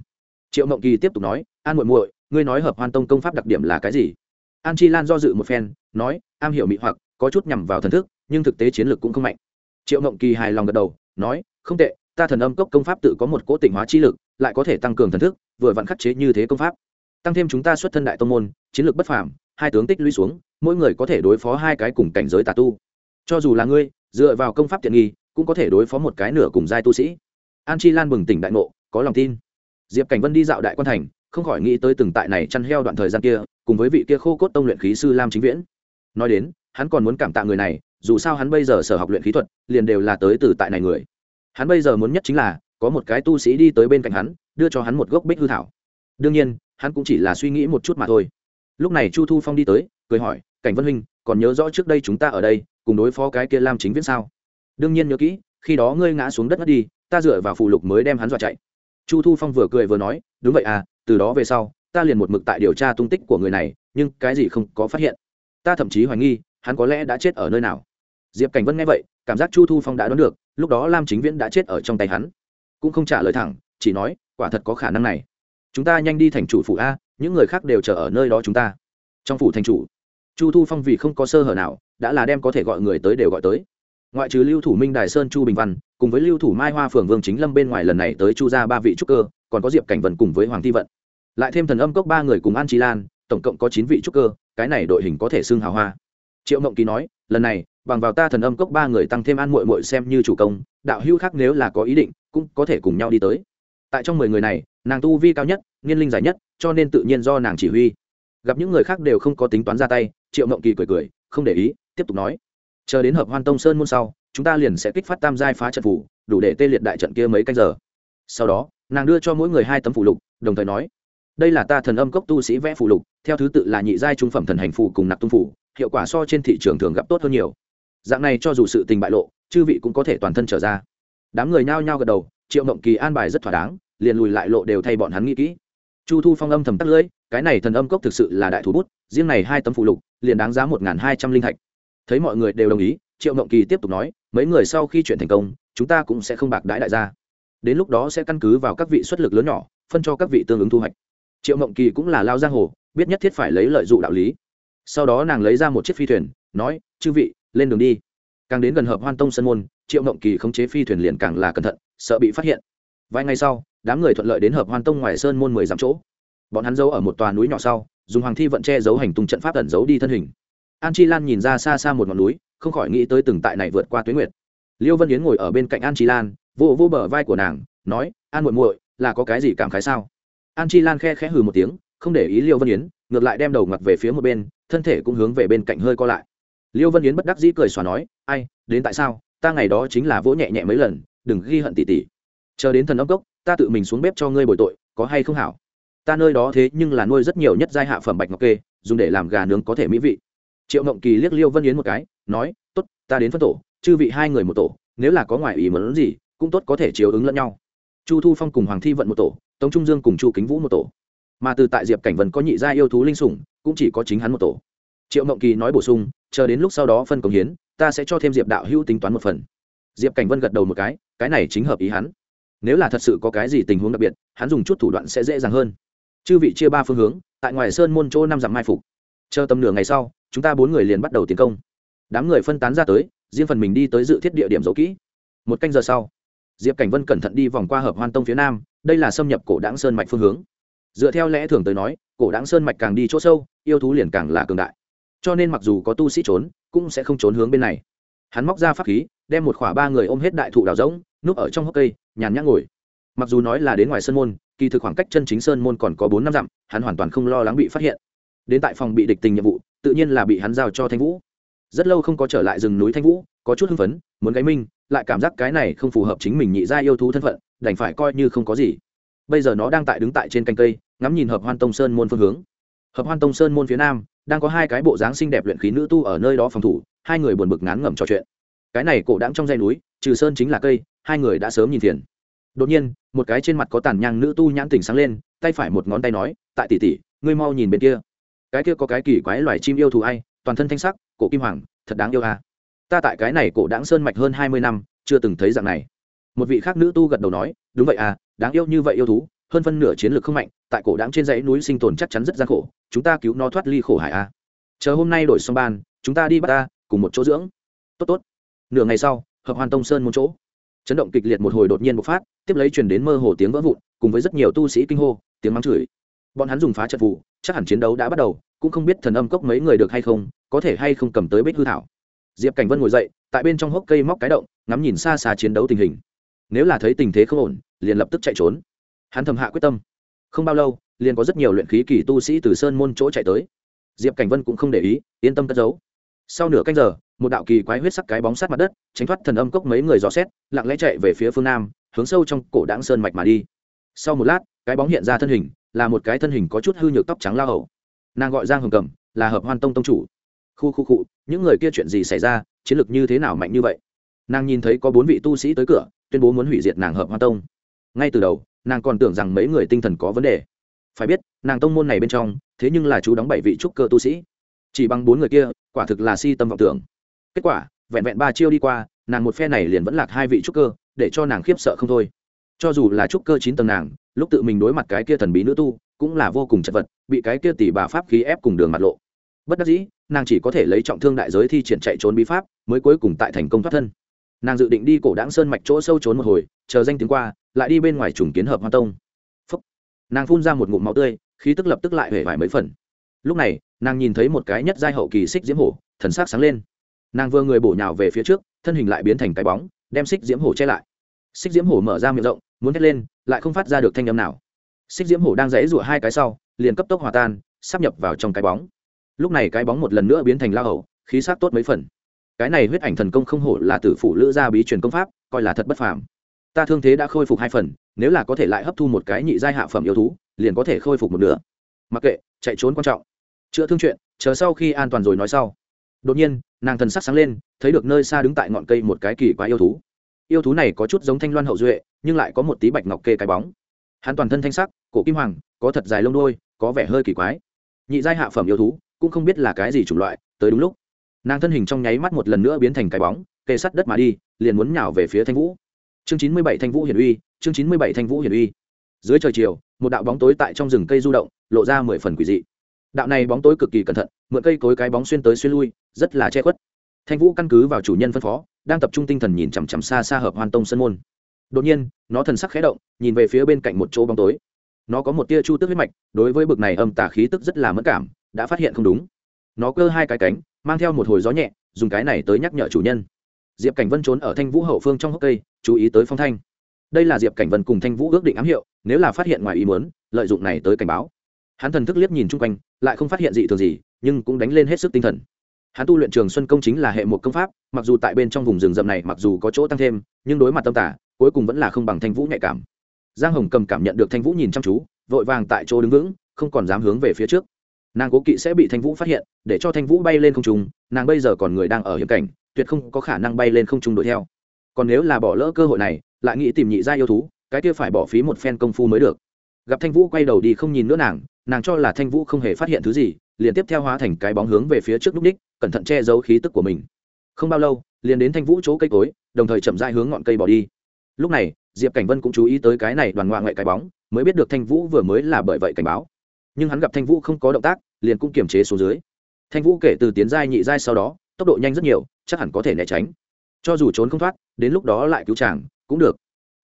Speaker 1: Triệu mộng kỳ tiếp tục nói, an muội muội, ngươi nói hợp hoan tông công pháp đặc điểm là cái gì? An chi lan do dự một phen, nói, am hiểu mị hoặc có chút nhằm vào thần thức, nhưng thực tế chiến lược cũng không mạnh. Triệu mộng kỳ hài lòng gật đầu, nói, không tệ, ta thần âm cốc công pháp tự có một cỗ tỉnh hóa chi lực, lại có thể tăng cường thần thức, vừa vặn khắc chế như thế công pháp. Tăng thêm chúng ta xuất thân đại tông môn, chiến lược bất phàm, hai tướng tích lũy xuống, mỗi người có thể đối phó hai cái cùng cảnh giới tà tu. Cho dù là ngươi, dựa vào công pháp tiện nghi, cũng có thể đối phó một cái nửa cùng giai tu sĩ. An chi lan bừng tỉnh đại ngộ, có lòng tin. Diệp cảnh vân đi dạo đại quan thành, không khỏi nghĩ tới từng tại này chăn heo đoạn thời gian kia, cùng với vị kia khô cốt tông luyện khí sư lam chính viễn. Nói đến hắn còn muốn cảm tạ người này, dù sao hắn bây giờ sở học luyện khí thuật, liền đều là tới từ tại này người. Hắn bây giờ muốn nhất chính là, có một cái tu sĩ đi tới bên cạnh hắn, đưa cho hắn một gốc bích hư thảo. Đương nhiên, hắn cũng chỉ là suy nghĩ một chút mà thôi. Lúc này chu thu phong đi tới, cười hỏi, cảnh vân huynh, còn nhớ rõ trước đây chúng ta ở đây, cùng đối phó cái kia lam chính viễn sao? Đương nhiên nhớ kỹ, khi đó ngươi ngã xuống đất mất đi, ta dựa vào phụ lục mới đem hắn dọa chạy. Chu thu phong vừa cười vừa nói, đúng vậy à từ đó về sau, ta liền một mực tại điều tra tung tích của người này, nhưng cái gì không có phát hiện. Ta thậm chí hoài nghi hắn có lẽ đã chết ở nơi nào? Diệp cảnh vân nghe vậy, cảm giác chu thu phong đã đoán được, lúc đó lam chính viễn đã chết ở trong tay hắn. Cũng không trả lời thẳng, chỉ nói, quả thật có khả năng này. Chúng ta nhanh đi thành chủ phủ a, những người khác đều chờ ở nơi đó chúng ta. Trong phủ thành chủ, chu thu phong vì không có sơ hở nào, đã là đem có thể gọi người tới đều gọi tới. Ngoại trừ lưu thủ minh đài sơn chu bình văn, cùng với lưu thủ mai hoa phường vương chính lâm bên ngoài lần này tới chu ra ba vị trúc cơ, còn có diệp cảnh vân cùng với hoàng thi vận. Lại thêm thần âm cốc ba người cùng an trí lan, tổng cộng có chín vị trúc cơ, cái này đội hình có thể xưng hào hoa triệu mộng Kỳ nói, lần này, bằng vào ta thần âm cốc ba người tăng thêm an mội mội xem như chủ công, đạo hữu khác nếu là có ý định, cũng có thể cùng nhau đi tới. Tại trong mười người này, nàng tu vi cao nhất, niên linh dài nhất, cho nên tự nhiên do nàng chỉ huy. Gặp những người khác đều không có tính toán ra tay, triệu mộng kỳ cười cười, không để ý, tiếp tục nói, chờ đến hợp hoan tông sơn môn sau, chúng ta liền sẽ kích phát tam giai phá trận phủ, đủ để tê liệt đại trận kia mấy canh giờ. Sau đó, nàng đưa cho mỗi người hai tấm phủ lục, đồng thời nói, đây là ta thần âm cốc tu sĩ vẽ phủ lục, theo thứ tự là nhị giai trung phẩm thần hành phủ cùng nạp tung phủ hiệu quả so trên thị trường thường gặp tốt hơn nhiều. Dạng này cho dù sự tình bại lộ, chư vị cũng có thể toàn thân trở ra. Đám người nhao nhao gật đầu, triệu mộng kỳ an bài rất thỏa đáng, liền lùi lại lộ đều thay bọn hắn nghĩ kỹ. Chu thu phong âm thầm tắt lưỡi, cái này thần âm cốc thực sự là đại thú bút, riêng này hai tấm phụ lục, liền đáng giá một hai trăm linh thạch thấy mọi người đều đồng ý, triệu mộng kỳ tiếp tục nói, mấy người sau khi chuyện thành công, chúng ta cũng sẽ không bạc đãi đại gia. Đến lúc đó sẽ căn cứ vào các vị xuất lực lớn nhỏ, phân cho các vị tương ứng thu hoạch. Triệu mộng kỳ cũng là lao giang hồ, biết nhất thiết phải lấy lợi dụng đạo lý sau đó nàng lấy ra một chiếc phi thuyền, nói, chư vị, lên đường đi. Càng đến gần hợp hoan tông sân môn, triệu mộng kỳ khống chế phi thuyền liền càng là cẩn thận, sợ bị phát hiện. Vài ngày sau, đám người thuận lợi đến hợp hoan tông ngoài sơn môn mười dặm chỗ. Bọn hắn giấu ở một tòa núi nhỏ sau, dùng hoàng thi vận che giấu hành tung trận pháp ẩn giấu đi thân hình. An chi lan nhìn ra xa xa một ngọn núi, không khỏi nghĩ tới từng tại này vượt qua tuyến nguyệt. Liêu vân yến ngồi ở bên cạnh an chi lan, vô vô bờ vai của nàng, nói, an muội muội, là có cái gì cảm khái sao? An chi lan khe khẽ hừ một tiếng không để ý liêu vân yến, ngược lại đem đầu ngặt về phía một bên, thân thể cũng hướng về bên cạnh hơi co lại. Liêu vân yến bất đắc dĩ cười xòa nói, ai, đến tại sao? Ta ngày đó chính là vỗ nhẹ nhẹ mấy lần, đừng ghi hận tỉ tỉ. Chờ đến thần âm cốc, ta tự mình xuống bếp cho ngươi bồi tội, có hay không hảo? Ta nơi đó thế nhưng là nuôi rất nhiều nhất giai hạ phẩm bạch ngọc kê, dùng để làm gà nướng có thể mỹ vị. Triệu ngộng kỳ liếc liêu vân yến một cái, nói, tốt, ta đến phân tổ, chư vị hai người một tổ, nếu là có ngoại ý muốn gì, cũng tốt có thể chiếu ứng lẫn nhau. Chu thu phong cùng hoàng thi vận một tổ, tống trung dương cùng chu kính vũ một tổ mà từ tại diệp cảnh vân có nhị gia yêu thú linh sủng, cũng chỉ có chính hắn một tổ. Triệu Mộng kỳ nói bổ sung, chờ đến lúc sau đó phân công hiến, ta sẽ cho thêm diệp đạo hữu tính toán một phần. Diệp cảnh vân gật đầu một cái cái này chính hợp ý hắn. Nếu là thật sự có cái gì tình huống đặc biệt, hắn dùng chút thủ đoạn sẽ dễ dàng hơn. Chư vị chia ba phương hướng, tại ngoài sơn môn chỗ năm dặm mai phục. Chờ tầm nửa ngày sau, chúng ta bốn người liền bắt đầu tiến công. Đám người phân tán ra tới, riêng phần mình đi tới dự thiết địa điểm giấu kỹ. Một canh giờ sau, diệp cảnh vân cẩn thận đi vòng qua hợp hoan tông phía nam, đây là xâm nhập cổ đáng sơn mạch phương hướng dựa theo lẽ thường tới nói, cổ đáng sơn mạch càng đi chỗ sâu, yêu thú liền càng là cường đại. Cho nên mặc dù có tu sĩ trốn, cũng sẽ không trốn hướng bên này. Hắn móc ra pháp khí, đem một khỏa ba người ôm hết đại thụ đào rỗng, núp ở trong hốc cây, nhàn nhã ngồi. Mặc dù nói là đến ngoài sơn môn, kỳ thực khoảng cách chân chính sơn môn còn có bốn năm dặm, hắn hoàn toàn không lo lắng bị phát hiện. Đến tại phòng bị địch tình nhiệm vụ, tự nhiên là bị hắn giao cho thanh vũ. Rất lâu không có trở lại rừng núi thanh vũ, có chút hưng phấn, muốn gáy minh lại cảm giác cái này không phù hợp chính mình nhị ra yêu thú thân phận, đành phải coi như không có gì bây giờ nó đang tại đứng tại trên canh cây, ngắm nhìn hợp hoan tông sơn môn phương hướng. Hợp hoan tông sơn môn phía nam, đang có hai cái bộ dáng xinh đẹp luyện khí nữ tu ở nơi đó phòng thủ, hai người buồn bực ngán ngẩm trò chuyện. Cái này cổ đáng trong dây núi, trừ sơn chính là cây, hai người đã sớm nhìn thiền. Đột nhiên, một cái trên mặt có tàn nhang nữ tu nhãn tỉnh sáng lên, tay phải một ngón tay nói, tại tỷ tỷ, ngươi mau nhìn bên kia. Cái kia có cái kỳ quái loài chim yêu thù ai, toàn thân thanh sắc, cổ kim hoàng, thật đáng yêu à. ta tại cái này cổ đáng sơn mạch hơn hai mươi năm, chưa từng thấy dạng này. Một vị khác nữ tu gật đầu nói, đúng vậy à đáng yêu như vậy yêu thú, hơn phân nửa chiến lược không mạnh, tại cổ đáng trên dãy núi sinh tồn chắc chắn rất gian khổ, chúng ta cứu nó thoát ly khổ hải à. chờ hôm nay đổi xong ban, chúng ta đi bắt ta, cùng một chỗ dưỡng. Tốt tốt. Nửa ngày sau, hợp hoàn tông sơn một chỗ. Chấn động kịch liệt một hồi đột nhiên bộc phát, tiếp lấy truyền đến mơ hồ tiếng vỡ vụn, cùng với rất nhiều tu sĩ kinh hô, tiếng mắng chửi. Bọn hắn dùng phá trận vụ, chắc hẳn chiến đấu đã bắt đầu, cũng không biết thần âm cốc mấy người được hay không, có thể hay không cầm tới bích hư thảo. Diệp cảnh vân ngồi dậy, tại bên trong hốc cây móc cái động, ngắm nhìn xa xa chiến đấu tình hình. Nếu là thấy tình thế không ổn liền lập tức chạy trốn. Hắn thầm hạ quyết tâm. Không bao lâu, liền có rất nhiều luyện khí kỳ tu sĩ từ sơn môn chỗ chạy tới. Diệp cảnh vân cũng không để ý, yên tâm cất giấu. Sau nửa canh giờ, một đạo kỳ quái huyết sắc cái bóng sát mặt đất, tránh thoát thần âm cốc mấy người dò xét, lặng lẽ chạy về phía phương nam, hướng sâu trong cổ đáng sơn mạch mà đi. Sau một lát, cái bóng hiện ra thân hình, là một cái thân hình có chút hư nhược tóc trắng lao hầu. Nàng gọi giang hồng cầm, là hợp hoan tông tông chủ. Khu khu cụ những người kia chuyện gì xảy ra, chiến lược như thế nào mạnh như vậy? Nàng nhìn thấy có bốn vị tu sĩ tới cửa, tuyên bố muốn hủy diệt nàng hợp hoan tông ngay từ đầu, nàng còn tưởng rằng mấy người tinh thần có vấn đề. Phải biết, nàng tông môn này bên trong, thế nhưng là chú đóng bảy vị trúc cơ tu sĩ. Chỉ bằng bốn người kia, quả thực là si tâm vọng tưởng. Kết quả, vẹn vẹn ba chiêu đi qua, nàng một phe này liền vẫn lạc hai vị trúc cơ, để cho nàng khiếp sợ không thôi. Cho dù là trúc cơ chín tầng nàng, lúc tự mình đối mặt cái kia thần bí nữ tu, cũng là vô cùng chật vật, bị cái kia tỷ bà pháp khí ép cùng đường mặt lộ. Bất đắc dĩ, nàng chỉ có thể lấy trọng thương đại giới thi triển chạy trốn bí pháp, mới cuối cùng tại thành công thoát thân nàng dự định đi cổ đáng sơn mạch chỗ sâu trốn một hồi, chờ danh tiếng qua, lại đi bên ngoài trùng kiến hợp hoa tông. Phúc. nàng phun ra một ngụm máu tươi, khí tức lập tức lại hể vải mấy phần. Lúc này, nàng nhìn thấy một cái nhất giai hậu kỳ xích diễm hổ, thần sắc sáng lên. Nàng vừa người bổ nhào về phía trước, thân hình lại biến thành cái bóng, đem xích diễm hổ che lại. Xích diễm hổ mở ra miệng rộng, muốn hét lên, lại không phát ra được thanh âm nào. Xích diễm hổ đang dãy rụa hai cái sau, liền cấp tốc hòa tan, sắp nhập vào trong cái bóng. Lúc này cái bóng một lần nữa biến thành la hầu, khí sắc tốt mấy phần cái này huyết ảnh thần công không hổ là tử phủ lữ gia bí truyền công pháp, coi là thật bất phàm. Ta thương thế đã khôi phục hai phần, nếu là có thể lại hấp thu một cái nhị giai hạ phẩm yêu thú, liền có thể khôi phục một nửa. Mặc kệ, chạy trốn quan trọng. Chữa thương chuyện, chờ sau khi an toàn rồi nói sau. Đột nhiên, nàng thần sắc sáng lên, thấy được nơi xa đứng tại ngọn cây một cái kỳ quá yêu thú. Yêu thú này có chút giống thanh loan hậu duệ, nhưng lại có một tí bạch ngọc kê cái bóng. Hắn toàn thân thanh sắc, cổ kim hoàng, có thật dài lông đôi, có vẻ hơi kỳ quái. Nhị giai hạ phẩm yêu thú, cũng không biết là cái gì chủng loại, tới đúng lúc nàng thân hình trong nháy mắt một lần nữa biến thành cái bóng, kề sắt đất mà đi, liền muốn nhào về phía thanh vũ. Chương chín mươi bảy thanh vũ hiển uy, chương chín mươi bảy thanh vũ hiển uy. Dưới trời chiều, một đạo bóng tối tại trong rừng cây du động, lộ ra mười phần quỷ dị. Đạo này bóng tối cực kỳ cẩn thận, mượn cây cối cái bóng xuyên tới xuyên lui, rất là che khuất. Thanh vũ căn cứ vào chủ nhân phân phó, đang tập trung tinh thần nhìn chằm chằm xa xa hợp hoàn tông sân môn. Đột nhiên, nó thần sắc khẽ động, nhìn về phía bên cạnh một chỗ bóng tối. Nó có một tia chu tức huyết mạch, đối với bực này âm tà khí tức rất là mất cảm, đã phát hiện không đúng. Nó cơ hai cái cánh mang theo một hồi gió nhẹ, dùng cái này tới nhắc nhở chủ nhân. Diệp cảnh vân trốn ở thanh vũ hậu phương trong hốc cây, chú ý tới phong thanh. Đây là diệp cảnh vân cùng thanh vũ ước định ám hiệu, nếu là phát hiện ngoài ý muốn, lợi dụng này tới cảnh báo. Hắn thần thức liếc nhìn chung quanh, lại không phát hiện gì thường gì, nhưng cũng đánh lên hết sức tinh thần. Hắn tu luyện trường xuân công chính là hệ một công pháp, mặc dù tại bên trong vùng rừng rậm này mặc dù có chỗ tăng thêm, nhưng đối mặt tâm tả, cuối cùng vẫn là không bằng thanh vũ nhạy cảm. Giang hồng cầm cảm nhận được thanh vũ nhìn chăm chú, vội vàng tại chỗ đứng vững, không còn dám hướng về phía trước nàng cố kỵ sẽ bị thanh vũ phát hiện, để cho thanh vũ bay lên không trung, nàng bây giờ còn người đang ở hiểm cảnh, tuyệt không có khả năng bay lên không trung đuổi theo. Còn nếu là bỏ lỡ cơ hội này, lại nghĩ tìm nhị gia yêu thú, cái kia phải bỏ phí một phen công phu mới được. Gặp thanh vũ quay đầu đi không nhìn nữa nàng nàng cho là thanh vũ không hề phát hiện thứ gì, liền tiếp theo hóa thành cái bóng hướng về phía trước núp đích cẩn thận che giấu khí tức của mình. Không bao lâu, liền đến thanh vũ chỗ cây cối, đồng thời chậm rãi hướng ngọn cây bỏ đi. Lúc này, diệp cảnh vân cũng chú ý tới cái này đoàn ngoại ngoại cái bóng, mới biết được thanh vũ vừa mới là bởi vậy cảnh báo nhưng hắn gặp thanh vũ không có động tác, liền cũng kiềm chế xuống dưới. Thanh vũ kể từ tiến giai nhị giai sau đó, tốc độ nhanh rất nhiều, chắc hẳn có thể né tránh. Cho dù trốn không thoát, đến lúc đó lại cứu chàng, cũng được.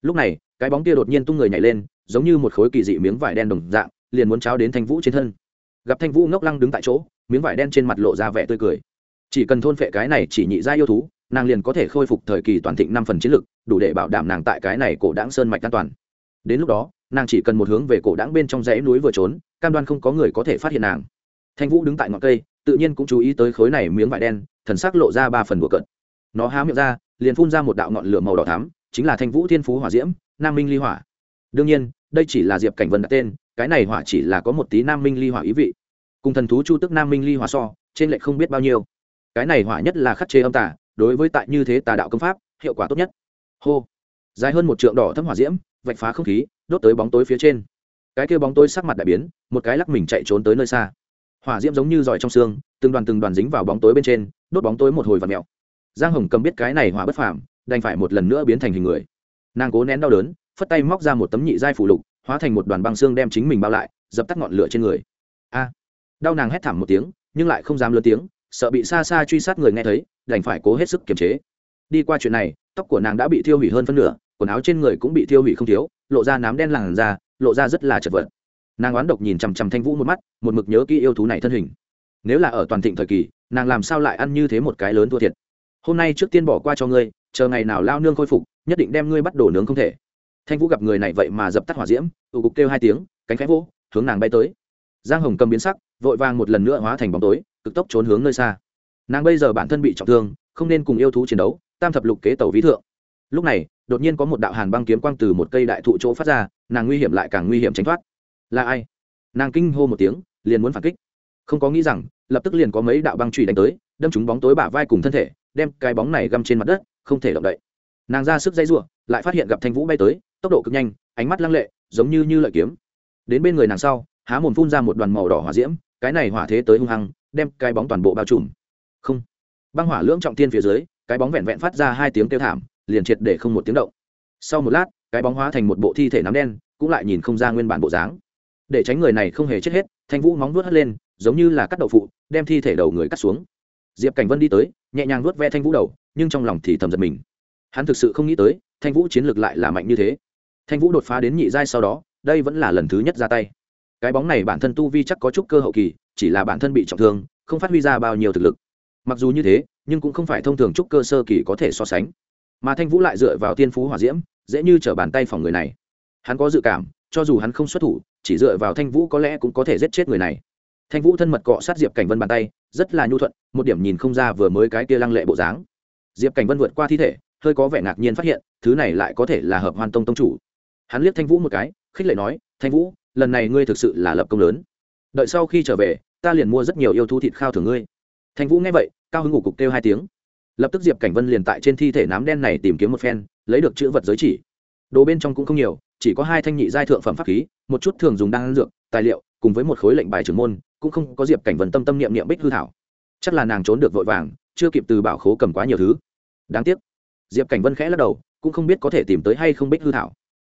Speaker 1: Lúc này, cái bóng kia đột nhiên tung người nhảy lên, giống như một khối kỳ dị miếng vải đen đồng dạng, liền muốn cháo đến thanh vũ trên thân. Gặp thanh vũ ngốc lăng đứng tại chỗ, miếng vải đen trên mặt lộ ra vẻ tươi cười. Chỉ cần thôn phệ cái này chỉ nhị giai yêu thú, nàng liền có thể khôi phục thời kỳ toàn thịnh năm phần chiến lực, đủ để bảo đảm nàng tại cái này cổ đáng sơn mạch an toàn. Đến lúc đó nàng chỉ cần một hướng về cổ đáng bên trong dãy núi vừa trốn, cam đoan không có người có thể phát hiện nàng. Thanh vũ đứng tại ngọn cây, tự nhiên cũng chú ý tới khối này miếng vải đen, thần sắc lộ ra ba phần bừa cận nó há miệng ra, liền phun ra một đạo ngọn lửa màu đỏ thắm, chính là thanh vũ thiên phú hỏa diễm, nam minh ly hỏa. Đương nhiên, đây chỉ là diệp cảnh vân đặt tên, cái này hỏa chỉ là có một tí nam minh ly hỏa ý vị. Cùng thần thú chu tức nam minh ly hỏa so, trên lệch không biết bao nhiêu. Cái này hỏa nhất là khắc chế âm tả đối với tại như thế tà đạo công pháp, hiệu quả tốt nhất. Hô. Dài hơn một trượng đỏ thấm hỏa diễm vạch phá không khí, đốt tới bóng tối phía trên. Cái kia bóng tối sắc mặt đại biến, một cái lắc mình chạy trốn tới nơi xa. Hỏa diễm giống như giỏi trong xương, từng đoàn từng đoàn dính vào bóng tối bên trên, đốt bóng tối một hồi và mẹo giang hồng cầm biết cái này hỏa bất phàm, đành phải một lần nữa biến thành hình người. Nàng cố nén đau đớn, phất tay móc ra một tấm nhị giai phủ lục, hóa thành một đoàn băng xương đem chính mình bao lại, dập tắt ngọn lửa trên người. A! Đau nàng hét thảm một tiếng, nhưng lại không dám lớn tiếng, sợ bị xa xa truy sát người nghe thấy, đành phải cố hết sức kiềm chế. Đi qua chuyện này, tóc của nàng đã bị thiêu hủy hơn phân nửa quần áo trên người cũng bị thiêu hủy không thiếu, lộ ra nám đen làn da, lộ ra rất là chật vật. Nàng oán độc nhìn chằm chằm thanh vũ một mắt, một mực nhớ kỹ yêu thú này thân hình. Nếu là ở toàn thịnh thời kỳ, nàng làm sao lại ăn như thế một cái lớn thua thiệt? Hôm nay trước tiên bỏ qua cho ngươi, chờ ngày nào lao nương khôi phục, nhất định đem ngươi bắt đổ nướng không thể. Thanh vũ gặp người này vậy mà dập tắt hỏa diễm tụ cục kêu hai tiếng, cánh khẽ vỗ, hướng nàng bay tới. Giang hồng cầm biến sắc, vội vàng một lần nữa hóa thành bóng tối, cực tốc trốn hướng nơi xa. Nàng bây giờ bản thân bị trọng thương, không nên cùng yêu thú chiến đấu, tam thập lục kế tẩu ví thượng. Lúc này đột nhiên có một đạo hàn băng kiếm quang từ một cây đại thụ chỗ phát ra, nàng nguy hiểm lại càng nguy hiểm tránh thoát. Là ai? Nàng kinh hô một tiếng, liền muốn phản kích. Không có nghĩ rằng, lập tức liền có mấy đạo băng trụy đánh tới, đâm trúng bóng tối bả vai cùng thân thể, đem cái bóng này găm trên mặt đất, không thể động đậy. Nàng ra sức dây r lại phát hiện gặp thanh vũ bay tới, tốc độ cực nhanh, ánh mắt lăng lệ, giống như như lợi kiếm. Đến bên người nàng sau, há mồm phun ra một đoàn màu đỏ hỏa diễm, cái này hỏa thế tới hung hăng, đem cái bóng toàn bộ bao trùm. Không. Băng hỏa lưỡng trọng tiên phía dưới, cái bóng vẹn vẹn phát ra hai tiếng kêu thảm liền triệt để không một tiếng động. Sau một lát, cái bóng hóa thành một bộ thi thể nắm đen, cũng lại nhìn không ra nguyên bản bộ dáng. Để tránh người này không hề chết hết, thanh vũ móng vuốt hất lên, giống như là cắt đậu phụ, đem thi thể đầu người cắt xuống. Diệp cảnh vân đi tới, nhẹ nhàng vuốt ve thanh vũ đầu, nhưng trong lòng thì thầm giật mình. Hắn thực sự không nghĩ tới, thanh vũ chiến lược lại là mạnh như thế. Thanh vũ đột phá đến nhị giai sau đó, đây vẫn là lần thứ nhất ra tay. Cái bóng này bản thân tu vi chắc có chút cơ hậu kỳ, chỉ là bản thân bị trọng thương, không phát huy ra bao nhiêu thực lực. Mặc dù như thế, nhưng cũng không phải thông thường trúc cơ sơ kỳ có thể so sánh mà thanh vũ lại dựa vào tiên phú hỏa diễm, dễ như trở bàn tay phòng người này. Hắn có dự cảm, cho dù hắn không xuất thủ, chỉ dựa vào thanh vũ có lẽ cũng có thể giết chết người này. Thanh vũ thân mật cọ sát diệp cảnh vân bàn tay, rất là nhu thuận, một điểm nhìn không ra vừa mới cái kia lăng lệ bộ dáng. Diệp cảnh vân vượt qua thi thể, hơi có vẻ ngạc nhiên phát hiện, thứ này lại có thể là hợp hoan tông tông chủ. Hắn liếc thanh vũ một cái, khích lệ nói, thanh vũ, lần này ngươi thực sự là lập công lớn. Đợi sau khi trở về, ta liền mua rất nhiều yêu thú thịt khao thưởng ngươi. Thanh vũ nghe vậy, cao hứng ngủ cục kêu hai tiếng lập tức diệp cảnh vân liền tại trên thi thể nám đen này tìm kiếm một phen, lấy được chữ vật giới chỉ. Đồ bên trong cũng không nhiều, chỉ có hai thanh nhị giai thượng phẩm pháp khí, một chút thường dùng đan dược, tài liệu, cùng với một khối lệnh bài trưởng môn, cũng không có diệp cảnh vân tâm tâm niệm niệm bích hư thảo. Chắc là nàng trốn được vội vàng, chưa kịp từ bảo khố cầm quá nhiều thứ. Đáng tiếc. Diệp cảnh vân khẽ lắc đầu, cũng không biết có thể tìm tới hay không bích hư thảo.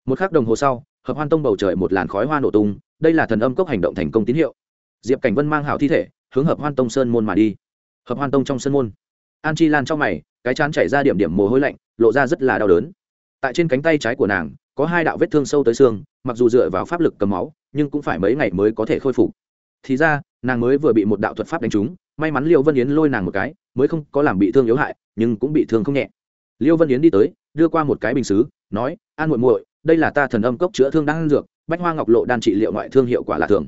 Speaker 1: Một k h ắ c đồng hồ sau, hợp hoan tông bầu trời một làn khói hoa nổ tung, đây là thần âm cốc hành động thành công tín hiệu. Diệp cảnh vân mang hảo thi thể, hướng hợp hoan tông sơn môn mà đi. Hợp hoan tông trong sơn môn an chi lan trong mày, cái chán chảy ra điểm điểm mồ hôi lạnh, lộ ra rất là đau đớn. Tại trên cánh tay trái của nàng, có hai đạo vết thương sâu tới xương, mặc dù dựa vào pháp lực cầm máu, nhưng cũng phải mấy ngày mới có thể khôi phục. Thì ra, nàng mới vừa bị một đạo thuật pháp đánh trúng, may mắn liêu vân yến lôi nàng một cái, mới không có làm bị thương yếu hại, nhưng cũng bị thương không nhẹ. Liêu vân yến đi tới, đưa qua một cái bình xứ, nói, an muội muội, đây là ta thần âm cốc chữa thương đang dược, bách hoa ngọc lộ đan trị liệu ngoại thương hiệu quả là thường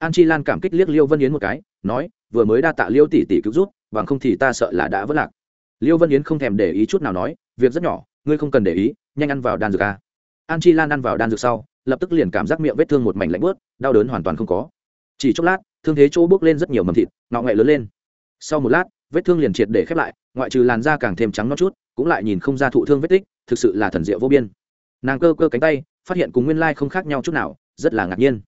Speaker 1: an chi lan cảm kích liếc liêu vân yến một cái, nói, vừa mới đa tạ liêu tỷ tỷ cứu rút bằng không thì ta sợ là đã vất lạc. Liêu vân yến không thèm để ý chút nào nói, việc rất nhỏ, ngươi không cần để ý, nhanh ăn vào đan dược a. An chi lan ăn vào đan dược sau, lập tức liền cảm giác miệng vết thương một mảnh lạnh bớt đau đớn hoàn toàn không có. Chỉ chốc lát, thương thế chỗ bước lên rất nhiều mầm thịt, ngọ ngậy lớn lên. Sau một lát, vết thương liền triệt để khép lại, ngoại trừ làn da càng thêm trắng nó chút, cũng lại nhìn không ra thụ thương vết tích, thực sự là thần diệu vô biên. Nàng cơ cơ cánh tay, phát hiện cùng nguyên lai không khác nhau chút nào, rất là ngạc nhiên.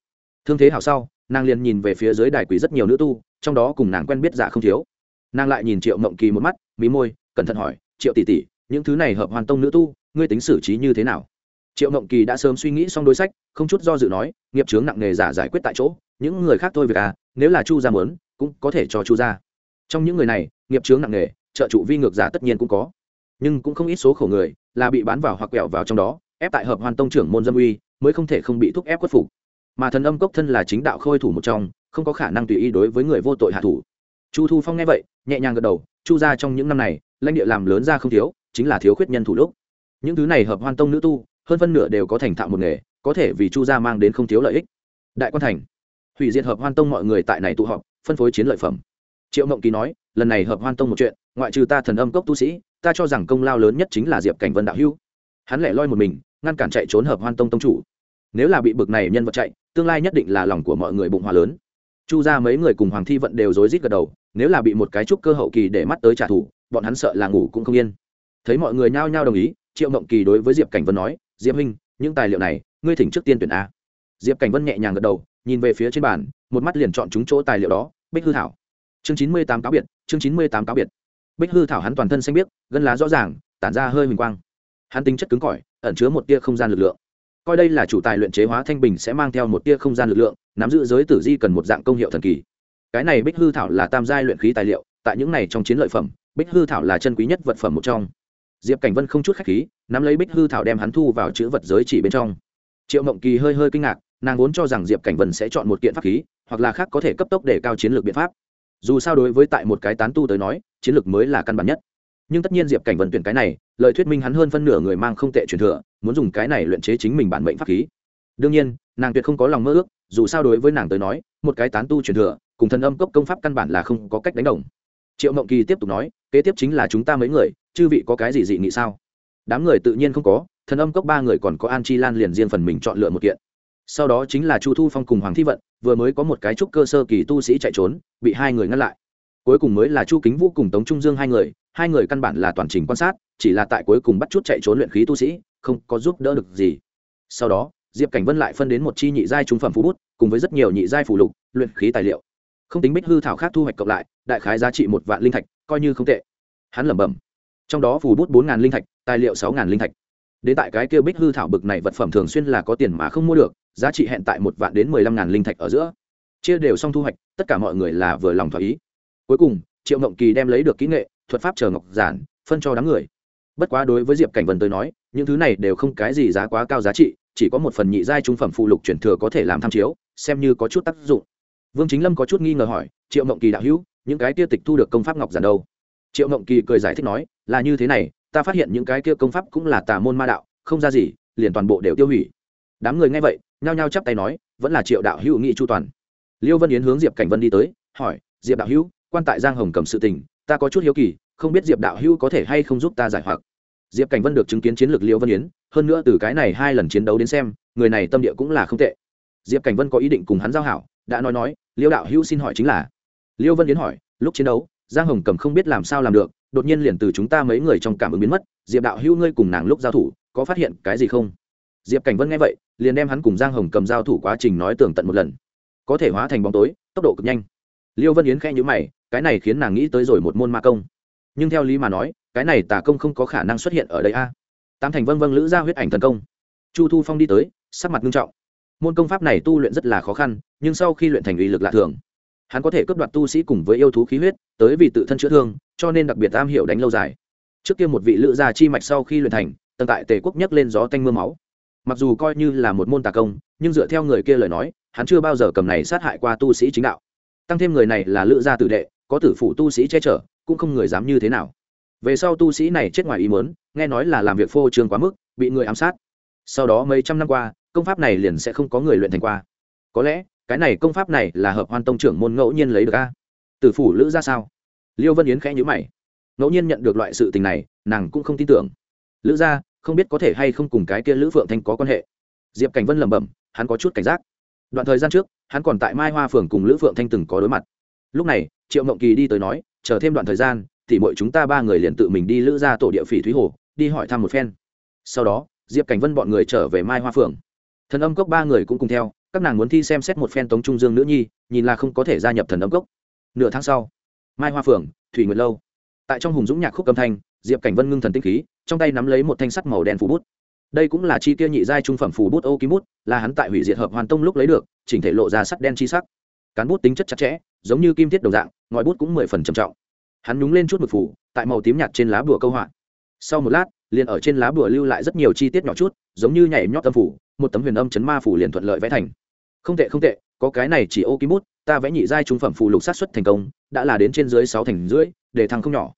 Speaker 1: Thương thế hảo sau nàng liền nhìn về phía dưới đài quỷ rất nhiều nữ tu, trong đó cùng nàng quen biết giả không thiếu. Nàng lại nhìn triệu mộng kỳ một mắt, mí môi, cẩn thận hỏi, triệu tỷ tỷ, những thứ này hợp hoàn tông nữ tu, ngươi tính xử trí như thế nào? Triệu mộng kỳ đã sớm suy nghĩ xong đối sách, không chút do dự nói, nghiệp chướng nặng nghề giả giải quyết tại chỗ, những người khác thôi việc à nếu là chu gia mớn cũng có thể cho chu gia. Trong những người này, nghiệp chướng nặng nghề, trợ trụ vi ngược giả tất nhiên cũng có. Nhưng cũng không ít số khổ người, là bị bán vào hoặc quẹo vào trong đó, ép tại hợp hoàn tông trưởng môn dâm uy, mới không thể không bị thúc ép khuất phục mà thần âm cốc thân là chính đạo khôi thủ một trong, không có khả năng tùy ý đối với người vô tội hạ thủ. Chu thu phong nghe vậy, nhẹ nhàng gật đầu, chu ra trong những năm này, lãnh địa làm lớn ra không thiếu, chính là thiếu khuyết nhân thủ lúc. Những thứ này hợp hoan tông nữ tu, hơn phân nửa đều có thành thạo một nghề, có thể vì chu gia mang đến không thiếu lợi ích. Đại quan thành. Hủy diệt hợp hoan tông mọi người tại này tụ họp, phân phối chiến lợi phẩm. Triệu mộng kỳ nói, lần này hợp hoan tông một chuyện, ngoại trừ ta thần âm cốc tu sĩ, ta cho rằng công lao lớn nhất chính là diệp cảnh vân đạo hưu hắn lẻ loi một mình, ngăn cản chạy trốn hợp hoan tông tông chủ nếu là bị bực này nhân vật chạy, tương lai nhất định là lòng của mọi người bụng hòa lớn. Chu ra mấy người cùng hoàng thi vận đều rối rít gật đầu, nếu là bị một cái trúc cơ hậu kỳ để mắt tới trả thù, bọn hắn sợ là ngủ cũng không yên. Thấy mọi người nhao nhao đồng ý, triệu mộng kỳ đối với diệp cảnh vân nói, diệp huynh, những tài liệu này, ngươi thỉnh trước tiên tuyển a. Diệp cảnh vân nhẹ nhàng gật đầu, nhìn về phía trên bàn, một mắt liền chọn chúng chỗ tài liệu đó, bích hư thảo. Chương chín mươi tám cáo biệt, chương chín mươi tám cáo biệt. Bích hư thảo hắn toàn thân xanh biếc, gân lá rõ ràng, tản ra hơi huỳnh quang. Hắn tính chất cứng cỏi, ẩn chứa một tia không gian lực lượng coi đây là chủ tài luyện chế hóa thanh bình sẽ mang theo một tia không gian lực lượng, nắm giữ giới tử di cần một dạng công hiệu thần kỳ. Cái này bích hư thảo là tam giai luyện khí tài liệu, tại những này trong chiến lợi phẩm, bích hư thảo là chân quý nhất vật phẩm một trong. Diệp cảnh vân không chút khách khí, nắm lấy bích hư thảo đem hắn thu vào chữ vật giới chỉ bên trong. Triệu mộng kỳ hơi hơi kinh ngạc, nàng vốn cho rằng diệp cảnh vân sẽ chọn một kiện pháp khí, hoặc là khác có thể cấp tốc để cao chiến lược biện pháp. Dù sao đối với tại một cái tán tu tới nói, chiến lược mới là căn bản nhất nhưng tất nhiên diệp cảnh vân tuyển cái này, lời thuyết minh hắn hơn phân nửa người mang không tệ truyền thừa, muốn dùng cái này luyện chế chính mình bản mệnh pháp khí. đương nhiên, nàng tuyệt không có lòng mơ ước, dù sao đối với nàng tới nói, một cái tán tu truyền thừa, cùng thần âm cốc công pháp căn bản là không có cách đánh đồng. triệu mộng kỳ tiếp tục nói, kế tiếp chính là chúng ta mấy người, chư vị có cái gì dị nghị sao? đám người tự nhiên không có, thần âm cốc ba người còn có an chi lan liền riêng phần mình chọn lựa một kiện. sau đó chính là chu thu phong cùng hoàng thi vận, vừa mới có một cái trúc cơ sơ kỳ tu sĩ chạy trốn, bị hai người ngăn lại. cuối cùng mới là chu kính vũ cùng tống trung dương hai người hai người căn bản là toàn trình quan sát, chỉ là tại cuối cùng bắt chút chạy trốn luyện khí tu sĩ, không có giúp đỡ được gì. Sau đó, diệp cảnh vân lại phân đến một chi nhị giai trung phẩm phú bút, cùng với rất nhiều nhị giai phủ lục, luyện khí tài liệu. Không tính bích hư thảo khác thu hoạch cộng lại, đại khái giá trị một vạn linh thạch, coi như không tệ. Hắn lẩm bẩm. Trong đó phủ bút bốn ngàn linh thạch, tài liệu sáu ngàn linh thạch. Đến tại cái kia bích hư thảo bực này vật phẩm thường xuyên là có tiền mà không mua được, giá trị hẹn tại một vạn đến mười lăm ngàn linh thạch ở giữa. Chia đều xong thu hoạch, tất cả mọi người là vừa lòng thỏa ý. Cuối cùng triệu ngộng kỳ đem lấy được kỹ nghệ, thuật pháp chờ ngọc giản, phân cho đám người. Bất quá đối với diệp cảnh vân tới nói, những thứ này đều không cái gì giá quá cao giá trị, chỉ có một phần nhị giai trung phẩm phụ lục chuyển thừa có thể làm tham chiếu, xem như có chút tác dụng. Vương chính lâm có chút nghi ngờ hỏi, triệu ngộng kỳ đạo hữu, những cái kia tịch thu được công pháp ngọc giản đâu? Triệu ngộng kỳ cười giải thích nói, là như thế này, ta phát hiện những cái kia công pháp cũng là tà môn ma đạo, không ra gì, liền toàn bộ đều tiêu hủy. Đám người nghe vậy, nhao nhao chắp tay nói, vẫn là triệu đạo hữu nghị chu toàn. Liêu vân yến hướng diệp cảnh vân đi tới, hỏi, diệp đạo hữu quan tại giang hồng cầm sự tình, ta có chút hiếu kỳ, không biết diệp đạo hữu có thể hay không giúp ta giải hoặc. Diệp cảnh vân được chứng kiến chiến lược liêu vân yến, hơn nữa từ cái này hai lần chiến đấu đến xem, người này tâm địa cũng là không tệ. Diệp cảnh vân có ý định cùng hắn giao hảo, đã nói nói liêu đạo hữu xin hỏi chính là. Liêu vân yến hỏi, lúc chiến đấu, giang hồng cầm không biết làm sao làm được, đột nhiên liền từ chúng ta mấy người trong cảm ứng biến mất, diệp đạo hữu ngươi cùng nàng lúc giao thủ, có phát hiện cái gì không? Diệp cảnh vân nghe vậy, liền đem hắn cùng giang hồng cầm giao thủ quá trình nói tường tận một lần. Có thể hóa thành bóng tối, tốc độ cực nhanh. Liêu vân yến khẽ nhữ mày cái này khiến nàng nghĩ tới rồi một môn ma công. Nhưng theo lý mà nói, cái này tà công không có khả năng xuất hiện ở đây a. À. tam thành vân vân lữ ra huyết ảnh tấn công. Chu thu phong đi tới, sắc mặt nghiêm trọng. Môn công pháp này tu luyện rất là khó khăn, nhưng sau khi luyện thành uy lực lạ thường, hắn có thể cướp đoạt tu sĩ cùng với yêu thú khí huyết, tới vì tự thân chữa thương, cho nên đặc biệt am hiểu đánh lâu dài. Trước kia một vị lữ gia chi mạch sau khi luyện thành tần tại tề quốc nhấc lên gió tanh mưa máu. Mặc dù coi như là một môn tà công, nhưng dựa theo người kia lời nói, hắn chưa bao giờ cầm này sát hại qua tu sĩ chính đạo. Tăng thêm người này là lữ gia tự đệ có tử phụ tu sĩ che chở, cũng không người dám như thế nào. Về sau tu sĩ này chết ngoài ý mớn nghe nói là làm việc phô trương quá mức, bị người ám sát. Sau đó mấy trăm năm qua, công pháp này liền sẽ không có người luyện thành qua. Có lẽ, cái này công pháp này là hợp hoan tông trưởng môn ngẫu nhiên lấy được a. Tử phủ lữ ra sao? Liêu vân yến khẽ nhữ mày. Ngẫu nhiên nhận được loại sự tình này, nàng cũng không tin tưởng. Lữ gia không biết có thể hay không cùng cái kia lữ phượng thanh có quan hệ. Diệp cảnh vân lẩm bẩm, hắn có chút cảnh giác. Đoạn thời gian trước, hắn còn tại mai hoa phường cùng lữ phượng thanh từng có đối mặt. Lúc này triệu mộng kỳ đi tới nói chờ thêm đoạn thời gian thì mỗi chúng ta ba người liền tự mình đi lữ ra tổ địa phỉ thúy hồ đi hỏi thăm một phen. Sau đó diệp cảnh vân bọn người trở về mai hoa Phượng. thần âm cốc ba người cũng cùng theo các nàng muốn thi xem xét một phen tống trung dương nữ nhi nhìn là không có thể gia nhập thần âm cốc. Nửa tháng sau mai hoa Phượng, thủy nguyệt lâu. Tại trong hùng dũng nhạc khúc âm thanh diệp cảnh vân ngưng thần tinh khí trong tay nắm lấy một thanh sắt màu đen phủ bút. Đây cũng là chi tiêu nhị giai trung phẩm phủ bút ô ký bút là hắn tại hủy diệt hợp hoàn tông lúc lấy được chỉnh thể lộ ra sắt đen chi sắc cán bút tính chất chặt chẽ, giống như kim thiết đồng dạng, ngòi bút cũng mười phần trầm trọng. Hắn nhúng lên chút mực phủ, tại màu tím nhạt trên lá bùa câu họa. Sau một lát, liền ở trên lá bùa lưu lại rất nhiều chi tiết nhỏ chút, giống như nhảy nhót tâm phủ, một tấm huyền âm chấn ma phủ liền thuận lợi vẽ thành. Không tệ không tệ, có cái này chỉ ô ký bút, ta vẽ nhị giai trung phẩm phù lục sát xuất thành công, đã là đến trên dưới sáu thành rưỡi, để thăng không nhỏ.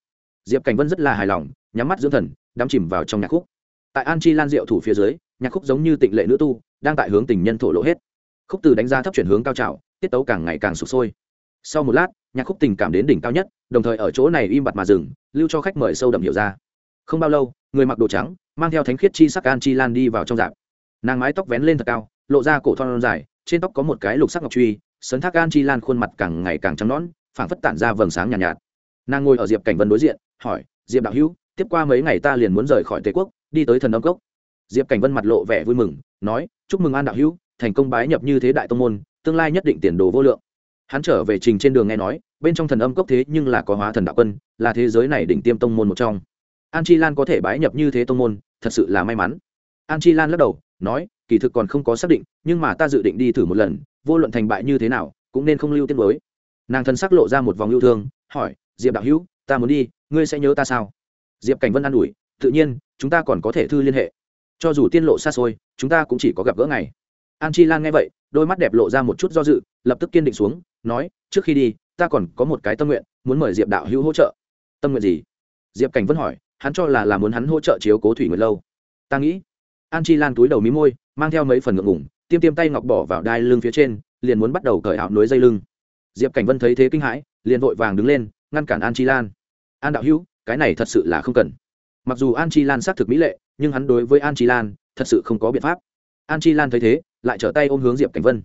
Speaker 1: Diệp cảnh vân rất là hài lòng, nhắm mắt dưỡng thần, đắm chìm vào trong nhạc khúc. Tại an chi lan diệu thủ phía dưới, nhạc khúc giống như tịnh lệ nữ tu, đang tại hướng tình nhân thổ lộ hết. Khúc từ đánh ra thấp chuyển hướng cao trào tiết tấu càng ngày càng sụp sôi. Sau một lát nhạc khúc tình cảm đến đỉnh cao nhất đồng thời ở chỗ này im bặt mà dừng lưu cho khách mời sâu đậm hiểu ra. Không bao lâu người mặc đồ trắng mang theo thánh khiết chi sắc an chi lan đi vào trong dạp. Nàng mái tóc vén lên thật cao lộ ra cổ thon dài trên tóc có một cái lục sắc ngọc truy sấn thác an chi lan khuôn mặt càng ngày càng trắng nõn phảng phất tản ra vầng sáng nhàn nhạt, nhạt. Nàng ngồi ở diệp cảnh vân đối diện hỏi diệp đạo hữu tiếp qua mấy ngày ta liền muốn rời khỏi tề quốc đi tới thần âm cốc. Diệp cảnh vân mặt lộ vẻ vui mừng nói chúc mừng an đạo hữu thành công bái nhập như thế đại tông môn tương lai nhất định tiền đồ vô lượng. Hắn trở về trình trên đường nghe nói, bên trong thần âm cốc thế nhưng là có hóa thần đạo quân, là thế giới này đỉnh tiêm tông môn một trong. An chi lan có thể bái nhập như thế tông môn, thật sự là may mắn. An chi lan lắc đầu, nói, kỳ thực còn không có xác định, nhưng mà ta dự định đi thử một lần, vô luận thành bại như thế nào, cũng nên không lưu tiết mới nàng thân sắc lộ ra một vòng yêu thương, hỏi, diệp đạo hữu, ta muốn đi, ngươi sẽ nhớ ta sao? Diệp cảnh vân an ủi, tự nhiên, chúng ta còn có thể thư liên hệ. Cho dù tiên lộ xa xôi, chúng ta cũng chỉ có gặp gỡ ngày an chi lan nghe vậy, đôi mắt đẹp lộ ra một chút do dự, lập tức kiên định xuống, nói, trước khi đi, ta còn có một cái tâm nguyện, muốn mời diệp đạo hữu hỗ trợ. Tâm nguyện gì? Diệp cảnh vẫn hỏi, hắn cho là là muốn hắn hỗ trợ chiếu cố thủy nguyệt lâu. Ta nghĩ. An chi lan túi đầu mí môi, mang theo mấy phần ngượng ngủng tiêm tiêm tay ngọc bỏ vào đai lưng phía trên, liền muốn bắt đầu cởi áo nối dây lưng. Diệp cảnh vân thấy thế kinh hãi, liền vội vàng đứng lên, ngăn cản an chi lan. An đạo hữu, cái này thật sự là không cần. Mặc dù an chi lan xác thực mỹ lệ, nhưng hắn đối với an chi lan thật sự không có biện pháp. An chi lan thấy thế lại trở tay ôm hướng diệp cảnh vân.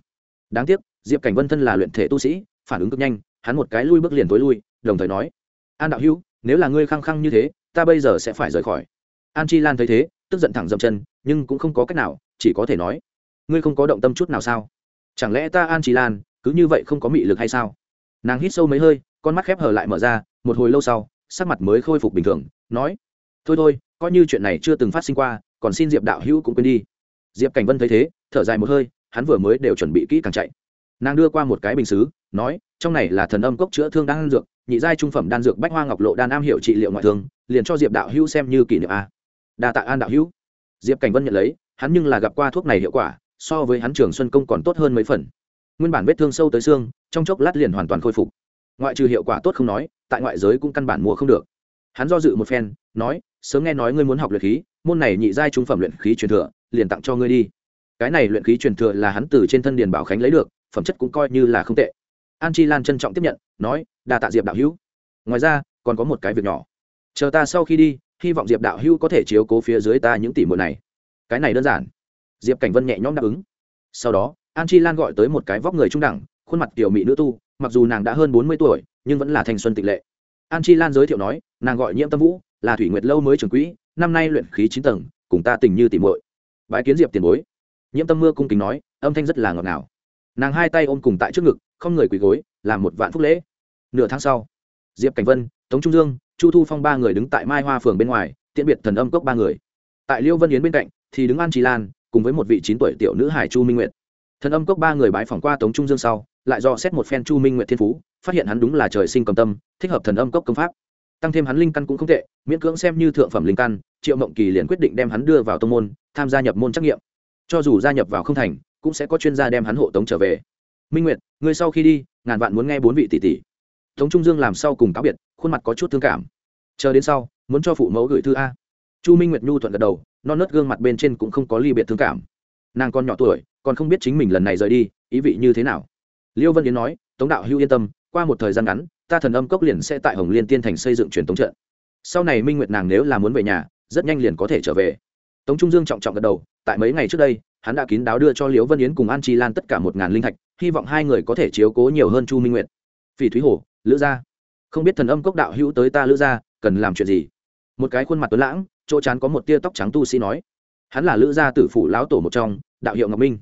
Speaker 1: Đáng tiếc, diệp cảnh vân thân là luyện thể tu sĩ, phản ứng cực nhanh, hắn một cái lui bước liền tối lui, đồng thời nói, an đạo hữu, nếu là ngươi khăng khăng như thế, ta bây giờ sẽ phải rời khỏi. An chi lan thấy thế, tức giận thẳng dậm chân, nhưng cũng không có cách nào, chỉ có thể nói, ngươi không có động tâm chút nào sao? Chẳng lẽ ta an chi lan, cứ như vậy không có mị lực hay sao? Nàng hít sâu mấy hơi, con mắt khép hờ lại mở ra, một hồi lâu sau, sắc mặt mới khôi phục bình thường, nói, thôi thôi, coi như chuyện này chưa từng phát sinh qua, còn xin diệp đạo hữu cũng quên đi diệp cảnh vân thấy thế, thở dài một hơi, hắn vừa mới đều chuẩn bị kỹ càng chạy. Nàng đưa qua một cái bình xứ, nói, trong này là thần âm cốc chữa thương đan dược, nhị giai trung phẩm đan dược bách hoa ngọc lộ đan am hiệu trị liệu ngoại thương, liền cho diệp đạo hữu xem như kỷ niệm a. Đa tạ an đạo hữu. Diệp cảnh vân nhận lấy, hắn nhưng là gặp qua thuốc này hiệu quả, so với hắn trường xuân công còn tốt hơn mấy phần. Nguyên bản vết thương sâu tới xương, trong chốc lát liền hoàn toàn khôi phục. Ngoại trừ hiệu quả tốt không nói, tại ngoại giới cũng căn bản mua không được. Hắn do dự một phen, nói, sớm nghe nói ngươi muốn học luyện khí, môn này nhị giai trung phẩm luyện khí truyền thừa liền tặng cho ngươi đi. Cái này luyện khí truyền thừa là hắn từ trên thân điền bảo khánh lấy được, phẩm chất cũng coi như là không tệ. An chi lan trân trọng tiếp nhận, nói, đa tạ diệp đạo hữu. Ngoài ra, còn có một cái việc nhỏ. Chờ ta sau khi đi, hy vọng diệp đạo hữu có thể chiếu cố phía dưới ta những tỷ muội này. Cái này đơn giản. Diệp cảnh vân nhẹ nhõm đáp ứng. Sau đó, an chi lan gọi tới một cái vóc người trung đẳng, khuôn mặt tiểu mỹ nữ tu, mặc dù nàng đã hơn bốn mươi tuổi, nhưng vẫn là thanh xuân tịch lệ. An chi lan giới thiệu nói, nàng gọi nhiễm tâm vũ, là thủy nguyệt lâu mới trưởng quỹ, năm nay luyện khí chín tầng, cùng ta tình như tỉ muội bái kiến diệp tiền bối nhiễm tâm mưa cung kính nói âm thanh rất là ngọt ngào nàng hai tay ôm cùng tại trước ngực không người quỳ gối làm một vạn phúc lễ nửa tháng sau diệp cảnh vân tống trung dương chu thu phong ba người đứng tại mai hoa phường bên ngoài tiễn biệt thần âm cốc ba người tại liêu vân yến bên cạnh thì đứng an trì lan cùng với một vị chín tuổi tiểu nữ hải chu minh nguyệt thần âm cốc ba người bái phỏng qua tống trung dương sau lại do xét một phen chu minh nguyệt thiên phú phát hiện hắn đúng là trời sinh cầm tâm thích hợp thần âm cốc công pháp tăng thêm hắn linh căn cũng không tệ miễn cưỡng xem như thượng phẩm linh căn triệu mộng kỳ liền quyết định đem hắn đưa vào tông môn, tham gia nhập môn trắc nghiệm. Cho dù gia nhập vào không thành, cũng sẽ có chuyên gia đem hắn hộ tống trở về. Minh nguyệt người sau khi đi, ngàn vạn muốn nghe bốn vị tỷ tỷ. Tống trung dương làm sau cùng cáo biệt, khuôn mặt có chút thương cảm. Chờ đến sau, muốn cho phụ mẫu gửi thư a. Chu minh nguyệt nhu thuận gật đầu, non nớt gương mặt bên trên cũng không có ly biệt thương cảm. Nàng còn nhỏ tuổi, còn không biết chính mình lần này rời đi, ý vị như thế nào. Liêu vân yến nói, tống đạo hưu yên tâm, qua một thời gian ngắn, ta thần âm cốc liền sẽ tại hồng liên tiên thành xây dựng truyền tống trận. Sau này minh nguyệt nàng nếu là muốn về nhà rất nhanh liền có thể trở về. Tống trung dương trọng trọng gật đầu, tại mấy ngày trước đây, hắn đã kín đáo đưa cho liễu vân yến cùng an chi lan tất cả một ngàn linh thạch, hy vọng hai người có thể chiếu cố nhiều hơn chu minh nguyệt. Phỉ thúy hổ lữ gia. Không biết thần âm cốc đạo hữu tới ta lữ gia, cần làm chuyện gì? Một cái khuôn mặt tuấn lãng, chỗ chán có một tia tóc trắng tu sĩ nói. Hắn là lữ gia tử phủ lão tổ một trong, đạo hiệu ngọc minh.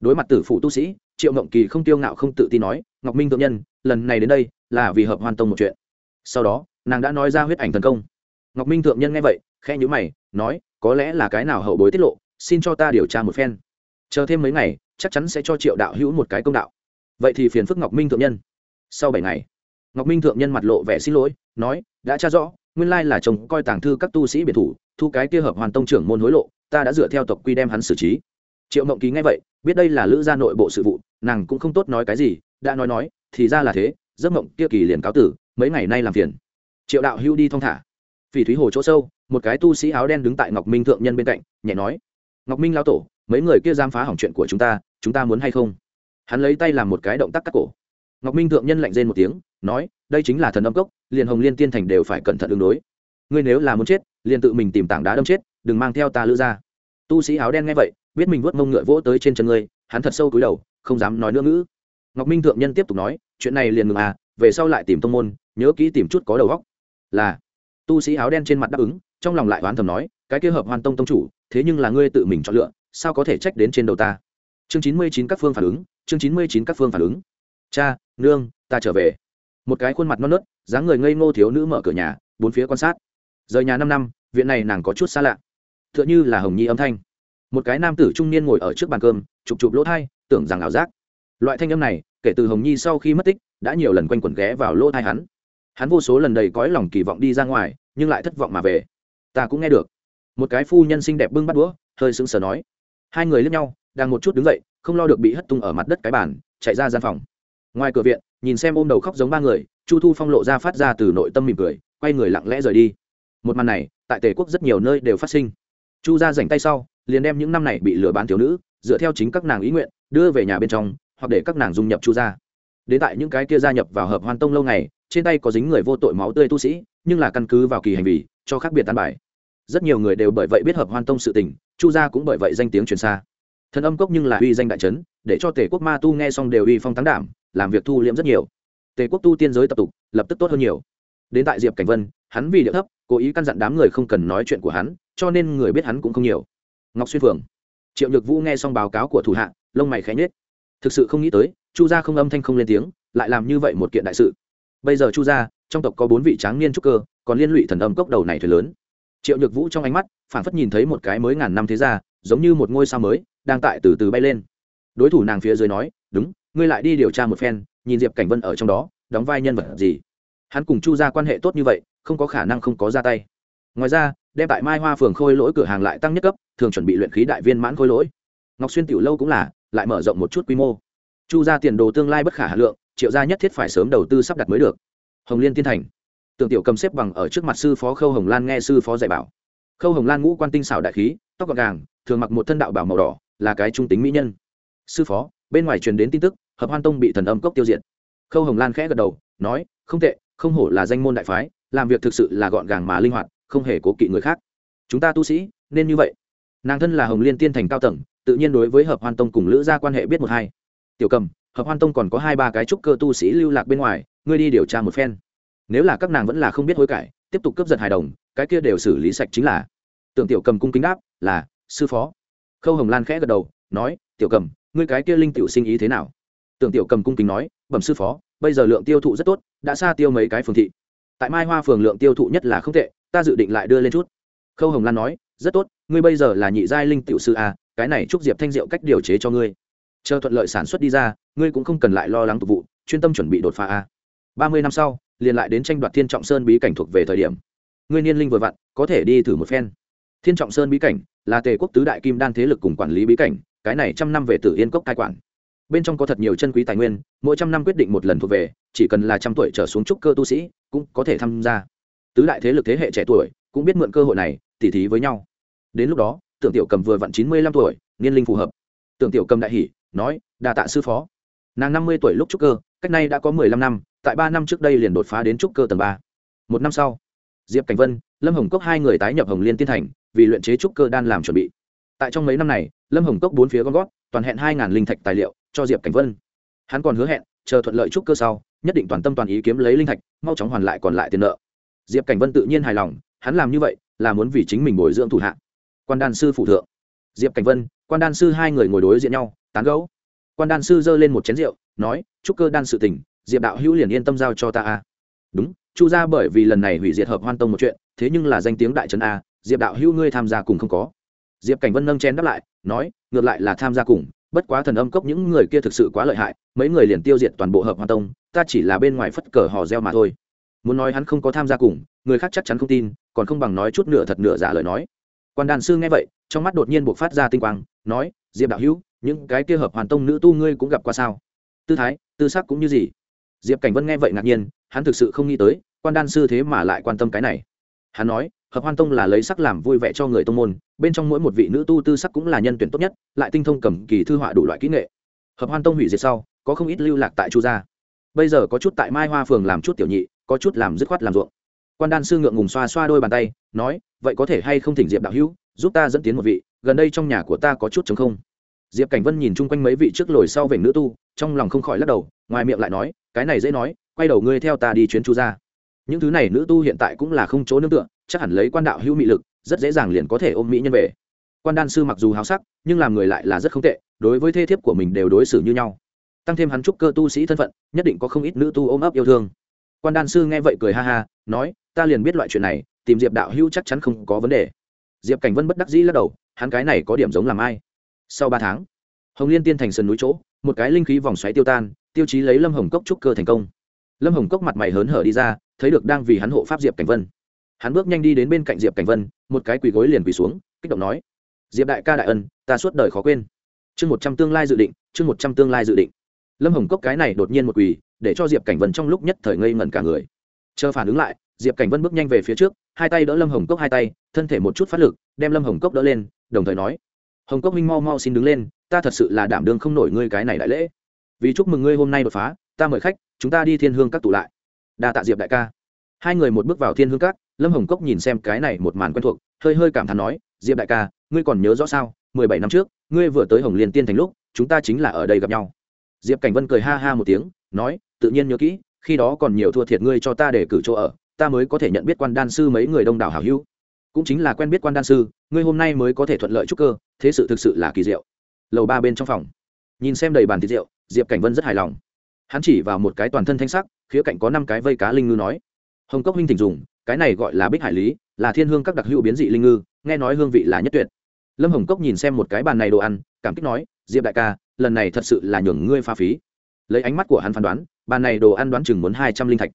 Speaker 1: Đối mặt tử phủ tu sĩ, triệu ngộng kỳ không tiêu ngạo không tự tin nói, ngọc minh thượng nhân, lần này đến đây là vì hợp hoàn tông một chuyện. Sau đó, nàng đã nói ra huyết ảnh thần công. Ngọc minh thượng nhân nghe vậy khe nhữ mày, nói, có lẽ là cái nào hậu bối tiết lộ, xin cho ta điều tra một phen. Chờ thêm mấy ngày, chắc chắn sẽ cho triệu đạo hữu một cái công đạo. Vậy thì phiền phức ngọc minh thượng nhân. Sau bảy ngày, ngọc minh thượng nhân mặt lộ vẻ xin lỗi, nói, đã tra rõ, nguyên lai là chồng coi tàng thư các tu sĩ biệt thủ, thu cái kia hợp hoàn tông trưởng môn hối lộ, ta đã dựa theo tộc quy đem hắn xử trí. Triệu mộng ký nghe vậy, biết đây là lữ gia nội bộ sự vụ, nàng cũng không tốt nói cái gì, đã nói nói, thì ra là thế, giấc mộng kia kỳ liền cáo tử, mấy ngày nay làm phiền. Triệu đạo hưu đi thong thả phỉ thúy hồ chỗ sâu, một cái tu sĩ áo đen đứng tại ngọc minh thượng nhân bên cạnh, nhẹ nói, ngọc minh lao tổ, mấy người kia giam phá hỏng chuyện của chúng ta chúng ta muốn hay không? Hắn lấy tay làm một cái động tác cắt cổ. Ngọc minh thượng nhân lạnh rên một tiếng, nói, đây chính là thần âm cốc, liền hồng liên tiên thành đều phải cẩn thận ứng đối. Ngươi nếu là muốn chết, liền tự mình tìm tảng đá đâm chết, đừng mang theo ta lữ ra. Tu sĩ áo đen nghe vậy, biết mình vớt mông ngựa vỗ tới trên chân ngươi, hắn thật sâu cúi đầu, không dám nói nữa ngữ. Ngọc minh thượng nhân tiếp tục nói, chuyện này liền ngừng à về sau lại tìm tông môn, nhớ kỹ tìm chút có đầu góc là tu sĩ áo đen trên mặt đáp ứng, trong lòng lại oán thầm nói, cái kia hợp hoàn tông tông chủ, thế nhưng là ngươi tự mình chọn lựa, sao có thể trách đến trên đầu ta? Chương chín mươi chín các phương phản ứng, chương chín mươi chín các phương phản ứng. Cha, nương, ta trở về. Một cái khuôn mặt non nớt, dáng người ngây ngô thiếu nữ mở cửa nhà, bốn phía quan sát. Rời nhà năm năm, viện này nàng có chút xa lạ. T h ư ợ n h ư là hồng nhi âm thanh. Một cái nam tử trung niên ngồi ở trước bàn cơm, chụp chụp lỗ thai, tưởng rằng ảo giác. Loại thanh âm này, kể từ hồng nhi sau khi mất tích, đã nhiều lần quanh quẩn ghé vào lỗ thai hắn hắn vô số lần đầy cõi lòng kỳ vọng đi ra ngoài, nhưng lại thất vọng mà về. Ta cũng nghe được. Một cái phu nhân xinh đẹp bưng bắt đũa, hơi sững sờ nói. Hai người lướt nhau, đang một chút đứng dậy, không lo được bị hất tung ở mặt đất cái bàn, chạy ra gian phòng. Ngoài cửa viện, nhìn xem ôm đầu khóc giống ba người, chu thu phong lộ ra phát ra từ nội tâm mỉm cười, quay người lặng lẽ rời đi. Một màn này, tại tề quốc rất nhiều nơi đều phát sinh. Chu ra dành tay sau, liền đem những năm này bị lừa bán thiếu nữ, dựa theo chính các nàng ý nguyện, đưa về nhà bên trong, hoặc để các nàng dung nhập chu ra đến tại những cái kia gia nhập vào hợp hoan tông lâu ngày trên tay có dính người vô tội máu tươi tu sĩ, nhưng là căn cứ vào kỳ hành vi, cho khác biệt tan bài. Rất nhiều người đều bởi vậy biết hợp hoan tông sự tình, chu gia cũng bởi vậy danh tiếng truyền xa. Thần âm cốc nhưng là uy danh đại trấn, để cho tể quốc ma tu nghe xong đều uy phong thắng đảm, làm việc thu liễm rất nhiều. Tề quốc tu tiên giới tập tục, lập tức tốt hơn nhiều. Đến tại diệp cảnh vân, hắn vì địa thấp, cố ý căn dặn đám người không cần nói chuyện của hắn, cho nên người biết hắn cũng không nhiều. Ngọc xuyên phường triệu nhược vũ nghe xong báo cáo của thủ hạ, lông mày khẽ nhết thực sự không nghĩ tới, chu gia không âm thanh không lên tiếng, lại làm như vậy một kiện đại sự bây giờ chu gia, trong tộc có bốn vị tráng niên trúc cơ, còn liên lụy thần âm cốc đầu này thuyền lớn. Triệu nhược vũ trong ánh mắt phản phất nhìn thấy một cái mới ngàn năm thế gia, giống như một ngôi sao mới, đang tại từ từ bay lên. Đối thủ nàng phía dưới nói, đúng, ngươi lại đi điều tra một phen, nhìn diệp cảnh vân ở trong đó, đóng vai nhân vật gì? Hắn cùng chu ra quan hệ tốt như vậy, không có khả năng không có ra tay. Ngoài ra, đem tại mai hoa phường khôi lỗi cửa hàng lại tăng nhất cấp, thường chuẩn bị luyện khí đại viên mãn khôi lỗi. Ngọc xuyên tiểu lâu cũng là, lại mở rộng một chút quy mô. Chu ra tiền đồ tương lai bất khả hà lượng triệu gia nhất thiết phải sớm đầu tư sắp đặt mới được. Hồng liên tiên thành. Tưởng tiểu cầm xếp bằng ở trước mặt sư phó khâu hồng lan nghe sư phó dạy bảo. Khâu hồng lan ngũ quan tinh xảo đại khí, tóc gọn gàng, thường mặc một thân đạo bảo màu đỏ, là cái trung tính mỹ nhân. Sư phó, bên ngoài truyền đến tin tức, hợp hoan tông bị thần âm cốc tiêu diệt. Khâu hồng lan khẽ gật đầu, nói, không tệ, không hổ là danh môn đại phái, làm việc thực sự là gọn gàng mà linh hoạt, không hề cố kỵ người khác. Chúng ta tu sĩ, nên như vậy. Nàng thân là hồng liên tiên thành cao tầng, tự nhiên đối với hợp hoan tông cùng lữ gia quan hệ biết một hai. Tiểu cầm hợp hoan tông còn có hai ba cái trúc cơ tu sĩ lưu lạc bên ngoài, ngươi đi điều tra một phen. Nếu là các nàng vẫn là không biết hối cải, tiếp tục cướp giật hài đồng, cái kia đều xử lý sạch chính là. Tưởng tiểu cầm cung kính đáp, là, sư phó. Khâu hồng lan khẽ gật đầu, nói, tiểu cầm, ngươi cái kia linh tiểu sinh ý thế nào? Tưởng tiểu cầm cung kính nói, bẩm sư phó, bây giờ lượng tiêu thụ rất tốt, đã xa tiêu mấy cái phường thị. Tại mai hoa phường lượng tiêu thụ nhất là không tệ, ta dự định lại đưa lên chút. Khâu hồng lan nói, rất tốt, ngươi bây giờ là nhị giai linh tiểu sư a, cái này chúc diệp thanh diệu cách điều chế cho ngươi chờ thuận lợi sản xuất đi ra, ngươi cũng không cần lại lo lắng tục vụ, chuyên tâm chuẩn bị đột phá a. Ba mươi năm sau, liền lại đến tranh đoạt thiên trọng sơn bí cảnh thuộc về thời điểm. Ngươi niên linh vừa vặn, có thể đi thử một phen. Thiên trọng sơn bí cảnh là tề quốc tứ đại kim đan thế lực cùng quản lý bí cảnh, cái này trăm năm về tử yên cốc cai quản. Bên trong có thật nhiều chân quý tài nguyên, mỗi trăm năm quyết định một lần thuộc về, chỉ cần là trăm tuổi trở xuống trúc cơ tu sĩ, cũng có thể tham gia. Tứ đại thế lực thế hệ trẻ tuổi cũng biết mượn cơ hội này, tỉ thí với nhau. Đến lúc đó, tưởng tiểu cầm vừa vặn chín mươi lăm tuổi, niên linh phù hợp. Tưởng tiểu cầm đại hỷ nói đà tạ sư phó. Nàng năm mươi tuổi lúc trúc cơ, cách nay đã có mười lăm năm, tại ba năm trước đây liền đột phá đến trúc cơ tầng ba. Một năm sau, diệp cảnh vân, lâm hồng cốc hai người tái nhập hồng liên tiên thành, vì luyện chế trúc cơ đan làm chuẩn bị. Tại trong mấy năm này, lâm hồng cốc bốn phía gom gót toàn hẹn hai linh thạch tài liệu cho diệp cảnh vân. Hắn còn hứa hẹn, chờ thuận lợi trúc cơ sau, nhất định toàn tâm toàn ý kiếm lấy linh thạch, mau chóng hoàn lại còn lại tiền nợ. Diệp cảnh vân tự nhiên hài lòng, hắn làm như vậy là muốn vì chính mình bồi dưỡng thủ hạ. Quan đan sư phụ thượng. Diệp cảnh vân, quan đan sư hai người ngồi đối diện nhau tán gấu quan đan sư giơ lên một chén rượu, nói, chúc cơ đan sự tình, diệp đạo hữu liền yên tâm giao cho ta a. Đúng, chu ra bởi vì lần này hủy diệt hợp hoan tông một chuyện, thế nhưng là danh tiếng đại trấn a, diệp đạo hữu ngươi tham gia cùng không có. Diệp cảnh vân nâng chén đáp lại, nói, ngược lại là tham gia cùng, bất quá thần âm cốc những người kia thực sự quá lợi hại, mấy người liền tiêu diệt toàn bộ hợp hoa tông, ta chỉ là bên ngoài phất cờ hò reo mà thôi. Muốn nói hắn không có tham gia cùng, người khác chắc chắn không tin, còn không bằng nói chút nửa thật nửa giả lời nói. Quan đàn sư nghe vậy, trong mắt đột nhiên buộc phát ra tinh quang, nói diệp đạo hữu, những cái kia hợp hoàn tông nữ tu ngươi cũng gặp qua sao? Tư thái, tư sắc cũng như gì? Diệp cảnh vân nghe vậy ngạc nhiên, hắn thực sự không nghĩ tới, quan đan sư thế mà lại quan tâm cái này. Hắn nói, hợp hoan tông là lấy sắc làm vui vẻ cho người tông môn, bên trong mỗi một vị nữ tu tư sắc cũng là nhân tuyển tốt nhất, lại tinh thông cầm kỳ thư họa đủ loại kỹ nghệ. Hợp hoan tông hủy diệt sau, có không ít lưu lạc tại chu gia. Bây giờ có chút tại mai hoa phường làm chút tiểu nhị, có chút làm dứt khoát làm ruộng. Quan đan sư ngượng ngùng xoa xoa đôi bàn tay, nói, vậy có thể hay không thỉnh diệp đạo hữu, giúp ta dẫn tiến một vị gần đây trong nhà của ta có chút chống không. Diệp cảnh vân nhìn chung quanh mấy vị trước lồi sau vểnh nữ tu, trong lòng không khỏi lắc đầu, ngoài miệng lại nói, cái này dễ nói, quay đầu ngươi theo ta đi chuyến chu ra. Những thứ này nữ tu hiện tại cũng là không chỗ nương tựa, chắc hẳn lấy quan đạo hữu mị lực, rất dễ dàng liền có thể ôm mỹ nhân về. Quan đan sư mặc dù háo sắc, nhưng làm người lại là rất không tệ, đối với thê thiếp của mình đều đối xử như nhau. Tăng thêm hắn trúc cơ tu sĩ thân phận, nhất định có không ít nữ tu ôm ấp yêu thương. Quan đan sư nghe vậy cười ha ha, nói, ta liền biết loại chuyện này, tìm diệp đạo hữu chắc chắn không có vấn đề diệp cảnh vân bất đắc dĩ lắc đầu hắn cái này có điểm giống làm ai sau ba tháng hồng liên tiên thành sân núi chỗ một cái linh khí vòng xoáy tiêu tan tiêu chí lấy lâm hồng cốc trúc cơ thành công lâm hồng cốc mặt mày hớn hở đi ra thấy được đang vì hắn hộ pháp diệp cảnh vân hắn bước nhanh đi đến bên cạnh diệp cảnh vân một cái quỳ gối liền quỳ xuống kích động nói diệp đại ca đại ân ta suốt đời khó quên chương một trăm tương lai dự định chương một trăm tương lai dự định lâm hồng cốc cái này đột nhiên một quỳ để cho diệp cảnh vân trong lúc nhất thời ngây ngẩn cả người chờ phản ứng lại diệp cảnh vân bước nhanh về phía trước, hai tay đỡ lâm hồng cốc hai tay, thân thể một chút phát lực, đem lâm hồng cốc đỡ lên, đồng thời nói, hồng cốc minh mau mau xin đứng lên, ta thật sự là đảm đương không nổi ngươi cái này đại lễ. Vì chúc mừng ngươi hôm nay đột phá, ta mời khách, chúng ta đi thiên hương các tụ lại. Đa tạ diệp đại ca. Hai người một bước vào thiên hương các, lâm hồng cốc nhìn xem cái này một màn quen thuộc, hơi hơi cảm thán nói, diệp đại ca, ngươi còn nhớ rõ sao? Mười bảy năm trước, ngươi vừa tới hồng liên tiên thành lúc, chúng ta chính là ở đây gặp nhau. Diệp cảnh vân cười ha ha một tiếng, nói, tự nhiên nhớ kỹ, khi đó còn nhiều thua thiệt ngươi cho ta để cử chỗ ở ta mới có thể nhận biết quan đan sư mấy người đông đảo hảo hữu. Cũng chính là quen biết quan đan sư, ngươi hôm nay mới có thể thuận lợi chúc cơ, thế sự thực sự là kỳ diệu. Lầu ba bên trong phòng. Nhìn xem đầy bàn thịt rượu, diệp cảnh vân rất hài lòng. Hắn chỉ vào một cái toàn thân thanh sắc, khía cạnh có năm cái vây cá linh ngư nói. Hồng cốc huynh thỉnh dùng, cái này gọi là bích hải lý, là thiên hương các đặc hữu biến dị linh ngư, nghe nói hương vị là nhất tuyệt. Lâm hồng cốc nhìn xem một cái bàn này đồ ăn, cảm kích nói, diệp đại ca, lần này thật sự là nhường ngươi pha phí. Lấy ánh mắt của hắn phán đoán, bàn này đồ ăn đoán chừng muốn hai trăm linh thạch.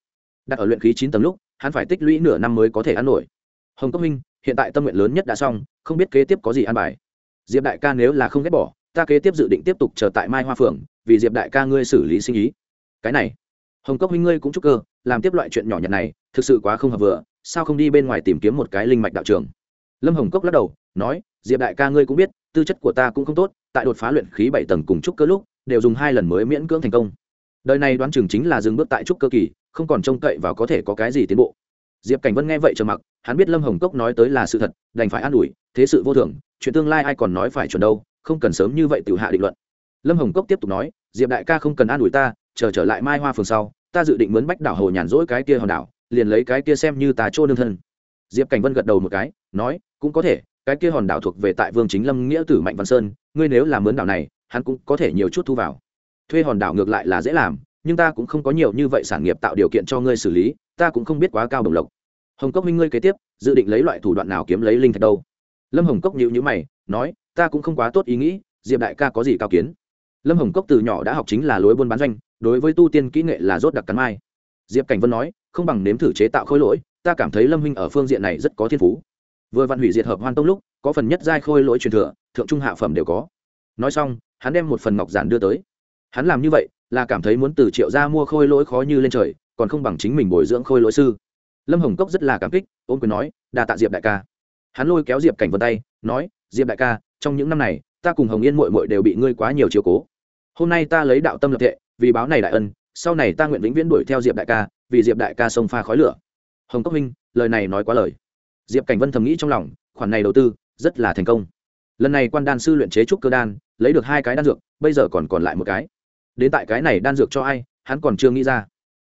Speaker 1: Đặt ở luyện khí chín tầng lúc hắn phải tích lũy nửa năm mới có thể ăn nổi. Hồng cốc minh, hiện tại tâm nguyện lớn nhất đã xong, không biết kế tiếp có gì ăn bài. Diệp đại ca nếu là không ghét bỏ, ta kế tiếp dự định tiếp tục chờ tại mai hoa phượng, vì diệp đại ca ngươi xử lý sinh ý. Cái này, hồng cốc huynh ngươi cũng chúc cơ, làm tiếp loại chuyện nhỏ nhặt này, thực sự quá không hợp vừa, sao không đi bên ngoài tìm kiếm một cái linh mạch đạo trường? Lâm hồng cốc lắc đầu, nói, diệp đại ca ngươi cũng biết, tư chất của ta cũng không tốt, tại đột phá luyện khí bảy tầng cùng trúc cơ lúc, đều dùng hai lần mới miễn cưỡng thành công. Đời này đoán chừng chính là dừng bước tại trúc cơ kỳ không còn trông cậy vào có thể có cái gì tiến bộ. Diệp cảnh vân nghe vậy trầm mặc, hắn biết lâm hồng cốc nói tới là sự thật, đành phải an ủi, thế sự vô thường, chuyện tương lai ai còn nói phải chuẩn đâu, không cần sớm như vậy tự hạ định luận. Lâm hồng cốc tiếp tục nói, diệp đại ca không cần an ủi ta, chờ trở lại mai hoa phường sau, ta dự định mướn bách đảo hồ nhàn rỗi cái kia hòn đảo, liền lấy cái kia xem như tà trô nương thân. Diệp cảnh vân gật đầu một cái, nói, cũng có thể, cái kia hòn đảo thuộc về tại vương chính lâm nghĩa tử mạnh văn sơn, ngươi nếu làm mướn đảo này, hắn cũng có thể nhiều chút thu vào. Thuê hòn đảo ngược lại là dễ làm nhưng ta cũng không có nhiều như vậy sản nghiệp tạo điều kiện cho ngươi xử lý, ta cũng không biết quá cao đồng lộc. Hồng cốc minh ngươi kế tiếp, dự định lấy loại thủ đoạn nào kiếm lấy linh thạch đâu? Lâm hồng cốc nhịu nhữ mày, nói, ta cũng không quá tốt ý nghĩ, diệp đại ca có gì cao kiến? Lâm hồng cốc từ nhỏ đã học chính là lối buôn bán doanh, đối với tu tiên kỹ nghệ là rốt đặc cắn mai. Diệp cảnh vân nói, không bằng nếm thử chế tạo khôi lỗi, ta cảm thấy lâm huynh ở phương diện này rất có thiên phú. Vừa vạn hủy diệt hợp hoan tông lúc, có phần nhất giai khôi lỗi truyền thừa, thượng trung hạ phẩm đều có. Nói xong, hắn đem một phần ngọc giản đưa tới. Hắn làm như vậy là cảm thấy muốn từ triệu ra mua khôi lỗi khó như lên trời, còn không bằng chính mình bồi dưỡng khôi lỗi sư. Lâm hồng cốc rất là cảm kích ôm quyền nói, đa tạ diệp đại ca. Hắn lôi kéo diệp cảnh vân tay, nói, diệp đại ca, trong những năm này, ta cùng hồng yên mội mội đều bị ngươi quá nhiều chiều cố. Hôm nay ta lấy đạo tâm lập thệ, vì báo này đại ân, sau này ta nguyện vĩnh viễn đuổi theo diệp đại ca, vì diệp đại ca sông pha khói lửa. Hồng cốc minh lời này nói quá lời. Diệp cảnh vân thầm nghĩ trong lòng, khoản này đầu tư, rất là thành công. Lần này quan đan sư luyện chế trúc cơ đan, lấy được hai cái đan dược, bây giờ còn còn lại một cái đến tại cái này đan dược cho ai, hắn còn chưa nghĩ ra.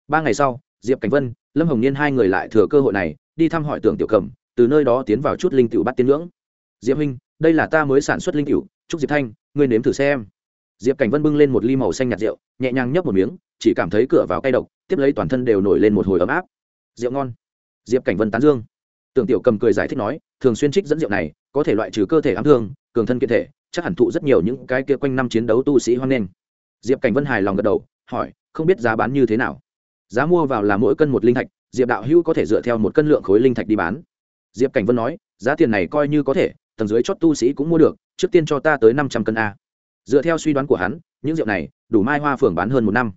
Speaker 1: Ba ngày sau, diệp cảnh vân, lâm hồng niên hai người lại thừa cơ hội này, đi thăm hỏi tưởng tiểu cầm, từ nơi đó tiến vào chút linh tiểu bắt tiến ngưỡng. Diệp huynh, đây là ta mới sản xuất linh tiểu, chúc diệp thanh, ngươi nếm thử xem. Diệp cảnh vân bưng lên một ly màu xanh nhạt rượu, nhẹ nhàng nhấp một miếng, chỉ cảm thấy cửa vào cay độc, tiếp lấy toàn thân đều nổi lên một hồi ấm áp. Rượu ngon. Diệp cảnh vân tán dương. Tưởng tiểu cầm cười giải thích nói, thường xuyên trích dẫn rượu này, có thể loại trừ cơ thể ám thương, cường thân kiện thể, chắc hẳn thụ rất nhiều những cái kia quanh năm chiến đấu tu sĩ hoan nghênh diệp cảnh vân hài lòng gật đầu, hỏi, không biết giá bán như thế nào? Giá mua vào là mỗi cân một linh thạch, diệp đạo hữu có thể dựa theo một cân lượng khối linh thạch đi bán. Diệp cảnh vân nói, giá tiền này coi như có thể, tầng dưới chót tu sĩ cũng mua được, trước tiên cho ta tới năm trăm cân a. Dựa theo suy đoán của hắn, những rượu này, đủ mai hoa phường bán hơn một năm.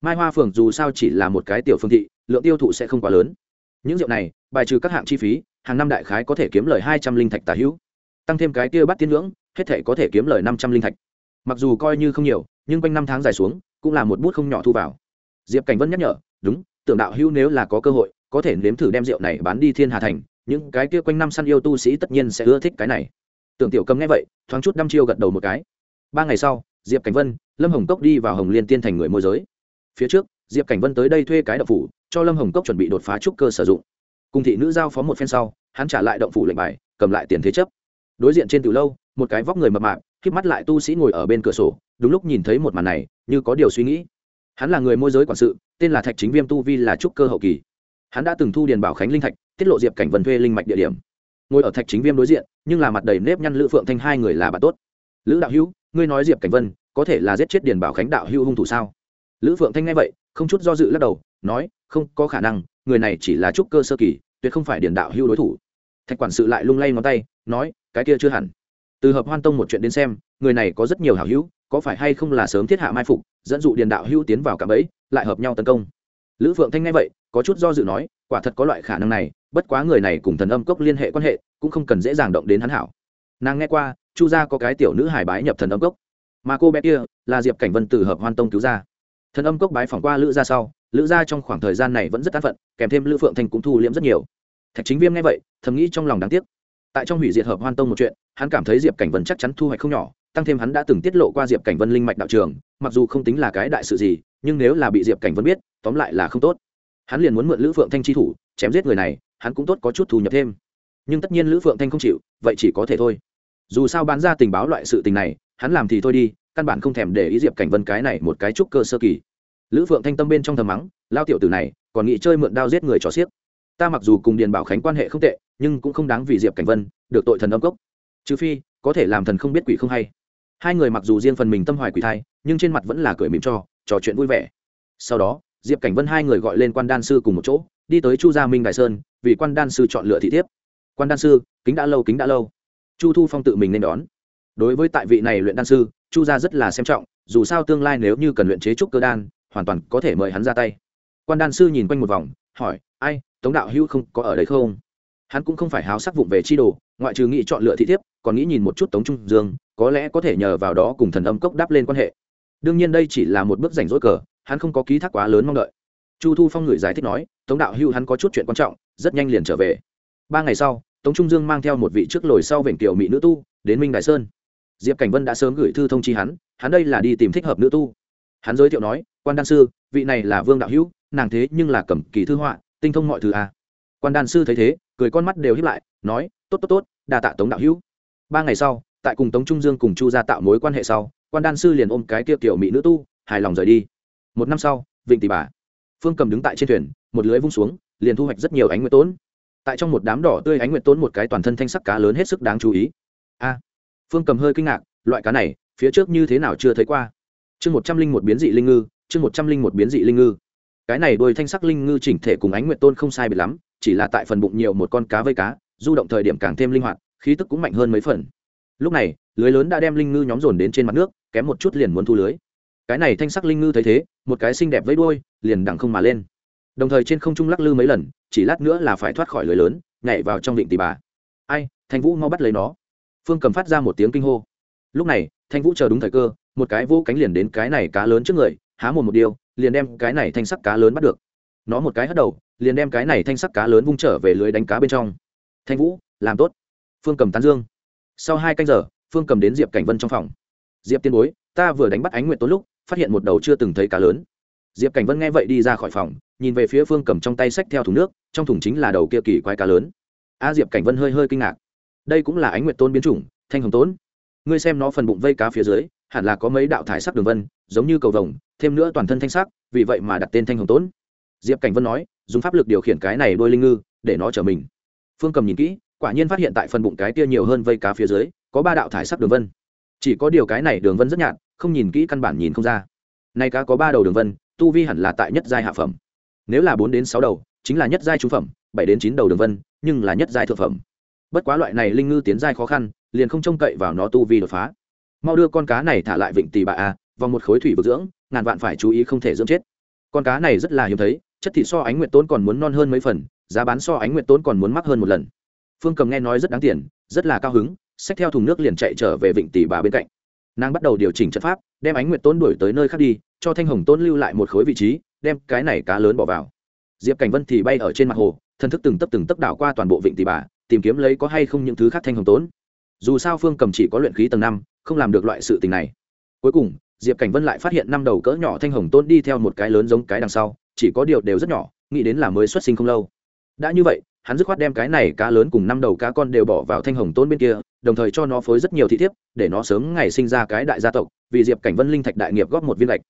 Speaker 1: Mai hoa phường dù sao chỉ là một cái tiểu phương thị, lượng tiêu thụ sẽ không quá lớn. Những rượu này, bài trừ các hạng chi phí, hàng năm đại khái có thể kiếm lời hai trăm linh thạch tà hữu. Tăng thêm cái kia bắt tiên ngưỡng hết thể có thể kiếm lời năm trăm linh thạch mặc dù coi như không nhiều, nhưng quanh năm tháng dài xuống, cũng là một bút không nhỏ thu vào. Diệp cảnh vân nhắc nhở, đúng, tưởng đạo hữu nếu là có cơ hội, có thể nếm thử đem rượu này bán đi thiên hà thành, những cái kia quanh năm săn yêu tu sĩ tất nhiên sẽ ưa thích cái này. Tưởng tiểu cầm nghe vậy, thoáng chút năm chiêu gật đầu một cái. Ba ngày sau, diệp cảnh vân, lâm hồng cốc đi vào hồng liên tiên thành người môi giới. Phía trước, diệp cảnh vân tới đây thuê cái đậu phủ, cho lâm hồng cốc chuẩn bị đột phá trúc cơ sử dụng. Cùng thị nữ giao phó một phen sau, hắn trả lại động phủ lệnh bài, cầm lại tiền thế chấp. Đối diện trên từ lâu, một cái vóc người mập mạp khi mắt lại tu sĩ ngồi ở bên cửa sổ, đúng lúc nhìn thấy một màn này, như có điều suy nghĩ. Hắn là người môi giới quản sự, tên là thạch chính viêm tu vi là trúc cơ hậu kỳ. Hắn đã từng thu điền bảo khánh linh thạch, tiết lộ diệp cảnh vân thuê linh mạch địa điểm. Ngồi ở thạch chính viêm đối diện, nhưng là mặt đầy nếp nhăn lữ phượng thanh hai người là bạn tốt. Lữ đạo hữu, ngươi nói diệp cảnh vân, có thể là giết chết điền bảo khánh đạo hữu hung thủ sao? Lữ phượng thanh nghe vậy, không chút do dự lắc đầu, nói, không có khả năng, người này chỉ là trúc cơ sơ kỳ, tuyệt không phải điền đạo hữu đối thủ. Thạch quản sự lại lung lay ngón tay, nói, cái kia chưa hẳn từ hợp hoan tông một chuyện đến xem, người này có rất nhiều hảo hữu, có phải hay không là sớm thiết hạ mai phục, dẫn dụ điền đạo hữu tiến vào cạm bẫy, lại hợp nhau tấn công. Lữ phượng thanh nghe vậy, có chút do dự nói, quả thật có loại khả năng này, bất quá người này cùng thần âm cốc liên hệ quan hệ, cũng không cần dễ dàng động đến hắn hảo. Nàng nghe qua, chu gia có cái tiểu nữ hải bái nhập thần âm cốc. Mà cô bé kia, là diệp cảnh vân từ hợp hoan tông cứu ra. Thần âm cốc bái phỏng qua lữ gia sau, lữ gia trong khoảng thời gian này vẫn rất an phận, kèm thêm lữ phượng thanh cũng thu liễm rất nhiều. Thạch chính viêm nghe vậy, thầm nghĩ trong lòng đáng tiếc tại trong hủy diệt hợp hoan tông một chuyện, hắn cảm thấy diệp cảnh vân chắc chắn thu hoạch không nhỏ, tăng thêm hắn đã từng tiết lộ qua diệp cảnh vân linh mạch đạo trường, mặc dù không tính là cái đại sự gì, nhưng nếu là bị diệp cảnh vân biết, tóm lại là không tốt. Hắn liền muốn mượn lữ phượng thanh chi thủ, chém giết người này, hắn cũng tốt có chút thu nhập thêm. Nhưng tất nhiên lữ phượng thanh không chịu, vậy chỉ có thể thôi. Dù sao bán ra tình báo loại sự tình này, hắn làm thì thôi đi, căn bản không thèm để ý diệp cảnh vân cái này một cái trúc cơ sơ kỳ. Lữ phượng thanh tâm bên trong thầm mắng, lao tiểu tử này, còn nghĩ chơi mượn đao giết người cho xiếc. Ta mặc dù cùng điền bảo khánh quan hệ không tệ nhưng cũng không đáng vì diệp cảnh vân được tội thần âm cốc. Trừ phi, có thể làm thần không biết quỷ không hay. Hai người mặc dù riêng phần mình tâm hoài quỷ thai, nhưng trên mặt vẫn là cười mỉm cho, trò chuyện vui vẻ. Sau đó, diệp cảnh vân hai người gọi lên quan đan sư cùng một chỗ, đi tới chu gia minh đại sơn, vì quan đan sư chọn lựa thị thiếp. Quan đan sư, kính đã lâu, kính đã lâu. Chu thu phong tự mình nên đón. Đối với tại vị này luyện đan sư, chu gia rất là xem trọng, dù sao tương lai nếu như cần luyện chế trúc cơ đan, hoàn toàn có thể mời hắn ra tay. Quan đan sư nhìn quanh một vòng, hỏi, ai, tống đạo hữu không có ở đấy không? Hắn cũng không phải háo sắc vụng về chi đồ, ngoại trừ nghĩ chọn lựa thị thiếp, còn nghĩ nhìn một chút tống trung dương, có lẽ có thể nhờ vào đó cùng thần âm cốc đáp lên quan hệ. Đương nhiên đây chỉ là một bước rảnh rỗi cờ, hắn không có ký thác quá lớn mong đợi. Chu thu phong người giải thích nói, tống đạo hưu hắn có chút chuyện quan trọng, rất nhanh liền trở về. Ba ngày sau, tống trung dương mang theo một vị trước lồi sau vểnh tiểu mỹ nữ tu, đến minh đại sơn. Diệp cảnh vân đã sớm gửi thư thông chi hắn hắn đây là đi tìm thích hợp nữ tu. Hắn giới thiệu nói, quan đan sư, vị này là vương đạo hữu, nàng thế nhưng là cầm kỳ thư họa, tinh thông mọi thứ à quan đan sư thấy thế, cười con mắt đều hiếp lại, nói, tốt tốt tốt, đa tạ tống đạo hữu. Ba ngày sau, tại cùng tống trung dương cùng chu gia tạo mối quan hệ sau, quan đan sư liền ôm cái kia kiểu mỹ nữ tu, hài lòng rời đi. Một năm sau, vịnh tỷ bà, phương cầm đứng tại trên thuyền, một lưới vung xuống, liền thu hoạch rất nhiều ánh nguyệt tốn. Tại trong một đám đỏ tươi ánh nguyệt tốn một cái toàn thân thanh sắc cá lớn hết sức đáng chú ý. A, phương cầm hơi kinh ngạc, loại cá này, phía trước như thế nào chưa thấy qua? Chương một trăm linh một biến dị linh ngư, chương một trăm linh một biến dị linh ngư. Cái này đôi thanh sắc linh ngư chỉnh thể cùng ánh nguyệt tôn không sai biệt lắm chỉ là tại phần bụng nhiều một con cá vây cá, du động thời điểm càng thêm linh hoạt, khí tức cũng mạnh hơn mấy phần. Lúc này, lưới lớn đã đem linh ngư nhóm dồn đến trên mặt nước, kém một chút liền muốn thu lưới. Cái này thanh sắc linh ngư thấy thế, một cái xinh đẹp với đuôi, liền đằng không mà lên. Đồng thời trên không trung lắc lư mấy lần, chỉ lát nữa là phải thoát khỏi lưới lớn, nhảy vào trong định tỷ bà. Ai, thanh vũ mau bắt lấy nó. Phương cầm phát ra một tiếng kinh hô. Lúc này, thanh vũ chờ đúng thời cơ, một cái vũ cánh liền đến cái này cá lớn trước người, há một một điều, liền đem cái này thanh sắc cá lớn bắt được nó một cái hất đầu, liền đem cái này thanh sắc cá lớn vung trở về lưới đánh cá bên trong. Thanh vũ, làm tốt. Phương cầm tán dương. Sau hai canh giờ, phương cầm đến diệp cảnh vân trong phòng. Diệp tiên bối, ta vừa đánh bắt ánh nguyện tốt lúc, phát hiện một đầu chưa từng thấy cá lớn. Diệp cảnh vân nghe vậy đi ra khỏi phòng, nhìn về phía phương cầm trong tay sách theo thùng nước, trong thùng chính là đầu kia kỳ quái cá lớn. A diệp cảnh vân hơi hơi kinh ngạc. Đây cũng là ánh nguyệt tôn biến chủng, thanh hồng tốn. Ngươi xem nó phần bụng vây cá phía dưới, hẳn là có mấy đạo thải sắc đường vân, giống như cầu vồng, thêm nữa toàn thân thanh sắc, vì vậy mà đặt tên thanh hồng tốn diệp cảnh vân nói, dùng pháp lực điều khiển cái này đôi linh ngư, để nó trở mình. Phương cầm nhìn kỹ, quả nhiên phát hiện tại phần bụng cái kia nhiều hơn vây cá phía dưới, có ba đạo thải sắc đường vân. Chỉ có điều cái này đường vân rất nhạt, không nhìn kỹ căn bản nhìn không ra. Nay cá có ba đầu đường vân, tu vi hẳn là tại nhất giai hạ phẩm. Nếu là bốn đến sáu đầu, chính là nhất giai trung phẩm, bảy đến chín đầu đường vân, nhưng là nhất giai thượng phẩm. Bất quá loại này linh ngư tiến giai khó khăn, liền không trông cậy vào nó tu vi đột phá. Mau đưa con cá này thả lại vịnh tì bà a, vòng một khối thủy vực dưỡng, ngàn vạn phải chú ý không thể dưỡng chết con cá này rất là hiếm thấy, chất thịt so ánh nguyệt tốn còn muốn non hơn mấy phần, giá bán so ánh nguyệt tốn còn muốn mắc hơn một lần. Phương cầm nghe nói rất đáng tiền, rất là cao hứng, xách theo thùng nước liền chạy trở về vịnh tỷ bà bên cạnh. Nàng bắt đầu điều chỉnh trận pháp, đem ánh nguyệt tốn đuổi tới nơi khác đi, cho thanh hồng tốn lưu lại một khối vị trí, đem cái này cá lớn bỏ vào. Diệp cảnh vân thì bay ở trên mặt hồ thân thức từng tấp từng tấp đảo qua toàn bộ vịnh tỷ bà, tìm kiếm lấy có hay không những thứ khác thanh hồng tốn. Dù sao phương cầm chỉ có luyện khí tầng năm, không làm được loại sự tình này. Cuối cùng diệp cảnh vân lại phát hiện năm đầu cỡ nhỏ thanh hồng tôn đi theo một cái lớn giống cái đằng sau, chỉ có điều đều rất nhỏ, nghĩ đến là mới xuất sinh không lâu. Đã như vậy, hắn dứt khoát đem cái này cá lớn cùng năm đầu cá con đều bỏ vào thanh hồng tôn bên kia, đồng thời cho nó phối rất nhiều thị thiếp, để nó sớm ngày sinh ra cái đại gia tộc, vì diệp cảnh vân linh thạch đại nghiệp góp một viên lạch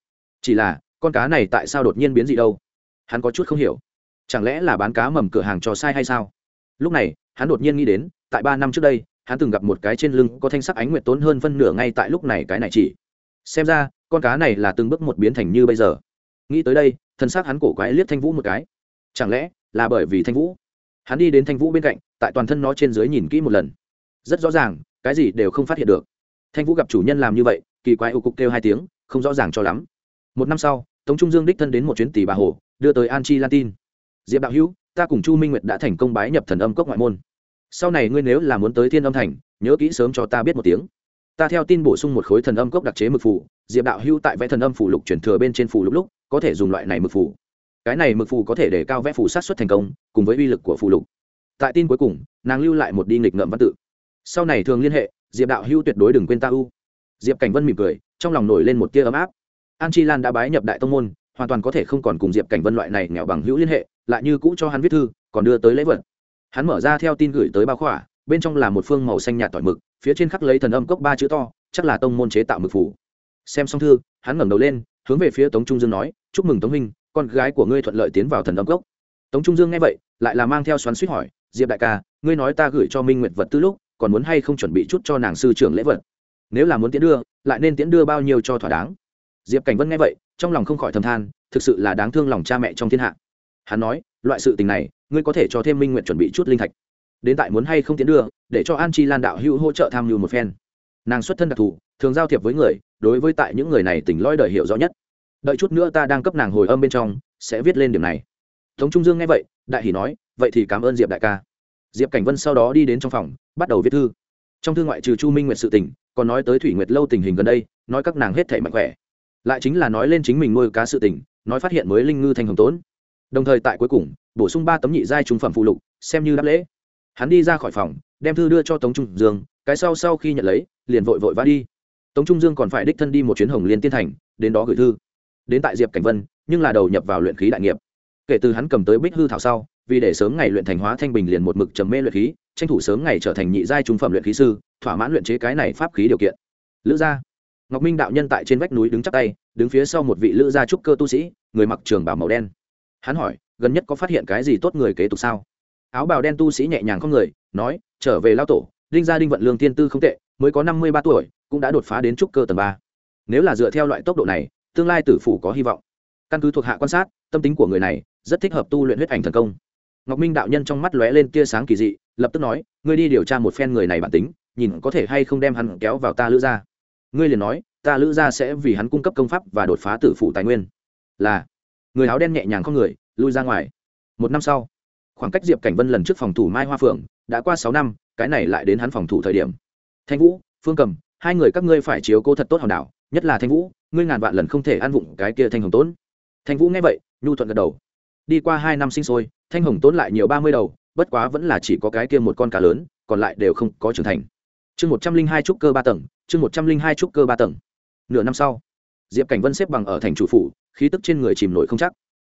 Speaker 1: chỉ là, con cá này tại sao đột nhiên biến dị đâu? Hắn có chút không hiểu. Chẳng lẽ là bán cá mầm cửa hàng trò sai hay sao? Lúc này, hắn đột nhiên nghĩ đến, tại ba năm trước đây, hắn từng gặp một cái trên lưng có thanh sắc ánh nguyệt tốn hơn phân nửa ngay tại lúc này cái này chỉ xem ra, con cá này là từng bước một biến thành như bây giờ. Nghĩ tới đây, thân xác hắn cổ quái liếc thanh vũ một cái. Chẳng lẽ là bởi vì thanh vũ? Hắn đi đến thanh vũ bên cạnh, tại toàn thân nó trên dưới nhìn kỹ một lần. Rất rõ ràng, cái gì đều không phát hiện được. Thanh vũ gặp chủ nhân làm như vậy, kỳ quái ô cục kêu hai tiếng, không rõ ràng cho lắm. Một năm sau, tống trung dương đích thân đến một chuyến tỷ bà hồ, đưa tới an chi lan tin. Diệp đạo hữu, ta cùng chu minh nguyệt đã thành công bái nhập thần âm cốc ngoại môn. Sau này ngươi nếu là muốn tới thiên âm thành, nhớ kỹ sớm cho ta biết một tiếng ta theo tin bổ sung một khối thần âm cốc đặc chế mực phủ, diệp đạo hưu tại vẽ thần âm phủ lục chuyển thừa bên trên phủ lục lúc, có thể dùng loại này mực phủ. Cái này mực phủ có thể để cao vẽ phủ sát xuất thành công, cùng với uy lực của phủ lục. Tại tin cuối cùng, nàng lưu lại một đi nghịch ngợm văn tự. Sau này thường liên hệ, diệp đạo hưu tuyệt đối đừng quên ta u. Diệp cảnh vân mỉm cười, trong lòng nổi lên một tia ấm áp. An chi lan đã bái nhập đại tông môn, hoàn toàn có thể không còn cùng diệp cảnh vân loại này nghèo bằng hữu liên hệ, lại như cũ cho hắn viết thư, còn đưa tới lễ vật. Hắn mở ra theo tin gửi tới bao khỏa, bên trong là một phương màu xanh nhạt tỏi mực phía trên khắc lấy thần âm cốc ba chữ to, chắc là tông môn chế tạo mực phủ. Xem xong thư, hắn ngẩng đầu lên, hướng về phía tống trung dương nói, chúc mừng tống huynh, con gái của ngươi thuận lợi tiến vào thần âm cốc. Tống trung dương nghe vậy, lại là mang theo xoắn suýt hỏi, diệp đại ca, ngươi nói ta gửi cho minh nguyện vật tư lúc, còn muốn hay không chuẩn bị chút cho nàng sư trưởng lễ vật? Nếu là muốn tiễn đưa, lại nên tiễn đưa bao nhiêu cho thỏa đáng? Diệp cảnh vân nghe vậy, trong lòng không khỏi thầm than, thực sự là đáng thương lòng cha mẹ trong thiên hạ. Hắn nói, loại sự tình này, ngươi có thể cho thêm minh nguyện chuẩn bị chút linh thạch đến tại muốn hay không tiến đưa, để cho an chi lan đạo hữu hỗ trợ tham mưu một phen. Nàng xuất thân đặc thù, thường giao thiệp với người, đối với tại những người này tỉnh lõi đời hiểu rõ nhất. Đợi chút nữa ta đang cấp nàng hồi âm bên trong, sẽ viết lên điểm này. Tống trung dương nghe vậy, đại hỷ nói, vậy thì cảm ơn diệp đại ca. Diệp cảnh vân sau đó đi đến trong phòng, bắt đầu viết thư. Trong thư ngoại trừ chu minh nguyệt sự tỉnh còn nói tới thủy nguyệt lâu tình hình gần đây, nói các nàng hết thể mạnh khỏe. Lại chính là nói lên chính mình nuôi cá sự tỉnh nói phát hiện mới linh ngư thành hồng tốn. Đồng thời tại cuối cùng, bổ sung ba tấm nhị giai trung phẩm phụ lục, xem như đáp lễ hắn đi ra khỏi phòng, đem thư đưa cho tống trung dương, cái sau sau khi nhận lấy, liền vội vội vã đi. Tống trung dương còn phải đích thân đi một chuyến hồng liên tiên thành, đến đó gửi thư. Đến tại diệp cảnh vân, nhưng là đầu nhập vào luyện khí đại nghiệp. Kể từ hắn cầm tới bích hư thảo sau, vì để sớm ngày luyện thành hóa thanh bình liền một mực trầm mê luyện khí, tranh thủ sớm ngày trở thành nhị giai trung phẩm luyện khí sư, thỏa mãn luyện chế cái này pháp khí điều kiện. Lữ gia, ngọc minh đạo nhân tại trên vách núi đứng chắp tay, đứng phía sau một vị lữ gia trúc cơ tu sĩ, người mặc trường bảo màu đen. Hắn hỏi, gần nhất có phát hiện cái gì tốt người kế tục sao? Áo bào đen tu sĩ nhẹ nhàng không người, nói, trở về lao tổ, đinh gia đinh vận lương tiên tư không tệ, mới có năm mươi ba tuổi, cũng đã đột phá đến trúc cơ tầng ba. Nếu là dựa theo loại tốc độ này, tương lai tử phủ có hy vọng. Căn cứ thuộc hạ quan sát, tâm tính của người này, rất thích hợp tu luyện huyết ảnh thần công. Ngọc minh đạo nhân trong mắt lóe lên tia sáng kỳ dị, lập tức nói, ngươi đi điều tra một phen người này bản tính, nhìn có thể hay không đem hắn kéo vào ta lữ gia. Ngươi liền nói, ta lữ gia sẽ vì hắn cung cấp công pháp và đột phá tử phủ tài nguyên. Là, người áo đen nhẹ nhàng không người, lui ra ngoài. Một năm sau khoảng cách diệp cảnh vân lần trước phòng thủ mai hoa phượng đã qua sáu năm, cái này lại đến hắn phòng thủ thời điểm. Thanh vũ, phương cầm, hai người các ngươi phải chiếu cố thật tốt hòn đảo, nhất là thanh vũ, ngươi ngàn vạn lần không thể ăn vụng cái kia thanh hồng tốn. Thanh vũ nghe vậy, nhu thuận gật đầu. Đi qua hai năm sinh sôi, thanh hồng tốn lại nhiều ba mươi đầu, bất quá vẫn là chỉ có cái kia một con cá lớn, còn lại đều không có trưởng thành. Chương một trăm linh hai trúc cơ ba tầng, chương một trăm linh hai trúc cơ ba tầng. Nửa năm sau, diệp cảnh vân xếp bằng ở thành chủ phủ, khí tức trên người chìm nổi không chắc.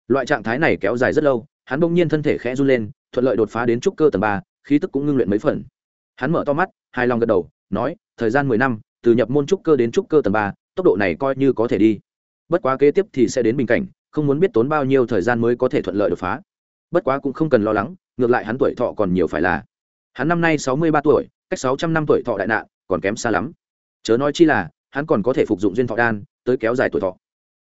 Speaker 1: Loại trạng thái này kéo dài rất lâu hắn bỗng nhiên thân thể khẽ run lên, thuận lợi đột phá đến trúc cơ tầng ba, khí tức cũng ngưng luyện mấy phần. Hắn mở to mắt, hài lòng gật đầu, nói, thời gian mười năm, từ nhập môn trúc cơ đến trúc cơ tầng ba, tốc độ này coi như có thể đi. Bất quá kế tiếp thì sẽ đến bình cảnh, không muốn biết tốn bao nhiêu thời gian mới có thể thuận lợi đột phá. Bất quá cũng không cần lo lắng, ngược lại hắn tuổi thọ còn nhiều phải là. Hắn năm nay sáu mươi ba tuổi, cách sáu trăm năm tuổi thọ đại nạn, còn kém xa lắm. Chớ nói chi là, hắn còn có thể phục dụng duyên thọ đan, tới kéo dài tuổi thọ.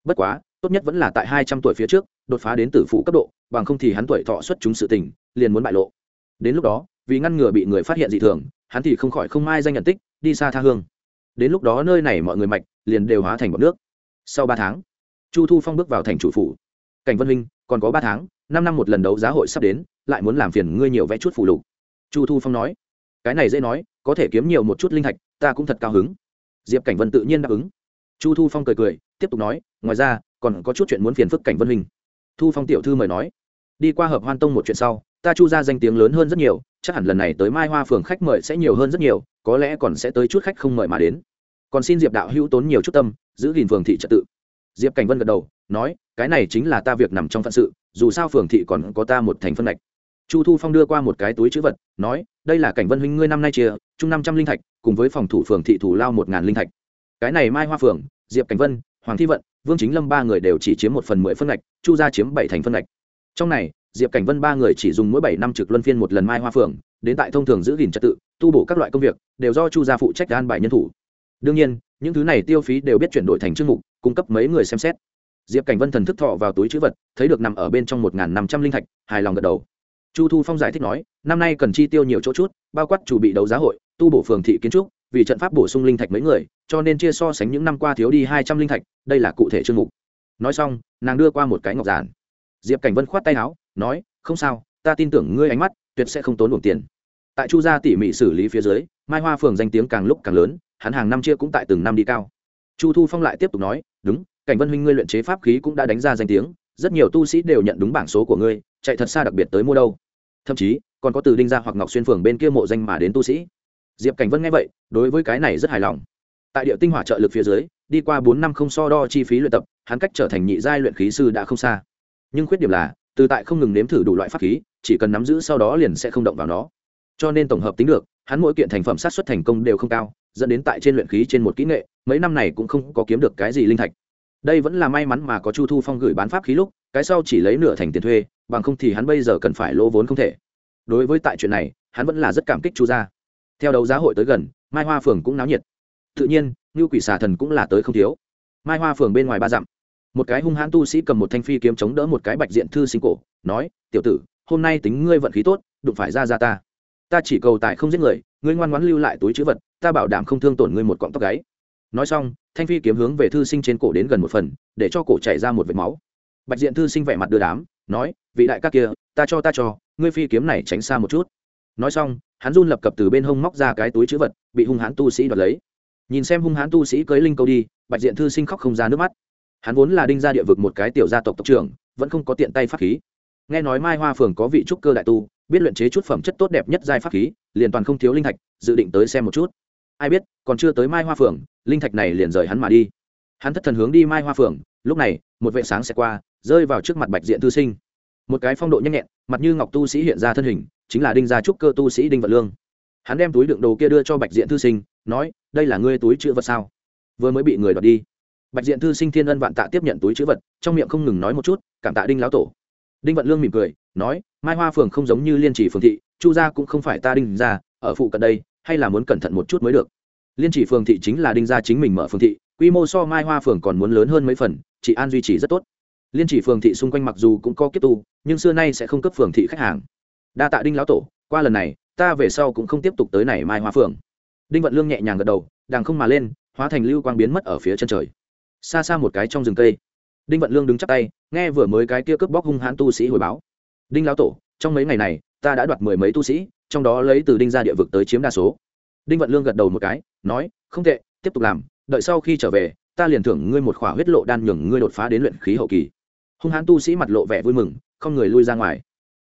Speaker 1: Bất quá, tốt nhất vẫn là tại hai trăm tuổi phía trước, đột phá đến tử phụ cấp độ bằng không thì hắn tuổi thọ xuất chúng sự tình, liền muốn bại lộ. Đến lúc đó, vì ngăn ngừa bị người phát hiện dị thường, hắn thì không khỏi không mai danh nhận tích, đi xa tha hương. Đến lúc đó nơi này mọi người mạch liền đều hóa thành một nước. Sau ba tháng, chu thu phong bước vào thành chủ phủ. Cảnh vân huynh, còn có ba tháng, năm năm một lần đấu giá hội sắp đến, lại muốn làm phiền ngươi nhiều vẽ chút phụ lục. Chu thu phong nói, cái này dễ nói, có thể kiếm nhiều một chút linh thạch, ta cũng thật cao hứng. Diệp cảnh vân tự nhiên đáp ứng. Chu thu phong cười cười, tiếp tục nói, ngoài ra, còn có chút chuyện muốn phiền phức cảnh vân huynh thu phong tiểu thư mời nói, đi qua hợp hoan tông một chuyện sau, ta chu ra danh tiếng lớn hơn rất nhiều, chắc hẳn lần này tới mai hoa phường khách mời sẽ nhiều hơn rất nhiều, có lẽ còn sẽ tới chút khách không mời mà đến. Còn xin diệp đạo hữu tốn nhiều chút tâm, giữ gìn phường thị trật tự. Diệp cảnh vân gật đầu, nói, cái này chính là ta việc nằm trong phận sự, dù sao phường thị còn có ta một thành phân lệch chu thu phong đưa qua một cái túi chữ vật, nói, đây là cảnh vân huynh ngươi năm nay chia, chung năm trăm linh thạch, cùng với phòng thủ phường thị thủ lao một ngàn linh thạch. Cái này mai hoa phường, diệp cảnh vân, hoàng thi vận vương chính lâm ba người đều chỉ chiếm một phần mười phân ngạch, chu gia chiếm bảy thành phân ngạch. Trong này, diệp cảnh vân ba người chỉ dùng mỗi bảy năm trực luân phiên một lần mai hoa phường đến tại thông thường giữ gìn trật tự, tu bổ các loại công việc, đều do chu gia phụ trách an bài nhân thủ. Đương nhiên, những thứ này tiêu phí đều biết chuyển đổi thành chương mục, cung cấp mấy người xem xét. Diệp cảnh vân thần thức thọ vào túi chữ vật, thấy được nằm ở bên trong một năm trăm linh thạch, hài lòng gật đầu. Chu thu phong giải thích nói, năm nay cần chi tiêu nhiều chỗ chút, bao quát chủ bị đấu giá hội, tu bổ phường thị kiến trúc vì trận pháp bổ sung linh thạch mấy người, cho nên chia so sánh những năm qua thiếu đi hai trăm linh thạch, đây là cụ thể chương mục. Nói xong, nàng đưa qua một cái ngọc giản. Diệp cảnh vân khoát tay áo, nói, không sao, ta tin tưởng ngươi ánh mắt, tuyệt sẽ không tốn luồng tiền. Tại chu gia tỉ mỉ xử lý phía dưới, mai hoa phường danh tiếng càng lúc càng lớn, hắn hàng năm chia cũng tại từng năm đi cao. Chu thu phong lại tiếp tục nói, đúng, cảnh vân huynh ngươi luyện chế pháp khí cũng đã đánh ra danh tiếng, rất nhiều tu sĩ đều nhận đúng bảng số của ngươi, chạy thật xa đặc biệt tới mua đâu. Thậm chí, còn có từ đinh gia hoặc ngọc xuyên phường bên kia mộ danh mà đến tu sĩ diệp cảnh vân nghe vậy đối với cái này rất hài lòng tại địa tinh hỏa trợ lực phía dưới đi qua bốn năm không so đo chi phí luyện tập hắn cách trở thành nhị giai luyện khí sư đã không xa nhưng khuyết điểm là từ tại không ngừng nếm thử đủ loại pháp khí chỉ cần nắm giữ sau đó liền sẽ không động vào nó cho nên tổng hợp tính được hắn mỗi kiện thành phẩm sát xuất thành công đều không cao dẫn đến tại trên luyện khí trên một kỹ nghệ mấy năm này cũng không có kiếm được cái gì linh thạch đây vẫn là may mắn mà có chu thu phong gửi bán pháp khí lúc cái sau chỉ lấy nửa thành tiền thuê bằng không thì hắn bây giờ cần phải lỗ vốn không thể đối với tại chuyện này hắn vẫn là rất cảm kích chu gia theo đấu giá hội tới gần, mai hoa phường cũng náo nhiệt. Tự nhiên như quỷ xà thần cũng là tới không thiếu. Mai hoa phường bên ngoài ba dặm. Một cái hung hãn tu sĩ cầm một thanh phi kiếm chống đỡ một cái bạch diện thư sinh cổ, nói, tiểu tử, hôm nay tính ngươi vận khí tốt, đụng phải ra ra ta. Ta chỉ cầu tại không giết người, ngươi ngoan ngoãn lưu lại túi chữ vật, ta bảo đảm không thương tổn ngươi một cọng tóc gáy. Nói xong, thanh phi kiếm hướng về thư sinh trên cổ đến gần một phần, để cho cổ chảy ra một vệt máu. Bạch diện thư sinh vẻ mặt đưa đám, nói, vị đại các kia, ta cho ta cho, ngươi phi kiếm này tránh xa một chút. Nói xong hắn run lập cập từ bên hông móc ra cái túi chữ vật, bị hung hãn tu sĩ đoạt lấy. Nhìn xem hung hãn tu sĩ cưới linh câu đi, bạch diện thư sinh khóc không ra nước mắt. Hắn vốn là đinh gia địa vực một cái tiểu gia tộc tộc trưởng, vẫn không có tiện tay pháp khí. Nghe nói mai hoa phường có vị trúc cơ đại tu, biết luyện chế chút phẩm chất tốt đẹp nhất giai pháp khí, liền toàn không thiếu linh thạch, dự định tới xem một chút. Ai biết, còn chưa tới mai hoa phường, linh thạch này liền rời hắn mà đi. Hắn thất thần hướng đi mai hoa phường, lúc này, một vệ sáng sẽ qua, rơi vào trước mặt bạch diện thư sinh. Một cái phong độ nhanh nhẹn, mặt như ngọc tu sĩ hiện ra thân hình chính là đinh gia trúc cơ tu sĩ đinh vật lương. Hắn đem túi đựng đồ kia đưa cho bạch diện thư sinh, nói, đây là ngươi túi chữ vật sao? Vừa mới bị người đoạt đi. Bạch diện thư sinh thiên ân vạn tạ tiếp nhận túi chữ vật, trong miệng không ngừng nói một chút, cảm tạ đinh lão tổ. Đinh vận lương mỉm cười, nói, mai hoa phường không giống như liên chỉ phường thị, chu gia cũng không phải ta đinh gia, ở phụ cận đây, hay là muốn cẩn thận một chút mới được. Liên chỉ phường thị chính là đinh gia chính mình mở phường thị, quy mô so mai hoa phường còn muốn lớn hơn mấy phần, chị an duy trì rất tốt. Liên chỉ phường thị xung quanh mặc dù cũng có kiếp tu, nhưng xưa nay sẽ không cấp phường thị khách hàng đa tạ đinh lão tổ, qua lần này, ta về sau cũng không tiếp tục tới này mai hoa phường đinh vận lương nhẹ nhàng gật đầu đàng không mà lên, hóa thành lưu quang biến mất ở phía chân trời. Xa xa một cái trong rừng cây, đinh vận lương đứng chắc tay, nghe vừa mới cái kia cướp bóc hung hãn tu sĩ hồi báo. Đinh lão tổ, trong mấy ngày này, ta đã đoạt mười mấy tu sĩ, trong đó lấy từ đinh ra địa vực tới chiếm đa số. Đinh vận lương gật đầu một cái, nói, không tệ, tiếp tục làm, đợi sau khi trở về, ta liền thưởng ngươi một khỏa huyết lộ đan nhường ngươi đột phá đến luyện khí hậu kỳ. Hung hãn tu sĩ mặt lộ vẻ vui mừng, không người lui ra ngoài.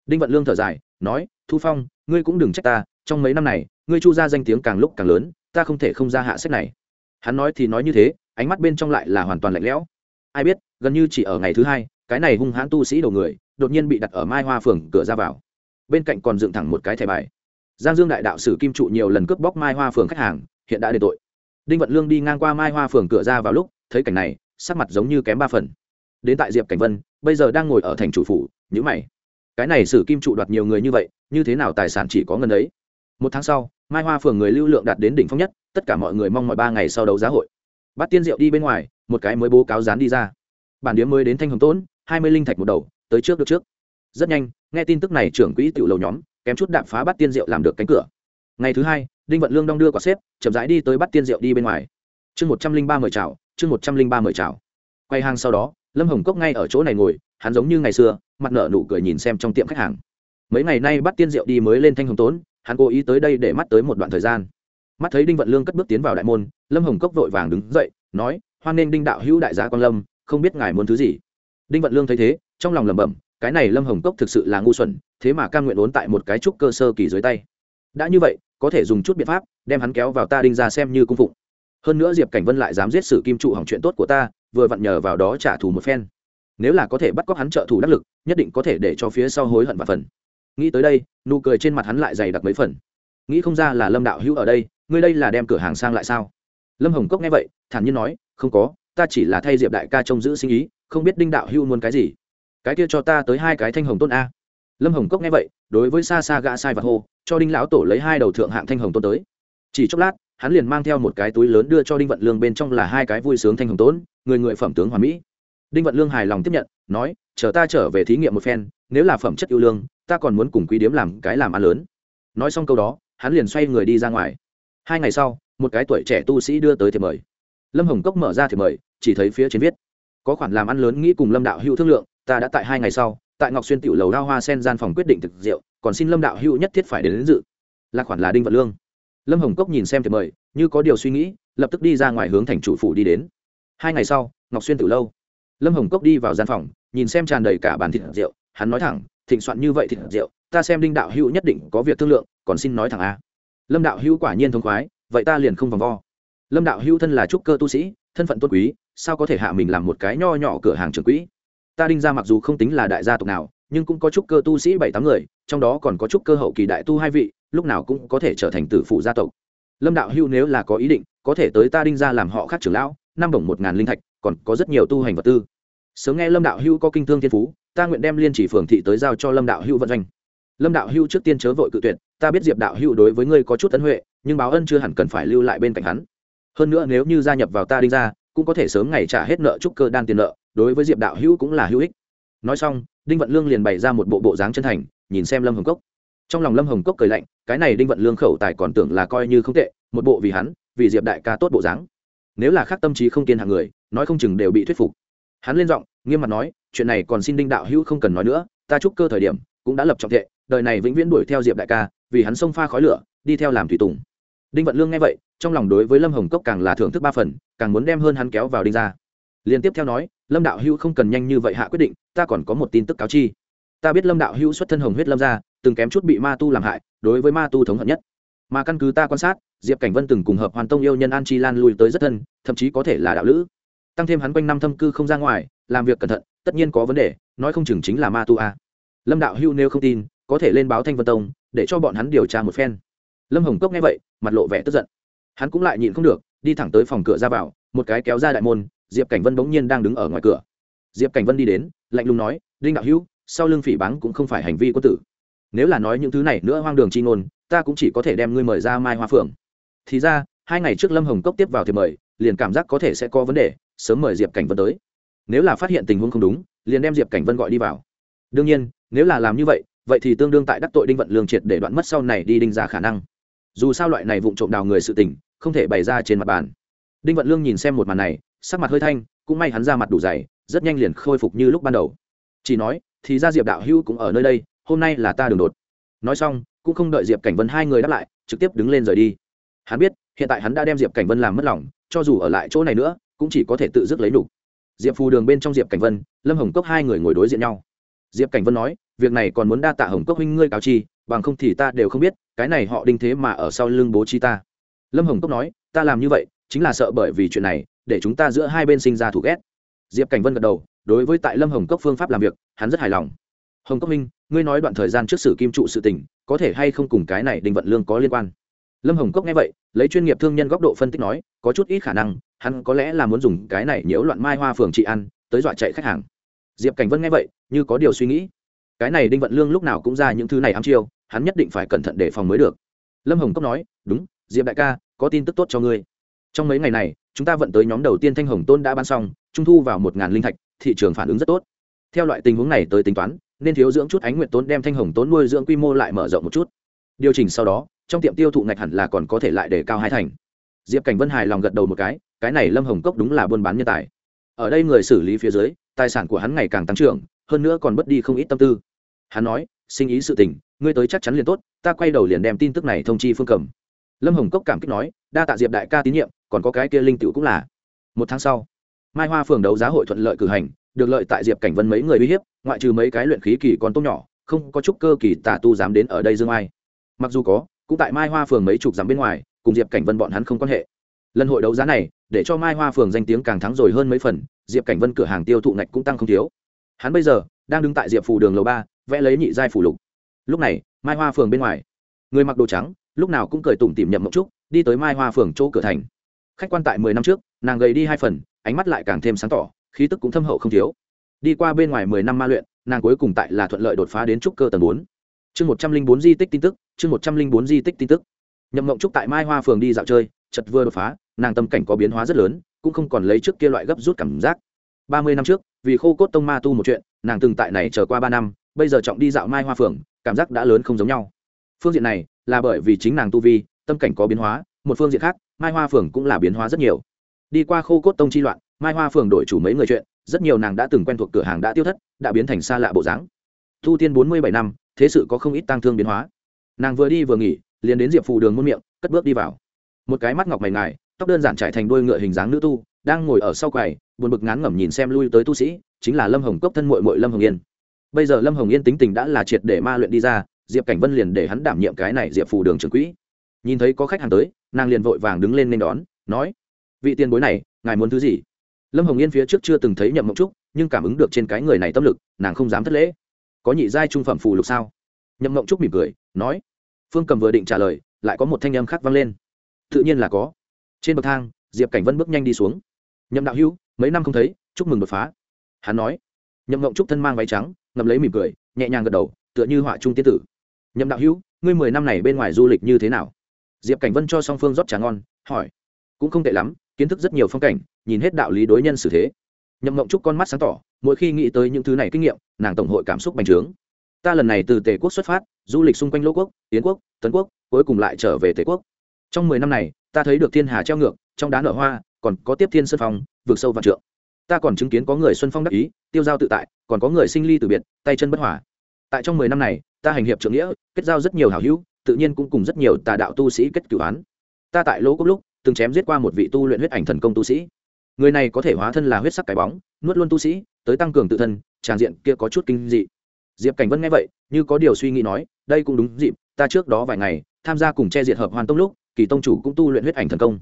Speaker 1: Đinh vận lương thở dài nói, thu phong, ngươi cũng đừng trách ta, trong mấy năm này, ngươi chu ra danh tiếng càng lúc càng lớn, ta không thể không ra hạ sách này. Hắn nói thì nói như thế, ánh mắt bên trong lại là hoàn toàn lạnh lẽo. Ai biết, gần như chỉ ở ngày thứ hai, cái này hung hãn tu sĩ đầu người, đột nhiên bị đặt ở mai hoa phường cửa ra vào. Bên cạnh còn dựng thẳng một cái thẻ bài. Giang dương đại đạo sử kim trụ nhiều lần cướp bóc mai hoa phường khách hàng, hiện đã đền tội. Đinh vận lương đi ngang qua mai hoa phường cửa ra vào lúc, thấy cảnh này, sắc mặt giống như kém ba phần. Đến tại diệp cảnh vân, bây giờ đang ngồi ở thành chủ phủ nhữ mày cái này sử kim trụ đoạt nhiều người như vậy, như thế nào tài sản chỉ có ngân ấy? Một tháng sau, mai hoa phường người lưu lượng đạt đến đỉnh phong nhất, tất cả mọi người mong mọi ba ngày sau đấu giá hội. Bắt tiên rượu đi bên ngoài, một cái mới bố cáo dán đi ra. Bản điếm mới đến thanh hồng tốn hai mươi linh thạch một đầu, tới trước được trước. Rất nhanh, nghe tin tức này, trưởng quỹ tiểu lầu nhóm, kém chút đạp phá bắt tiên rượu làm được cánh cửa. Ngày thứ hai, đinh vận lương đong đưa quả xếp, chậm rãi đi tới bắt tiên rượu đi bên ngoài. Chương một trăm linh ba mời chào, chương một trăm linh ba mời chào. Quay hàng sau đó lâm hồng cốc ngay ở chỗ này ngồi, hắn giống như ngày xưa, mặt nở nụ cười nhìn xem trong tiệm khách hàng. Mấy ngày nay bắt tiên rượu đi mới lên thanh hồng tốn, hắn cố ý tới đây để mắt tới một đoạn thời gian. Mắt thấy đinh vận lương cất bước tiến vào đại môn, lâm hồng cốc vội vàng đứng dậy, nói, hoan nghênh đinh đạo hữu đại gia quan lâm, không biết ngài muốn thứ gì? Đinh vận lương thấy thế, trong lòng lẩm bẩm, cái này lâm hồng cốc thực sự là ngu xuẩn, thế mà cam nguyện ốn tại một cái trúc cơ sơ kỳ dưới tay. Đã như vậy, có thể dùng chút biện pháp, đem hắn kéo vào ta đinh ra xem như cung phụng. Hơn nữa diệp cảnh vân lại dám giết sử kim trụ hỏng chuyện tốt của ta vừa vặn nhờ vào đó trả thù một phen. Nếu là có thể bắt cóc hắn trợ thủ đắc lực, nhất định có thể để cho phía sau hối hận và phần. Nghĩ tới đây, nụ cười trên mặt hắn lại dày đặc mấy phần. Nghĩ không ra là lâm đạo hữu ở đây, ngươi đây là đem cửa hàng sang lại sao? Lâm hồng cốc nghe vậy, thản nhiên nói, không có, ta chỉ là thay diệp đại ca trông giữ sinh ý, không biết đinh đạo hữu muốn cái gì. Cái kia cho ta tới hai cái thanh hồng tôn a. Lâm hồng cốc nghe vậy, đối với xa xa gã sai và hô, cho đinh lão tổ lấy hai đầu thượng hạng thanh hồng tôn tới. Chỉ chốc lát, hắn liền mang theo một cái túi lớn đưa cho đinh vận lương bên trong là hai cái vui sướng thanh hồng tốn người người phẩm tướng hoàn mỹ. Đinh vận lương hài lòng tiếp nhận nói chờ ta trở về thí nghiệm một phen nếu là phẩm chất ưu lương ta còn muốn cùng quý điếm làm cái làm ăn lớn. Nói xong câu đó hắn liền xoay người đi ra ngoài. Hai ngày sau một cái tuổi trẻ tu sĩ đưa tới thiệp mời. Lâm hồng cốc mở ra thiệp mời chỉ thấy phía trên viết có khoản làm ăn lớn nghĩ cùng lâm đạo hữu thương lượng ta đã tại hai ngày sau tại ngọc xuyên tiểu lầu đao hoa sen gian phòng quyết định thực rượu còn xin lâm đạo hữu nhất thiết phải đến, đến dự. Là khoản là đinh vận lương. Lâm hồng cốc nhìn xem thiệp mời như có điều suy nghĩ lập tức đi ra ngoài hướng thành chủ phủ đi đến hai ngày sau, ngọc xuyên từ lâu. Lâm hồng cốc đi vào gian phòng, nhìn xem tràn đầy cả bàn thịt rượu, hắn nói thẳng, thịnh soạn như vậy thịt rượu, ta xem đinh đạo hữu nhất định có việc thương lượng, còn xin nói thẳng a. Lâm đạo hữu quả nhiên thông khoái, vậy ta liền không vòng vo. Lâm đạo hữu thân là trúc cơ tu sĩ, thân phận tôn quý, sao có thể hạ mình làm một cái nho nhỏ cửa hàng trường quỹ? Ta đinh ra mặc dù không tính là đại gia tộc nào, nhưng cũng có trúc cơ tu sĩ bảy tám người, trong đó còn có trúc cơ hậu kỳ đại tu hai vị, lúc nào cũng có thể trở thành tử phụ gia tộc. Lâm đạo hữu nếu là có ý định, có thể tới ta đinh ra làm họ khác trưởng lão năm đồng một ngàn linh thạch, còn có rất nhiều tu hành vật tư. Sớm nghe lâm đạo hữu có kinh thương thiên phú, ta nguyện đem liên chỉ phường thị tới giao cho lâm đạo hữu vận doanh. Lâm đạo hữu trước tiên chớ vội cự tuyệt, ta biết diệp đạo hữu đối với ngươi có chút tấn huệ, nhưng báo ân chưa hẳn cần phải lưu lại bên cạnh hắn. Hơn nữa nếu như gia nhập vào ta đinh ra, cũng có thể sớm ngày trả hết nợ trúc cơ đan tiền nợ, đối với diệp đạo hữu cũng là hữu ích. Nói xong, đinh vận lương liền bày ra một bộ bộ dáng chân thành, nhìn xem lâm hồng cốc. Trong lòng lâm hồng cốc cười lạnh, cái này đinh vận lương khẩu tài còn tưởng là coi như không tệ, một bộ vì hắn, vì diệp đại ca tốt bộ dáng nếu là khác tâm trí không kiên hạng người, nói không chừng đều bị thuyết phục. Hắn lên giọng, nghiêm mặt nói, chuyện này còn xin đinh đạo hữu không cần nói nữa, ta chúc cơ thời điểm, cũng đã lập trọng thệ đời này vĩnh viễn đuổi theo diệp đại ca, vì hắn xông pha khói lửa, đi theo làm thủy tùng. Đinh vận lương nghe vậy, trong lòng đối với lâm hồng cốc càng là thưởng thức ba phần, càng muốn đem hơn hắn kéo vào đinh ra. Liên tiếp theo nói, lâm đạo hữu không cần nhanh như vậy hạ quyết định, ta còn có một tin tức cáo chi. Ta biết lâm đạo hữu xuất thân hồng huyết lâm ra từng kém chút bị ma tu làm hại, đối với ma tu thống hận nhất. Mà căn cứ ta quan sát diệp cảnh vân từng cùng hợp hoàn tông yêu nhân an chi lan lui tới rất thân, thậm chí có thể là đạo lữ. Tăng thêm hắn quanh năm thâm cư không ra ngoài, làm việc cẩn thận, tất nhiên có vấn đề, nói không chừng chính là ma tu a. Lâm đạo hưu nếu không tin, có thể lên báo thanh vân tông, để cho bọn hắn điều tra một phen. Lâm hồng cốc nghe vậy, mặt lộ vẻ tức giận. Hắn cũng lại nhịn không được, đi thẳng tới phòng cửa ra vào, một cái kéo ra đại môn, diệp cảnh vân bỗng nhiên đang đứng ở ngoài cửa. Diệp cảnh vân đi đến, lạnh lùng nói, đinh đạo hữu, sau lưng phỉ báng cũng không phải hành vi quân tử. Nếu là nói những thứ này nữa hoang đường chi ngôn, ta cũng chỉ có thể đem ngươi mời ra mai hoa phượng thì ra, hai ngày trước lâm hồng cốc tiếp vào thì mời, liền cảm giác có thể sẽ có vấn đề, sớm mời diệp cảnh vân tới. Nếu là phát hiện tình huống không đúng, liền đem diệp cảnh vân gọi đi vào. Đương nhiên, nếu là làm như vậy vậy thì tương đương tại đắc tội đinh vận lương triệt để đoạn mất sau này đi đinh ra khả năng. Dù sao loại này vụ trộm đào người sự tình, không thể bày ra trên mặt bàn. Đinh vận lương nhìn xem một màn này, sắc mặt hơi thanh, cũng may hắn ra mặt đủ dày, rất nhanh liền khôi phục như lúc ban đầu. Chỉ nói, thì ra diệp đạo hữu cũng ở nơi đây, hôm nay là ta đường đột. Nói xong, cũng không đợi diệp cảnh vân hai người đáp lại, trực tiếp đứng lên rời đi hắn biết, hiện tại hắn đã đem diệp cảnh vân làm mất lòng, cho dù ở lại chỗ này nữa, cũng chỉ có thể tự dứt lấy đủ. diệp phù đường bên trong diệp cảnh vân, lâm hồng cốc hai người ngồi đối diện nhau. Diệp cảnh vân nói, việc này còn muốn đa tạ hồng cốc huynh ngươi cáo chi, bằng không thì ta đều không biết, cái này họ đinh thế mà ở sau lưng bố trí ta. Lâm hồng cốc nói, ta làm như vậy, chính là sợ bởi vì chuyện này, để chúng ta giữa hai bên sinh ra thủ ghét. Diệp cảnh vân gật đầu, đối với tại lâm hồng cốc phương pháp làm việc, hắn rất hài lòng. Hồng cốc minh ngươi nói đoạn thời gian trước sử kim trụ sự tình, có thể hay không cùng cái này đinh vận lương có liên quan? Lâm hồng cốc nghe vậy, lấy chuyên nghiệp thương nhân góc độ phân tích nói, có chút ít khả năng, hắn có lẽ là muốn dùng cái này nhiễu loạn mai hoa phường trị ăn, tới dọa chạy khách hàng. Diệp cảnh vân nghe vậy, như có điều suy nghĩ. Cái này đinh vận lương lúc nào cũng ra những thứ này ám chiêu, hắn nhất định phải cẩn thận để phòng mới được. Lâm hồng cốc nói, đúng, diệp đại ca, có tin tức tốt cho ngươi. Trong mấy ngày này, chúng ta vận tới nhóm đầu tiên thanh hồng tôn đã bán xong, trung thu vào một ngàn linh thạch, thị trường phản ứng rất tốt. Theo loại tình huống này tới tính toán, nên thiếu dưỡng chút ánh nguyện tốn đem thanh hồng tốn nuôi dưỡng quy mô lại mở rộng một chút. Điều chỉnh sau đó trong tiệm tiêu thụ ngạch hẳn là còn có thể lại để cao hai thành. Diệp cảnh vân hài lòng gật đầu một cái cái này lâm hồng cốc đúng là buôn bán nhân tài. Ở đây người xử lý phía dưới, tài sản của hắn ngày càng tăng trưởng, hơn nữa còn mất đi không ít tâm tư. Hắn nói, sinh ý sự tình, ngươi tới chắc chắn liền tốt, ta quay đầu liền đem tin tức này thông chi phương cầm lâm hồng cốc cảm kích nói, đa tạ diệp đại ca tín nhiệm, còn có cái kia linh tựu cũng là. Một tháng sau, mai hoa phường đấu giá hội thuận lợi cử hành, được lợi tại diệp cảnh vân mấy người uy hiếp, ngoại trừ mấy cái luyện khí kỳ còn tốt nhỏ, không có chút cơ kỳ tà tu dám đến ở đây dương ai. Mặc dù có cũng tại mai hoa phường mấy chục dặm bên ngoài, cùng diệp cảnh vân bọn hắn không quan hệ. Lần hội đấu giá này, để cho mai hoa phường danh tiếng càng thắng rồi hơn mấy phần, diệp cảnh vân cửa hàng tiêu thụ ngạch cũng tăng không thiếu. Hắn bây giờ, đang đứng tại diệp phủ đường lầu ba, vẽ lấy nhị giai phủ lục. Lúc này, mai hoa phường bên ngoài, người mặc đồ trắng, lúc nào cũng cười tủm tỉm nhậm mộng trúc, đi tới mai hoa phường chỗ cửa thành. Khách quan tại mười năm trước, nàng gầy đi hai phần, ánh mắt lại càng thêm sáng tỏ, khí tức cũng thâm hậu không thiếu. Đi qua bên ngoài mười năm ma luyện, nàng cuối cùng tại là thuận lợi đột phá đến trúc cơ tầng bốn chương một trăm linh bốn di tích tin tức, chương một trăm linh bốn di tích tin tức. Nhậm mộng trúc tại mai hoa phường đi dạo chơi chật vừa đột phá, nàng tâm cảnh có biến hóa rất lớn, cũng không còn lấy trước kia loại gấp rút cảm giác. Ba mươi năm trước, vì khô cốt tông ma tu một chuyện, nàng từng tại này chờ qua ba năm, bây giờ trọng đi dạo mai hoa phường, cảm giác đã lớn không giống nhau. Phương diện này, là bởi vì chính nàng tu vi, tâm cảnh có biến hóa, một phương diện khác, mai hoa phường cũng là biến hóa rất nhiều. Đi qua khô cốt tông chi loạn, mai hoa phường đổi chủ mấy người chuyện, rất nhiều nàng đã từng quen thuộc cửa hàng đã tiêu thất, đã biến thành xa lạ bộ dáng. Thu tiên bốn mươi bảy năm thế sự có không ít tăng thương biến hóa. Nàng vừa đi vừa nghỉ, liền đến diệp phù đường muôn miệng, cất bước đi vào. Một cái mắt ngọc mày ngài, tóc đơn giản trải thành đôi ngựa hình dáng nữ tu, đang ngồi ở sau quầy, buồn bực ngán ngẩm nhìn xem lui tới tu sĩ, chính là lâm hồng cốc thân mội mội lâm hồng yên. Bây giờ lâm hồng yên tính tình đã là triệt để ma luyện đi ra, diệp cảnh vân liền để hắn đảm nhiệm cái này diệp phù đường trưởng quỹ. Nhìn thấy có khách hàng tới, nàng liền vội vàng đứng lên nên đón, nói, vị tiền bối này, ngài muốn thứ gì? Lâm hồng yên phía trước chưa từng thấy nhậm mộng trúc, nhưng cảm ứng được trên cái người này tâm lực, nàng không dám thất lễ có nhị giai trung phẩm phù lục sao? Nhậm mộng trúc mỉm cười, nói. Phương cầm vừa định trả lời, lại có một thanh âm khác vang lên. Tự nhiên là có. Trên bậc thang, diệp cảnh vân bước nhanh đi xuống. Nhậm đạo hữu, mấy năm không thấy, chúc mừng đột phá. Hắn nói. Nhậm mộng trúc thân mang váy trắng, ngậm lấy mỉm cười, nhẹ nhàng gật đầu, tựa như họa trung tiên tử. Nhậm đạo hữu, ngươi mười năm này bên ngoài du lịch như thế nào? Diệp cảnh vân cho song phương rót trà ngon, hỏi. Cũng không tệ lắm, kiến thức rất nhiều phong cảnh, nhìn hết đạo lý đối nhân xử thế nhậm mộng trúc con mắt sáng tỏ, mỗi khi nghĩ tới những thứ này kinh nghiệm, nàng tổng hội cảm xúc bành trướng. Ta lần này từ tề quốc xuất phát, du lịch xung quanh lỗ quốc tiến quốc, tấn quốc, cuối cùng lại trở về tề quốc. Trong mười năm này, ta thấy được thiên hà treo ngược, trong đá nở hoa, còn có tiếp thiên sân phong vượt sâu và trượng. Ta còn chứng kiến có người xuân phong đắc ý, tiêu giao tự tại, còn có người sinh ly từ biệt, tay chân bất hòa. Tại trong mười năm này, ta hành hiệp trưởng nghĩa, kết giao rất nhiều hảo hữu, tự nhiên cũng cùng rất nhiều tà đạo tu sĩ kết cửu án ta tại lỗ quốc lúc, từng chém giết qua một vị tu luyện huyết ảnh thần công tu sĩ người này có thể hóa thân là huyết sắc cái bóng, nuốt luôn tu sĩ, tới tăng cường tự thân tràng diện kia có chút kinh dị. Diệp cảnh vân nghe vậy, như có điều suy nghĩ nói, đây cũng đúng dịp, ta trước đó vài ngày, tham gia cùng che diệt hợp hoàn tông lúc, kỳ tông chủ cũng tu luyện huyết ảnh thần công.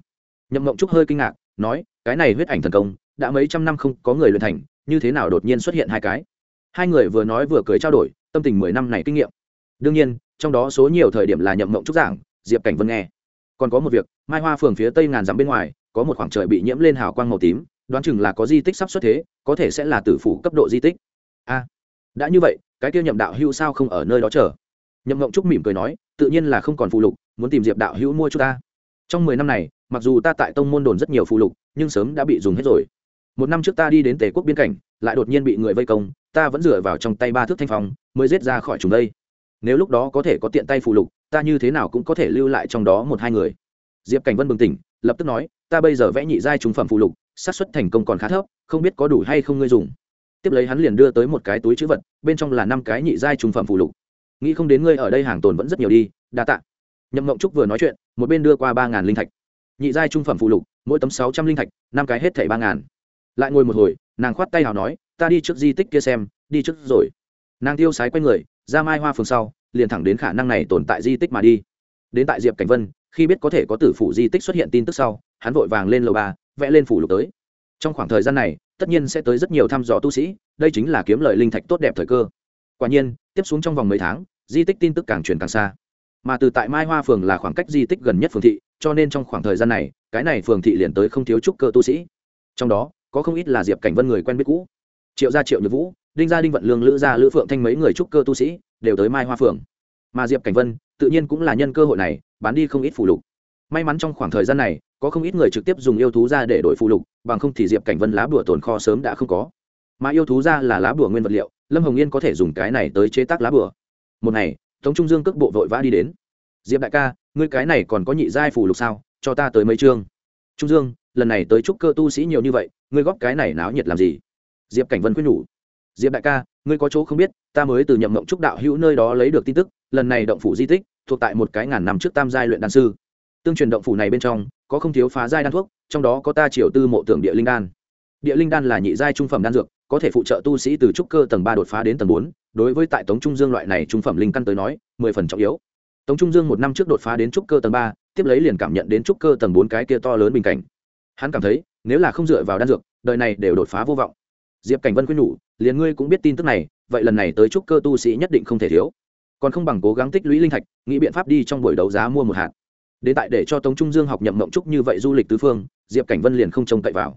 Speaker 1: Nhậm mộng trúc hơi kinh ngạc, nói, cái này huyết ảnh thần công, đã mấy trăm năm không có người luyện thành, như thế nào đột nhiên xuất hiện hai cái? Hai người vừa nói vừa cười trao đổi, tâm tình mười năm này kinh nghiệm. Đương nhiên, trong đó số nhiều thời điểm là nhậm mộng trúc giảng, diệp cảnh vân nghe. Còn có một việc, mai hoa phường phía tây ngàn dặm bên ngoài có một khoảng trời bị nhiễm lên hào quang màu tím, đoán chừng là có di tích sắp xuất thế, có thể sẽ là tử phủ cấp độ di tích. A, đã như vậy, cái kia nhậm đạo hữu sao không ở nơi đó chờ? Nhậm ngộng trúc mỉm cười nói, tự nhiên là không còn phụ lục, muốn tìm diệp đạo hữu mua cho ta. Trong mười năm này, mặc dù ta tại tông môn đồn rất nhiều phụ lục, nhưng sớm đã bị dùng hết rồi. Một năm trước ta đi đến tề quốc biên cảnh, lại đột nhiên bị người vây công, ta vẫn dựa vào trong tay ba thước thanh phong, mới giết ra khỏi chúng đây. Nếu lúc đó có thể có tiện tay phụ lục, ta như thế nào cũng có thể lưu lại trong đó một hai người. Diệp cảnh vân bừng tỉnh lập tức nói, ta bây giờ vẽ nhị giai trung phẩm phụ lục, xác suất thành công còn khá thấp, không biết có đủ hay không ngươi dùng. Tiếp lấy hắn liền đưa tới một cái túi chữ vật, bên trong là năm cái nhị giai trung phẩm phụ lục. Nghĩ không đến ngươi ở đây hàng tồn vẫn rất nhiều đi, đa tạ. Nhậm mộng trúc vừa nói chuyện, một bên đưa qua ba ngàn linh thạch. Nhị giai trung phẩm phụ lục, mỗi tấm sáu trăm linh thạch, năm cái hết thảy ba ngàn. Lại ngồi một hồi, nàng khoát tay hào nói, ta đi trước di tích kia xem, đi trước rồi. Nàng tiêu sái q u a y người, ra mai hoa phường sau, liền thẳng đến khả năng này tồn tại di tích mà đi. Đến tại diệp cảnh vân khi biết có thể có tử phủ di tích xuất hiện tin tức sau, hắn vội vàng lên lầu ba, vẽ lên phủ lục tới. Trong khoảng thời gian này, tất nhiên sẽ tới rất nhiều thăm dò tu sĩ, đây chính là kiếm lợi linh thạch tốt đẹp thời cơ. Quả nhiên, tiếp xuống trong vòng mấy tháng, di tích tin tức càng truyền càng xa. Mà từ tại mai hoa phường là khoảng cách di tích gần nhất phường thị, cho nên trong khoảng thời gian này, cái này phường thị liền tới không thiếu trúc cơ tu sĩ. Trong đó, có không ít là diệp cảnh vân người quen biết cũ. Triệu gia triệu nhược vũ, đinh gia đinh vận lương lữ gia lữ phượng thanh mấy người trúc cơ tu sĩ đều tới mai hoa phường. Mà diệp cảnh vân tự nhiên cũng là nhân cơ hội này, bán đi không ít phụ lục. May mắn trong khoảng thời gian này, có không ít người trực tiếp dùng yêu thú ra để đổi phụ lục, bằng không thì diệp cảnh vân lá bùa tồn kho sớm đã không có. Mà yêu thú ra là lá bùa nguyên vật liệu, lâm hồng yên có thể dùng cái này tới chế tác lá bùa. Một ngày, tống trung dương cước bộ vội vã đi đến. Diệp đại ca, ngươi cái này còn có nhị giai phù lục sao? Cho ta tới mấy chương. Trung dương, lần này tới trúc cơ tu sĩ nhiều như vậy, ngươi góp cái này náo nhiệt làm gì? Diệp cảnh vân quyết nhủ. Diệp đại ca, ngươi có chỗ không biết, ta mới từ nhậm mộng trúc đạo hữu nơi đó lấy được tin tức, lần này động phủ di tích thuộc tại một cái ngàn năm trước tam giai luyện đan sư. Tương truyền động phủ này bên trong, có không thiếu phá giai đan thuốc, trong đó có ta triều tư mộ tưởng địa linh đan. Địa linh đan là nhị giai trung phẩm đan dược, có thể phụ trợ tu sĩ từ trúc cơ tầng ba đột phá đến tầng bốn, đối với tại tống trung dương loại này trung phẩm linh căn tới nói, mười phần trọng yếu. Tống trung dương một năm trước đột phá đến trúc cơ tầng ba, tiếp lấy liền cảm nhận đến trúc cơ tầng bốn cái kia to lớn bình cảnh. Hắn cảm thấy, nếu là không dựa vào đan dược, đời này đều đột phá vô vọng. Diệp cảnh vân khuyên nhủ, liền ngươi cũng biết tin tức này, vậy lần này tới trúc cơ tu sĩ nhất định không thể thiếu còn không bằng cố gắng tích lũy linh thạch, nghĩ biện pháp đi trong buổi đấu giá mua một hạt. Đến tại để cho tống trung dương học nhậm mộng trúc như vậy du lịch tứ phương, diệp cảnh vân liền không trông cậy vào.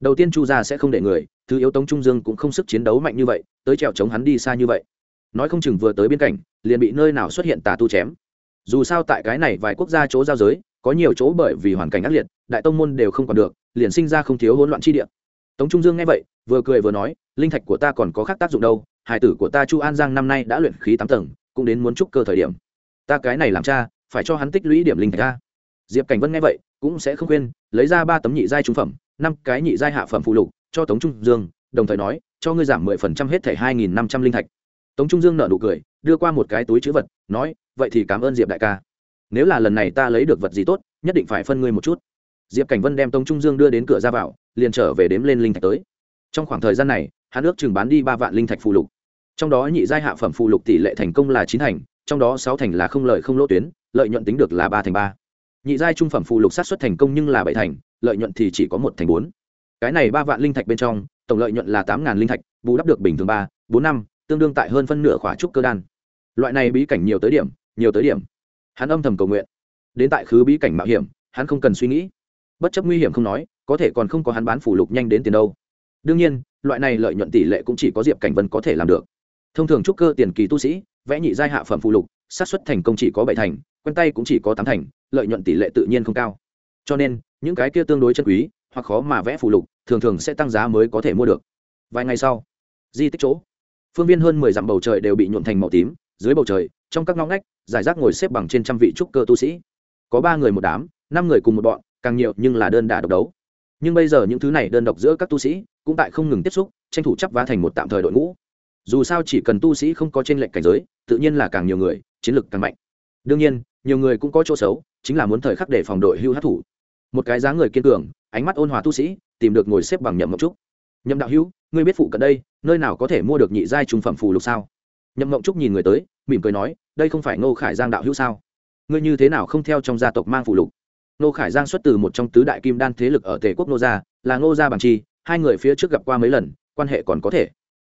Speaker 1: Đầu tiên chu gia sẽ không để người, thứ yếu tống trung dương cũng không sức chiến đấu mạnh như vậy, tới trèo chống hắn đi xa như vậy. Nói không chừng vừa tới biên cảnh, liền bị nơi nào xuất hiện tà tu chém. Dù sao tại cái này vài quốc gia chỗ giao giới, có nhiều chỗ bởi vì hoàn cảnh ác liệt, đại tông môn đều không còn được, liền sinh ra không thiếu hỗn loạn chi địa. Tống trung dương nghe vậy, vừa cười vừa nói, linh thạch của ta còn có khác tác dụng đâu, hải tử của ta chu an giang năm nay đã luyện khí tám tầng cũng đến muốn trúc cơ thời điểm. Ta cái này làm cha, phải cho hắn tích lũy điểm linh thạch ra diệp cảnh vân nghe vậy, cũng sẽ không khuyên, lấy ra ba tấm nhị giai trung phẩm, năm cái nhị giai hạ phẩm phụ lục, cho tống trung dương, đồng thời nói, cho ngươi giảm mười phần trăm hết thẻ hai nghìn năm trăm linh thạch. Tống trung dương nợ nụ cười, đưa qua một cái túi chữ vật, nói, vậy thì cảm ơn diệp đại ca. Nếu là lần này ta lấy được vật gì tốt, nhất định phải phân ngươi một chút. Diệp cảnh vân đem tống trung dương đưa đến cửa ra vào, liền trở về đếm lên linh thạch tới. Trong khoảng thời gian này, hắn ước chừng bán đi ba vạn linh thạch phụ lục trong đó nhị giai hạ phẩm phụ lục tỷ lệ thành công là chín thành, trong đó sáu thành là không lợi không lỗ tuyến, lợi nhuận tính được là ba thành ba. Nhị giai trung phẩm phụ lục sát xuất thành công nhưng là bảy thành, lợi nhuận thì chỉ có một thành bốn. Cái này ba vạn linh thạch bên trong, tổng lợi nhuận là tám ngàn linh thạch, bù đắp được bình thường ba, bốn năm, tương đương tại hơn phân nửa khỏa trúc cơ đan. Loại này bí cảnh nhiều tới điểm, nhiều tới điểm. Hắn âm thầm cầu nguyện. Đến tại khứ bí cảnh mạo hiểm, hắn không cần suy nghĩ. Bất chấp nguy hiểm không nói, có thể còn không có hắn bán phủ lục nhanh đến tiền đâu. Đương nhiên, loại này lợi nhuận tỷ lệ cũng chỉ có diệp cảnh vân có thể làm được thông thường trúc cơ tiền kỳ tu sĩ, vẽ nhị giai hạ phẩm phụ lục, xác suất thành công chỉ có bảy thành, quen tay cũng chỉ có tám thành, lợi nhuận tỷ lệ tự nhiên không cao. Cho nên, những cái kia tương đối chân quý, hoặc khó mà vẽ phụ lục, thường thường sẽ tăng giá mới có thể mua được. Vài ngày sau, di tích chỗ, phương viên hơn mười dặm bầu trời đều bị nhuộn thành màu tím, dưới bầu trời, trong các ngõ ngách, giải rác ngồi xếp bằng trên trăm vị trúc cơ tu sĩ. Có ba người một đám, năm người cùng một bọn, càng nhiều nhưng là đơn đả độc đấu. Nhưng bây giờ những thứ này đơn độc giữa các tu sĩ, cũng tại không ngừng tiếp xúc, tranh thủ chấp vá thành một tạm thời đội ngũ dù sao chỉ cần tu sĩ không có t r ê n lệnh cảnh giới, tự nhiên là càng nhiều người, chiến lược càng mạnh. Đương nhiên, nhiều người cũng có chỗ xấu, chính là muốn thời khắc để phòng đội hưu hát thủ. Một cái dáng người kiên cường, ánh mắt ôn hòa tu sĩ, tìm được ngồi xếp bằng nhậm mộng trúc. Nhậm đạo hữu, ngươi biết phụ cận đây, nơi nào có thể mua được nhị giai trung phẩm phù lục sao? Nhậm mộng trúc nhìn người tới, mỉm cười nói, đây không phải ngô khải giang đạo hữu sao? Ngươi như thế nào không theo trong gia tộc mang phù lục? Ngô khải giang xuất từ một trong tứ đại kim đan thế lực ở tề quốc nô gia, là ngô gia bằng chi, hai người phía trước gặp qua mấy lần, quan hệ còn có thể.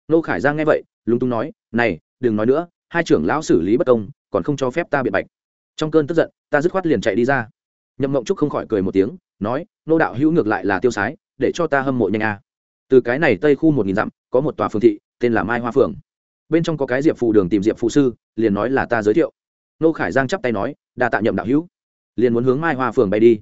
Speaker 1: Nô khải giang nghe vậy, lúng túng nói, này, đừng nói nữa, hai trưởng lão xử lý bất công, còn không cho phép ta biện bạch. Trong cơn tức giận, ta dứt khoát liền chạy đi ra. Nhậm mộng trúc không khỏi cười một tiếng, nói, nô đạo hữu ngược lại là tiêu sái, để cho ta hâm mộ nhanh a. Từ cái này tây khu một nghìn dặm, có một tòa phường thị, tên là mai hoa phường bên trong có cái diệp phụ đường tìm diệp phụ sư, liền nói là ta giới thiệu. Nô khải giang chắp tay nói, đa tạ nhậm đạo hữu. Liền muốn hướng mai hoa phường bay đi.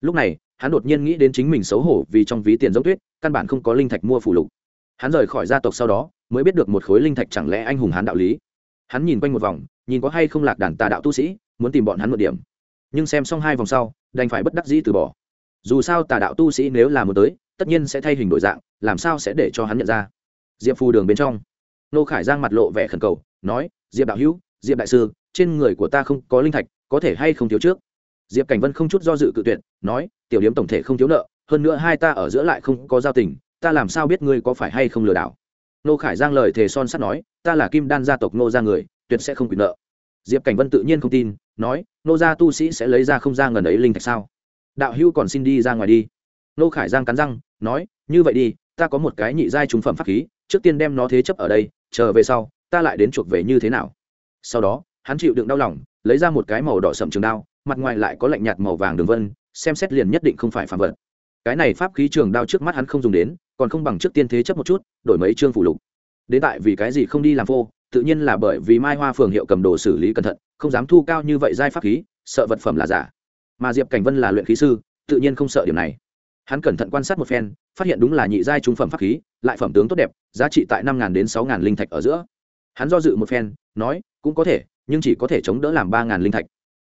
Speaker 1: Lúc này, hắn đột nhiên nghĩ đến chính mình xấu hổ vì trong ví tiền giống tuyết, căn bản không có linh thạch mua phủ lục hắn rời khỏi gia tộc sau đó, mới biết được một khối linh thạch chẳng lẽ anh hùng hắn đạo lý. Hắn nhìn quanh một vòng, nhìn có hay không lạc đàn tà đạo tu sĩ, muốn tìm bọn hắn một điểm. Nhưng xem xong hai vòng sau, đành phải bất đắc dĩ từ bỏ. Dù sao tà đạo tu sĩ nếu là muốn tới, tất nhiên sẽ thay hình đổi dạng, làm sao sẽ để cho hắn nhận ra? Diệp phù đường bên trong nô khải giang mặt lộ vẻ khẩn cầu, nói, diệp đạo hữu, diệp đại sư, trên người của ta không có linh thạch, có thể hay không thiếu trước? Diệp cảnh vân không chút do dự cự tuyệt, nói, tiểu điếm tổng thể không thiếu nợ, hơn nữa hai ta ở giữa lại không có giao tình ta làm sao biết ngươi có phải hay không lừa đảo? Nô khải giang lời thề son sắt nói, ta là kim đan gia tộc nô gia người, tuyệt sẽ không quyền nợ. Diệp cảnh vân tự nhiên không tin, nói nô gia tu sĩ sẽ lấy ra không ra ngần ấy linh thạch sao? Đạo hữu còn xin đi ra ngoài đi. Nô khải giang cắn răng, nói, như vậy đi, ta có một cái nhị giai trúng phẩm pháp khí, trước tiên đem nó thế chấp ở đây, chờ về sau, ta lại đến chuộc về như thế nào? Sau đó, hắn chịu đựng đau lòng, lấy ra một cái màu đỏ sậm trường đao, mặt ngoài lại có lạnh nhạt màu vàng đường vân, xem xét liền nhất định không phải phạm vật cái này pháp khí trường đao trước mắt hắn không dùng đến, còn không bằng trước tiên thế chấp một chút, đổi mấy chương phủ lục. Đến tại vì cái gì không đi làm phô, tự nhiên là bởi vì mai hoa phường hiệu cầm đồ xử lý cẩn thận, không dám thu cao như vậy giai pháp khí, sợ vật phẩm là giả. Mà diệp cảnh vân là luyện khí sư, tự nhiên không sợ điểm này. Hắn cẩn thận quan sát một phen, phát hiện đúng là nhị giai trung phẩm pháp khí, lại phẩm tướng tốt đẹp, giá trị tại năm đến sáu linh thạch ở giữa. Hắn do dự một phen, nói, cũng có thể, nhưng chỉ có thể chống đỡ làm ba linh thạch.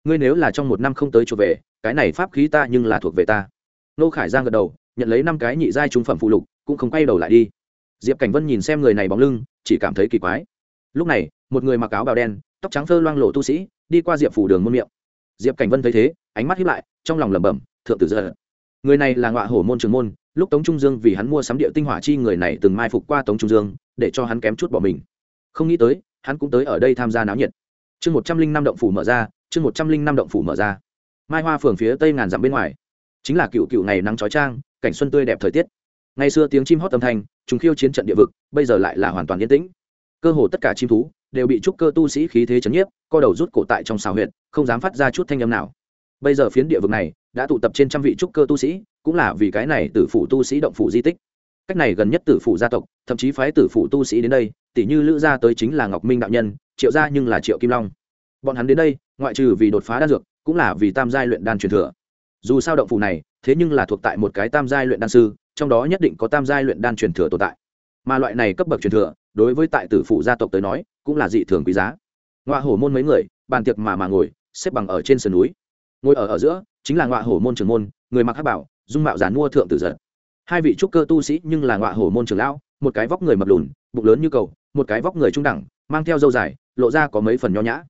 Speaker 1: Ngươi nếu là trong một năm không tới chỗ về, cái này pháp khí ta nhưng là thuộc về ta nô khải giang gật đầu, nhận lấy năm cái nhị giai trung phẩm phụ lục, cũng không quay đầu lại đi. Diệp cảnh vân nhìn xem người này bóng lưng, chỉ cảm thấy kỳ quái. Lúc này, một người mặc áo bào đen, tóc trắng phơ loang lộ tu sĩ, đi qua diệp phủ đường muôn miệng. Diệp cảnh vân thấy thế, ánh mắt hiếp lại, trong lòng lẩm bẩm, thượng tử giờ người này là ngọa hổ môn trường môn, lúc tống trung dương vì hắn mua sắm địa tinh hỏa chi người này từng mai phục qua tống trung dương, để cho hắn kém chút bỏ mình. Không nghĩ tới, hắn cũng tới ở đây tham gia náo nhiệt. Chương một trăm linh năm động phủ mở ra, chương một trăm linh năm động phủ mở ra. Mai hoa phường phía tây ngàn dặm bên ngoài chính là cựu cựu ngày nắng trói trang, cảnh xuân tươi đẹp thời tiết. Ngày xưa tiếng chim hót âm thanh chúng khiêu chiến trận địa vực, bây giờ lại là hoàn toàn yên tĩnh. Cơ hồ tất cả chim thú đều bị trúc cơ tu sĩ khí thế chấn nhiếp, co đầu rút cổ tại trong xào huyện không dám phát ra chút thanh âm nào. Bây giờ phiến địa vực này đã tụ tập trên trăm vị trúc cơ tu sĩ, cũng là vì cái này tử phủ tu sĩ động phủ di tích. Cách này gần nhất tử phủ gia tộc, thậm chí phái tử phủ tu sĩ đến đây tỷ như lữ gia tới chính là ngọc minh đạo nhân, triệu gia nhưng là triệu kim long. Bọn hắn đến đây, ngoại trừ vì đột phá đan dược, cũng là vì tam giai luyện đan truyền thừa dù sao động phủ này, thế nhưng là thuộc tại một cái tam giai luyện đan sư, trong đó nhất định có tam giai luyện đan truyền thừa tồn tại. Mà loại này cấp bậc truyền thừa, đối với tại tử phụ gia tộc tới nói, cũng là dị thường quý giá. Ngoại hổ môn mấy người, bàn tiệc mà mà ngồi, xếp bằng ở trên sườn núi. Ngồi ở ở giữa, chính là ngoại hổ môn trưởng môn, người mặc hát bảo, dung mạo giàn mua thượng tử giật. Hai vị trúc cơ tu sĩ nhưng là ngoại hổ môn trưởng lão, một cái vóc người mập lùn, bụng lớn như cầu, một cái vóc người trung đẳng, mang theo dâu dài, lộ ra có mấy phần nho nhã.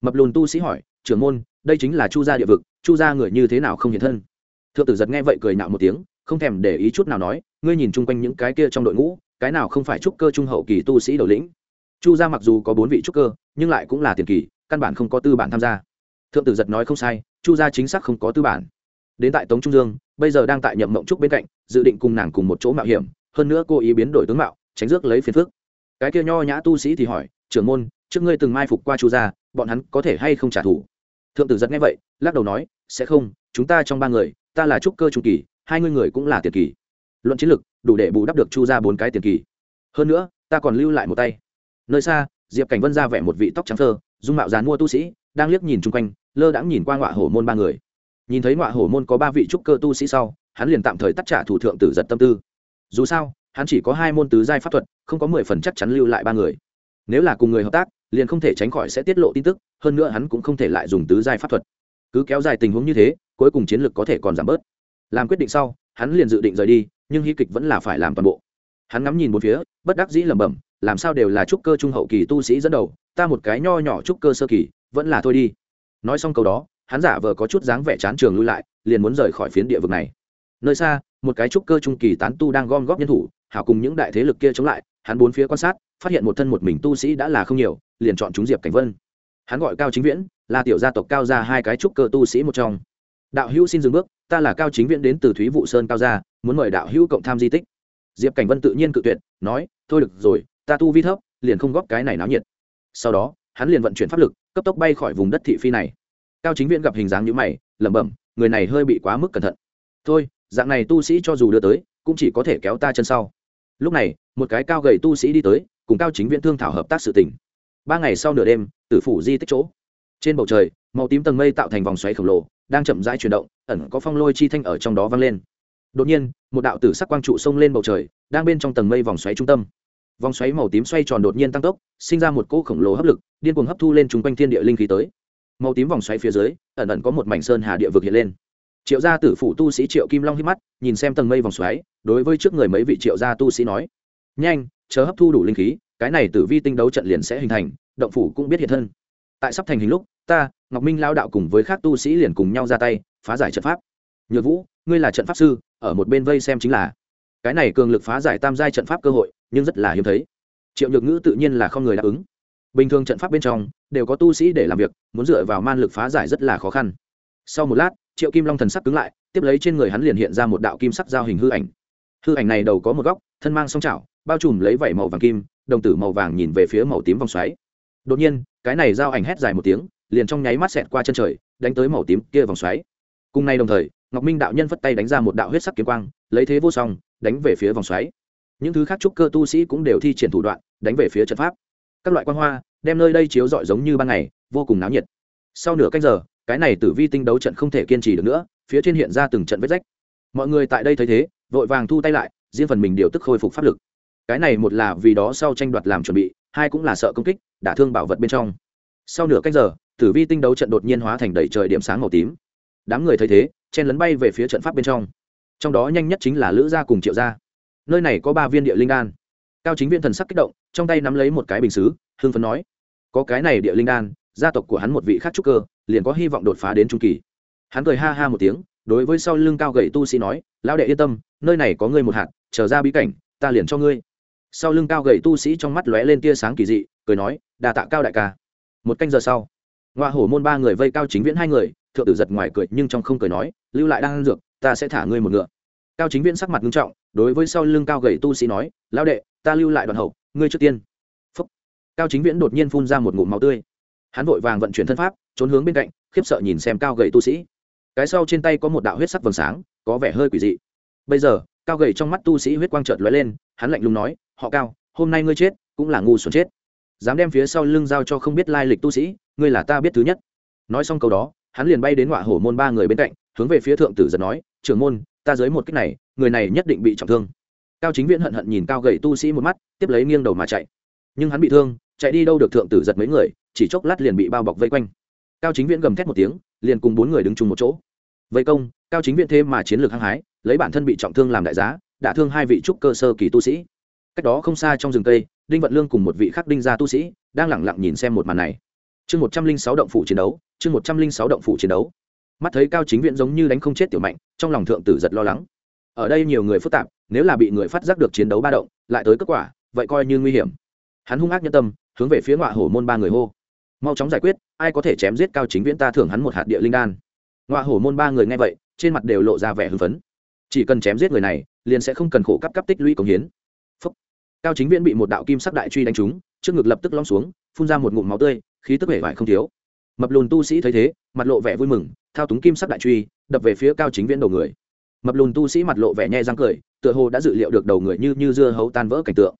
Speaker 1: Mập lùn tu sĩ hỏi, trưởng môn, đây chính là chu gia địa vực chu gia người như thế nào không hiện thân? Thượng tử giật nghe vậy cười nạo một tiếng, không thèm để ý chút nào nói, ngươi nhìn chung quanh những cái kia trong đội ngũ, cái nào không phải trúc cơ trung hậu kỳ tu sĩ đầu lĩnh? Chu gia mặc dù có bốn vị trúc cơ, nhưng lại cũng là tiền kỳ, căn bản không có tư bản tham gia. Thượng tử giật nói không sai, chu gia chính xác không có tư bản. Đến tại tống trung dương, bây giờ đang tại nhậm mộng trúc bên cạnh, dự định cùng nàng cùng một chỗ mạo hiểm, hơn nữa cô ý biến đổi tướng mạo, tránh rước lấy phiền phước cái kia nho nhã tu sĩ thì hỏi, trưởng môn, trước ngươi từng mai phục qua chu gia, bọn hắn có thể hay không trả thù? Thượng tử giật nghe vậy, lắc đầu nói sẽ không, chúng ta trong ba người, ta là trúc cơ trung kỳ, hai ngươi người cũng là tiền kỳ. Luận chiến lược đủ để bù đắp được chu ra bốn cái tiền kỳ. Hơn nữa, ta còn lưu lại một tay. Nơi xa, diệp cảnh vân ra vẻ một vị tóc trắng thơ, dung mạo dán mua tu sĩ, đang liếc nhìn chung quanh, lơ đãng nhìn qua ngọa hổ môn ba người. Nhìn thấy ngọa hổ môn có ba vị trúc cơ tu sĩ sau, hắn liền tạm thời tắt trả thủ thượng tử giật tâm tư. Dù sao, hắn chỉ có hai môn tứ giai pháp thuật, không có mười phần chắc chắn lưu lại ba người. Nếu là cùng người hợp tác, liền không thể tránh khỏi sẽ tiết lộ tin tức, hơn nữa hắn cũng không thể lại dùng tứ giai pháp thuật cứ kéo dài tình huống như thế, cuối cùng chiến lược có thể còn giảm bớt. Làm quyết định sau, hắn liền dự định rời đi, nhưng hy kịch vẫn là phải làm toàn bộ. Hắn ngắm nhìn một phía, bất đắc dĩ lẩm bẩm, làm sao đều là trúc cơ trung hậu kỳ tu sĩ dẫn đầu, ta một cái nho nhỏ trúc cơ sơ kỳ, vẫn là thôi đi. Nói xong câu đó, hắn giả vờ có chút dáng vẻ chán trường lui lại, liền muốn rời khỏi phiến địa vực này. Nơi xa, một cái trúc cơ trung kỳ tán tu đang gom góp nhân thủ, hảo cùng những đại thế lực kia chống lại, hắn bốn phía quan sát, phát hiện một thân một mình tu sĩ đã là không nhiều, liền chọn chúng diệp cảnh vân. Hắn gọi cao chính viễn là tiểu gia tộc cao gia hai cái trúc cơ tu sĩ một trong. Đạo hữu xin dừng bước, ta là cao chính viễn đến từ thúy vụ sơn cao gia, muốn mời đạo hữu cộng tham di tích. Diệp cảnh vân tự nhiên cự tuyệt, nói, thôi được rồi, ta tu vi thấp, liền không góp cái này náo nhiệt. Sau đó, hắn liền vận chuyển pháp lực, cấp tốc bay khỏi vùng đất thị phi này. Cao chính viễn gặp hình dáng như mày, lẩm bẩm, người này hơi bị quá mức cẩn thận. Thôi, dạng này tu sĩ cho dù đưa tới, cũng chỉ có thể kéo ta chân sau. Lúc này, một cái cao gầy tu sĩ đi tới, cùng cao chính viễn thương thảo hợp tác sự tình. ba ngày sau nửa đêm, tử phủ di tích chỗ trên bầu trời, màu tím tầng mây tạo thành vòng xoáy khổng lồ, đang chậm rãi chuyển động, ẩn có phong lôi chi thanh ở trong đó vang lên. Đột nhiên, một đạo tử sắc quang trụ xông lên bầu trời, đang bên trong tầng mây vòng xoáy trung tâm. Vòng xoáy màu tím xoay tròn đột nhiên tăng tốc, sinh ra một cỗ khổng lồ hấp lực, điên cuồng hấp thu lên chung quanh thiên địa linh khí tới. Màu tím vòng xoáy phía dưới, ẩn ẩn có một mảnh sơn hà địa vực hiện lên. Triệu gia tử phủ tu sĩ triệu kim long hít mắt, nhìn xem tầng mây vòng xoáy, đối với trước người mấy vị triệu gia tu sĩ nói, nhanh, chờ hấp thu đủ linh khí, cái này tử vi tinh đấu trận liền sẽ hình thành, động phủ cũng biết hiện thân tại sắp thành hình lúc, ta, ngọc minh lao đạo cùng với các tu sĩ liền cùng nhau ra tay, phá giải trận pháp. Nhược vũ, ngươi là trận pháp sư, ở một bên vây xem chính là. Cái này cường lực phá giải tam giai trận pháp cơ hội, nhưng rất là hiếm thấy. Triệu nhược ngữ tự nhiên là không người đáp ứng. Bình thường trận pháp bên trong, đều có tu sĩ để làm việc, muốn dựa vào man lực phá giải rất là khó khăn. Sau một lát, triệu kim long thần sắc cứng lại, tiếp lấy trên người hắn liền hiện ra một đạo kim sắc giao hình hư ảnh. Hư ảnh này đầu có một góc, thân mang song trào bao trùm lấy vảy màu vàng kim, đồng tử màu vàng nhìn về phía màu tím vòng xoáy. Đột nhiên cái này giao ảnh hét dài một tiếng, liền trong nháy mắt xẹt qua chân trời, đánh tới màu tím kia vòng xoáy. Cùng nay đồng thời, ngọc minh đạo nhân phất tay đánh ra một đạo huyết sắc kiếm quang, lấy thế vô song, đánh về phía vòng xoáy. Những thứ khác trúc cơ tu sĩ cũng đều thi triển thủ đoạn, đánh về phía trận pháp. Các loại quan hoa, đem nơi đây chiếu rọi giống như ban ngày, vô cùng náo nhiệt. Sau nửa canh giờ, cái này tử vi tinh đấu trận không thể kiên trì được nữa, phía trên hiện ra từng trận vết rách. Mọi người tại đây thấy thế, vội vàng thu tay lại, riêng phần mình điều tức khôi phục pháp lực. Cái này một là vì đó sau tranh đoạt làm chuẩn bị hai cũng là sợ công kích, đả thương bảo vật bên trong. Sau nửa canh giờ, tử vi tinh đấu trận đột nhiên hóa thành đầy trời điểm sáng màu tím. Đám người thấy thế, chen lấn bay về phía trận pháp bên trong. Trong đó nhanh nhất chính là lữ gia cùng triệu gia. Nơi này có ba viên địa linh đan. Cao chính viên thần sắc kích động, trong tay nắm lấy một cái bình xứ hương phấn nói, có cái này địa linh đan, gia tộc của hắn một vị khác trúc cơ, liền có hy vọng đột phá đến trung kỳ. Hắn cười ha ha một tiếng, đối với sau lưng cao gậy tu sĩ nói, lão đệ yên tâm, nơi này có ngươi một hạt trở ra bí cảnh, ta liền cho ngươi sau lưng cao gậy tu sĩ trong mắt lóe lên tia sáng kỳ dị, cười nói đà tạ cao đại ca. Một canh giờ sau, ngoa hổ môn ba người vây cao chính viễn hai người, thượng tử giật ngoài cười nhưng trong không cười nói, lưu lại đang ăn dược, ta sẽ thả ngươi một ngựa. Cao chính viễn sắc mặt nghiêm trọng, đối với sau lưng cao gậy tu sĩ nói, lão đệ, ta lưu lại đoàn hậu, ngươi trước tiên. Phúc. cao chính viễn đột nhiên phun ra một ngụm máu tươi. Hắn vội vàng vận chuyển thân pháp, trốn hướng bên cạnh, khiếp sợ nhìn xem cao gậy tu sĩ. Cái sau trên tay có một đạo huyết sắc vầng sáng, có vẻ hơi quỷ dị. Bây giờ, cao gậy trong mắt tu sĩ huyết quang trợt lóe lên, hắn lạnh lùng nói họ cao, hôm nay ngươi chết, cũng là ngu xuẩn chết. Dám đem phía sau lưng giao cho không biết lai lịch tu sĩ, ngươi là ta biết thứ nhất. Nói xong câu đó, hắn liền bay đến ngọa hổ môn ba người bên cạnh, hướng về phía thượng tử giật nói, trưởng môn, ta dưới một cách này, người này nhất định bị trọng thương. Cao chính viễn hận hận nhìn cao gậy tu sĩ một mắt, tiếp lấy nghiêng đầu mà chạy. Nhưng hắn bị thương, chạy đi đâu được thượng tử giật mấy người, chỉ chốc lát liền bị bao bọc vây quanh. Cao chính viễn gầm thét một tiếng, liền cùng bốn người đứng chung một chỗ. Vây công, cao chính viễn thêm mà chiến lược hăng hái, lấy bản thân bị trọng thương làm đại giá đã thương hai vị trúc cơ sơ kỳ tu sĩ cách đó không xa trong rừng cây, đinh vận lương cùng một vị khắc đinh gia tu sĩ đang lẳng lặng nhìn xem một màn này. Chương một trăm linh sáu động phủ chiến đấu, chương một trăm linh sáu động phủ chiến đấu. Mắt thấy cao chính viện giống như đánh không chết tiểu mạnh, trong lòng thượng tử giật lo lắng. Ở đây nhiều người phức tạp, nếu là bị người phát giác được chiến đấu ba động, lại tới kết quả, vậy coi như nguy hiểm. Hắn hung ác nhân tâm, hướng về phía ngọa hổ môn ba người hô. Mau chóng giải quyết, ai có thể chém giết cao chính viễn ta thưởng hắn một hạt địa linh đan. Ngọa hổ môn ba người nghe vậy, trên mặt đều lộ ra vẻ hưng phấn. Chỉ cần chém giết người này, liền sẽ không cần khổ cấp cấp tích lũy công hiến cao chính viễn bị một đạo kim sắc đại truy đánh trúng, trước ngực lập tức lom xuống, phun ra một ngụm máu tươi, khí tức vẻ vải không thiếu. Mập lùn tu sĩ thấy thế, mặt lộ vẻ vui mừng, thao túng kim sắc đại truy, đập về phía cao chính viễn đầu người. Mập lùn tu sĩ mặt lộ vẻ nhẹ răng cười, tựa hồ đã dự liệu được đầu người như như dưa hấu tan vỡ cảnh tượng.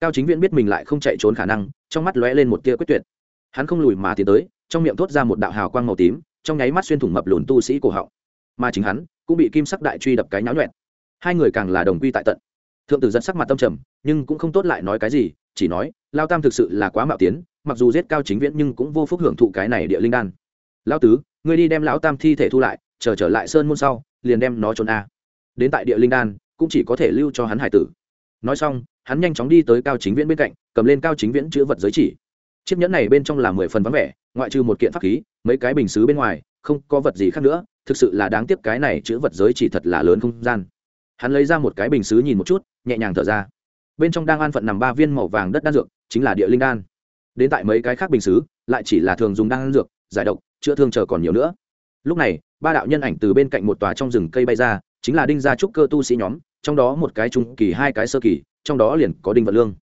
Speaker 1: Cao chính viễn biết mình lại không chạy trốn khả năng, trong mắt lóe lên một tia quyết tuyệt. Hắn không lùi mà tiến tới, trong miệng thốt ra một đạo hào quang màu tím, trong nháy mắt xuyên thủng mập lùn tu sĩ cổ họng. Mà chính hắn cũng bị kim sắc đại truy đập cái nháo nhuẹn hai người càng là đồng quy tại tận thượng tử dẫn sắc mặt tâm trầm, nhưng cũng không tốt lại nói cái gì, chỉ nói, lao tam thực sự là quá mạo tiến, mặc dù giết cao chính viễn nhưng cũng vô phúc hưởng thụ cái này địa linh đan. Lao tứ, ngươi đi đem lão tam thi thể thu lại, chờ trở lại sơn môn sau, liền đem nó trốn a. Đến tại địa linh đan, cũng chỉ có thể lưu cho hắn hải tử. Nói xong, hắn nhanh chóng đi tới cao chính viễn bên cạnh, cầm lên cao chính viễn chữ vật giới chỉ. Chiếc nhẫn này bên trong là mười phần vắng vẻ, ngoại trừ một kiện pháp khí, mấy cái bình xứ bên ngoài, không có vật gì khác nữa, thực sự là đáng tiếc cái này chữ vật giới chỉ thật là lớn không gian hắn lấy ra một cái bình xứ nhìn một chút, nhẹ nhàng thở ra. Bên trong đang an phận nằm ba viên màu vàng đất đan dược, chính là địa linh đan. Đến tại mấy cái khác bình xứ, lại chỉ là thường dùng đan dược, giải độc, chữa thương chờ còn nhiều nữa. Lúc này, ba đạo nhân ảnh từ bên cạnh một tòa trong rừng cây bay ra, chính là đinh gia trúc cơ tu sĩ nhóm, trong đó một cái trung kỳ, hai cái sơ kỳ, trong đó liền có đinh vật lương.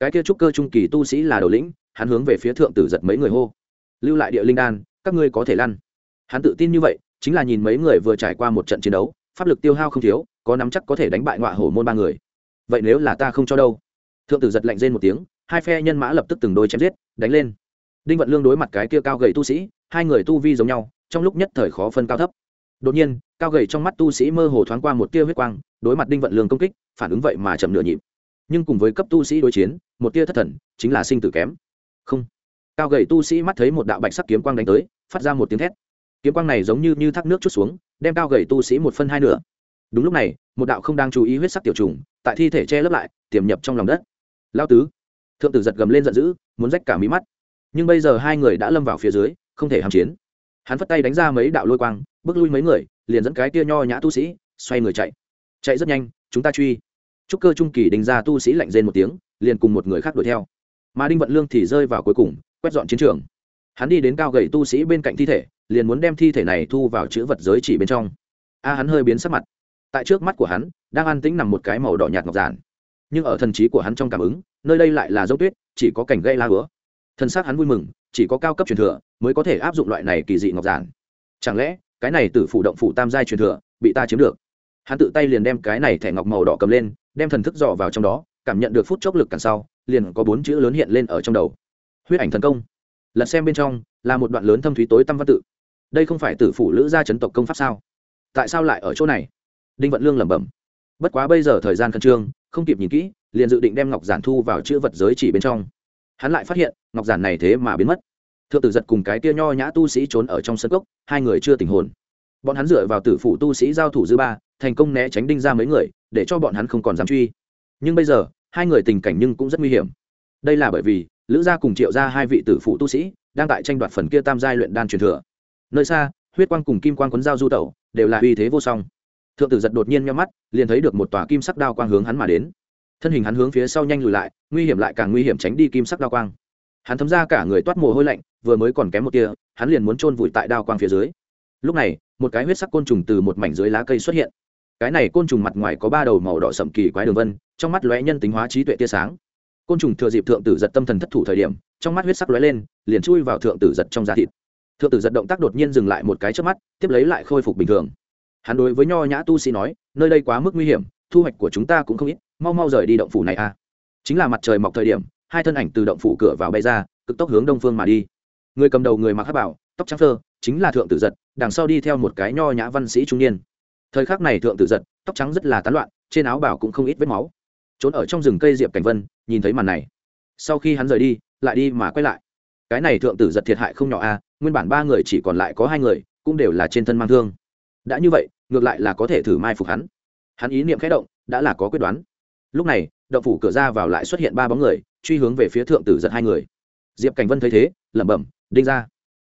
Speaker 1: Cái kia trúc cơ trung kỳ tu sĩ là đầu lĩnh, hắn hướng về phía thượng tử giật mấy người hô. Lưu lại địa linh đan, các ngươi có thể lăn. Hắn tự tin như vậy, chính là nhìn mấy người vừa trải qua một trận chiến đấu, pháp lực tiêu hao không thiếu có nắm chắc có thể đánh bại ngọa hổ môn ba người. Vậy nếu là ta không cho đâu? Thượng tử giật lạnh rên một tiếng, hai phe nhân mã lập tức từng đôi chém giết, đánh lên. Đinh vận lương đối mặt cái kia cao gầy tu sĩ, hai người tu vi giống nhau, trong lúc nhất thời khó phân cao thấp. Đột nhiên, cao gầy trong mắt tu sĩ mơ hồ thoáng qua một tia huyết quang, đối mặt đinh vận lương công kích, phản ứng vậy mà chậm nửa nhịp. Nhưng cùng với cấp tu sĩ đối chiến, một tia thất thần chính là sinh tử kém. Không. Cao gầy tu sĩ mắt thấy một đạo bạch sắc kiếm quang đánh tới, phát ra một tiếng thét. Kiếm quang này giống như như thác nước chút xuống, đem cao gầy tu sĩ một phân hai nửa đúng lúc này, một đạo không đang chú ý huyết sắc tiểu trùng, tại thi thể che lấp lại, tiềm nhập trong lòng đất. Lao tứ. Thượng tử giật gầm lên giận dữ, muốn rách cả mí mắt. Nhưng bây giờ hai người đã lâm vào phía dưới, không thể hàm chiến. Hắn phất tay đánh ra mấy đạo lôi quang, bước lui mấy người, liền dẫn cái tia nho nhã tu sĩ, xoay người chạy. Chạy rất nhanh, chúng ta truy. Trúc cơ trung kỳ đình ra tu sĩ lạnh rên một tiếng, liền cùng một người khác đuổi theo. Mà đinh vận lương thì rơi vào cuối cùng, quét dọn chiến trường. Hắn đi đến cao gậy tu sĩ bên cạnh thi thể, liền muốn đem thi thể này thu vào chữ vật giới chỉ bên trong. A, hắn hơi biến sắc mặt tại trước mắt của hắn, đang an tĩnh nằm một cái màu đỏ nhạt ngọc giản. Nhưng ở thần trí của hắn trong cảm ứng, nơi đây lại là dốc tuyết, chỉ có cảnh gây la hứa. Thân xác hắn vui mừng, chỉ có cao cấp truyền thừa mới có thể áp dụng loại này kỳ dị ngọc giản. Chẳng lẽ, cái này từ phủ động phủ tam giai truyền thừa bị ta chiếm được? Hắn tự tay liền đem cái này thẻ ngọc màu đỏ cầm lên, đem thần thức dò vào trong đó, cảm nhận được phút chốc lực cản sau, liền có bốn chữ lớn hiện lên ở trong đầu. Huyết ảnh thần công. Lật xem bên trong, là một đoạn lớn thâm thúy tối tâm văn tự. Đây không phải tử phủ lữ gia chấn tộc công pháp sao? Tại sao lại ở chỗ này? Đinh vận lương lẩm bẩm. Bất quá bây giờ thời gian khẩn trương, không kịp nhìn kỹ, liền dự định đem ngọc giản thu vào chữ vật giới chỉ bên trong. Hắn lại phát hiện, ngọc giản này thế mà biến mất. Thượng tử giật cùng cái tia nho nhã tu sĩ trốn ở trong sân cốc, hai người chưa tình hồn. Bọn hắn dựa vào tử phủ tu sĩ giao thủ dư ba, thành công né tránh đinh ra mấy người, để cho bọn hắn không còn dám truy. Nhưng bây giờ, hai người tình cảnh nhưng cũng rất nguy hiểm. Đây là bởi vì, lữ gia cùng triệu gia hai vị tử phụ tu sĩ, đang tại tranh đoạt phần kia tam giai luyện đan truyền thừa. Nơi xa, huyết quang cùng kim quang quấn giao du tẩu, đều là uy thế vô song thượng tử giật đột nhiên nhắm mắt, liền thấy được một tòa kim sắc đao quang hướng hắn mà đến. Thân hình hắn hướng phía sau nhanh lùi lại, nguy hiểm lại càng nguy hiểm tránh đi kim sắc đao quang. Hắn thấm ra cả người toát mồ hôi lạnh, vừa mới còn kém một kia hắn liền muốn chôn vùi tại đao quang phía dưới. Lúc này, một cái huyết sắc côn trùng từ một mảnh dưới lá cây xuất hiện. Cái này côn trùng mặt ngoài có ba đầu màu đỏ sậm kỳ quái đường vân, trong mắt lóe nhân tính hóa trí tuệ tia sáng. Côn trùng thừa dịp thượng tử giật tâm thần thất thủ thời điểm, trong mắt huyết sắc lóe lên, liền chui vào thượng tử giật trong da thịt. Thượng tử giật động tác đột nhiên dừng lại một cái trước mắt, tiếp lấy lại khôi phục bình thường hắn đối với nho nhã tu sĩ nói, nơi đây quá mức nguy hiểm, thu hoạch của chúng ta cũng không ít, mau mau rời đi động phủ này a chính là mặt trời mọc thời điểm, hai thân ảnh từ động phủ cửa vào bay ra, cực tốc hướng đông phương mà đi. Người cầm đầu người mặc hát bảo, tóc trắng phơ, chính là thượng tử giật, đằng sau đi theo một cái nho nhã văn sĩ trung niên. Thời khắc này thượng tử giật, tóc trắng rất là tán loạn, trên áo bảo cũng không ít vết máu. Trốn ở trong rừng cây diệp cảnh vân, nhìn thấy màn này. Sau khi hắn rời đi, lại đi mà quay lại. Cái này thượng tử giật thiệt hại không nhỏ a nguyên bản ba người chỉ còn lại có hai người, cũng đều là trên thân mang thương. Đã như vậy ngược lại là có thể thử mai phục hắn. Hắn ý niệm khẽ động, đã là có quyết đoán. Lúc này, động phủ cửa ra vào lại xuất hiện ba bóng người, truy hướng về phía thượng tử giật hai người. Diệp cảnh vân thấy thế, lẩm bẩm, đinh ra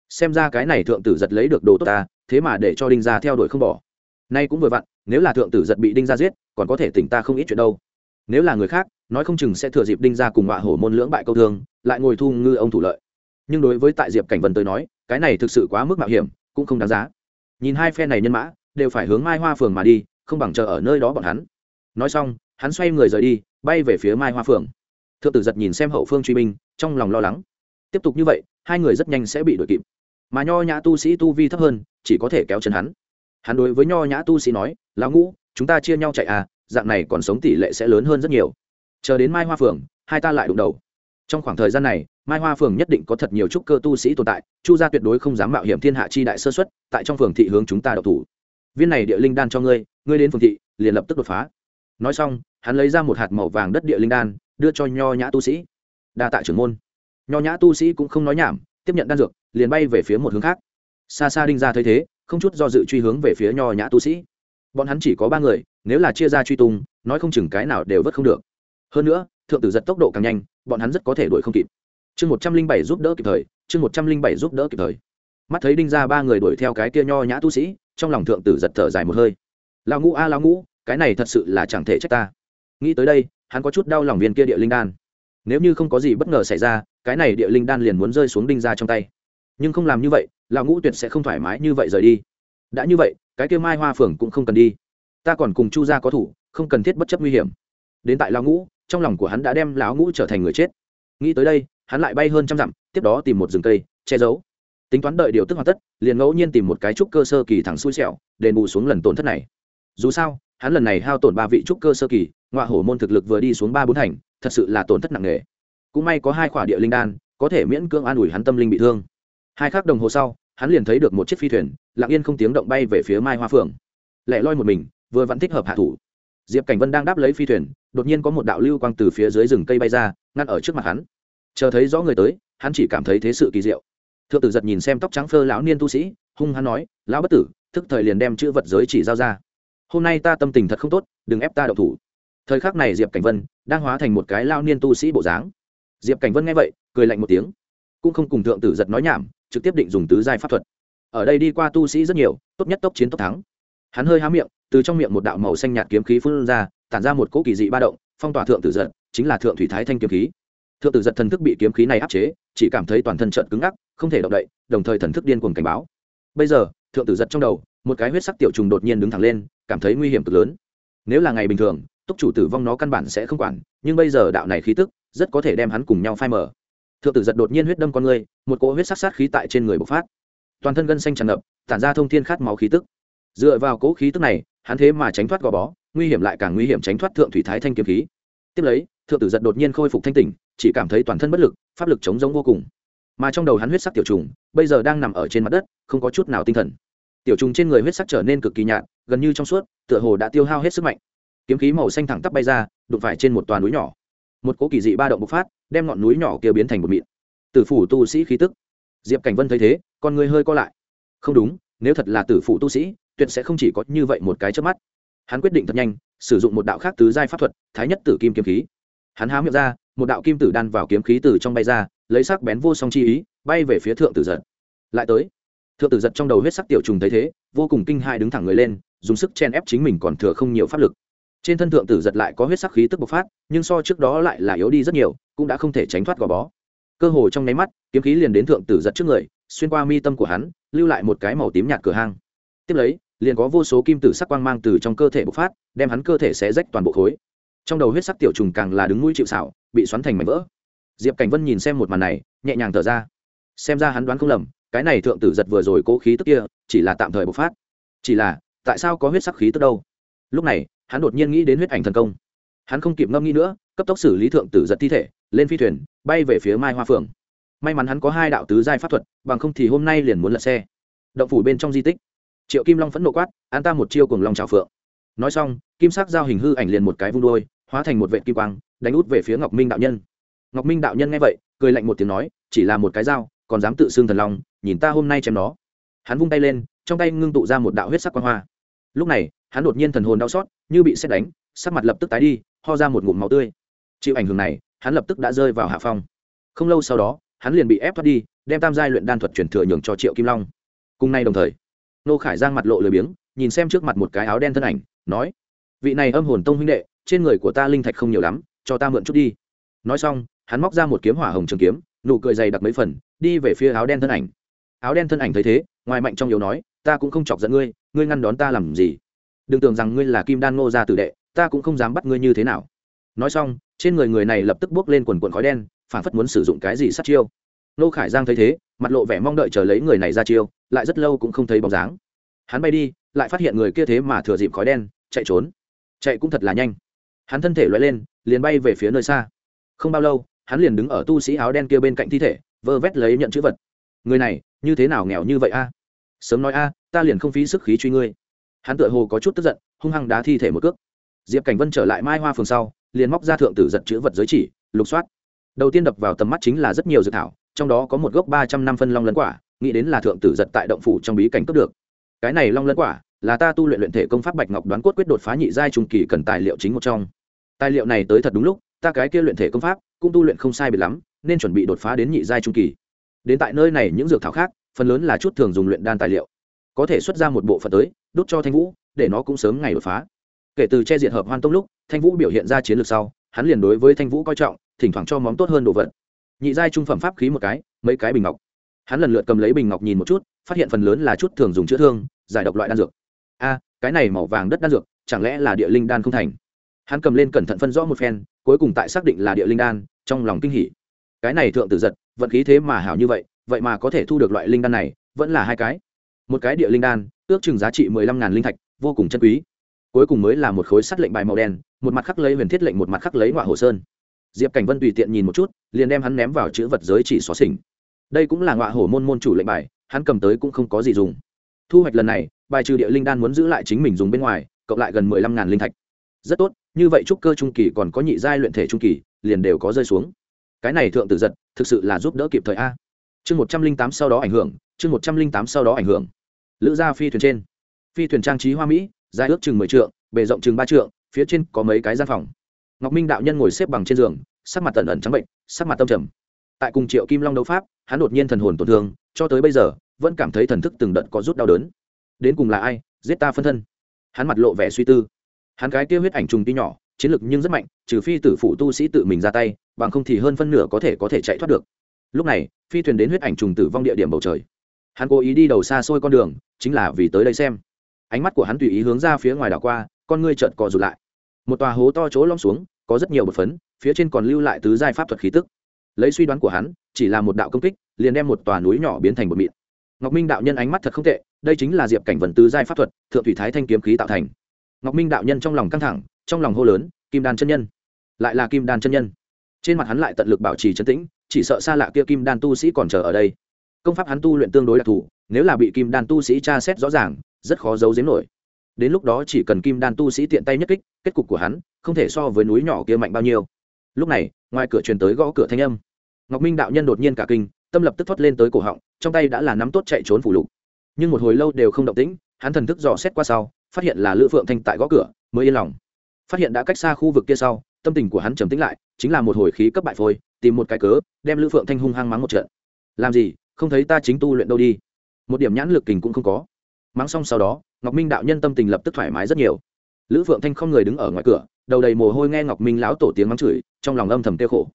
Speaker 1: xem ra cái này thượng tử giật lấy được đồ tốt ta, thế mà để cho đinh ra theo đuổi không bỏ. Nay cũng vừa vặn, nếu là thượng tử giật bị đinh ra giết, còn có thể tỉnh ta không ít chuyện đâu. Nếu là người khác, nói không chừng sẽ thừa dịp đinh ra cùng họa hổ môn lưỡng bại câu thương, lại ngồi thu ngư ông thủ lợi. Nhưng đối với tại diệp cảnh vân tới nói, cái này thực sự quá mức mạo hiểm, cũng không đáng giá. Nhìn hai phe này nhân mã đều phải hướng mai hoa phường mà đi, không bằng chờ ở nơi đó bọn hắn. Nói xong, hắn xoay người rời đi, bay về phía mai hoa phường. Thượng tử giật nhìn xem hậu phương truy binh, trong lòng lo lắng. Tiếp tục như vậy, hai người rất nhanh sẽ bị đuổi kịp. Mà nho nhã tu sĩ tu vi thấp hơn, chỉ có thể kéo chân hắn. Hắn đối với nho nhã tu sĩ nói, lão ngũ, chúng ta chia nhau chạy à dạng này còn sống tỷ lệ sẽ lớn hơn rất nhiều. Chờ đến mai hoa phường, hai ta lại đụng đầu. Trong khoảng thời gian này, mai hoa phường nhất định có thật nhiều trúc cơ tu sĩ tồn tại, chu gia tuyệt đối không dám mạo hiểm thiên hạ chi đại sơ xuất tại trong phường thị hướng chúng ta đậu thủ viên này địa linh đan cho ngươi ngươi đến phường thị, liền lập tức đột phá. Nói xong, hắn lấy ra một hạt màu vàng đất địa linh đan, đưa cho nho nhã tu sĩ. Đa tạ trưởng môn. Nho nhã tu sĩ cũng không nói nhảm, tiếp nhận đan dược, liền bay về phía một hướng khác. Xa xa đinh ra thấy thế, không chút do dự truy hướng về phía nho nhã tu sĩ. Bọn hắn chỉ có ba người, nếu là chia ra truy tung, nói không chừng cái nào đều vất không được. Hơn nữa, thượng tử giật tốc độ càng nhanh, bọn hắn rất có thể đuổi không kịp. Chương một trăm linh bảy giúp đỡ kịp thời, chương một trăm linh bảy giúp đỡ kịp thời. Mắt thấy đinh ra ba người đuổi theo cái kia nho nhã tu sĩ trong lòng thượng tử giật thở dài một hơi. Lao ngũ a à lao ngũ, cái này thật sự là chẳng thể trách ta. Nghĩ tới đây, hắn có chút đau lòng viên kia địa linh đan. Nếu như không có gì bất ngờ xảy ra, cái này địa linh đan liền muốn rơi xuống đinh ra trong tay. Nhưng không làm như vậy, lão ngũ tuyệt sẽ không thoải mái như vậy rời đi. Đã như vậy, cái kia mai hoa phường cũng không cần đi. Ta còn cùng chu gia có thủ, không cần thiết bất chấp nguy hiểm. Đến tại lão ngũ, trong lòng của hắn đã đem lão ngũ trở thành người chết. Nghĩ tới đây, hắn lại bay hơn trăm dặm, tiếp đó tìm một rừng cây, che giấu tính toán đợi điều tức hoàn tất, liền ngẫu nhiên tìm một cái trúc cơ sơ kỳ thẳng xui xẻo, đền bù xuống lần tổn thất này. Dù sao, hắn lần này hao tổn ba vị trúc cơ sơ kỳ ngoại hổ môn thực lực vừa đi xuống ba bốn thành, thật sự là tổn thất nặng nề. Cũng may có hai khỏa địa linh đan, có thể miễn cưỡng an ủi hắn tâm linh bị thương. Hai khắc đồng hồ sau, hắn liền thấy được một chiếc phi thuyền, lặng yên không tiếng động bay về phía mai hoa phượng. Lẻ loi một mình, vừa vẫn thích hợp hạ thủ. Diệp cảnh vân đang đáp lấy phi thuyền, đột nhiên có một đạo lưu quang từ phía dưới rừng cây bay ra, ngăn ở trước mặt hắn. Chờ thấy rõ người tới, hắn chỉ cảm thấy thế sự kỳ diệu thượng tử giật nhìn xem tóc trắng phơ lão niên tu sĩ, hung hắn nói, lão bất tử, thức thời liền đem chữ vật giới chỉ giao ra. Hôm nay ta tâm tình thật không tốt, đừng ép ta đậu thủ. Thời khắc này diệp cảnh vân đang hóa thành một cái lao niên tu sĩ bộ dáng. Diệp cảnh vân nghe vậy, cười lạnh một tiếng, cũng không cùng thượng tử giật nói nhảm, trực tiếp định dùng tứ giai pháp thuật. Ở đây đi qua tu sĩ rất nhiều, tốt nhất tốc chiến tốc thắng. Hắn hơi há miệng, từ trong miệng một đạo màu xanh nhạt kiếm khí phun ra, tản ra một cỗ kỳ dị ba động, phong tỏa thượng tử giật, chính là thượng thủy thái thanh kiếm khí thượng tử giật thần thức bị kiếm khí này áp chế, chỉ cảm thấy toàn thân trận cứng ngắc, không thể động đậy, đồng thời thần thức điên cuồng cảnh báo. Bây giờ, thượng tử giật trong đầu, một cái huyết sắc tiểu trùng đột nhiên đứng thẳng lên, cảm thấy nguy hiểm cực lớn. Nếu là ngày bình thường, túc chủ tử vong nó căn bản sẽ không quản, nhưng bây giờ đạo này khí tức, rất có thể đem hắn cùng nhau phai mở thượng tử giật đột nhiên huyết đâm con người, một cỗ huyết sắc sát khí tại trên người bộc phát. Toàn thân gân xanh tràn ngập, tản ra thông thiên khát máu khí tức. Dựa vào cỗ khí tức này, hắn thế mà tránh thoát gò bó, nguy hiểm lại càng nguy hiểm tránh thoát thượng thủy thái thanh kiếm khí. Tiếp lấy thượng tử giật đột nhiên khôi phục thanh tỉnh, chỉ cảm thấy toàn thân bất lực, pháp lực chống giống vô cùng. Mà trong đầu hắn huyết sắc tiểu trùng, bây giờ đang nằm ở trên mặt đất, không có chút nào tinh thần. Tiểu trùng trên người huyết sắc trở nên cực kỳ nhạt, gần như trong suốt, tựa hồ đã tiêu hao hết sức mạnh. Kiếm khí màu xanh thẳng tắp bay ra, đụng phải trên một toàn núi nhỏ. Một cỗ kỳ dị ba động bộc phát, đem ngọn núi nhỏ kia biến thành một mịn. Tử phủ tu sĩ khí tức. Diệp cảnh vân thấy thế, con người hơi co lại. Không đúng, nếu thật là tử phủ tu sĩ, tuyệt sẽ không chỉ có như vậy một cái trước mắt. Hắn quyết định thật nhanh, sử dụng một đạo khác tứ giai pháp thuật, thái nhất tử kim kiếm khí hắn há miệng ra, một đạo kim tử đan vào kiếm khí từ trong bay ra, lấy sắc bén vô song chi ý, bay về phía thượng tử giật. Lại tới, thượng tử giật trong đầu huyết sắc tiểu trùng thấy thế, vô cùng kinh hại đứng thẳng người lên, dùng sức chen ép chính mình còn thừa không nhiều pháp lực. Trên thân thượng tử giật lại có huyết sắc khí tức bộc phát, nhưng so trước đó lại là yếu đi rất nhiều, cũng đã không thể tránh thoát gò bó. Cơ hồ trong nháy mắt, kiếm khí liền đến thượng tử giật trước người, xuyên qua mi tâm của hắn, lưu lại một cái màu tím nhạt cửa hang. Tiếp lấy, liền có vô số kim tử sắc quang mang từ trong cơ thể bộc phát, đem hắn cơ thể sẽ rách toàn bộ khối trong đầu huyết sắc tiểu trùng càng là đứng mũi chịu xảo bị xoắn thành mảnh vỡ. Diệp cảnh vân nhìn xem một màn này, nhẹ nhàng thở ra. Xem ra hắn đoán không lầm, cái này thượng tử giật vừa rồi cố khí tức kia, chỉ là tạm thời bộc phát. Chỉ là, tại sao có huyết sắc khí tức đâu? Lúc này, hắn đột nhiên nghĩ đến huyết ảnh thần công. Hắn không kịp ngâm nghĩ nữa, cấp tốc xử lý thượng tử giật thi thể, lên phi thuyền, bay về phía mai hoa phượng. May mắn hắn có hai đạo tứ giai pháp thuật, bằng không thì hôm nay liền muốn lật xe. Động phủ bên trong di tích. Triệu kim long phẫn nộ quát, an ta một chiêu cùng long trào phượng. Nói xong, kim sắc giao hình hư ảnh liền một cái vung đôi hóa thành một vệ kim quang, đánh út về phía ngọc minh đạo nhân. Ngọc minh đạo nhân nghe vậy, cười lạnh một tiếng nói, chỉ là một cái dao, còn dám tự xưng thần long, nhìn ta hôm nay chém nó. Hắn vung tay lên, trong tay ngưng tụ ra một đạo huyết sắc quang hoa. Lúc này, hắn đột nhiên thần hồn đau xót, như bị xét đánh, sắc mặt lập tức tái đi, ho ra một ngụm máu tươi. Chịu ảnh hưởng này, hắn lập tức đã rơi vào hạ phong. Không lâu sau đó, hắn liền bị ép thoát đi, đem tam giai luyện đan thuật chuyển thừa nhường cho triệu kim long. Cùng nay đồng thời, nô khải giang mặt lộ lười biếng, nhìn xem trước mặt một cái áo đen thân ảnh, nói, vị này âm hồn tông huynh đệ trên người của ta linh thạch không nhiều lắm, cho ta mượn chút đi. Nói xong, hắn móc ra một kiếm hỏa hồng trường kiếm, nụ cười dày đặc mấy phần, đi về phía áo đen thân ảnh. Áo đen thân ảnh thấy thế, ngoài mạnh trong yếu nói, ta cũng không chọc giận ngươi ngươi ngăn đón ta làm gì? Đừng tưởng rằng ngươi là kim đan ngô gia tử đệ, ta cũng không dám bắt ngươi như thế nào. Nói xong, trên người người này lập tức bước lên quần quần khói đen phản phất muốn sử dụng cái gì sát chiêu. Nô khải giang thấy thế, mặt lộ vẻ mong đợi chờ lấy người này ra chiêu, lại rất lâu cũng không thấy bóng dáng. Hắn bay đi, lại phát hiện người kia thế mà thừa dịp khói đen, chạy trốn. Chạy cũng thật là nhanh hắn thân thể loại lên, liền bay về phía nơi xa. Không bao lâu, hắn liền đứng ở tu sĩ áo đen kia bên cạnh thi thể, vơ vét lấy nhận chữ vật. Người này, như thế nào nghèo như vậy a? Sớm nói a, ta liền không phí sức khí truy ngươi. Hắn tựa hồ có chút tức giận, hung hăng đá thi thể một cước. Diệp cảnh vân trở lại mai hoa phường sau, liền móc ra thượng tử giật chữ vật giới chỉ, lục soát. Đầu tiên đập vào tầm mắt chính là rất nhiều dự thảo, trong đó có một gốc ba trăm năm phân long lân quả, nghĩ đến là thượng tử giật tại động phủ trong bí cảnh cướp được. Cái này long lân quả là ta tu luyện luyện thể công pháp bạch ngọc đoán cốt quyết đột phá nhị giai trung kỳ cần tài liệu chính một trong tài liệu này tới thật đúng lúc, ta cái kia luyện thể công pháp, cũng tu luyện không sai biệt lắm, nên chuẩn bị đột phá đến nhị giai trung kỳ. Đến tại nơi này những dược thảo khác, phần lớn là chút thường dùng luyện đan tài liệu. Có thể xuất ra một bộ phận tới, đốt cho thanh vũ, để nó cũng sớm ngày đột phá. Kể từ che diện hợp hoan tông lúc, thanh vũ biểu hiện ra chiến lược sau, hắn liền đối với thanh vũ coi trọng, thỉnh thoảng cho món tốt hơn đồ vật. Nhị giai trung phẩm pháp khí một cái, mấy cái bình ngọc. Hắn lần lượt cầm lấy bình ngọc nhìn một chút, phát hiện phần lớn là chút thường dùng chữa thương, giải độc loại đan dược. A, cái này màu vàng đất đan dược, chẳng lẽ là địa linh đan không thành? Hắn cầm lên cẩn thận phân rõ một phen, cuối cùng tại xác định là địa linh đan, trong lòng kinh hỉ. Cái này thượng tử giật, vận khí thế mà hảo như vậy vậy mà có thể thu được loại linh đan này, vẫn là hai cái. Một cái địa linh đan, ước chừng giá trị mười lăm ngàn linh thạch, vô cùng chân quý. Cuối cùng mới là một khối sắt lệnh bài màu đen, một mặt khắc lấy huyền thiết lệnh, một mặt khắc lấy ngoại hồ sơn. Diệp cảnh vân tùy tiện nhìn một chút, liền đem hắn ném vào chữ vật giới chỉ xóa xỉnh. Đây cũng là ngoại hồ môn môn chủ lệnh bài, hắn cầm tới cũng không có gì dùng. Thu hoạch lần này, bài trừ địa linh đan muốn giữ lại chính mình dùng bên ngoài, cộng lại gần mười lăm ngàn linh thạch. Rất tốt như vậy trúc cơ trung kỳ còn có nhị giai luyện thể trung kỳ, liền đều có rơi xuống. Cái này thượng tử giật, thực sự là giúp đỡ kịp thời a. Chương một trăm linh tám sau đó ảnh hưởng, chương một trăm linh tám sau đó ảnh hưởng. Lữ gia phi thuyền trên. Phi thuyền trang trí hoa mỹ, dài ước chừng mười trượng, bề rộng chừng ba trượng, phía trên có mấy cái gian phòng. Ngọc minh đạo nhân ngồi xếp bằng trên giường, sắc mặt tần ẩn trắng bệnh, sắc mặt tâm trầm. Tại cùng triệu kim long đấu pháp, hắn đột nhiên thần hồn tổn thương, cho tới bây giờ, vẫn cảm thấy thần thức từng đợt có rút đau đớn. Đến cùng là ai? Giết ta phân thân. Hắn mặt lộ vẻ suy tư hắn cái kia huyết ảnh trùng tuy nhỏ, chiến lực nhưng rất mạnh, trừ phi tử phụ tu sĩ tự mình ra tay, bằng không thì hơn phân nửa có thể có thể chạy thoát được. Lúc này, phi thuyền đến huyết ảnh trùng tử vong địa điểm bầu trời. Hắn cố ý đi đầu xa xôi con đường, chính là vì tới đây xem. Ánh mắt của hắn tùy ý hướng ra phía ngoài đảo qua, con ngươi trợn cò rụt lại. Một tòa hố to chỗ lom xuống, có rất nhiều bột phấn, phía trên còn lưu lại tứ giai pháp thuật khí tức. Lấy suy đoán của hắn, chỉ là một đạo công kích, liền đem một tòa núi nhỏ biến thành một mịn. Ngọc minh đạo nhân ánh mắt thật không tệ, đây chính là diệp cảnh vần tứ giai pháp thuật, thượng thủy thái thanh kiếm khí tạo thành ngọc minh đạo nhân trong lòng căng thẳng, trong lòng hô lớn, kim đan chân nhân! Lại là kim đan chân nhân. Trên mặt hắn lại tận lực bảo trì chân tĩnh, chỉ sợ xa lạ kia kim đan tu sĩ còn chờ ở đây. Công pháp hắn tu luyện tương đối đặc thù, nếu là bị kim đan tu sĩ tra xét rõ ràng, rất khó giấu giếm nổi. Đến lúc đó chỉ cần kim đan tu sĩ tiện tay nhất kích, kết cục của hắn không thể so với núi nhỏ kia mạnh bao nhiêu. Lúc này, ngoài cửa truyền tới gõ cửa thanh âm. Ngọc minh đạo nhân đột nhiên cả kinh, tâm lập tức thoát lên tới cổ họng, trong tay đã là nắm tốt chạy trốn phủ lục. Nhưng một hồi lâu đều không động tĩnh, hắn thần thức dò xét qua sau phát hiện là lữ phượng thanh tại gõ cửa, mới yên lòng. Phát hiện đã cách xa khu vực kia sau, tâm tình của hắn trầm tĩnh lại, chính là một hồi khí cấp bại phôi, tìm một cái cớ, đem lữ phượng thanh hung hăng mắng một trận. Làm gì, không thấy ta chính tu luyện đâu đi. Một điểm nhãn lực kình cũng không có. Mắng xong sau đó, ngọc minh đạo nhân tâm tình lập tức thoải mái rất nhiều. Lữ phượng thanh không người đứng ở ngoài cửa, đầu đầy mồ hôi nghe ngọc minh lão tổ tiếng mắng chửi, trong lòng âm thầm tiêu khổ.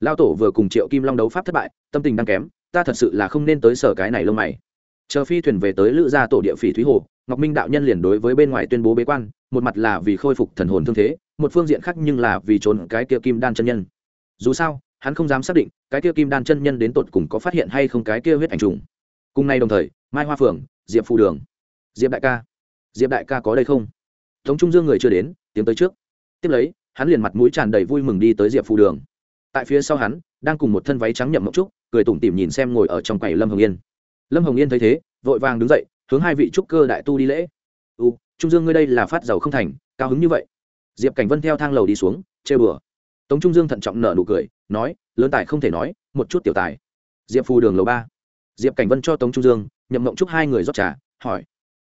Speaker 1: Lao tổ vừa cùng triệu kim long đấu pháp thất bại, tâm tình đang kém, ta thật sự là không nên tới sở cái này lông mày. Chờ phi thuyền về tới lữ gia tổ địa phỉ thúy hồ ngọc minh đạo nhân liền đối với bên ngoài tuyên bố bế quan, một mặt là vì khôi phục thần hồn thương thế, một phương diện khác nhưng là vì trốn cái kia kim đan chân nhân. Dù sao, hắn không dám xác định cái kia kim đan chân nhân đến tột cùng có phát hiện hay không cái kia huyết ảnh trùng. Cùng nay đồng thời, mai hoa phượng, diệp phù đường, diệp đại ca, diệp đại ca có đây không? Tống trung dương người chưa đến, tiến tới trước. Tiếp lấy, hắn liền mặt mũi tràn đầy vui mừng đi tới diệp phù đường. Tại phía sau hắn, đang cùng một thân váy trắng nhậm mộng trúc, cười tủm tỉm nhìn xem ngồi ở trong quầy lâm hồng yên. Lâm hồng yên thấy thế, vội vàng đứng dậy hướng hai vị trúc cơ đại tu đi lễ. U, trung dương ngươi đây là phát giàu không thành, cao hứng như vậy. Diệp cảnh vân theo thang lầu đi xuống chê bừa tống trung dương thận trọng nở nụ cười, nói, lớn tài không thể nói, một chút tiểu tài. Diệp phù đường lầu ba. Diệp cảnh vân cho tống trung dương, nhậm mộng chúc hai người rót trà, hỏi,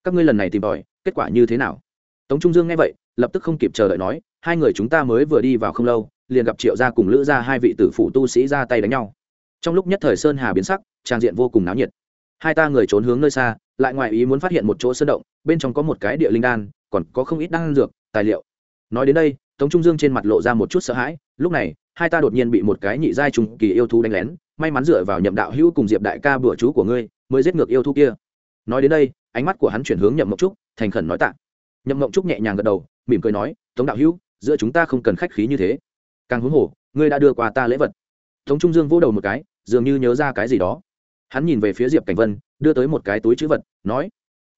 Speaker 1: các ngươi lần này tìm tòi, kết quả như thế nào? Tống trung dương nghe vậy, lập tức không kịp chờ đợi nói, hai người chúng ta mới vừa đi vào không lâu, liền gặp triệu gia cùng lữ gia hai vị tử phủ tu sĩ ra tay đánh nhau. Trong lúc nhất thời sơn hà biến sắc, trang diện vô cùng náo nhiệt. Hai ta người trốn hướng nơi xa lại ngoài ý muốn phát hiện một chỗ sơn động, bên trong có một cái địa linh đan, còn có không ít đan dược, tài liệu. Nói đến đây, tống trung dương trên mặt lộ ra một chút sợ hãi, lúc này, hai ta đột nhiên bị một cái nhị giai trùng kỳ yêu thú đánh lén, may mắn dựa vào nhậm đạo hữu cùng diệp đại ca bữa chú của ngươi, mới giết ngược yêu thú kia. Nói đến đây, ánh mắt của hắn chuyển hướng nhậm mộng trúc, thành khẩn nói tạ. Nhậm mộng trúc nhẹ nhàng gật đầu, mỉm cười nói, tống đạo hữu, giữa chúng ta không cần khách khí như thế. Càng huống hồ, ngươi đã đưa qua ta lễ vật. Tống trung dương vỗ đầu một cái, dường như nhớ ra cái gì đó. Hắn nhìn về phía diệp cảnh vân đưa tới một cái túi chữ vật, nói,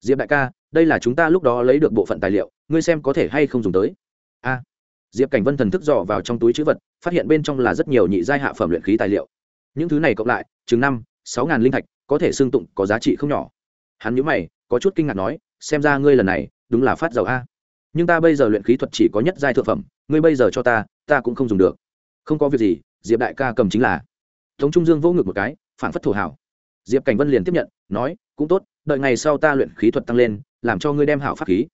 Speaker 1: diệp đại ca, đây là chúng ta lúc đó lấy được bộ phận tài liệu, ngươi xem có thể hay không dùng tới. A. Diệp cảnh vân thần thức dò vào trong túi chữ vật, phát hiện bên trong là rất nhiều nhị giai hạ phẩm luyện khí tài liệu. Những thứ này cộng lại, chừng năm, sáu ngàn linh thạch, có thể xương tụng có giá trị không nhỏ. Hắn nhớ mày, có chút kinh ngạc nói, xem ra ngươi lần này, đúng là phát giàu a. Nhưng ta bây giờ luyện khí thuật chỉ có nhất giai thượng phẩm, ngươi bây giờ cho ta ta cũng không dùng được. Không có việc gì, diệp đại ca cầm chính là. Tống trung dương vỗ ngực một cái, phản phất thổ hảo diệp cảnh vân liền tiếp nhận, nói, cũng tốt, đợi ngày sau ta luyện khí thuật tăng lên, làm cho ngươi đem hảo pháp khí.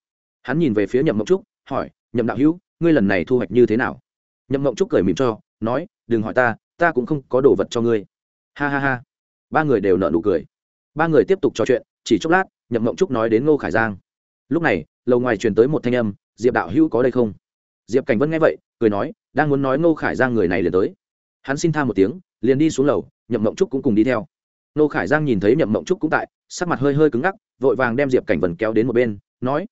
Speaker 1: Hắn nhìn về phía nhậm mộng trúc, hỏi, nhậm đạo hữu, ngươi lần này thu hoạch như thế nào? Nhậm mộng trúc cười mỉm cho, nói, đừng hỏi ta ta cũng không có đồ vật cho ngươi. Ha ha ha. Ba người đều nợ nụ cười. Ba người tiếp tục trò chuyện, chỉ chốc lát, nhậm mộng trúc nói đến ngô khải giang. Lúc này, lầu ngoài truyền tới một thanh âm, diệp đạo hữu có đây không? Diệp cảnh vân nghe vậy, cười nói, đang muốn nói ngô khải giang người này liền tới. Hắn xin tha một tiếng, liền đi xuống lầu, nhậm mộng trúc cũng cùng đi theo. Nô khải giang nhìn thấy nhậm mộng trúc cũng tại, sắc mặt hơi hơi cứng ngắc, vội vàng đem diệp cảnh vần kéo đến một bên, nói,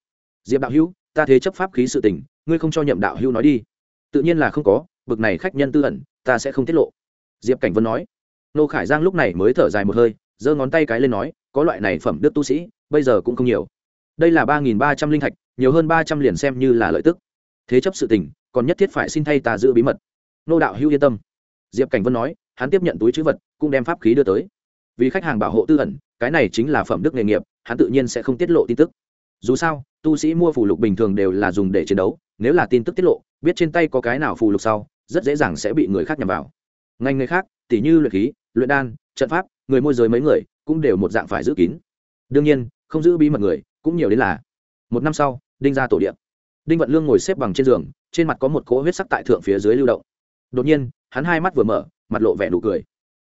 Speaker 1: diệp đạo hữu, ta thế chấp pháp khí sự tình, ngươi không cho nhậm đạo hữu nói đi. Tự nhiên là không có, bực này khách nhân tư ẩn, ta sẽ không tiết lộ. Diệp cảnh vân nói. Nô khải giang lúc này mới thở dài một hơi, giơ ngón tay cái lên nói, có loại này phẩm đức tu sĩ, bây giờ cũng không nhiều. Đây là ba nghìn ba trăm linh thạch, nhiều hơn ba trăm liền xem như là lợi tức. Thế chấp sự tình, còn nhất thiết phải xin thay ta giữ bí mật. Nô đạo hữu yên tâm. Diệp cảnh vân nói, hắn tiếp nhận túi chữ vật, cũng đem pháp khí đưa tới vì khách hàng bảo hộ tư ẩn, cái này chính là phẩm đức nghề nghiệp, hắn tự nhiên sẽ không tiết lộ tin tức. Dù sao, tu sĩ mua phù lục bình thường đều là dùng để chiến đấu, nếu là tin tức tiết lộ, biết trên tay có cái nào phù lục sau, rất dễ dàng sẽ bị người khác nhằm vào. Ngành nghề khác, tỉ như luyện khí, luyện đan, trận pháp, người môi giới mấy người cũng đều một dạng phải giữ kín. Đương nhiên, không giữ bí mật người cũng nhiều đến là một năm sau, đinh ra tổ điện đinh vận lương ngồi xếp bằng trên giường, trên mặt có một cỗ huyết sắc tại thượng phía dưới lưu động. Đột nhiên, hắn hai mắt vừa mở, mặt lộ vẻ nụ cười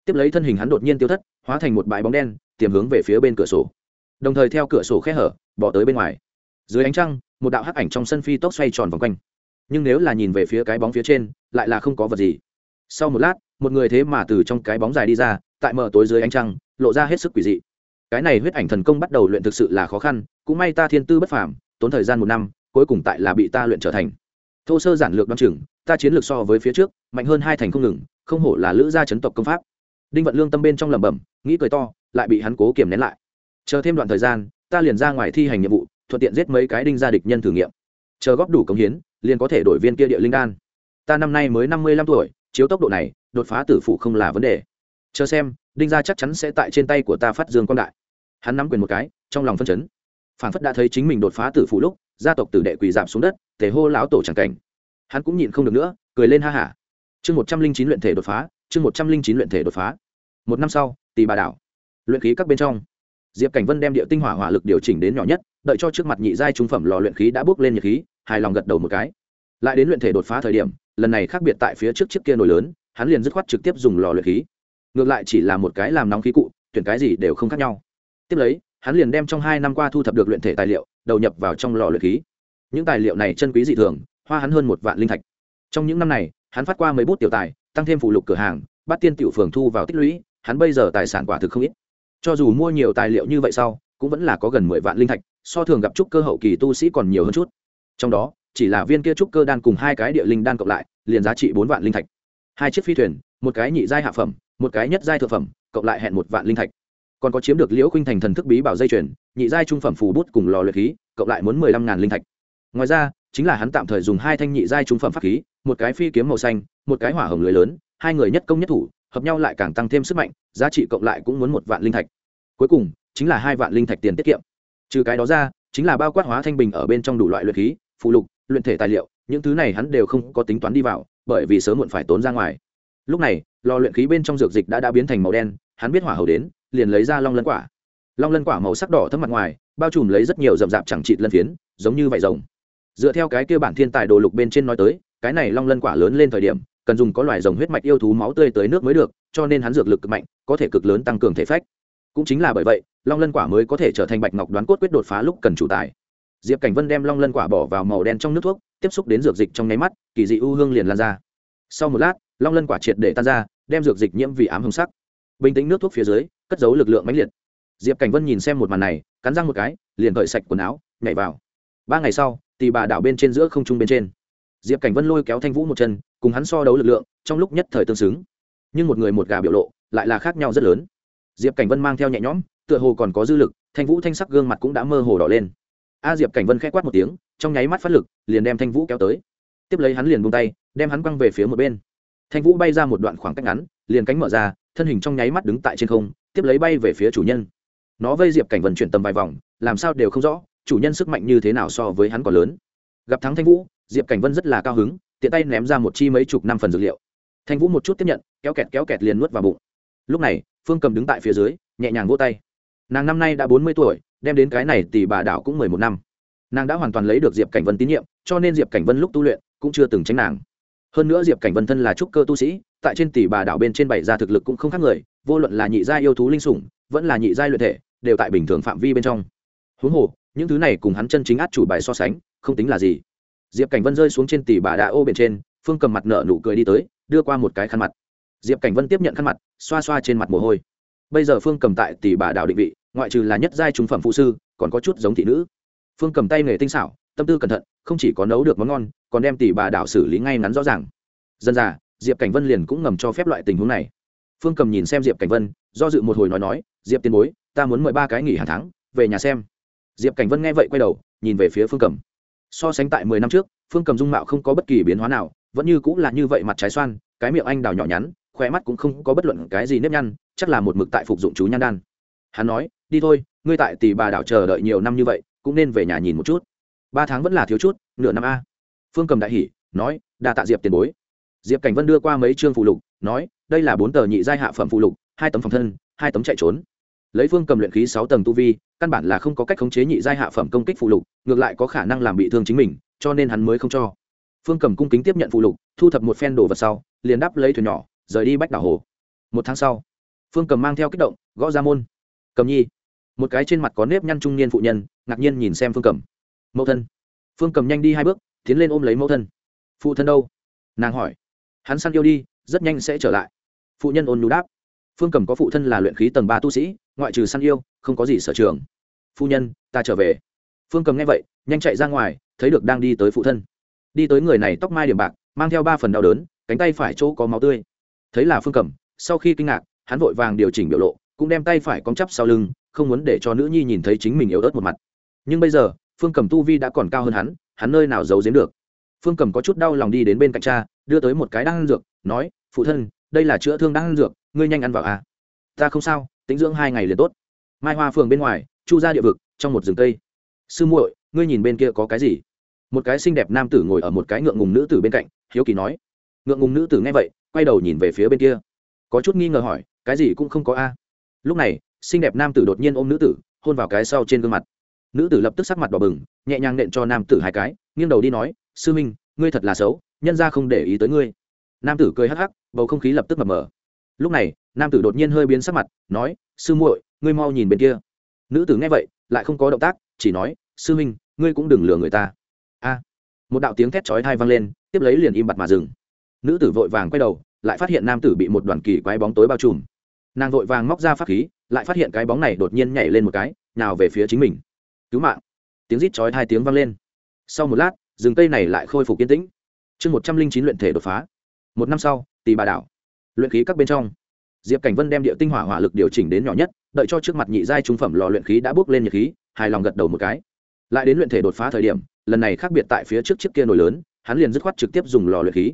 Speaker 1: tiếp lấy thân hình hắn đột nhiên tiêu thất, hóa thành một bãi bóng đen, tiềm hướng về phía bên cửa sổ. Đồng thời theo cửa sổ khe hở, bỏ tới bên ngoài. Dưới ánh trăng, một đạo hắc ảnh trong sân phi tốc xoay tròn vòng quanh. Nhưng nếu là nhìn về phía cái bóng phía trên, lại là không có vật gì. Sau một lát, một người thế mà từ trong cái bóng dài đi ra, tại mở tối dưới ánh trăng, lộ ra hết sức quỷ dị. Cái này huyết ảnh thần công bắt đầu luyện thực sự là khó khăn, cũng may ta thiên tư bất phàm, tốn thời gian một năm, cuối cùng tại là bị ta luyện trở thành. Thô sơ giản lược đoan chừng, ta chiến lược so với phía trước, mạnh hơn hai thành không ngừng, không hổ là lữ gia chấn tộc công pháp đinh vận lương tâm bên trong lẩm bẩm, nghĩ cười to, lại bị hắn cố kiềm nén lại. Chờ thêm đoạn thời gian, ta liền ra ngoài thi hành nhiệm vụ, thuận tiện giết mấy cái đinh gia địch nhân thử nghiệm. Chờ góp đủ công hiến, liền có thể đổi viên kia địa linh đan. Ta năm nay mới năm mươi lăm tuổi, chiếu tốc độ này, đột phá tử phụ không là vấn đề. Chờ xem, đinh gia chắc chắn sẽ tại trên tay của ta phát dương quang đại. Hắn nắm quyền một cái, trong lòng phân chấn. Phản phất đã thấy chính mình đột phá tử phụ lúc, gia tộc tử đệ quỳ giảm xuống đất thể hô lão tổ c cảnh. Hắn cũng nhịn không được nữa, cười lên ha hả. Chương một trăm linh chín luyện thể đột phá chương một trăm linh chín luyện thể đột phá. Một năm sau tì bà đảo. Luyện khí các bên trong, diệp cảnh vân đem địa tinh hỏa hỏa lực điều chỉnh đến nhỏ nhất, đợi cho trước mặt nhị giai trung phẩm lò luyện khí đã bước lên nhiệt khí, hài lòng gật đầu một cái. Lại đến luyện thể đột phá thời điểm, lần này khác biệt tại phía trước chiếc kia nồi lớn, hắn liền dứt khoát trực tiếp dùng lò luyện khí. Ngược lại chỉ là một cái làm nóng khí cụ, tuyển cái gì đều không khác nhau. Tiếp lấy, hắn liền đem trong hai năm qua thu thập được luyện thể tài liệu, đầu nhập vào trong lò luyện khí. Những tài liệu này chân quý dị thường, hoa hắn hơn một vạn linh thạch. Trong những năm này, hắn phát qua mấy bút tiểu tài tăng thêm phụ lục cửa hàng, bắt tiên tiểu phường thu vào tích lũy, hắn bây giờ tài sản quả thực không ít. Cho dù mua nhiều tài liệu như vậy sau, cũng vẫn là có gần mười vạn linh thạch, so thường gặp trúc cơ hậu kỳ tu sĩ còn nhiều hơn chút. Trong đó, chỉ là viên kia trúc cơ đan cùng hai cái địa linh đan cộng lại, liền giá trị bốn vạn linh thạch. Hai chiếc phi thuyền, một cái nhị giai hạ phẩm, một cái nhất giai thượng phẩm, cộng lại hẹn một vạn linh thạch. Còn có chiếm được liễu khuynh thành thần thức bí bảo dây chuyển nhị giai trung phẩm phù bút cùng lò luyện khí, cộng lại muốn mười lăm ngàn linh thạch. Ngoài ra, chính là hắn tạm thời dùng hai thanh nhị giai trung phẩm pháp khí một cái phi kiếm màu xanh, một cái hỏa hồng lưới lớn, hai người nhất công nhất thủ, hợp nhau lại càng tăng thêm sức mạnh, giá trị cộng lại cũng muốn một vạn linh thạch. Cuối cùng, chính là hai vạn linh thạch tiền tiết kiệm. Trừ cái đó ra, chính là bao quát hóa thanh bình ở bên trong đủ loại luyện khí phụ lục, luyện thể tài liệu, những thứ này hắn đều không có tính toán đi vào, bởi vì sớm muộn phải tốn ra ngoài. Lúc này, lò luyện khí bên trong dược dịch đã đã biến thành màu đen, hắn biết hỏa hầu đến, liền lấy ra long lân quả. Long lân quả màu sắc đỏ thấm mặt ngoài, bao trùm lấy rất nhiều rậm rạp chẳng trị lân phiến, giống như vải rồng. Dựa theo cái kia bản thiên tài đồ lục bên trên nói tới cái này long lân quả lớn lên thời điểm, cần dùng có loài rồng huyết mạch yêu thú máu tươi tới nước mới được, cho nên hắn dược lực cực mạnh, có thể cực lớn tăng cường thể phách. Cũng chính là bởi vậy, long lân quả mới có thể trở thành bạch ngọc đoán cốt quyết đột phá lúc cần chủ tài. Diệp cảnh vân đem long lân quả bỏ vào màu đen trong nước thuốc, tiếp xúc đến dược dịch trong nháy mắt, kỳ dị u hương liền lan ra. Sau một lát, long lân quả triệt để tan ra, đem dược dịch nhiễm vì ám hồng sắc. Bình tĩnh nước thuốc phía dưới, cất giấu lực lượng mãnh liệt. Diệp cảnh vân nhìn xem một màn này, cắn răng một cái, liền cởi sạch quần áo, nhảy vào. Ba ngày sau tì bà đảo bên trên giữa không trung bên trên diệp cảnh vân lôi kéo thanh vũ một chân, cùng hắn so đấu lực lượng, trong lúc nhất thời tương xứng. Nhưng một người một gà biểu lộ, lại là khác nhau rất lớn. Diệp cảnh vân mang theo nhẹ nhõm, tựa hồ còn có dư lực, thanh vũ thanh sắc gương mặt cũng đã mơ hồ đỏ lên. A diệp cảnh vân k h ẽ quát một tiếng, trong nháy mắt phát lực, liền đem thanh vũ kéo tới. Tiếp lấy hắn liền bung tay, đem hắn quăng về phía một bên. Thanh vũ bay ra một đoạn khoảng cách ngắn, liền cánh mở ra, thân hình trong nháy mắt đứng tại trên không, tiếp lấy bay về phía chủ nhân. Nó vây diệp cảnh vân chuyển tầm vài vòng, làm sao đều không rõ, chủ nhân sức mạnh như thế nào so với hắn còn lớn. Gặp thắng thanh vũ diệp cảnh vân rất là cao hứng, tiện tay ném ra một chi mấy chục năm phần dược liệu. Thanh vũ một chút tiếp nhận, kéo kẹt kéo kẹt liền nuốt vào bụng. Lúc này, phương cầm đứng tại phía dưới, nhẹ nhàng vỗ tay. Nàng năm nay đã bốn mươi tuổi, đem đến cái này thì bà đảo cũng mười một năm. Nàng đã hoàn toàn lấy được diệp cảnh vân tín nhiệm, cho nên diệp cảnh vân lúc tu luyện cũng chưa từng tránh nàng. Hơn nữa diệp cảnh vân thân là trúc cơ tu sĩ, tại trên tỷ bà đảo bên trên bảy gia thực lực cũng không khác người, vô luận là nhị gia yêu thú linh sủng, vẫn là nhị gia luyện thể, đều tại bình thường phạm vi bên trong. Huống hồ, những thứ này cùng hắn chân chính át chủ bài so sánh, không tính là gì diệp cảnh vân rơi xuống trên tỷ bà đã ô bên trên, phương cầm mặt nợ nụ cười đi tới, đưa qua một cái khăn mặt. Diệp cảnh vân tiếp nhận khăn mặt, xoa xoa trên mặt mồ hôi. Bây giờ phương cầm tại tỷ bà đảo định vị, ngoại trừ là nhất giai trung phẩm phụ sư, còn có chút giống thị nữ. Phương cầm tay nghề tinh xảo, tâm tư cẩn thận, không chỉ có nấu được món ngon, còn đem tỷ bà đảo xử lý ngay ngắn rõ ràng. Dân già diệp cảnh vân liền cũng ngầm cho phép loại tình huống này. Phương cầm nhìn xem diệp cảnh vân, do dự một hồi nói nói, diệp tiền bối, ta muốn mời ba cái nghỉ hàng tháng, về nhà xem. Diệp cảnh vân nghe vậy quay đầu, nhìn về phía phương cầm so sánh tại mười năm trước, phương cầm dung mạo không có bất kỳ biến hóa nào, vẫn như cũng là như vậy mặt trái xoan, cái miệng anh đào nhỏ nhắn, khóe mắt cũng không có bất luận cái gì nếp nhăn, chắc là một mực tại phục dụng chú nhan đan. Hắn nói, đi thôi, ngươi tại tỷ bà đảo chờ đợi nhiều năm như vậy, cũng nên về nhà nhìn một chút. Ba tháng vẫn là thiếu chút, nửa năm a. Phương cầm đại hỉ, nói, đa tạ diệp tiền bối. Diệp cảnh vân đưa qua mấy chương phụ lục, nói, đây là bốn tờ nhị giai hạ phẩm phụ lục, hai tấm phòng thân, hai tấm chạy trốn lấy phương cầm luyện khí sáu tầng tu vi, căn bản là không có cách khống chế nhị giai hạ phẩm công kích phụ lục, ngược lại có khả năng làm bị thương chính mình, cho nên hắn mới không cho. Phương cầm cung kính tiếp nhận phụ lục, thu thập một phen đồ vật sau, liền đắp lấy thuyền nhỏ, rời đi bách đảo hồ. Một tháng sau, phương cầm mang theo kích động, gõ ra môn. Cầm nhi. Một cái trên mặt có nếp nhăn trung niên phụ nhân, ngạc nhiên nhìn xem phương cầm. Mẫu thân. Phương cầm nhanh đi hai bước, tiến lên ôm lấy mẫu thân. Phụ thân đâu? Nàng hỏi. Hắn săn yêu đi, rất nhanh sẽ trở lại. Phụ nhân ôn nhu đáp. Phương cầm có phụ thân là luyện khí tầng ba tu sĩ ngoại trừ săn yêu, không có gì sở trường. Phu nhân, ta trở về. Phương cầm nghe vậy, nhanh chạy ra ngoài, thấy được đang đi tới phụ thân. Đi tới người này tóc mai điểm bạc, mang theo ba phần đau đớn, cánh tay phải chỗ có máu tươi. Thấy là phương cầm, sau khi kinh ngạc, hắn vội vàng điều chỉnh biểu lộ, cũng đem tay phải cong chắp sau lưng, không muốn để cho nữ nhi nhìn thấy chính mình yếu ớt một mặt. Nhưng bây giờ, phương cầm tu vi đã còn cao hơn hắn hắn nơi nào giấu giếm được. Phương cầm có chút đau lòng đi đến bên cạnh cha, đưa tới một cái đan dược, nói, phụ thân, đây là chữa thương đan dược, ngươi nhanh ăn vào à? Ta không sao tính dưỡng hai ngày liền tốt. Mai hoa phường bên ngoài, chu ra địa vực, trong một rừng cây. Sư muội, ngươi nhìn bên kia có cái gì? Một cái xinh đẹp nam tử ngồi ở một cái ngượng ngùng nữ tử bên cạnh, hiếu kỳ nói. Ngượng ngùng nữ tử nghe vậy, quay đầu nhìn về phía bên kia. Có chút nghi ngờ hỏi, cái gì cũng không có a. Lúc này, xinh đẹp nam tử đột nhiên ôm nữ tử, hôn vào cái sau trên gương mặt. Nữ tử lập tức sắc mặt đỏ bừng, nhẹ nhàng nện cho nam tử hai cái, nghiêng đầu đi nói, sư minh, ngươi thật là xấu, nhân ra không để ý tới ngươi. Nam tử cười hắc hắc, bầu không khí lập tức mập mờ lúc này, nam tử đột nhiên hơi biến sắc mặt, nói, sư muội, ngươi mau nhìn bên kia. Nữ tử nghe vậy, lại không có động tác, chỉ nói, sư minh ngươi cũng đừng lừa người ta. A. Một đạo tiếng thét chói thai vang lên, tiếp lấy liền im bặt mà dừng. Nữ tử vội vàng quay đầu, lại phát hiện nam tử bị một đoàn kỳ quái bóng tối bao trùm. Nàng vội vàng móc ra pháp khí, lại phát hiện cái bóng này đột nhiên nhảy lên một cái nào về phía chính mình. Cứu mạng! Tiếng rít chói hai tiếng vang lên. Sau một lát, rừng cây này lại khôi phục yên tĩnh. Chương một trăm linh chín luyện thể đột phá. Một năm sau tì bà đảo luyện khí các bên trong. Diệp cảnh vân đem địa tinh hỏa hỏa lực điều chỉnh đến nhỏ nhất, đợi cho trước mặt nhị giai trung phẩm lò luyện khí đã bước lên nhiệt khí, hài lòng gật đầu một cái. Lại đến luyện thể đột phá thời điểm, lần này khác biệt tại phía trước chiếc kia nổi lớn, hắn liền dứt khoát trực tiếp dùng lò luyện khí.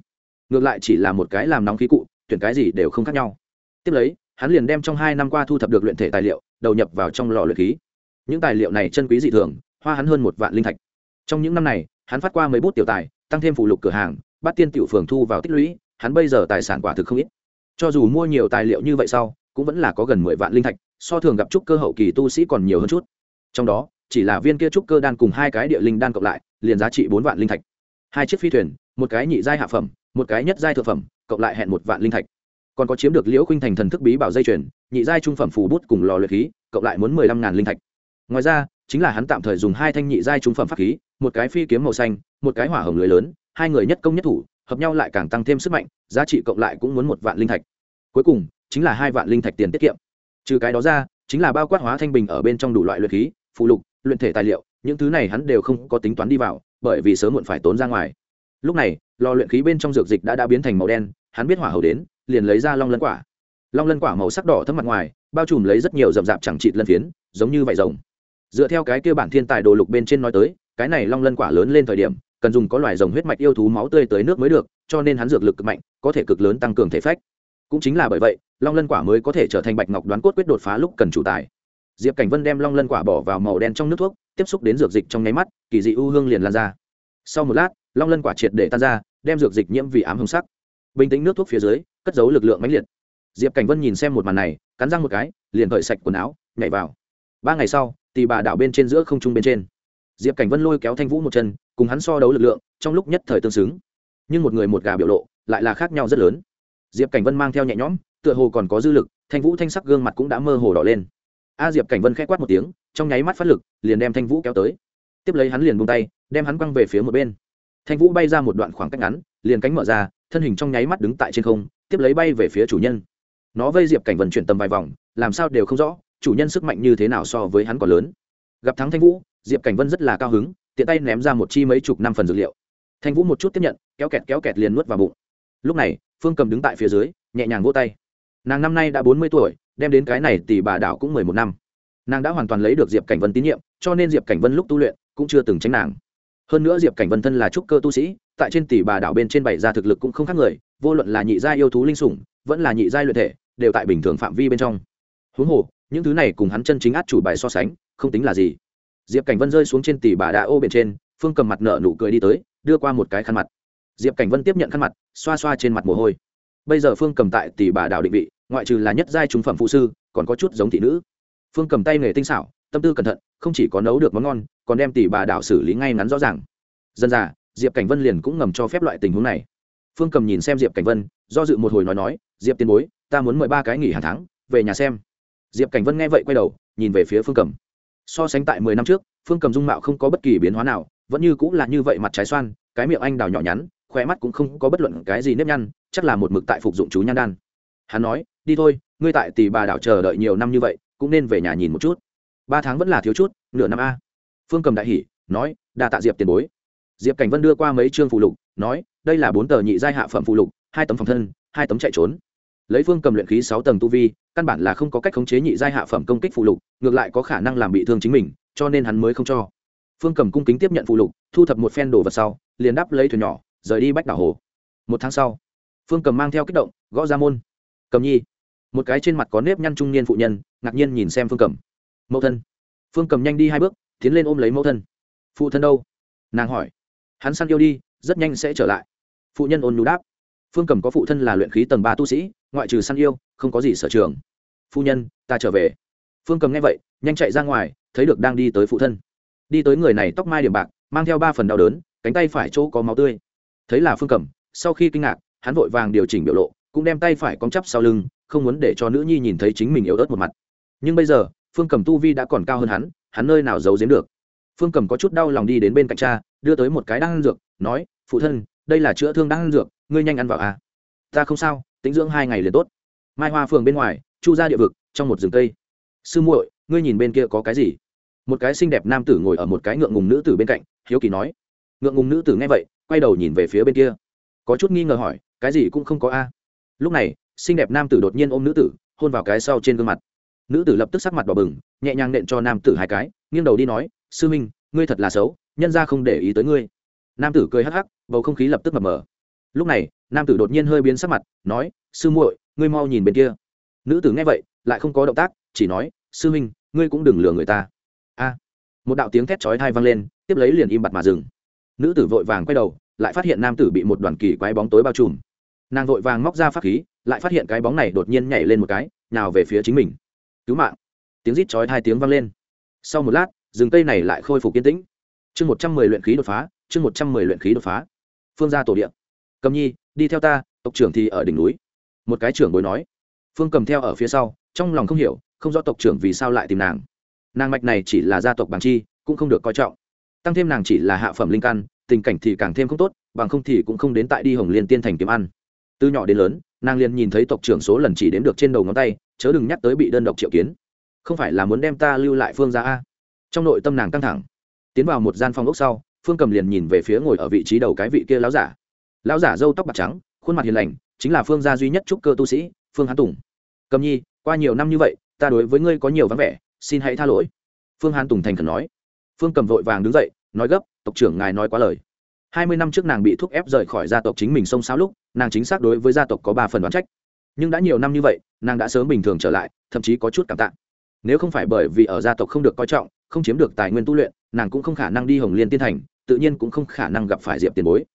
Speaker 1: Ngược lại chỉ là một cái làm nóng khí cụ, tuyển cái gì đều không khác nhau. Tiếp lấy, hắn liền đem trong hai năm qua thu thập được luyện thể tài liệu, đầu nhập vào trong lò luyện khí. Những tài liệu này chân quý dị thường, hoa hắn hơn một vạn linh thạch. Trong những năm này, hắn phát qua mấy bút tiểu tài, tăng thêm phụ lục cửa hàng, bắt tiên tiểu phường thu vào tích lũy, hắn bây giờ tài sản quả thực không ít cho dù mua nhiều tài liệu như vậy sau, cũng vẫn là có gần mười vạn linh thạch, so thường gặp trúc cơ hậu kỳ tu sĩ còn nhiều hơn chút. Trong đó, chỉ là viên kia trúc cơ đan cùng hai cái địa linh đan cộng lại, liền giá trị bốn vạn linh thạch. Hai chiếc phi thuyền, một cái nhị giai hạ phẩm, một cái nhất giai thượng phẩm, cộng lại hẹn một vạn linh thạch. Còn có chiếm được liễu khuynh thành thần thức bí bảo dây chuyền, nhị giai trung phẩm phù bút cùng lò luyện khí, cộng lại muốn mười lăm ngàn linh thạch. Ngoài ra, chính là hắn tạm thời dùng hai thanh nhị giai trung phẩm pháp khí, một cái phi kiếm màu xanh, một cái hỏa hồng lưới lớn, hai người nhất công nhất thủ hợp nhau lại càng tăng thêm sức mạnh, giá trị cộng lại cũng muốn một vạn linh thạch. Cuối cùng, chính là hai vạn linh thạch tiền tiết kiệm. Trừ cái đó ra, chính là bao quát hóa thanh bình ở bên trong đủ loại luyện khí phụ lục, luyện thể tài liệu, những thứ này hắn đều không có tính toán đi vào, bởi vì sớm muộn phải tốn ra ngoài. Lúc này, lò luyện khí bên trong dược dịch đã đã biến thành màu đen, hắn biết hỏa hầu đến, liền lấy ra long lân quả. Long lân quả màu sắc đỏ thấm mặt ngoài, bao trùm lấy rất nhiều rậm rạp chẳng trịt lân phiến, giống như vải rồng. Dựa theo cái kia bản thiên tài đồ lục bên trên nói tới, cái này long lân quả lớn lên thời điểm cần dùng có loài rồng huyết mạch yêu thú máu tươi tới nước mới được, cho nên hắn dược lực cực mạnh, có thể cực lớn tăng cường thể phách. Cũng chính là bởi vậy, long lân quả mới có thể trở thành bạch ngọc đoán cốt quyết đột phá lúc cần chủ tài. Diệp cảnh vân đem long lân quả bỏ vào màu đen trong nước thuốc, tiếp xúc đến dược dịch trong nháy mắt, kỳ dị u hương liền lan ra. Sau một lát, long lân quả triệt để tan ra, đem dược dịch nhiễm vì ám hồng sắc. Bình tĩnh nước thuốc phía dưới, cất giấu lực lượng mãnh liệt. Diệp cảnh vân nhìn xem một màn này, cắn răng một cái, liền cởi sạch quần áo, nhảy vào. Ba ngày sau tì bà đảo bên trên giữa không trung bên trên. Diệp cảnh vân lôi kéo thanh vũ một chân cùng hắn so đấu lực lượng, trong lúc nhất thời tương xứng. Nhưng một người một gà biểu lộ, lại là khác nhau rất lớn. Diệp cảnh vân mang theo nhẹ nhõm, tựa hồ còn có dư lực, thanh vũ thanh sắc gương mặt cũng đã mơ hồ đỏ lên. A diệp cảnh vân k h ẽ quát một tiếng, trong nháy mắt phát lực, liền đem thanh vũ kéo tới. Tiếp lấy hắn liền bung tay, đem hắn quăng về phía một bên. Thanh vũ bay ra một đoạn khoảng cách ngắn, liền cánh mở ra, thân hình trong nháy mắt đứng tại trên không, tiếp lấy bay về phía chủ nhân. Nó vây diệp cảnh vân chuyển tầm vài vòng, làm sao đều không rõ, chủ nhân sức mạnh như thế nào so với hắn còn lớn. Gặp thắng thanh vũ, diệp cảnh vân rất là cao hứng tiện tay ném ra một chi mấy chục năm phần dược liệu. Thanh vũ một chút tiếp nhận, kéo kẹt kéo kẹt liền nuốt vào bụng. Lúc này, phương cầm đứng tại phía dưới, nhẹ nhàng vỗ tay. Nàng năm nay đã bốn mươi tuổi, đem đến cái này tỷ bà đảo cũng mười một năm. Nàng đã hoàn toàn lấy được diệp cảnh vân tín nhiệm, cho nên diệp cảnh vân lúc tu luyện cũng chưa từng tránh nàng. Hơn nữa diệp cảnh vân thân là trúc cơ tu sĩ, tại trên tỷ bà đảo bên trên bảy gia thực lực cũng không khác người, vô luận là nhị gia yêu thú linh sủng, vẫn là nhị gia luyện thể, đều tại bình thường phạm vi bên trong. Huống hồ, những thứ này cùng hắn chân chính át chủ bài so sánh, không tính là gì diệp cảnh vân rơi xuống trên tỷ bà đã ô bên trên, phương cầm mặt nợ nụ cười đi tới, đưa qua một cái khăn mặt. Diệp cảnh vân tiếp nhận khăn mặt, xoa xoa trên mặt mồ hôi. Bây giờ phương cầm tại tỷ bà đào định vị, ngoại trừ là nhất giai trung phẩm phụ sư, còn có chút giống thị nữ. Phương cầm tay nghề tinh xảo, tâm tư cẩn thận, không chỉ có nấu được món ngon, còn đem tỷ bà đảo xử lý ngay ngắn rõ ràng. Dân già, diệp cảnh vân liền cũng ngầm cho phép loại tình huống này. Phương cầm nhìn xem diệp cảnh vân, do dự một hồi nói nói, diệp tiền bối, ta muốn mời ba cái nghỉ hàng tháng, về nhà xem. Diệp cảnh vân nghe vậy quay đầu, nhìn về phía phương cầm so sánh tại mười năm trước, phương cầm dung mạo không có bất kỳ biến hóa nào, vẫn như cũng là như vậy mặt trái xoan, cái miệng anh đào nhỏ nhắn khỏe mắt cũng không có bất luận cái gì nếp nhăn, chắc là một mực tại phục dụng chú nhan đan. Hắn nói, đi thôi, ngươi tại tỷ bà đảo chờ đợi nhiều năm như vậy, cũng nên về nhà nhìn một chút. Ba tháng vẫn là thiếu chút, nửa năm a. Phương cầm đại hỉ, nói, đa tạ diệp tiền bối. Diệp cảnh vân đưa qua mấy chương phụ lục, nói, đây là bốn tờ nhị giai hạ phẩm phụ lục, hai tấm phòng thân, hai tấm chạy trốn lấy phương cầm luyện khí sáu tầng tu vi, căn bản là không có cách khống chế nhị giai hạ phẩm công kích phụ lục, ngược lại có khả năng làm bị thương chính mình, cho nên hắn mới không cho. Phương cầm cung kính tiếp nhận phụ lục, thu thập một phen đồ vật sau, liền đắp lấy thuyền nhỏ, rời đi bách đảo hồ. Một tháng sau, phương cầm mang theo kích động, gõ ra môn. Cầm nhi. Một cái trên mặt có nếp nhăn trung niên phụ nhân, ngạc nhiên nhìn xem phương cầm. Mẫu thân. Phương cầm nhanh đi hai bước, tiến lên ôm lấy mẫu thân. Phụ thân đâu? Nàng hỏi. Hắn săn yêu đi, rất nhanh sẽ trở lại. Phụ nhân ôn nú đáp phương cầm có phụ thân là luyện khí tầng ba tu sĩ, ngoại trừ săn yêu, không có gì sở trường. Phu nhân, ta trở về. Phương cầm nghe vậy, nhanh chạy ra ngoài, thấy được đang đi tới phụ thân. Đi tới người này tóc mai điểm bạc, mang theo ba phần đau đớn, cánh tay phải chỗ có máu tươi. Thấy là phương cầm, sau khi kinh ngạc, hắn vội vàng điều chỉnh biểu lộ, cũng đem tay phải cong chắp sau lưng, không muốn để cho nữ nhi nhìn thấy chính mình yếu ớt một mặt. Nhưng bây giờ, phương cầm tu vi đã còn cao hơn hắn hắn nơi nào giấu giếm được. Phương cầm có chút đau lòng đi đến bên cạnh cha, đưa tới một cái đan dược, nói, phụ thân đây là chữa thương đan dược, ngươi nhanh ăn vào à. Ta không sao, tính dưỡng hai ngày liền tốt. Mai hoa phường bên ngoài, chu ra địa vực, trong một rừng cây. Sư muội, ngươi nhìn bên kia có cái gì? Một cái xinh đẹp nam tử ngồi ở một cái ngượng ngùng nữ tử bên cạnh, hiếu kỳ nói. Ngượng ngùng nữ tử nghe vậy, quay đầu nhìn về phía bên kia. Có chút nghi ngờ hỏi, cái gì cũng không có a. Lúc này, xinh đẹp nam tử đột nhiên ôm nữ tử, hôn vào cái sau trên gương mặt. Nữ tử lập tức sắc mặt đỏ bừng, nhẹ nhàng nện cho nam tử hai cái, nghiêng đầu đi nói, sư minh, ngươi thật là xấu, nhân ra không để ý tới ngươi nam tử cười hắc hắc, bầu không khí lập tức mập mờ. Lúc này, nam tử đột nhiên hơi biến sắc mặt, nói, sư muội, ngươi mau nhìn bên kia. Nữ tử nghe vậy, lại không có động tác, chỉ nói, sư minh ngươi cũng đừng lừa người ta. A. Một đạo tiếng thét chói thai vang lên, tiếp lấy liền im bặt mà dừng. Nữ tử vội vàng quay đầu, lại phát hiện nam tử bị một đoàn kỳ quái bóng tối bao trùm. Nàng vội vàng móc ra pháp khí, lại phát hiện cái bóng này đột nhiên nhảy lên một cái nào về phía chính mình. Cứu mạng! Tiếng rít chói hai tiếng vang lên. Sau một lát, rừng cây này lại khôi phục yên tĩnh. Chương một trăm mười luyện khí đột phá chương một trăm mười luyện khí đột phá. Phương gia tổ điện cầm nhi, đi theo ta, tộc trưởng thì ở đỉnh núi. Một cái trưởng bối nói. Phương cầm theo ở phía sau, trong lòng không hiểu, không rõ tộc trưởng vì sao lại tìm nàng. Nàng mạch này chỉ là gia tộc bằng chi, cũng không được coi trọng. Tăng thêm nàng chỉ là hạ phẩm linh căn, tình cảnh thì càng thêm không tốt, bằng không thì cũng không đến tại đi hồng liên tiên thành kiếm ăn. Từ nhỏ đến lớn, nàng liền nhìn thấy tộc trưởng số lần chỉ đếm được trên đầu ngón tay, chớ đừng nhắc tới bị đơn độc triệu kiến. Không phải là muốn đem ta lưu lại phương ra a? Trong nội tâm nàng căng thẳng. Tiến vào một gian phòng ốc sau phương cầm liền nhìn về phía ngồi ở vị trí đầu cái vị kia lão giả. Lão giả râu tóc bạc trắng, khuôn mặt hiền lành, chính là phương gia duy nhất trúc cơ tu sĩ, phương hán tùng. Cầm nhi, qua nhiều năm như vậy, ta đối với ngươi có nhiều vắng vẻ, xin hãy tha lỗi. Phương hán tùng thành khẩn nói. Phương cầm vội vàng đứng dậy, nói gấp, tộc trưởng ngài nói quá lời. Hai mươi năm trước nàng bị thúc ép rời khỏi gia tộc chính mình xông xáo lúc, nàng chính xác đối với gia tộc có ba phần đoán trách. Nhưng đã nhiều năm như vậy, nàng đã sớm bình thường trở lại, thậm chí có chút cảm tạ. Nếu không phải bởi vì ở gia tộc không được coi trọng, không chiếm được tài nguyên tu luyện, nàng cũng không khả năng đi hồng liên tiên thành tự nhiên cũng không khả năng gặp phải diệp tiền bối.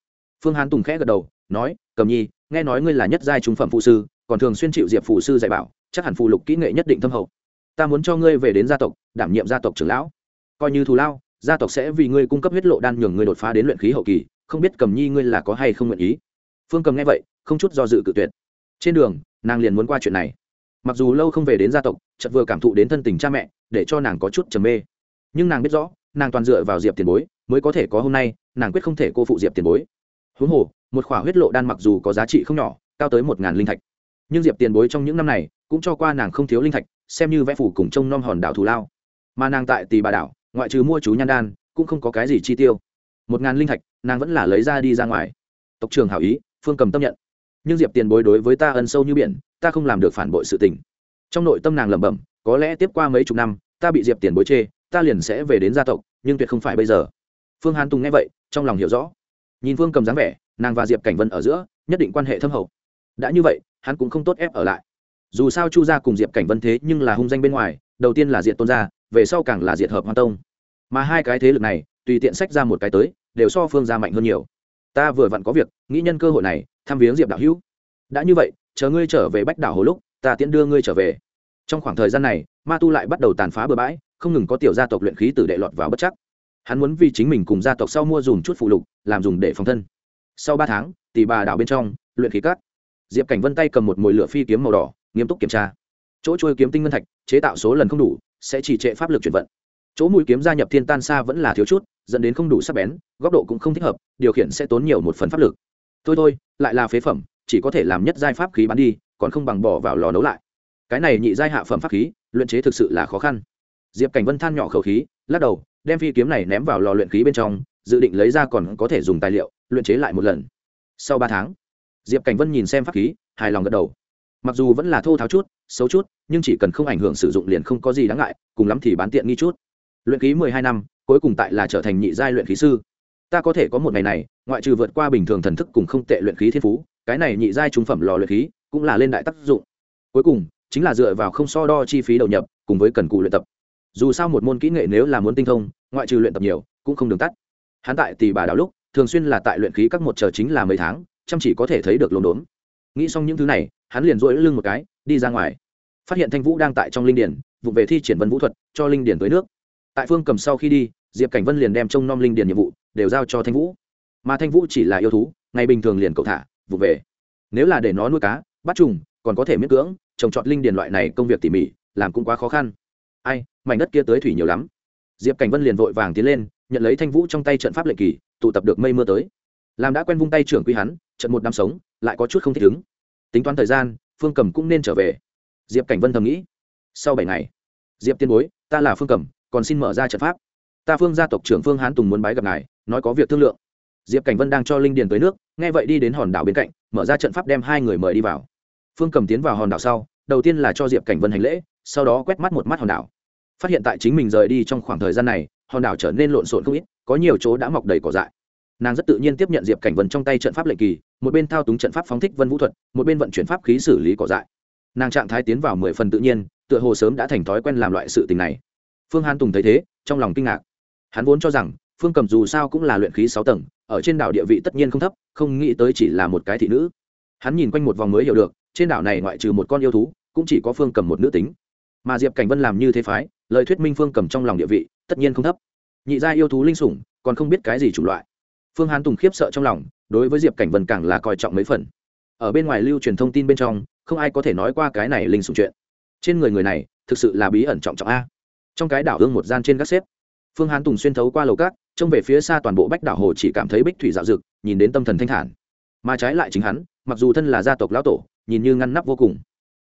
Speaker 1: Phương hán tùng khẽ gật đầu, nói, cầm nhi, nghe nói ngươi là nhất giai trung phẩm phụ sư, còn thường xuyên chịu diệp phụ sư dạy bảo, chắc hẳn phụ lục kỹ nghệ nhất định thâm hậu. Ta muốn cho ngươi về đến gia tộc, đảm nhiệm gia tộc trưởng lão. Coi như thù lao, gia tộc sẽ vì ngươi cung cấp huyết lộ đan nhường ngươi đột phá đến luyện khí hậu kỳ, không biết cầm nhi ngươi là có hay không nguyện ý? Phương cầm nghe vậy, không chút do dự cự tuyệt. Trên đường, nàng liền muốn qua chuyện này. Mặc dù lâu không về đến gia tộc, chợt vừa cảm thụ đến thân tình cha mẹ, để cho nàng có chút trầm mê. Nhưng nàng biết rõ, nàng toàn dựa vào diệp tiền bối mới có thể có hôm nay, nàng quyết không thể cô phụ diệp tiền bối. Huống hồ, một khỏa huyết lộ đan mặc dù có giá trị không nhỏ, cao tới một ngàn linh thạch. Nhưng diệp tiền bối trong những năm này, cũng cho qua nàng không thiếu linh thạch, xem như vẽ phủ cùng trông nom hòn đảo thù lao. Mà nàng tại tì bà đảo, ngoại trừ mua chú nhan đan, cũng không có cái gì chi tiêu. Một ngàn linh thạch, nàng vẫn là lấy ra đi ra ngoài. Tộc trường hảo ý, phương cầm tâm nhận. Nhưng diệp tiền bối đối với ta ân sâu như biển, ta không làm được phản bội sự tình. Trong nội tâm nàng lẩm bẩm, có lẽ tiếp qua mấy chục năm, ta bị diệp tiền bối chê, ta liền sẽ về đến gia tộc, nhưng tuyệt không phải bây giờ phương hàn tùng nghe vậy, trong lòng hiểu rõ. Nhìn phương cầm dáng vẻ, nàng và diệp cảnh vân ở giữa, nhất định quan hệ thâm hậu. Đã như vậy, hắn cũng không tốt ép ở lại. Dù sao chu gia cùng diệp cảnh vân thế nhưng là hung danh bên ngoài, đầu tiên là diệt tôn gia, về sau càng là diệt hợp hoa tông. Mà hai cái thế lực này, tùy tiện sách ra một cái tới, đều so phương gia mạnh hơn nhiều. Ta vừa vặn có việc, nghĩ nhân cơ hội này, thăm viếng diệp đạo hữu. Đã như vậy, chờ ngươi trở về bách đảo Hồi lúc, ta tiễn đưa ngươi trở về. Trong khoảng thời gian này, ma tu lại bắt đầu tàn phá bừa bãi, không ngừng có tiểu gia tộc luyện khí tử đệ lọt vào bất chắc hắn muốn vì chính mình cùng gia tộc sau mua dùng chút phụ lục, làm dùng để phòng thân. Sau ba tháng, tỷ bà đảo bên trong, luyện khí cát. Diệp cảnh vân tay cầm một mồi lửa phi kiếm màu đỏ, nghiêm túc kiểm tra. Chỗ trôi kiếm tinh ngân thạch, chế tạo số lần không đủ, sẽ chỉ trệ pháp lực chuyển vận. Chỗ mũi kiếm gia nhập thiên tan xa vẫn là thiếu chút, dẫn đến không đủ sắc bén, góc độ cũng không thích hợp, điều khiển sẽ tốn nhiều một phần pháp lực. Thôi thôi, lại là phế phẩm, chỉ có thể làm nhất giai pháp khí bán đi, còn không bằng bỏ vào lò nấu lại. Cái này nhị giai hạ phẩm pháp khí, luyện chế thực sự là khó khăn. Diệp cảnh vân than nhỏ khẩu khí, lắc đầu đem phi kiếm này ném vào lò luyện khí bên trong, dự định lấy ra còn có thể dùng tài liệu, luyện chế lại một lần. Sau ba tháng, diệp cảnh vân nhìn xem pháp khí, hài lòng gật đầu. Mặc dù vẫn là thô tháo chút, xấu chút, nhưng chỉ cần không ảnh hưởng sử dụng liền không có gì đáng ngại, cùng lắm thì bán tiện nghi chút. Luyện khí mười hai năm, cuối cùng tại là trở thành nhị giai luyện khí sư. Ta có thể có một ngày này, ngoại trừ vượt qua bình thường thần thức cùng không tệ luyện khí thiên phú, cái này nhị giai trung phẩm lò luyện khí cũng là lên đại tác dụng. Cuối cùng, chính là dựa vào không so đo chi phí đầu nhập, cùng với cần cù luyện tập dù sao một môn kỹ nghệ nếu là muốn tinh thông, ngoại trừ luyện tập nhiều, cũng không đường tắt. Hắn tại tì bà đào lúc, thường xuyên là tại luyện khí các một chờ chính là mấy tháng, chăm chỉ có thể thấy được lồn đốn. Nghĩ xong những thứ này, hắn liền dỗi lưng một cái, đi ra ngoài. Phát hiện thanh vũ đang tại trong linh điển vụ về thi triển vân vũ thuật, cho linh điển tới nước. Tại phương cầm sau khi đi, diệp cảnh vân liền đem trông nom linh điển nhiệm vụ, đều giao cho thanh vũ. Mà thanh vũ chỉ là yêu thú, ngày bình thường liền cậu thả, vụ về. Nếu là để nó nuôi cá, bắt trùng, còn có thể miễn cưỡng, trồng trọt linh điển loại này công việc tỉ mỉ, làm cũng quá khó khăn ai, mảnh đất kia tới thủy nhiều lắm. Diệp cảnh vân liền vội vàng tiến lên, nhận lấy thanh vũ trong tay trận pháp lệnh kỳ, tụ tập được mây mưa tới. Làm đã quen vung tay trưởng quy hắn, trận một năm sống, lại có chút không thích ứng. Tính toán thời gian, phương cầm cũng nên trở về. Diệp cảnh vân thầm nghĩ. Sau bảy ngày, diệp tiên bối, ta là phương cầm còn xin mở ra trận pháp. Ta phương gia tộc trưởng phương hán tùng muốn bái gặp ngài, nói có việc thương lượng. Diệp cảnh vân đang cho linh điền tới nước, nghe vậy đi đến hòn đảo bên cạnh, mở ra trận pháp đem hai người mời đi vào. Phương cầm tiến vào hòn đảo sau, đầu tiên là cho diệp cảnh vân hành lễ, sau đó quét mắt một mắt hòn đảo phát hiện tại chính mình rời đi trong khoảng thời gian này, hòn đảo trở nên lộn xộn không ít, có nhiều chỗ đã mọc đầy cỏ dại. Nàng rất tự nhiên tiếp nhận diệp cảnh vân trong tay trận pháp lệnh kỳ, một bên thao túng trận pháp phóng thích vân vũ thuật, một bên vận chuyển pháp khí xử lý cỏ dại. Nàng trạng thái tiến vào mười phần tự nhiên, tựa hồ sớm đã thành thói quen làm loại sự tình này. Phương hàn tùng thấy thế, trong lòng kinh ngạc. Hắn vốn cho rằng, phương cầm dù sao cũng là luyện khí sáu tầng, ở trên đảo địa vị tất nhiên không thấp, không nghĩ tới chỉ là một cái thị nữ. Hắn nhìn quanh một vòng mới hiểu được, trên đảo này ngoại trừ một con yêu thú, cũng chỉ có phương cầm một nữ tính mà diệp cảnh vân làm như thế phái lời thuyết minh phương cầm trong lòng địa vị tất nhiên không thấp nhị gia yêu thú linh sủng còn không biết cái gì chủng loại phương hán tùng khiếp sợ trong lòng đối với diệp cảnh vân càng là coi trọng mấy phần ở bên ngoài lưu truyền thông tin bên trong không ai có thể nói qua cái này linh sủng chuyện trên người người này thực sự là bí ẩn trọng trọng a trong cái đảo hương một gian trên gác xếp phương hán tùng xuyên thấu qua lầu cát trông về phía xa toàn bộ bách đảo hồ chỉ cảm thấy bích thủy dạo dực nhìn đến tâm thần thanh thản mà trái lại chính hắn mặc dù thân là gia tộc lão tổ nhìn như ngăn nắp vô cùng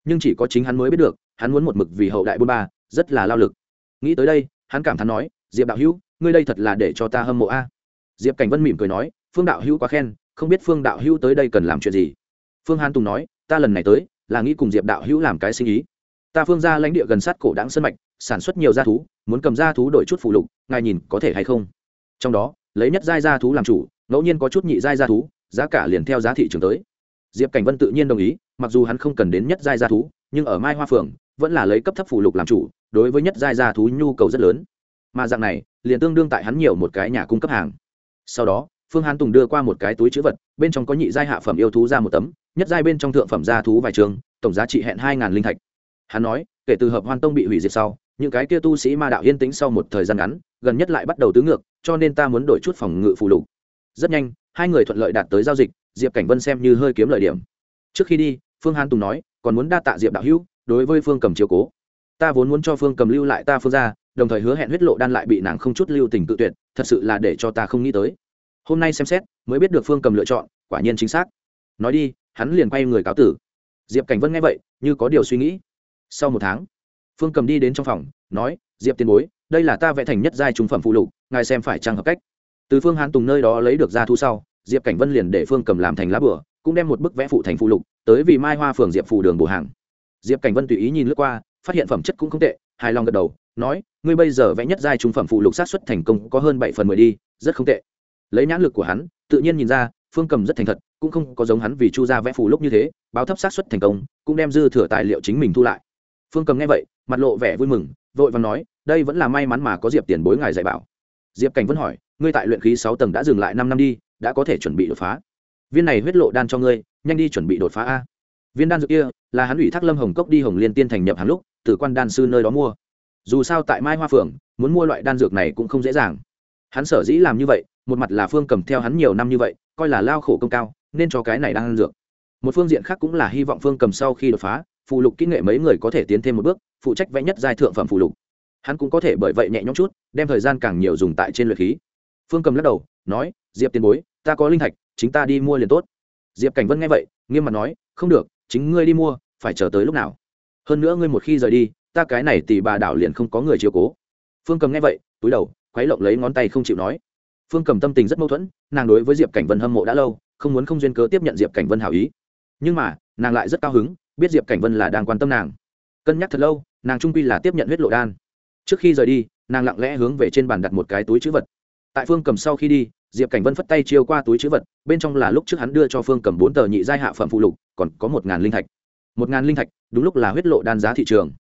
Speaker 1: nhưng chỉ có chính hắn mới biết được hắn muốn một mực vì hậu đại bôn ba, rất là lao lực. Nghĩ tới đây, hắn cảm thán nói, diệp đạo hữu, ngươi đây thật là để cho ta hâm mộ a. Diệp cảnh vân mỉm cười nói, phương đạo hữu quá khen, không biết phương đạo hữu tới đây cần làm chuyện gì? Phương hán tùng nói, ta lần này tới, là nghĩ cùng diệp đạo hữu làm cái sinh ý. Ta phương ra lãnh địa gần sát cổ đáng sân mạch, sản xuất nhiều gia thú, muốn cầm gia thú đổi chút phụ lục, ngài nhìn có thể hay không? Trong đó, lấy nhất giai gia thú làm chủ, ngẫu nhiên có chút nhị giai gia thú, giá cả liền theo giá thị trường tới. Diệp cảnh vân tự nhiên đồng ý, mặc dù hắn không cần đến nhất giai gia thú, nhưng ở mai hoa phường vẫn là lấy cấp thấp phụ lục làm chủ, đối với nhất giai gia thú nhu cầu rất lớn. Mà dạng này, liền tương đương tại hắn nhiều một cái nhà cung cấp hàng. Sau đó, phương hán tùng đưa qua một cái túi chữ vật, bên trong có nhị giai hạ phẩm yêu thú ra một tấm, nhất giai bên trong thượng phẩm gia thú vài trường, tổng giá trị hẹn hai ngàn linh thạch. Hắn nói, kể từ hợp hoan tông bị hủy diệt sau, những cái kia tu sĩ ma đạo yên tĩnh sau một thời gian ngắn, gần nhất lại bắt đầu tứ ngược, cho nên ta muốn đổi chút phòng ngự phụ lục. Rất nhanh, hai người thuận lợi đạt tới giao dịch, diệp cảnh vân xem như hơi kiếm lợi điểm. Trước khi đi, phương hán tùng nói, còn muốn đa tạ diệp đạo hữu đối với phương cầm chiếu cố. Ta vốn muốn cho phương cầm lưu lại ta phương ra, đồng thời hứa hẹn huyết lộ đan lại bị nàng không chút lưu tình tự tuyệt, thật sự là để cho ta không nghĩ tới. Hôm nay xem xét, mới biết được phương cầm lựa chọn, quả nhiên chính xác. Nói đi, hắn liền quay người cáo tử. Diệp cảnh vân nghe vậy, như có điều suy nghĩ. Sau một tháng, phương cầm đi đến trong phòng, nói, diệp tiền bối, đây là ta vẽ thành nhất giai trung phẩm phụ lục, ngài xem phải trang hợp cách. Từ phương hán tùng nơi đó lấy được ra thu sau, diệp cảnh vân liền để phương cầm làm thành lá bửa, cũng đem một bức vẽ phụ thành phụ lục, tới vì mai hoa phường diệp Phủ đường bổ hàng diệp cảnh vân tùy ý nhìn lướt qua, phát hiện phẩm chất cũng không tệ, hài lòng gật đầu, nói, ngươi bây giờ vẽ nhất giai trung phẩm phụ lục sát xuất thành công có hơn bảy phần mười đi, rất không tệ. Lấy nhãn lực của hắn, tự nhiên nhìn ra, phương cầm rất thành thật, cũng không có giống hắn vì chu ra vẽ phụ lúc như thế, báo thấp sát xuất thành công, cũng đem dư thừa tài liệu chính mình thu lại. Phương cầm nghe vậy, mặt lộ vẻ vui mừng, vội và nói, đây vẫn là may mắn mà có diệp tiền bối ngài dạy bảo. Diệp cảnh vẫn hỏi, ngươi tại luyện khí sáu tầng đã dừng lại năm năm đi, đã có thể chuẩn bị đột phá? Viên này huyết lộ đan cho ngươi, nhanh đi chuẩn bị đột phá a viên đan dược kia là hắn ủy thác lâm hồng cốc đi hồng liên tiên thành nhập hàng lúc, từ quan đan sư nơi đó mua. Dù sao tại mai hoa phượng, muốn mua loại đan dược này cũng không dễ dàng. Hắn sở dĩ làm như vậy, một mặt là phương cầm theo hắn nhiều năm như vậy, coi là lao khổ công cao, nên cho cái này đan dược. Một phương diện khác cũng là hy vọng phương cầm sau khi đột phá, phụ lục kỹ nghệ mấy người có thể tiến thêm một bước, phụ trách vẽ nhất giai thượng phẩm phụ lục. Hắn cũng có thể bởi vậy nhẹ nhõm chút, đem thời gian càng nhiều dùng tại trên luyện khí. Phương cầm lắc đầu, nói, diệp tiền bối, ta có linh thạch, chính ta đi mua liền tốt. Diệp cảnh vân nghe vậy, nghiêm mặt nói, không được chính ngươi đi mua, phải chờ tới lúc nào? Hơn nữa ngươi một khi rời đi, ta cái này thì bà đảo liền không có người chiều cố. Phương cầm nghe vậy, túi đầu khoáy lộng lấy ngón tay không chịu nói. Phương cầm tâm tình rất mâu thuẫn, nàng đối với diệp cảnh vân hâm mộ đã lâu, không muốn không duyên cớ tiếp nhận diệp cảnh vân hảo ý. Nhưng mà, nàng lại rất cao hứng, biết diệp cảnh vân là đang quan tâm nàng. Cân nhắc thật lâu, nàng trung quy là tiếp nhận huyết lộ đan. Trước khi rời đi, nàng lặng lẽ hướng về trên bàn đặt một cái túi chữ vật. Tại phương cầm sau khi đi diệp cảnh vân phất tay chiêu qua túi chữ vật, bên trong là lúc trước hắn đưa cho phương cầm bốn tờ nhị giai hạ phẩm phụ lục, còn có một ngàn linh thạch. Một ngàn linh thạch, đúng lúc là huyết lộ đan giá thị trường.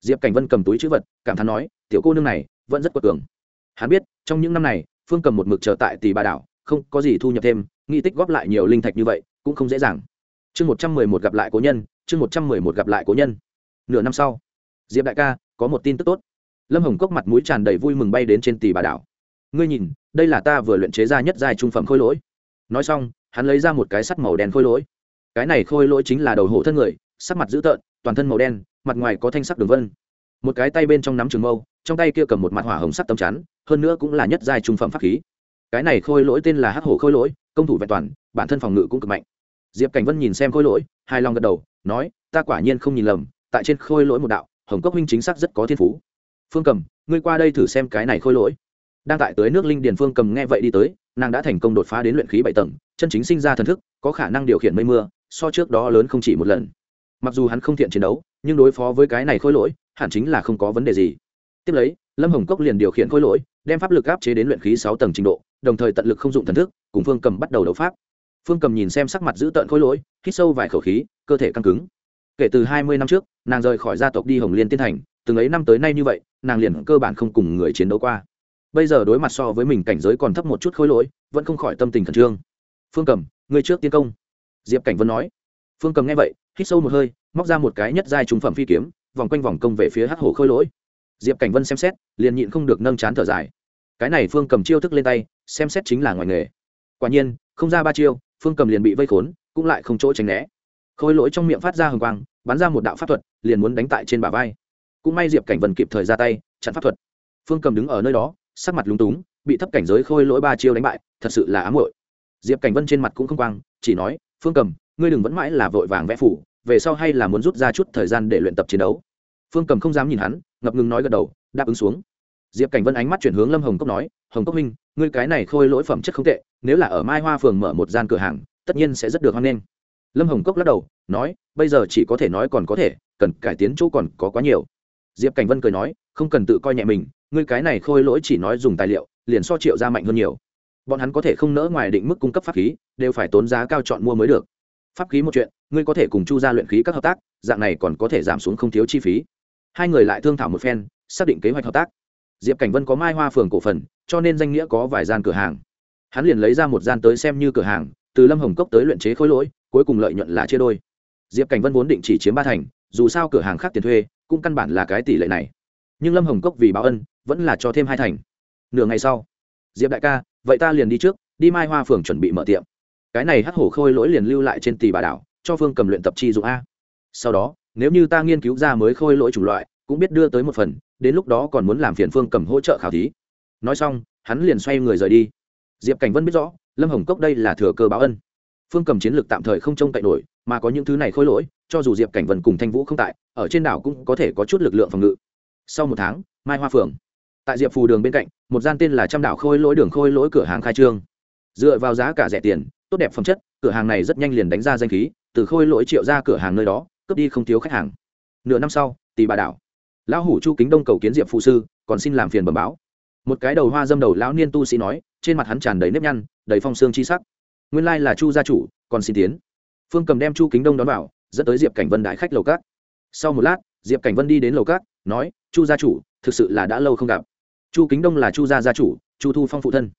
Speaker 1: Diệp cảnh vân cầm túi chữ vật, cảm thán nói, tiểu cô nương này, vẫn rất quật cường. Hắn biết, trong những năm này, phương cầm một mực chờ tại tỷ bà đảo, không có gì thu nhập thêm, nghi tích góp lại nhiều linh thạch như vậy, cũng không dễ dàng. Chương một trăm mười một gặp lại cố nhân, chương một trăm mười một gặp lại cố nhân. Nửa năm sau, diệp đại ca, có một tin tức tốt. Lâm hồng cốc mặt mũi tràn đầy vui mừng bay đến trên tỷ bà đảo. Ngươi nhìn đây là ta vừa luyện chế ra nhất giai trung phẩm khôi lỗi. Nói xong, hắn lấy ra một cái sắt màu đen khôi lỗi. Cái này khôi lỗi chính là đầu hổ thân người, sắc mặt dữ tợn, toàn thân màu đen, mặt ngoài có thanh sắc đường vân. Một cái tay bên trong nắm trường mâu, trong tay kia cầm một mặt hỏa hồng sắt tấm chắn, hơn nữa cũng là nhất giai trung phẩm pháp khí. Cái này khôi lỗi tên là hắc hổ khôi lỗi, công thủ vẹn toàn, bản thân phòng ngự cũng cực mạnh. Diệp cảnh vân nhìn xem khôi lỗi hai lòng gật đầu, nói, ta quả nhiên không nhìn lầm, tại trên khôi lỗi một đạo, hồng cốc minh chính xác rất có thiên phú. Phương cầm, ngươi qua đây thử xem cái này khôi lỗi đang tại tới nước linh điền phương cầm nghe vậy đi tới, nàng đã thành công đột phá đến luyện khí bảy tầng, chân chính sinh ra thần thức, có khả năng điều khiển mây mưa, so trước đó lớn không chỉ một lần. Mặc dù hắn không thiện chiến đấu, nhưng đối phó với cái này khôi lỗi, hẳn chính là không có vấn đề gì. Tiếp lấy, lâm hồng cốc liền điều khiển khôi lỗi, đem pháp lực áp chế đến luyện khí sáu tầng trình độ, đồng thời tận lực không dụng thần thức, cùng phương cầm bắt đầu đấu pháp. Phương cầm nhìn xem sắc mặt giữ tợn khôi lỗi, hít sâu vài khẩu khí, cơ thể căng cứng. Kể từ hai mươi năm trước, nàng rời khỏi gia tộc đi hồng liên tiên thành, từng ấy năm tới nay như vậy, nàng liền cơ bản không cùng người chiến đấu qua bây giờ đối mặt so với mình cảnh giới còn thấp một chút khôi lỗi, vẫn không khỏi tâm tình khẩn trương. Phương cầm người trước tiến công. Diệp cảnh vân nói. Phương cầm nghe vậy, hít sâu một hơi, móc ra một cái nhất giai trúng phẩm phi kiếm, vòng quanh vòng công về phía hắc hổ khôi lỗi. Diệp cảnh vân xem xét, liền nhịn không được nâng chán thở dài. Cái này phương cầm chiêu thức lên tay, xem xét chính là ngoài nghề. Quả nhiên, không ra ba chiêu, phương cầm liền bị vây khốn, cũng lại không chỗ tránh né. Khôi lỗi trong miệng phát ra hồng quang, bắn ra một đạo pháp thuật, liền muốn đánh tại trên bả vai. Cũng may diệp cảnh vân kịp thời ra tay, chặn pháp thuật. Phương cầm đứng ở nơi đó sắc mặt lúng túng, bị thấp cảnh giới khôi lỗi ba chiêu đánh bại, thật sự là ám hội diệp cảnh vân trên mặt cũng không quang, chỉ nói, phương cầm, ngươi đừng vẫn mãi là vội vàng vẽ phủ, về sau hay là muốn rút ra chút thời gian để luyện tập chiến đấu. Phương cầm không dám nhìn hắn, ngập ngừng nói gật đầu, đáp ứng xuống. Diệp cảnh vân ánh mắt chuyển hướng lâm hồng cốc nói, hồng cốc minh ngươi cái này khôi lỗi phẩm chất không tệ, nếu là ở mai hoa phường mở một gian cửa hàng, tất nhiên sẽ rất được hoan nghênh. Lâm hồng cốc lắc đầu, nói, bây giờ chỉ có thể nói còn có thể, cần cải tiến chỗ còn có quá nhiều. Diệp cảnh vân cười nói, không cần tự coi nhẹ mình ngươi cái này khôi lỗi chỉ nói dùng tài liệu, liền so triệu ra mạnh hơn nhiều. Bọn hắn có thể không nỡ ngoài định mức cung cấp pháp khí, đều phải tốn giá cao chọn mua mới được. Pháp khí một chuyện, ngươi có thể cùng chu gia luyện khí các hợp tác, dạng này còn có thể giảm xuống không thiếu chi phí. Hai người lại thương thảo một phen, xác định kế hoạch hợp tác. Diệp cảnh vân có mai hoa phường cổ phần, cho nên danh nghĩa có vài gian cửa hàng. Hắn liền lấy ra một gian tới xem như cửa hàng, từ lâm hồng cốc tới luyện chế khối lỗi, cuối cùng lợi nhuận là chia đôi. Diệp cảnh vân vốn định chỉ chiếm ba thành, dù sao cửa hàng khác tiền thuê, cũng căn bản là cái tỷ lệ này nhưng lâm hồng cốc vì báo ân vẫn là cho thêm hai thành nửa ngày sau diệp đại ca vậy ta liền đi trước đi mai hoa phường chuẩn bị mở tiệm cái này hắc hổ khôi lỗi liền lưu lại trên tỷ bà đảo cho phương cầm luyện tập chi dụng a sau đó nếu như ta nghiên cứu ra mới khôi lỗi chủng loại cũng biết đưa tới một phần đến lúc đó còn muốn làm phiền phương cầm hỗ trợ khảo thí nói xong hắn liền xoay người rời đi diệp cảnh vân biết rõ lâm hồng cốc đây là thừa cơ báo ân phương cầm chiến lược tạm thời không trông cậy nổi mà có những thứ này khôi lỗi cho dù diệp cảnh vân cùng thanh vũ không tại ở trên đảo cũng có thể có chút lực lượng phòng ngự sau một tháng, mai hoa phường tại diệp phù đường bên cạnh, một gian tên là trăm đảo khôi lỗi đường khôi lỗi cửa hàng khai trương. Dựa vào giá cả rẻ tiền, tốt đẹp phẩm chất, cửa hàng này rất nhanh liền đánh ra danh khí, từ khôi lỗi triệu ra cửa hàng nơi đó, cướp đi không thiếu khách hàng. Nửa năm sau tỷ bà đảo, lão hủ chu kính đông cầu kiến diệp phụ sư, còn xin làm phiền bẩm báo. Một cái đầu hoa dâm đầu lão niên tu sĩ nói, trên mặt hắn tràn đầy nếp nhăn, đầy phong xương chi sắc. Nguyên lai là chu gia chủ, còn xin tiến. Phương cầm đem chu kính đông đón vào, dẫn tới diệp cảnh vân đại khách lầu cát sau một lát diệp cảnh vân đi đến lầu cát nói, chu gia chủ, thực sự là đã lâu không gặp. Chu kính đông là chu gia gia chủ, chu thu phong phụ thân.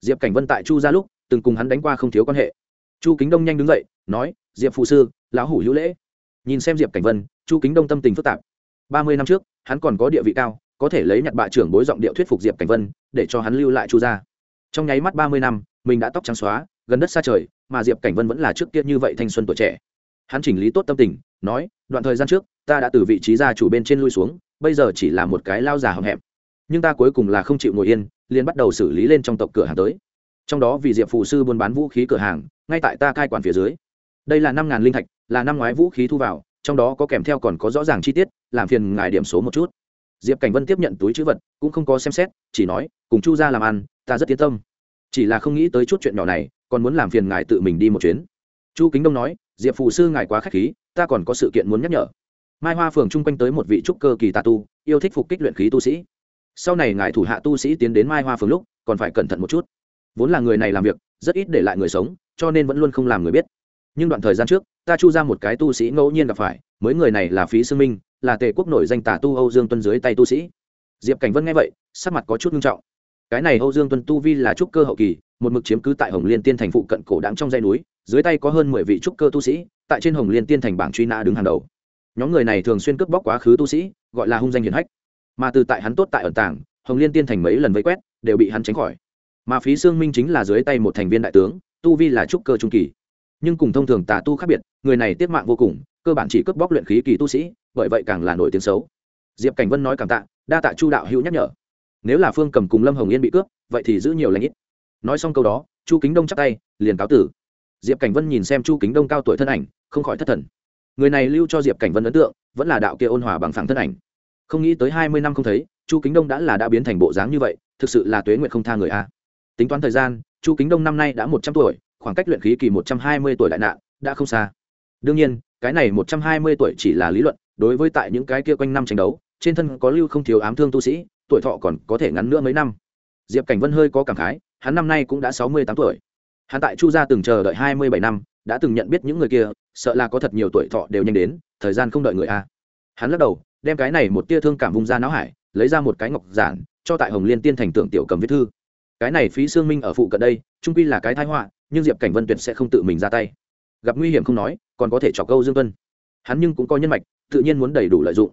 Speaker 1: Diệp cảnh vân tại chu gia lúc, từng cùng hắn đánh qua không thiếu quan hệ. Chu kính đông nhanh đứng dậy, nói, diệp phụ sư, lão hủ hữu lễ. Nhìn xem diệp cảnh vân, chu kính đông tâm tình phức tạp. Ba mươi năm trước, hắn còn có địa vị cao, có thể lấy nhặt bạ trưởng bối giọng điệu thuyết phục diệp cảnh vân, để cho hắn lưu lại chu gia. Trong nháy mắt ba mươi năm, mình đã tóc trắng xóa, gần đất xa trời, mà diệp cảnh vân vẫn là trước kia như vậy thanh xuân tuổi trẻ hắn chỉnh lý tốt tâm tình, nói, đoạn thời gian trước, ta đã từ vị trí gia chủ bên trên lui xuống, bây giờ chỉ là một cái lao già hậm hẹm. Nhưng ta cuối cùng là không chịu ngồi yên, liền bắt đầu xử lý lên trong tộc cửa hàng tới. Trong đó vì diệp phụ sư buôn bán vũ khí cửa hàng, ngay tại ta cai quản phía dưới. Đây là năm ngàn linh thạch, là năm ngoái vũ khí thu vào, trong đó có kèm theo còn có rõ ràng chi tiết, làm phiền ngài điểm số một chút. Diệp cảnh vân tiếp nhận túi chữ vật, cũng không có xem xét, chỉ nói, cùng chu ra làm ăn, ta rất tiến tâm. Chỉ là không nghĩ tới chút chuyện nhỏ này, còn muốn làm phiền ngài tự mình đi một chuyến chu kính đông nói, diệp phù sư ngài quá k h á c h khí, ta còn có sự kiện muốn nhắc nhở. Mai hoa phường chung quanh tới một vị trúc cơ kỳ tà tu, yêu thích phục kích luyện khí tu sĩ. Sau này ngài thủ hạ tu sĩ tiến đến mai hoa phường lúc, còn phải cẩn thận một chút. Vốn là người này làm việc, rất ít để lại người sống, cho nên vẫn luôn không làm người biết. Nhưng đoạn thời gian trước, ta chu ra một cái tu sĩ ngẫu nhiên gặp phải, mới người này là phí sư minh, là tề quốc nổi danh tả tu âu dương tuân dưới tay tu sĩ. Diệp cảnh vân nghe vậy, sắc mặt có chút nghiêm trọng. Cái này âu dương tuân tu vi là trúc cơ hậu kỳ, một mực chiếm cứ tại hồng liên tiên thành phụ cận cổ đáng trong dãy núi dưới tay có hơn mười vị trúc cơ tu sĩ, tại trên hồng liên tiên thành bảng truy nã đứng hàng đầu. Nhóm người này thường xuyên cướp bóc quá khứ tu sĩ, gọi là hung danh hiển hách. Mà từ tại hắn tốt tại ẩn tảng, hồng liên tiên thành mấy lần vây quét, đều bị hắn tránh khỏi. Mà phí xương minh chính là dưới tay một thành viên đại tướng, tu vi là trúc cơ trung kỳ. Nhưng cùng thông thường tà tu khác biệt, người này tiết mạng vô cùng, cơ bản chỉ cướp bóc luyện khí kỳ tu sĩ, bởi vậy càng là nổi tiếng xấu. Diệp cảnh vân nói cảm tạ, đa tạ chu đạo hữu nhắc nhở. Nếu là phương cầm cùng lâm hồng yên bị cướp, vậy thì giữ nhiều lãnh ít. Nói xong câu đó, chu kính đông chắc tay, liền cáo tử diệp cảnh vân nhìn xem chu kính đông cao tuổi thân ảnh, không khỏi thất thần. Người này lưu cho diệp cảnh vân ấn tượng, vẫn là đạo kia ôn hòa bằng phẳng thân ảnh. Không nghĩ tới hai mươi năm không thấy, chu kính đông đã là đã biến thành bộ dáng như vậy, thực sự là tuế nguyện không tha người a. Tính toán thời gian, chu kính đông năm nay đã một trăm tuổi, khoảng cách luyện khí kỳ một trăm hai mươi tuổi đại nạn, đã không xa. Đương nhiên, cái này một trăm hai mươi tuổi chỉ là lý luận, đối với tại những cái kia quanh năm tranh đấu, trên thân có lưu không thiếu ám thương tu sĩ, tuổi thọ còn có thể ngắn nữa mấy năm. Diệp cảnh vân hơi có cảm khái, hắn năm nay cũng đã sáu mươi tám tuổi hắn tại chu gia từng chờ đợi hai mươi bảy năm, đã từng nhận biết những người kia, sợ là có thật nhiều tuổi thọ đều nhanh đến, thời gian không đợi người a. Hắn lắc đầu, đem cái này một tia thương cảm vung ra não hải, lấy ra một cái ngọc giản, cho tại hồng liên tiên thành tượng tiểu cầm viết thư. Cái này phí xương minh ở phụ cận đây trung quy là cái thái họa, nhưng diệp cảnh vân tuyệt sẽ không tự mình ra tay. Gặp nguy hiểm không nói, còn có thể chọc câu dương vân hắn nhưng cũng có nhân mạch, tự nhiên muốn đầy đủ lợi dụng.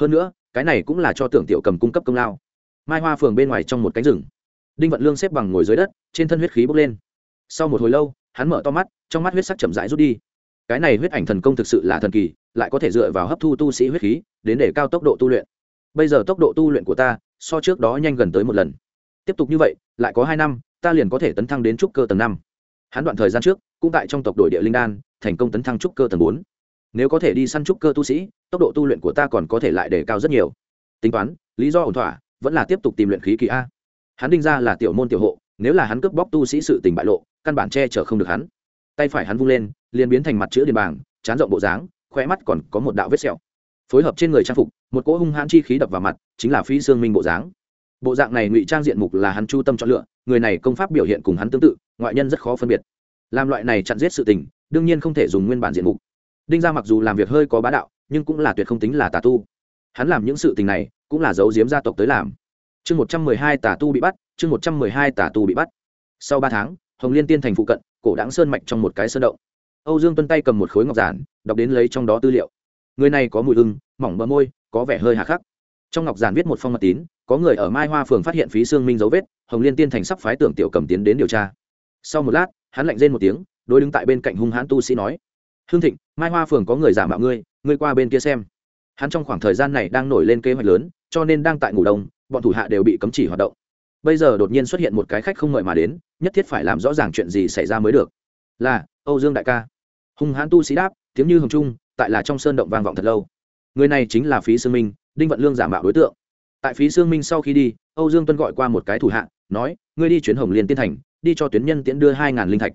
Speaker 1: Hơn nữa, cái này cũng là cho tưởng tiểu cầm cung cấp công lao. Mai hoa phường bên ngoài trong một cánh rừng. Đinh vận lương xếp bằng ngồi dưới đất, trên thân huyết khí bốc lên sau một hồi lâu, hắn mở to mắt, trong mắt huyết sắc chậm rãi rút đi. Cái này huyết ảnh thần công thực sự là thần kỳ, lại có thể dựa vào hấp thu tu sĩ huyết khí, đến để cao tốc độ tu luyện. Bây giờ tốc độ tu luyện của ta, so trước đó nhanh gần tới một lần. Tiếp tục như vậy, lại có hai năm, ta liền có thể tấn thăng đến trúc cơ tầng năm. Hắn đoạn thời gian trước, cũng tại trong tộc đội địa linh đan, thành công tấn thăng trúc cơ tầng bốn. Nếu có thể đi săn trúc cơ tu sĩ, tốc độ tu luyện của ta còn có thể lại để cao rất nhiều. Tính toán, lý do ổn thỏa, vẫn là tiếp tục tìm luyện khí kỳ a. Hắn đinh ra là tiểu môn tiểu hộ nếu là hắn cướp bóc tu sĩ sự tình bại lộ, căn bản che chở không được hắn. Tay phải hắn vung lên, liền biến thành mặt chữ điền bảng chán rộng bộ dáng khoe mắt còn có một đạo vết sẹo. Phối hợp trên người trang phục, một cỗ hung hãn chi khí đập vào mặt, chính là phi xương minh bộ dáng. Bộ dạng này ngụy trang diện mục là hắn chu tâm chọn lựa, người này công pháp biểu hiện cùng hắn tương tự, ngoại nhân rất khó phân biệt. Làm loại này chặn giết sự tình, đương nhiên không thể dùng nguyên bản diện mục. Đinh ra mặc dù làm việc hơi có bá đạo, nhưng cũng là tuyệt không tính là tà tu. Hắn làm những sự tình này, cũng là giấu giếm gia tộc tới làm chương một trăm mười hai tà tu bị bắt, chương một trăm mười hai tà tu bị bắt. Sau ba tháng, hồng liên tiên thành phụ cận, cổ đáng sơn mạch trong một cái sơn động. Âu dương tuân tay cầm một khối ngọc giản, đọc đến lấy trong đó tư liệu. Người này có mùi hưng mỏng bờ môi, có vẻ hơi hà khắc. Trong ngọc giản viết một phong mật tín, có người ở mai hoa phường phát hiện phí xương minh dấu vết, hồng liên tiên thành sắp phái tưởng tiểu cầm tiến đến điều tra. Sau một lát, hắn lạnh rên một tiếng, đối đứng tại bên cạnh hung hãn tu sĩ nói, hương thịnh, mai hoa phường có người giả mạo ngươi ngươi qua bên kia xem. Hắn trong khoảng thời gian này đang nổi lên kế hoạch lớn, cho nên đang tại ngủ đông bọn thủ hạ đều bị cấm chỉ hoạt động. Bây giờ đột nhiên xuất hiện một cái khách không mời mà đến, nhất thiết phải làm rõ ràng chuyện gì xảy ra mới được. Là, âu dương đại ca. Hung hãn tu sĩ đáp, tiếng như hồng trung, tại là trong sơn động vang vọng thật lâu. Người này chính là phí sương minh, đinh vận lương giả mạo đối tượng. Tại phí sương minh sau khi đi, âu dương tuân gọi qua một cái thủ hạ, nói, ngươi đi chuyến hồng liên tiên thành, đi cho tuyến nhân tiễn đưa hai ngàn linh thạch.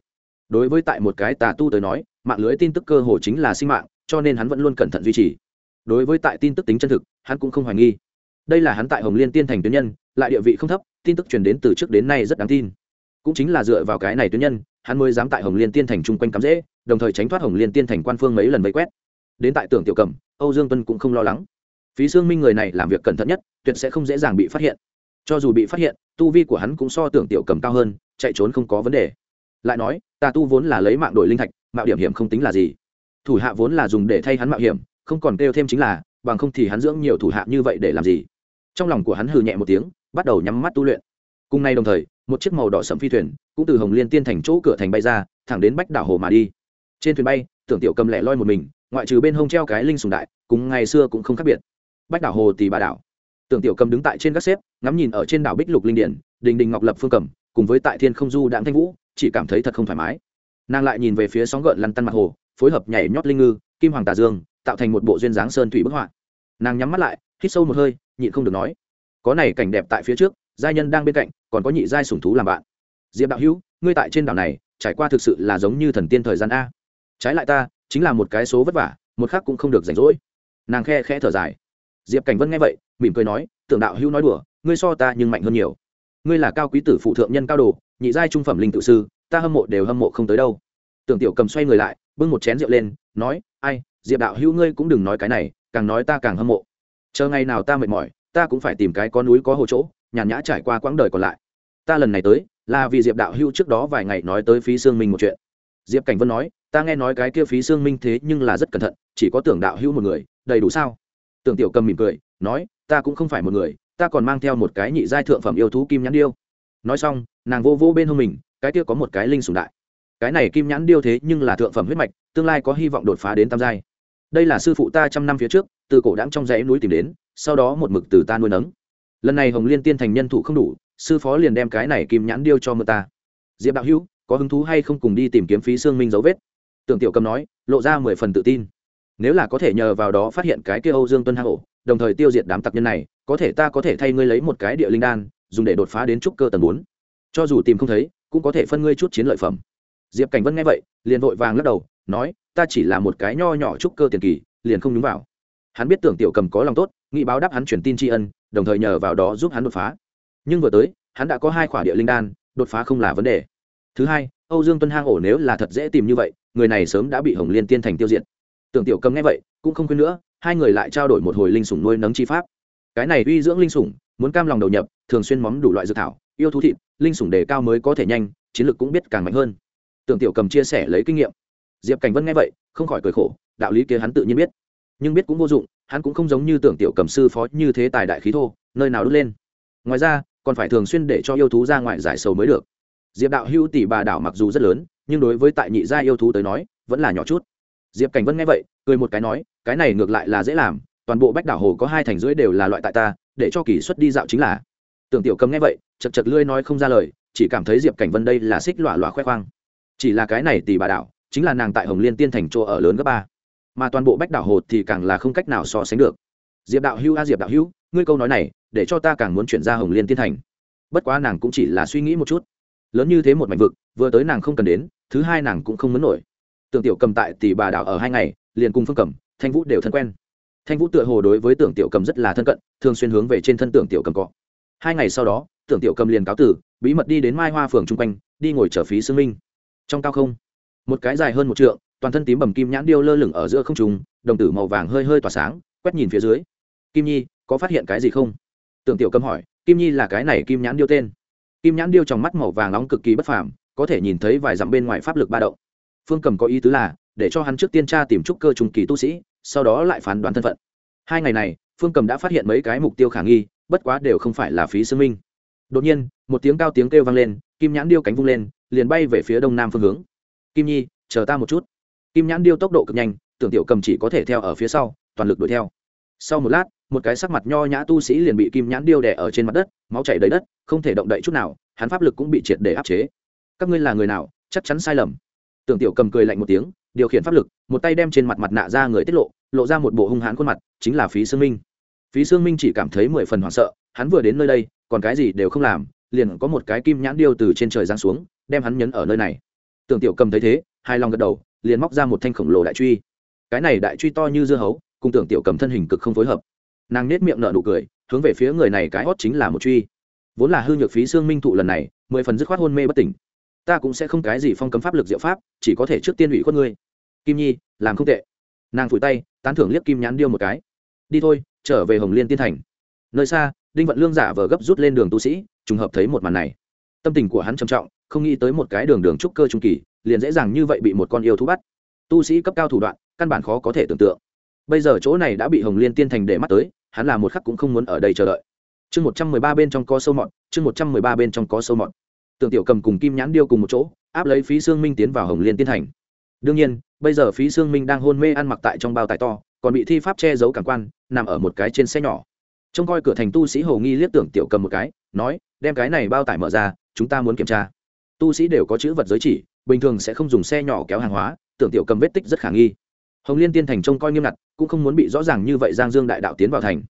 Speaker 1: Đối với tại một cái tà tu tới nói, mạng lưới tin tức cơ hồ chính là sinh mạng, cho nên hắn vẫn luôn cẩn thận duy trì. Đối với tại tin tức tính chân thực, hắn cũng không hoài nghi đây là hắn tại hồng liên tiên thành tuyến nhân, lại địa vị không thấp, tin tức truyền đến từ trước đến nay rất đáng tin. Cũng chính là dựa vào cái này tuyến nhân, hắn mới dám tại hồng liên tiên thành chung quanh cắm dễ đồng thời tránh thoát hồng liên tiên thành quan phương mấy lần vây quét. Đến tại tưởng tiểu cầm âu dương tuân cũng không lo lắng. Phí xương minh người này làm việc cẩn thận nhất, tuyệt sẽ không dễ dàng bị phát hiện. Cho dù bị phát hiện, tu vi của hắn cũng so tưởng tiểu cầm cao hơn, chạy trốn không có vấn đề. Lại nói, tà tu vốn là lấy mạng đổi linh thạch, mạo điểm hiểm không tính là gì. Thủ hạ vốn là dùng để thay hắn mạo hiểm, không còn kêu thêm chính là, bằng không thì hắn dưỡng nhiều thủ hạ như vậy để làm gì? Trong lòng của hắn hừ nhẹ một tiếng, bắt đầu nhắm mắt tu luyện. Cùng nay đồng thời, một chiếc màu đỏ sẫm phi thuyền cũng từ hồng liên tiên thành chỗ cửa thành bay ra, thẳng đến bách đảo hồ mà đi. Trên thuyền bay, tưởng tiểu cầm lẻ loi một mình, ngoại trừ bên hông treo cái linh sùng đại, cùng ngày xưa cũng không khác biệt. Bách đảo hồ tì bà đảo. Tưởng tiểu cầm đứng tại trên các xếp, ngắm nhìn ở trên đảo bích lục linh điển, đình đình ngọc lập phương cầm cùng với tại thiên không du đạm thanh vũ, chỉ cảm thấy thật không thoải mái. Nàng lại nhìn về phía sóng gợn lăn tăn mặt hồ, phối hợp nhảy nhót linh ngư, kim hoàng tà dương, tạo thành một bộ duyên dáng sơn thủy bức họa. Nàng nhắm mắt lại hít sâu một hơi, nhịn không được nói. Có này cảnh đẹp tại phía trước, giai nhân đang bên cạnh, còn có nhị giai sủng thú làm bạn. Diệp đạo hữu, ngươi tại trên đảo này, trải qua thực sự là giống như thần tiên thời gian a. Trái lại ta, chính là một cái số vất vả, một khác cũng không được rảnh rỗi. Nàng khe khẽ thở dài. Diệp cảnh vân nghe vậy, mỉm cười nói, tưởng đạo hữu nói đùa, ngươi so ta nhưng mạnh hơn nhiều. Ngươi là cao quý tử phụ thượng nhân cao đồ, nhị giai trung phẩm linh tự sư, ta hâm mộ đều hâm mộ không tới đâu. Tưởng tiểu cầm xoay người lại, bưng một chén rượu lên, nói, ai, diệp đạo hữu ngươi cũng đừng nói cái này, càng nói ta càng hâm mộ chờ ngày nào ta mệt mỏi, ta cũng phải tìm cái có núi có hồ chỗ, nhàn nhã trải qua quãng đời còn lại. Ta lần này tới, là vì diệp đạo Hưu trước đó vài ngày nói tới phí Sương minh một chuyện. Diệp cảnh vân nói, ta nghe nói cái kia phí Sương minh thế nhưng là rất cẩn thận, chỉ có tưởng đạo Hưu một người, đầy đủ sao? Tưởng tiểu cầm mỉm cười, nói, ta cũng không phải một người, ta còn mang theo một cái nhị giai thượng phẩm yêu thú kim nhãn điêu. Nói xong, nàng vô vô bên hông mình, cái kia có một cái linh sùng đại. Cái này kim nhãn điêu thế nhưng là thượng phẩm huyết mạch, tương lai có hy vọng đột phá đến tam giai đây là sư phụ ta trăm năm phía trước, từ cổ đãng trong dãy núi tìm đến, sau đó một mực từ ta nuôi nấng. Lần này hồng liên tiên thành nhân thủ không đủ, sư phó liền đem cái này kim nhãn điêu cho mưa ta. Diệp đạo hữu, có hứng thú hay không cùng đi tìm kiếm phí xương minh dấu vết? Tưởng tiểu cầm nói, lộ ra mười phần tự tin. Nếu là có thể nhờ vào đó phát hiện cái kia âu dương tuân hang ổ, đồng thời tiêu diệt đám tặc nhân này, có thể ta có thể thay ngươi lấy một cái địa linh đan, dùng để đột phá đến trúc cơ tầng bốn. Cho dù tìm không thấy, cũng có thể phân ngươi chút chiến lợi phẩm. Diệp cảnh vân nghe vậy, liền vội vàng lắc đầu nói, ta chỉ là một cái nho nhỏ trúc cơ tiền kỳ, liền không nhúng vào. Hắn biết tưởng tiểu cầm có lòng tốt, nghĩ báo đáp hắn truyền tin tri ân, đồng thời nhờ vào đó giúp hắn đột phá. Nhưng vừa tới, hắn đã có hai khỏa địa linh đan, đột phá không là vấn đề. Thứ hai, âu dương tuân hang ổ nếu là thật dễ tìm như vậy, người này sớm đã bị hồng liên tiên thành tiêu diệt. Tưởng tiểu cầm nghe vậy, cũng không khuyên nữa, hai người lại trao đổi một hồi linh sủng nuôi nấng chi pháp. Cái này uy dưỡng linh sủng, muốn cam lòng đầu nhập, thường xuyên móng đủ loại dược thảo, yêu thú thịt, linh sủng đề cao mới có thể nhanh, chiến lược cũng biết càng mạnh hơn. Tưởng tiểu cầm chia sẻ lấy kinh nghiệm diệp cảnh vân nghe vậy, không khỏi cười khổ, đạo lý kia hắn tự nhiên biết. Nhưng biết cũng vô dụng, hắn cũng không giống như tưởng tiểu cầm sư phó như thế tài đại khí thô, nơi nào đốt lên. Ngoài ra, còn phải thường xuyên để cho yêu thú ra ngoài giải sầu mới được. Diệp đạo hưu tỷ bà đảo mặc dù rất lớn, nhưng đối với tại nhị gia yêu thú tới nói, vẫn là nhỏ chút. Diệp cảnh vân nghe vậy, cười một cái nói, cái này ngược lại là dễ làm, toàn bộ bách đảo hồ có hai thành rưỡi đều là loại tại ta, để cho kỳ xuất đi dạo chính là. Tưởng tiểu cầm nghe vậy, chật chật lươi nói không ra lời, chỉ cảm thấy diệp cảnh vân đây là xích lọa lọa khoe khoang. Chỉ là cái này tỷ bà đảo chính là nàng tại hồng liên tiên thành chỗ ở lớn gấp ba. Mà toàn bộ bách đảo hồ thì càng là không cách nào so sánh được. Diệp đạo hữu a, diệp đạo hữu, ngươi câu nói này, để cho ta càng muốn chuyển ra hồng liên tiên thành. Bất quá nàng cũng chỉ là suy nghĩ một chút. Lớn như thế một mảnh vực, vừa tới nàng không cần đến, thứ hai nàng cũng không muốn nổi. Tưởng tiểu cầm tại tỷ bà đảo ở hai ngày, liền cùng phương cầm thanh vũ đều thân quen. Thanh vũ tựa hồ đối với tưởng tiểu cầm rất là thân cận, thường xuyên hướng về trên thân tưởng tiểu cầm cọ. Hai ngày sau đó, tưởng tiểu cầm liền cáo tử bí mật đi đến mai hoa phường chung quanh, đi ngồi trở phí xương minh. Trong cao không một cái dài hơn một trượng, toàn thân tím bầm kim nhãn điêu lơ lửng ở giữa không trùng đồng tử màu vàng hơi hơi tỏa sáng, quét nhìn phía dưới. Kim nhi, có phát hiện cái gì không? Tưởng tiểu cầm hỏi, kim nhi là cái này kim nhãn điêu tên. Kim nhãn điêu trong mắt màu vàng nóng cực kỳ bất phàm, có thể nhìn thấy vài dặm bên ngoài pháp lực ba động. Phương cầm có ý tứ là, để cho hắn trước tiên tra tìm trúc cơ trung kỳ tu sĩ, sau đó lại phán đoán thân phận. Hai ngày này, phương cầm đã phát hiện mấy cái mục tiêu khả nghi, bất quá đều không phải là phí sư minh. Đột nhiên, một tiếng cao tiếng kêu vang lên, kim nhãn điêu cánh vung lên, liền bay về phía đông nam phương hướng kim nhi, chờ ta một chút. Kim nhãn điêu tốc độ cực nhanh, tưởng tiểu cầm chỉ có thể theo ở phía sau, toàn lực đuổi theo. Sau một lát, một cái sắc mặt nho nhã tu sĩ liền bị kim nhãn điêu đè ở trên mặt đất, máu chảy đầy đất, không thể động đậy chút nào, hắn pháp lực cũng bị triệt để áp chế. Các ngươi là người nào, chắc chắn sai lầm. Tưởng tiểu cầm cười lạnh một tiếng, điều khiển pháp lực, một tay đem trên mặt mặt nạ ra người tiết lộ lộ ra một bộ hung hãn khuôn mặt, chính là phí sương minh. Phí sương minh chỉ cảm thấy mười phần hoảng sợ, hắn vừa đến nơi đây, còn cái gì đều không làm, liền có một cái kim nhãn điêu từ trên trời giáng xuống, đem hắn nhấn ở nơi này tưởng tiểu cầm thấy thế hai lòng gật đầu, liền móc ra một thanh khổng lồ đại truy. Cái này đại truy to như dưa hấu, cùng tưởng tiểu cầm thân hình cực không phối hợp. Nàng nết miệng nở nụ cười, hướng về phía người này cái hót chính là một truy. Vốn là hư nhược phí xương minh thụ lần này, mười phần dứt khoát hôn mê bất tỉnh. Ta cũng sẽ không cái gì phong cấm pháp lực diệu pháp, chỉ có thể trước tiên ủy khuất ngươi. Kim nhi, làm không tệ. Nàng phủi tay, tán thưởng liếc kim nhãn điêu một cái. Đi thôi, trở về hồng liên tiên thành. Nơi xa, đinh vận lương giả vờ gấp rút lên đường tu sĩ, trùng hợp thấy một màn này. Tâm tình của hắn trầm trọng không nghĩ tới một cái đường đường trúc cơ trung kỳ, liền dễ dàng như vậy bị một con yêu thú bắt. Tu sĩ cấp cao thủ đoạn, căn bản khó có thể tưởng tượng. Bây giờ chỗ này đã bị hồng liên tiên thành để mắt tới, hắn là một khắc cũng không muốn ở đây chờ đợi. Chương một trăm mười ba bên trong có sâu mọt, chương một trăm mười ba bên trong có sâu mọt. Tưởng tiểu cầm cùng kim nhãn điêu cùng một chỗ, áp lấy phí Sương minh tiến vào hồng liên tiên thành. Đương nhiên, bây giờ phí Sương minh đang hôn mê ăn mặc tại trong bao tải to, còn bị thi pháp che giấu cảm quan, nằm ở một cái trên xe nhỏ. Trông coi cửa thành tu sĩ hồ nghi liếc tưởng tiểu cầm một cái, nói, đem cái này bao tải mở ra, chúng ta muốn kiểm tra tu sĩ đều có chữ vật giới chỉ, bình thường sẽ không dùng xe nhỏ kéo hàng hóa, tưởng tiểu cầm vết tích rất khả nghi. Hồng liên tiên thành trông coi nghiêm ngặt, cũng không muốn bị rõ ràng như vậy giang dương đại đạo tiến vào thành.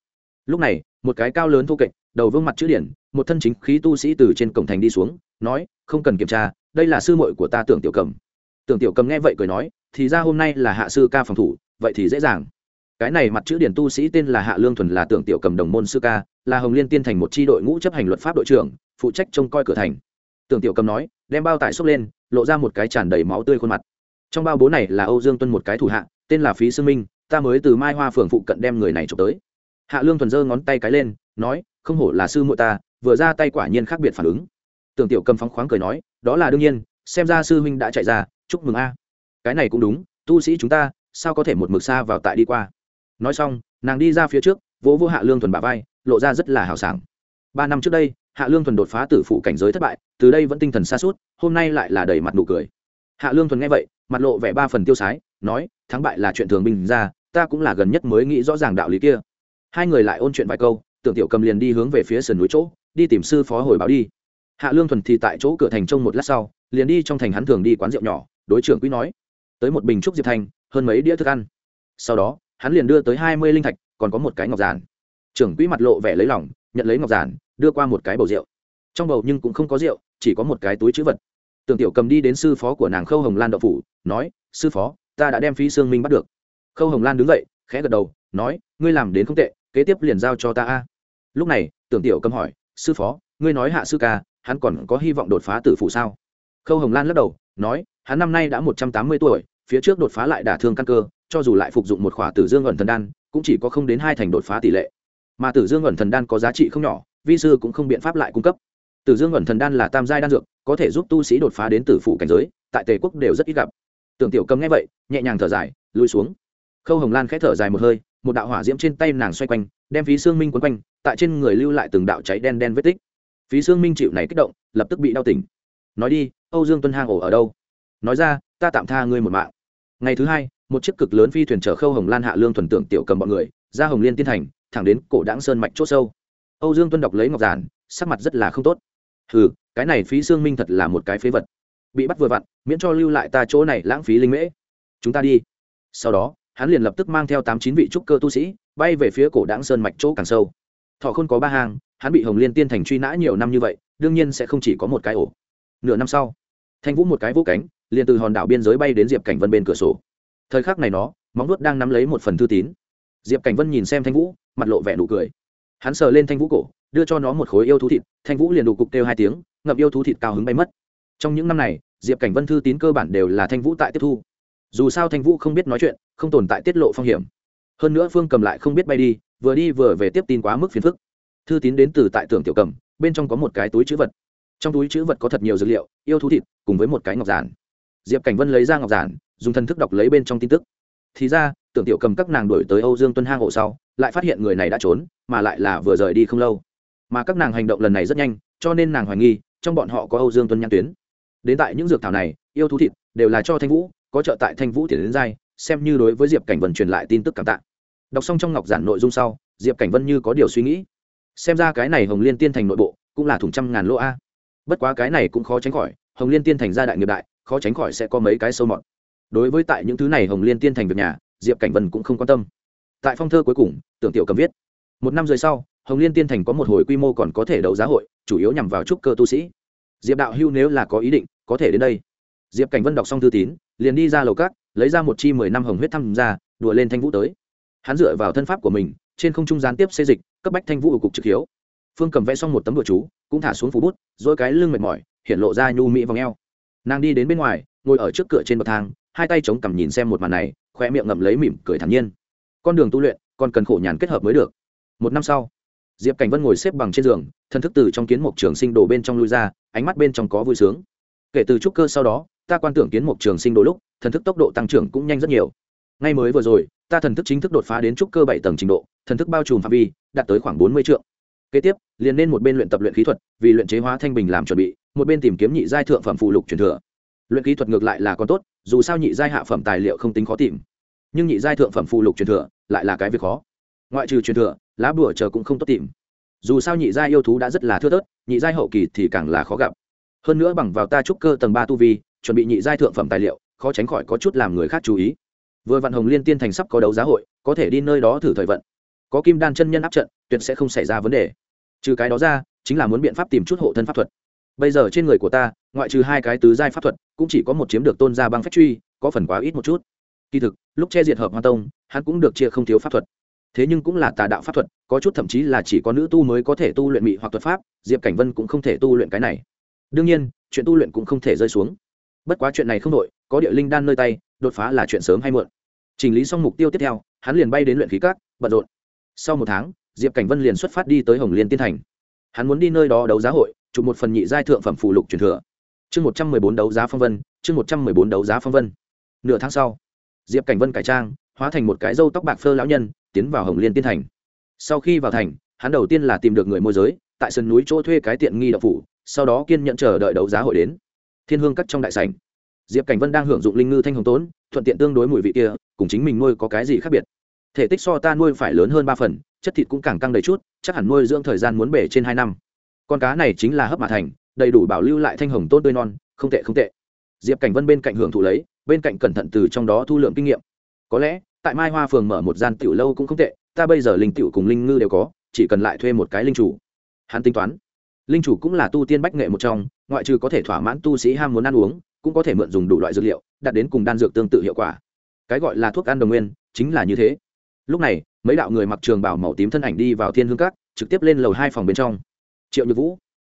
Speaker 1: Lúc này, một cái cao lớn thô kệch, đầu vương mặt chữ điển, một thân chính khí tu sĩ từ trên cổng thành đi xuống, nói, không cần kiểm tra, đây là sư muội của ta tưởng tiểu cầm. Tưởng tiểu cầm nghe vậy cười nói, thì ra hôm nay là hạ sư ca phòng thủ, vậy thì dễ dàng. Cái này mặt chữ điển tu sĩ tên là hạ lương thuần là tưởng tiểu cầm đồng môn sư ca, là hồng liên tiên thành một tri đội ngũ chấp hành luật pháp đội trưởng, phụ trách trông coi cửa thành. Tưởng tiểu cầm nói đem bao tải xốc lên, lộ ra một cái tràn đầy máu tươi khuôn mặt. Trong bao bố này là âu dương tuân một cái thủ hạ, tên là phí sương minh, ta mới từ mai hoa phường phụ cận đem người này trộm tới. Hạ lương thuần giơ ngón tay cái lên, nói, không hổ là sư muội ta, vừa ra tay quả nhiên khác biệt phản ứng. Tưởng tiểu cầm phóng khoáng cười nói, đó là đương nhiên, xem ra sư huynh đã chạy ra, chúc mừng a. Cái này cũng đúng, tu sĩ chúng ta, sao có thể một mực xa vào tại đi qua? Nói xong, nàng đi ra phía trước, vỗ vô hạ lương thuần bả vai, lộ ra rất là hào sảng. Ba năm trước đây hạ lương thuần đột phá tử phụ cảnh giới thất bại, từ đây vẫn tinh thần xa suốt, hôm nay lại là đầy mặt nụ cười. Hạ lương thuần nghe vậy, mặt lộ vẻ ba phần tiêu sái, nói, thắng bại là chuyện thường bình ra, ta cũng là gần nhất mới nghĩ rõ ràng đạo lý kia. Hai người lại ôn chuyện vài câu, tưởng tiểu cầm liền đi hướng về phía sườn núi chỗ, đi tìm sư phó hồi báo đi. Hạ lương thuần thì tại chỗ cửa thành trông một lát sau, liền đi trong thành hắn thường đi quán rượu nhỏ, đối trưởng quý nói, tới một bình trúc diệp thành, hơn mấy đĩa thức ăn. Sau đó, hắn liền đưa tới hai mươi linh thạch, còn có một cái ngọc giản. Trưởng quỹ mặt lộ vẻ lấy lòng, nhận lấy ngọc giản đưa qua một cái bầu rượu. Trong bầu nhưng cũng không có rượu, chỉ có một cái túi chữ vật. Tưởng tiểu cầm đi đến sư phó của nàng khâu hồng lan đậu phủ, nói, sư phó, ta đã đem phí sương minh bắt được. Khâu hồng lan đứng dậy, khẽ gật đầu, nói, ngươi làm đến không tệ, kế tiếp liền giao cho ta a. Lúc này, tưởng tiểu cầm hỏi, sư phó, ngươi nói hạ sư ca, hắn còn có hy vọng đột phá tử phủ sao? Khâu hồng lan lắc đầu, nói, hắn năm nay đã một trăm tám mươi tuổi, phía trước đột phá lại đả thương căn cơ, cho dù lại phục dụng một khỏa tử dương ẩn thần đan, cũng chỉ có không đến hai thành đột phá tỷ lệ. Mà tử dương ẩn thần đan có giá trị không nhỏ vi sư cũng không biện pháp lại cung cấp. Tử dương ẩn thần đan là tam giai đan dược, có thể giúp tu sĩ đột phá đến tử phủ cảnh giới, tại tề quốc đều rất ít gặp. Tưởng tiểu cầm nghe vậy, nhẹ nhàng thở dài, lùi xuống. Khâu hồng lan khẽ thở dài một hơi, một đạo hỏa diễm trên tay nàng xoay quanh, đem phí xương minh quấn quanh, tại trên người lưu lại từng đạo cháy đen đen vết tích. Phí xương minh chịu này kích động, lập tức bị đau tỉnh. Nói đi, âu dương tuân hang ổ ở đâu? Nói ra, ta tạm tha ngươi một mạng. Ngày thứ hai, một chiếc cực lớn phi thuyền chở khâu hồng lan hạ lương thuần tưởng tiểu cầm bọn người, ra hồng liên tiên thành, thẳng đến cổ đáng sơn mạch c h ỗ sâu âu dương tuân đọc lấy ngọc giản, sắc mặt rất là không tốt. Ừ cái này phí xương minh thật là một cái phế vật. Bị bắt vừa vặn, miễn cho lưu lại ta chỗ này lãng phí linh mễ. Chúng ta đi. Sau đó, hắn liền lập tức mang theo tám chín vị trúc cơ tu sĩ, bay về phía cổ đáng sơn mạch chỗ càng sâu. Thọ không có ba hàng hắn bị hồng liên tiên thành truy nã nhiều năm như vậy, đương nhiên sẽ không chỉ có một cái ổ. Nửa năm sau, thanh vũ một cái vũ cánh, liền từ hòn đảo biên giới bay đến diệp cảnh vân bên cửa sổ. Thời khắc này nó, móng nuốt đang nắm lấy một phần thư tín. Diệp cảnh vân nhìn xem thanh vũ, mặt lộ vẻ nụ cười hắn sờ lên thanh vũ cổ, đưa cho nó một khối yêu thú thịt, thanh vũ liền đủ cục kêu hai tiếng ngậm yêu thú thịt cao hứng bay mất. Trong những năm này, diệp cảnh vân thư tín cơ bản đều là thanh vũ tại tiếp thu. Dù sao thanh vũ không biết nói chuyện, không tồn tại tiết lộ phong hiểm. Hơn nữa phương cầm lại không biết bay đi, vừa đi vừa về tiếp tin quá mức phiền phức. Thư tín đến từ tại tưởng tiểu cầm, bên trong có một cái túi chữ vật. Trong túi chữ vật có thật nhiều dược liệu, yêu thú thịt, cùng với một cái ngọc giản. Diệp cảnh vân lấy ra ngọc giản, dùng thần thức đọc lấy bên trong tin tức. Thì ra tưởng tiểu cầm các nàng đổi tới âu dương tuân hang hộ sau, lại phát hiện người này đã trốn, mà lại là vừa rời đi không lâu. Mà các nàng hành động lần này rất nhanh, cho nên nàng hoài nghi, trong bọn họ có âu dương tuân nhãn tuyến. Đến tại những dược thảo này, yêu thú thịt đều là cho thanh vũ, có trợ tại thanh vũ tiền đến giai xem như đối với diệp cảnh vân truyền lại tin tức cảm tạ. Đọc xong trong ngọc giản nội dung sau, diệp cảnh vân như có điều suy nghĩ. Xem ra cái này hồng liên tiên thành nội bộ cũng là thủng trăm ngàn lỗ a. Bất quá cái này cũng khó tránh khỏi, hồng liên tiên thành gia đại nghiệp đại, khó tránh khỏi sẽ có mấy cái sâu mọt. Đối với tại những thứ này hồng liên tiên thành việc nhà diệp cảnh vân cũng không quan tâm tại phong thơ cuối cùng tưởng tiểu cầm viết một năm rưỡi sau hồng liên tiên thành có một hồi quy mô còn có thể đấu giá hội chủ yếu nhằm vào trúc cơ tu sĩ diệp đạo hưu nếu là có ý định có thể đến đây diệp cảnh vân đọc xong thư tín liền đi ra lầu cát lấy ra một chi mười năm hồng huyết thăm ra đùa lên thanh vũ tới hắn dựa vào thân pháp của mình trên không trung gián tiếp xây dịch cấp bách thanh vũ ở cục trực hiếu phương cầm vẽ xong một tấm đồ chú cũng thả xuống phú bút dỗi cái lưng mệt mỏi hiện lộ ra nhu mỹ vòng eo nàng đi đến bên ngoài ngồi ở trước cửa trên bậc thang hai tay chống cằm nhìn xem một màn này khoe miệng ngậm lấy mỉm cười thản nhiên. Con đường tu luyện, còn cần khổ nhàn kết hợp mới được. Một năm sau, diệp cảnh vân ngồi xếp bằng trên giường, thân thức từ trong kiến mục trường sinh đồ bên trong lui ra, ánh mắt bên trong có vui sướng. Kể từ trúc cơ sau đó, ta quan tưởng kiến mục trường sinh đồ lúc thần thức tốc độ tăng trưởng cũng nhanh rất nhiều. Ngay mới vừa rồi, ta thần thức chính thức đột phá đến trúc cơ bảy tầng trình độ, thần thức bao trùm phạm vi, đạt tới khoảng bốn mươi triệu kế tiếp, liền nên một bên luyện tập luyện khí thuật, vì luyện chế hóa thanh bình làm chuẩn bị, một bên tìm kiếm nhị giai thượng phẩm phụ lục truyền thừa. Luyện khí thuật ngược lại là còn tốt dù sao nhị giai hạ phẩm tài liệu không tính khó tìm. Nhưng nhị giai thượng phẩm phụ lục truyền thừa lại là cái việc khó. Ngoại trừ truyền thừa, lá bùa chờ cũng không tốt tìm. Dù sao nhị giai yêu thú đã rất là thưa thớt, nhị giai hậu kỳ thì càng là khó gặp. Hơn nữa bằng vào ta trúc cơ tầng ba tu vi, chuẩn bị nhị giai thượng phẩm tài liệu, khó tránh khỏi có chút làm người khác chú ý. Vừa vạn hồng liên tiên thành sắp có đấu giá hội, có thể đi nơi đó thử thời vận. Có kim đan chân nhân áp trận, tuyệt sẽ không xảy ra vấn đề. Trừ cái đó ra, chính là muốn biện pháp tìm chút hộ thân pháp thuật. Bây giờ trên người của ta ngoại trừ hai cái tứ giai pháp thuật, cũng chỉ có một chiếm được tôn gia băng phách truy, có phần quá ít một chút. Kỳ thực, lúc che diệt hợp hoa tông, hắn cũng được chia không thiếu pháp thuật. Thế nhưng cũng là tà đạo pháp thuật, có chút thậm chí là chỉ có nữ tu mới có thể tu luyện mị hoặc thuật pháp, diệp cảnh vân cũng không thể tu luyện cái này. Đương nhiên, chuyện tu luyện cũng không thể rơi xuống. Bất quá chuyện này không đội có địa linh đan nơi tay, đột phá là chuyện sớm hay muộn. Chỉnh lý xong mục tiêu tiếp theo, hắn liền bay đến luyện khí các, bận rộn. Sau một tháng, diệp cảnh vân liền xuất phát đi tới hồng liên tiên thành. Hắn muốn đi nơi đó đấu giá hội, chụp một phần nhị giai thượng phẩm phụ lục truyền thừa chương một trăm mười bốn đấu giá phong vân, chương một trăm mười bốn đấu giá phong vân. Nửa tháng sau, diệp cảnh vân cải trang, hóa thành một cái râu tóc bạc phơ lão nhân, tiến vào hồng liên tiên thành. Sau khi vào thành, hắn đầu tiên là tìm được người môi giới, tại sân núi chỗ thuê cái tiện nghi đậu phủ, sau đó kiên nhận chờ đợi đấu giá hội đến. Thiên hương cắt trong đại sảnh. Diệp cảnh vân đang hưởng dụng linh ngư thanh hồng tốn, thuận tiện tương đối mùi vị kia, cùng chính mình nuôi có cái gì khác biệt. Thể tích so ta nuôi phải lớn hơn ba phần, chất thịt cũng càng căng đầy chút, chắc hẳn nuôi dưỡng thời gian muốn bể trên hai năm. Con cá này chính là hấp mã thành đầy đủ bảo lưu lại thanh hồng tốt tươi non, không tệ không tệ. Diệp cảnh vân bên cạnh hưởng thụ lấy, bên cạnh cẩn thận từ trong đó thu lượng kinh nghiệm. Có lẽ, tại mai hoa phường mở một gian tiểu lâu cũng không tệ, ta bây giờ linh tiểu cùng linh ngư đều có, chỉ cần lại thuê một cái linh chủ. Hắn tính toán. Linh chủ cũng là tu tiên bách nghệ một trong, ngoại trừ có thể thỏa mãn tu sĩ ham muốn ăn uống, cũng có thể mượn dùng đủ loại dược liệu, đạt đến cùng đan dược tương tự hiệu quả. Cái gọi là thuốc ăn đồng nguyên, chính là như thế. Lúc này, mấy đạo người mặc trường bảo màu tím thân ảnh đi vào thiên hương cát trực tiếp lên lầu hai phòng bên trong. Triệu nhược vũ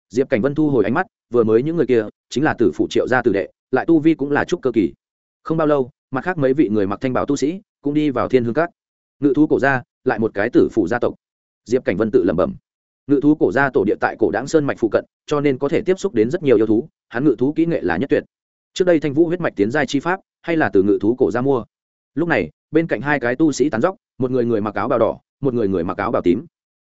Speaker 1: diệp cảnh vân thu hồi ánh mắt, vừa mới những người kia, chính là tử phụ triệu gia tử đệ, lại tu vi cũng là trúc cơ kỳ. Không bao lâu, mặt khác mấy vị người mặc thanh bảo tu sĩ cũng đi vào thiên hương cát ngự thú cổ gia, lại một cái tử phụ gia tộc. Diệp cảnh vân tự lẩm bẩm. Ngự thú cổ gia tổ địa tại cổ đáng sơn mạch phụ cận, cho nên có thể tiếp xúc đến rất nhiều yêu thú, hắn ngự thú kỹ nghệ là nhất tuyệt. Trước đây thanh vũ huyết mạch tiến giai chi pháp, hay là từ ngự thú cổ gia mua. Lúc này, bên cạnh hai cái tu sĩ tán dóc, một người người mặc áo bào đỏ, một người người mặc áo bào tím.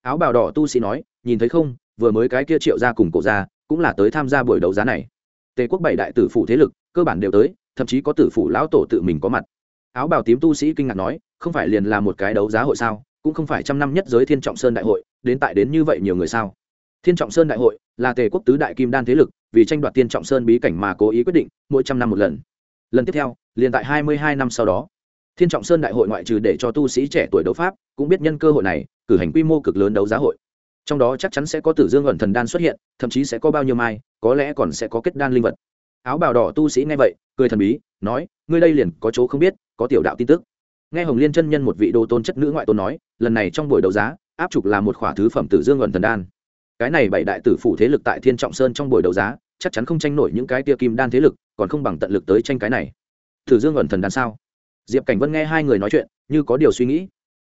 Speaker 1: Áo bào đỏ tu sĩ nói, nhìn thấy không vừa mới cái kia triệu ra cùng cổ ra cũng là tới tham gia buổi đấu giá này. Tề quốc bảy đại tử phủ thế lực, cơ bản đều tới, thậm chí có tử phủ lão tổ tự mình có mặt. Áo bào tím tu sĩ kinh ngạc nói, không phải liền là một cái đấu giá hội sao, cũng không phải trăm năm nhất giới thiên trọng sơn đại hội, đến tại đến như vậy nhiều người sao? Thiên trọng sơn đại hội là tề quốc tứ đại kim đan thế lực, vì tranh đoạt thiên trọng sơn bí cảnh mà cố ý quyết định, mỗi trăm năm một lần. Lần tiếp theo, liền tại hai mươi hai năm sau đó. Thiên trọng sơn đại hội ngoại trừ để cho tu sĩ trẻ tuổi đấu pháp, cũng biết nhân cơ hội này, cử hành quy mô cực lớn đấu giá hội trong đó chắc chắn sẽ có tử dương ẩn thần đan xuất hiện, thậm chí sẽ có bao nhiêu mai, có lẽ còn sẽ có kết đan linh vật. Áo bào đỏ tu sĩ nghe vậy, cười thần bí, nói, ngươi đây liền có chỗ không biết, có tiểu đạo tin tức. Nghe hồng liên chân nhân một vị đô tôn chất nữ ngoại tôn nói, lần này trong buổi đấu giá, áp trục là một khỏa thứ phẩm tử dương ẩn thần đan. Cái này bảy đại tử phủ thế lực tại thiên trọng sơn trong buổi đấu giá, chắc chắn không tranh nổi những cái tia kim đan thế lực, còn không bằng tận lực tới tranh cái này. Tử dương ẩn thần đan sao? Diệp cảnh vân nghe hai người nói chuyện, như có điều suy nghĩ.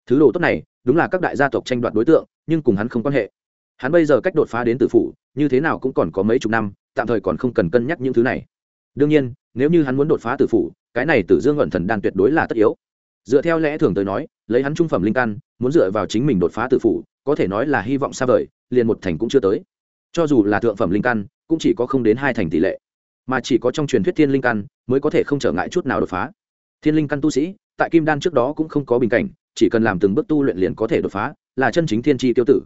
Speaker 1: Thứ đồ tốt này, đúng là các đại gia tộc tranh đoạt đối tượng nhưng cùng hắn không quan hệ. Hắn bây giờ cách đột phá đến tử phủ, như thế nào cũng còn có mấy chục năm, tạm thời còn không cần cân nhắc những thứ này. Đương nhiên, nếu như hắn muốn đột phá tử phủ, cái này tử dương ẩn thần đan tuyệt đối là tất yếu. Dựa theo lẽ thường tới nói, lấy hắn trung phẩm linh căn, muốn dựa vào chính mình đột phá tử phủ, có thể nói là hy vọng xa vời, liền một thành cũng chưa tới. Cho dù là thượng phẩm linh căn, cũng chỉ có không đến hai thành tỷ lệ. Mà chỉ có trong truyền thuyết thiên linh căn, mới có thể không trở ngại chút nào đột phá. Thiên linh căn tu sĩ, tại kim đan trước đó cũng không có bình cảnh, chỉ cần làm từng bước tu luyện liền có thể đột phá là chân chính thiên tri tiêu tử.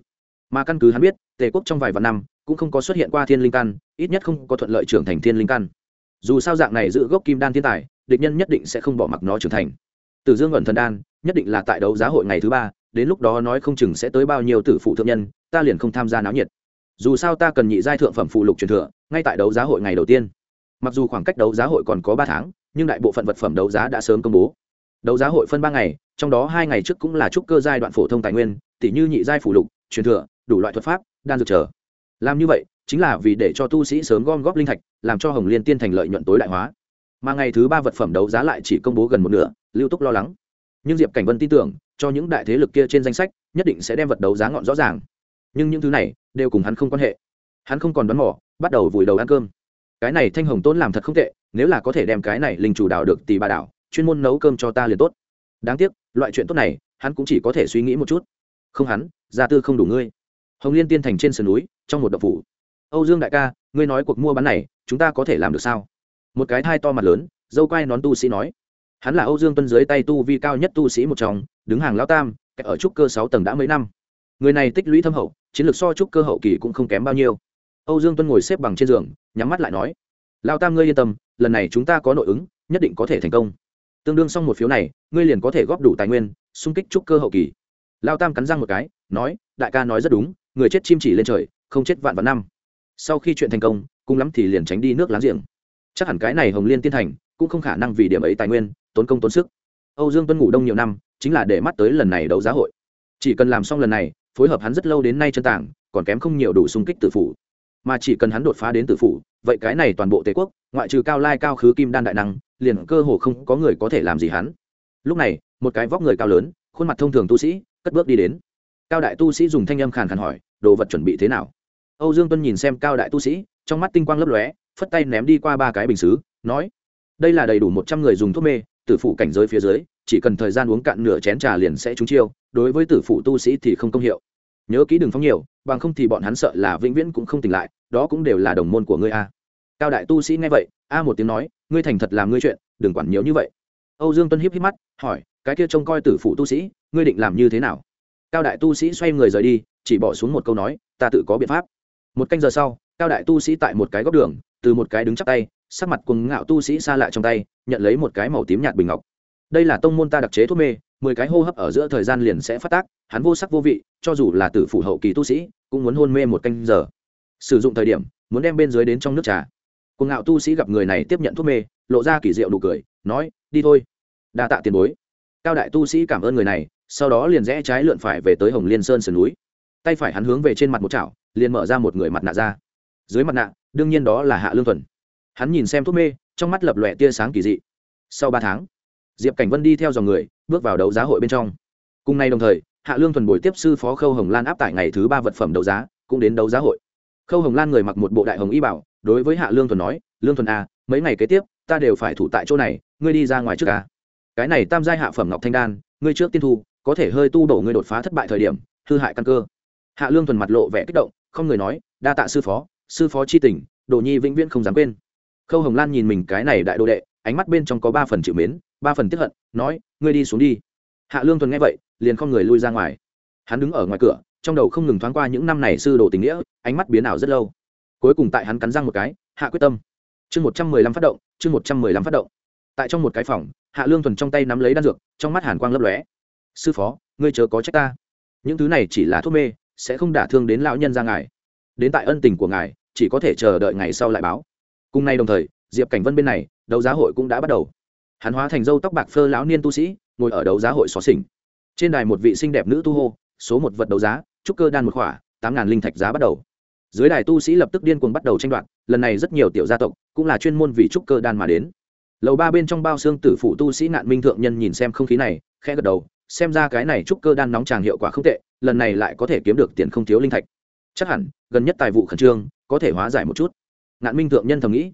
Speaker 1: Mà căn cứ hắn biết, tề quốc trong vài vạn năm cũng không có xuất hiện qua thiên linh căn, ít nhất không có thuận lợi trưởng thành thiên linh căn. Dù sao dạng này giữ gốc kim đan thiên tài, địch nhân nhất định sẽ không bỏ mặc nó trưởng thành. Từ dương ẩn thần đan, nhất định là tại đấu giá hội ngày thứ ba, đến lúc đó nói không chừng sẽ tới bao nhiêu tử phụ thượng nhân, ta liền không tham gia náo nhiệt. Dù sao ta cần nhị giai thượng phẩm phụ lục truyền thừa, ngay tại đấu giá hội ngày đầu tiên. Mặc dù khoảng cách đấu giá hội còn có ba tháng, nhưng đại bộ phận vật phẩm đấu giá đã sớm công bố. Đấu giá hội phân ba ngày, trong đó hai ngày trước cũng là trúc cơ giai đoạn phổ thông tài nguyên tỉ như nhị giai phủ lục, truyền thừa, đủ loại thuật pháp, đan dược chờ. Làm như vậy, chính là vì để cho tu sĩ sớm gom góp linh thạch, làm cho hồng liên tiên thành lợi nhuận tối đại hóa. Mà ngày thứ ba vật phẩm đấu giá lại chỉ công bố gần một nửa, lưu túc lo lắng. Nhưng diệp cảnh vân tin tưởng, cho những đại thế lực kia trên danh sách, nhất định sẽ đem vật đấu giá ngọn rõ ràng. Nhưng những thứ này, đều cùng hắn không quan hệ. Hắn không còn đoán mỏ bắt đầu vùi đầu ăn cơm. Cái này thanh hồng tôn làm thật không tệ, nếu là có thể đem cái này linh chủ đào được tỷ bà đảo, chuyên môn nấu cơm cho ta liền tốt. Đáng tiếc, loại chuyện tốt này, hắn cũng chỉ có thể suy nghĩ một chút không hắn, gia tư không đủ ngươi. Hồng liên tiên thành trên sườn núi, trong một đậu phủ. Âu dương đại ca, ngươi nói cuộc mua bán này, chúng ta có thể làm được sao? Một cái thai to mặt lớn, dâu quai nón tu sĩ nói. Hắn là âu dương tuân dưới tay tu vi cao nhất tu sĩ một trong, đứng hàng lão tam ở trúc cơ sáu tầng đã mấy năm. Người này tích lũy thâm hậu, chiến lược so trúc cơ hậu kỳ cũng không kém bao nhiêu. Âu dương tuân ngồi xếp bằng trên giường, nhắm mắt lại nói. Lão tam ngươi yên tâm, lần này chúng ta có nội ứng, nhất định có thể thành công. Tương đương xong một phiếu này, ngươi liền có thể góp đủ tài nguyên, xung kích trúc cơ hậu kỳ lao tam cắn răng một cái, nói, đại ca nói rất đúng, người chết chim chỉ lên trời, không chết vạn vạn năm. Sau khi chuyện thành công cung lắm thì liền tránh đi nước láng giềng. Chắc hẳn cái này hồng liên tiên thành, cũng không khả năng vì điểm ấy tài nguyên, tốn công tốn sức. Âu dương tuân ngủ đông nhiều năm, chính là để mắt tới lần này đấu giá hội. Chỉ cần làm xong lần này, phối hợp hắn rất lâu đến nay chân tảng, còn kém không nhiều đủ xung kích tự phủ. Mà chỉ cần hắn đột phá đến tử phủ, vậy cái này toàn bộ tề quốc, ngoại trừ cao lai cao khứ kim đan đại năng, liền cơ hồ không có người có thể làm gì hắn. Lúc này, một cái vóc người cao lớn, khuôn mặt thông thường tu sĩ cất bước đi đến. Cao đại tu sĩ dùng thanh âm khàn khàn hỏi, đồ vật chuẩn bị thế nào? Âu dương tuân nhìn xem cao đại tu sĩ, trong mắt tinh quang lấp lóe, phất tay ném đi qua ba cái bình xứ, nói, đây là đầy đủ một trăm người dùng thuốc mê, tử phụ cảnh giới phía dưới, chỉ cần thời gian uống cạn nửa chén trà liền sẽ trúng chiêu, đối với tử phụ tu sĩ thì không công hiệu. Nhớ kỹ đừng phóng nhiều, bằng không thì bọn hắn sợ là vĩnh viễn cũng không tỉnh lại, đó cũng đều là đồng môn của ngươi a. Cao đại tu sĩ nghe vậy, a một tiếng nói, ngươi thành thật làm ngươi chuyện, đừng quản nhiều như vậy. Âu dương tuân hiếp hiếp mắt, hỏi, cái kia trông coi tử phụ tu sĩ ngươi định làm như thế nào? Cao đại tu sĩ xoay người rời đi, chỉ bỏ xuống một câu nói, ta tự có biện pháp. Một canh giờ sau, cao đại tu sĩ tại một cái góc đường, từ một cái đứng chắc tay, sắc mặt quần ngạo tu sĩ xa lạ trong tay, nhận lấy một cái màu tím nhạt bình ngọc. Đây là tông môn ta đặc chế thuốc mê, mười cái hô hấp ở giữa thời gian liền sẽ phát tác, hắn vô sắc vô vị, cho dù là tử phủ hậu kỳ tu sĩ, cũng muốn hôn mê một canh giờ. Sử dụng thời điểm, muốn đem bên dưới đến trong nước trà. Cuồng ngạo tu sĩ gặp người này tiếp nhận thuốc mê, lộ ra kỳ diệu đủ cười, nói, đi thôi. Đa tạ tiền bối cao đại tu sĩ cảm ơn người này, sau đó liền rẽ trái lượn phải về tới hồng liên sơn sườn núi. Tay phải hắn hướng về trên mặt một chảo, liền mở ra một người mặt nạ ra. Dưới mặt nạ, đương nhiên đó là hạ lương thuần. Hắn nhìn xem thuốc mê, trong mắt lập lòe tia sáng kỳ dị. Sau ba tháng, diệp cảnh vân đi theo dòng người, bước vào đấu giá hội bên trong. Cùng ngày đồng thời, hạ lương thuần buổi tiếp sư phó khâu hồng lan áp tải ngày thứ ba vật phẩm đấu giá, cũng đến đấu giá hội. Khâu hồng lan người mặc một bộ đại hồng y bảo, đối với hạ lương thuần nói, lương thuần à mấy ngày kế tiếp, ta đều phải thủ tại chỗ này, ngươi đi ra ngoài trước à cái này tam giai hạ phẩm ngọc thanh đan, ngươi trước tiên thu, có thể hơi tu đổ ngươi đột phá thất bại thời điểm, hư hại căn cơ. Hạ lương thuần mặt lộ vẻ kích động, không người nói, đa tạ sư phó sư phó chi tình, đồ nhi vĩnh viễn không dám quên. Khâu hồng lan nhìn mình cái này đại đồ đệ, ánh mắt bên trong có ba phần chịu mến, ba phần tiếp hận, nói, ngươi đi xuống đi. Hạ lương thuần nghe vậy, liền không người lui ra ngoài. Hắn đứng ở ngoài cửa, trong đầu không ngừng thoáng qua những năm này sư đồ tình nghĩa, ánh mắt biến ảo rất lâu. Cuối cùng tại hắn cắn răng một cái, hạ quyết tâm. Chương một trăm mười lăm phát động, chương một trăm mười lăm phát động. Tại trong một cái phòng hạ lương thuần trong tay nắm lấy đan dược, trong mắt hàn quang lấp lóe. Sư phó, ngươi chớ có trách ta. Những thứ này chỉ là thuốc mê, sẽ không đả thương đến lão nhân ra ngài. Đến tại ân tình của ngài, chỉ có thể chờ đợi ngày sau lại báo. Cùng nay đồng thời, diệp cảnh vân bên này, đấu giá hội cũng đã bắt đầu. Hắn hóa thành dâu tóc bạc phơ lão niên tu sĩ, ngồi ở đấu giá hội xó xỉnh. Trên đài một vị xinh đẹp nữ tu hô, số một vật đấu giá, trúc cơ đan một khỏa, tám ngàn linh thạch giá bắt đầu. Dưới đài tu sĩ lập tức điên cuồng bắt đầu tranh đoạt, lần này rất nhiều tiểu gia tộc cũng là chuyên môn vì trúc cơ đan mà đến lầu ba bên trong bao xương tử phụ tu sĩ nạn minh thượng nhân nhìn xem không khí này, khẽ gật đầu, xem ra cái này trúc cơ đan nóng tràng hiệu quả không tệ, lần này lại có thể kiếm được tiền không thiếu linh thạch. Chắc hẳn, gần nhất tài vụ khẩn trương, có thể hóa giải một chút. Nạn minh thượng nhân thầm nghĩ.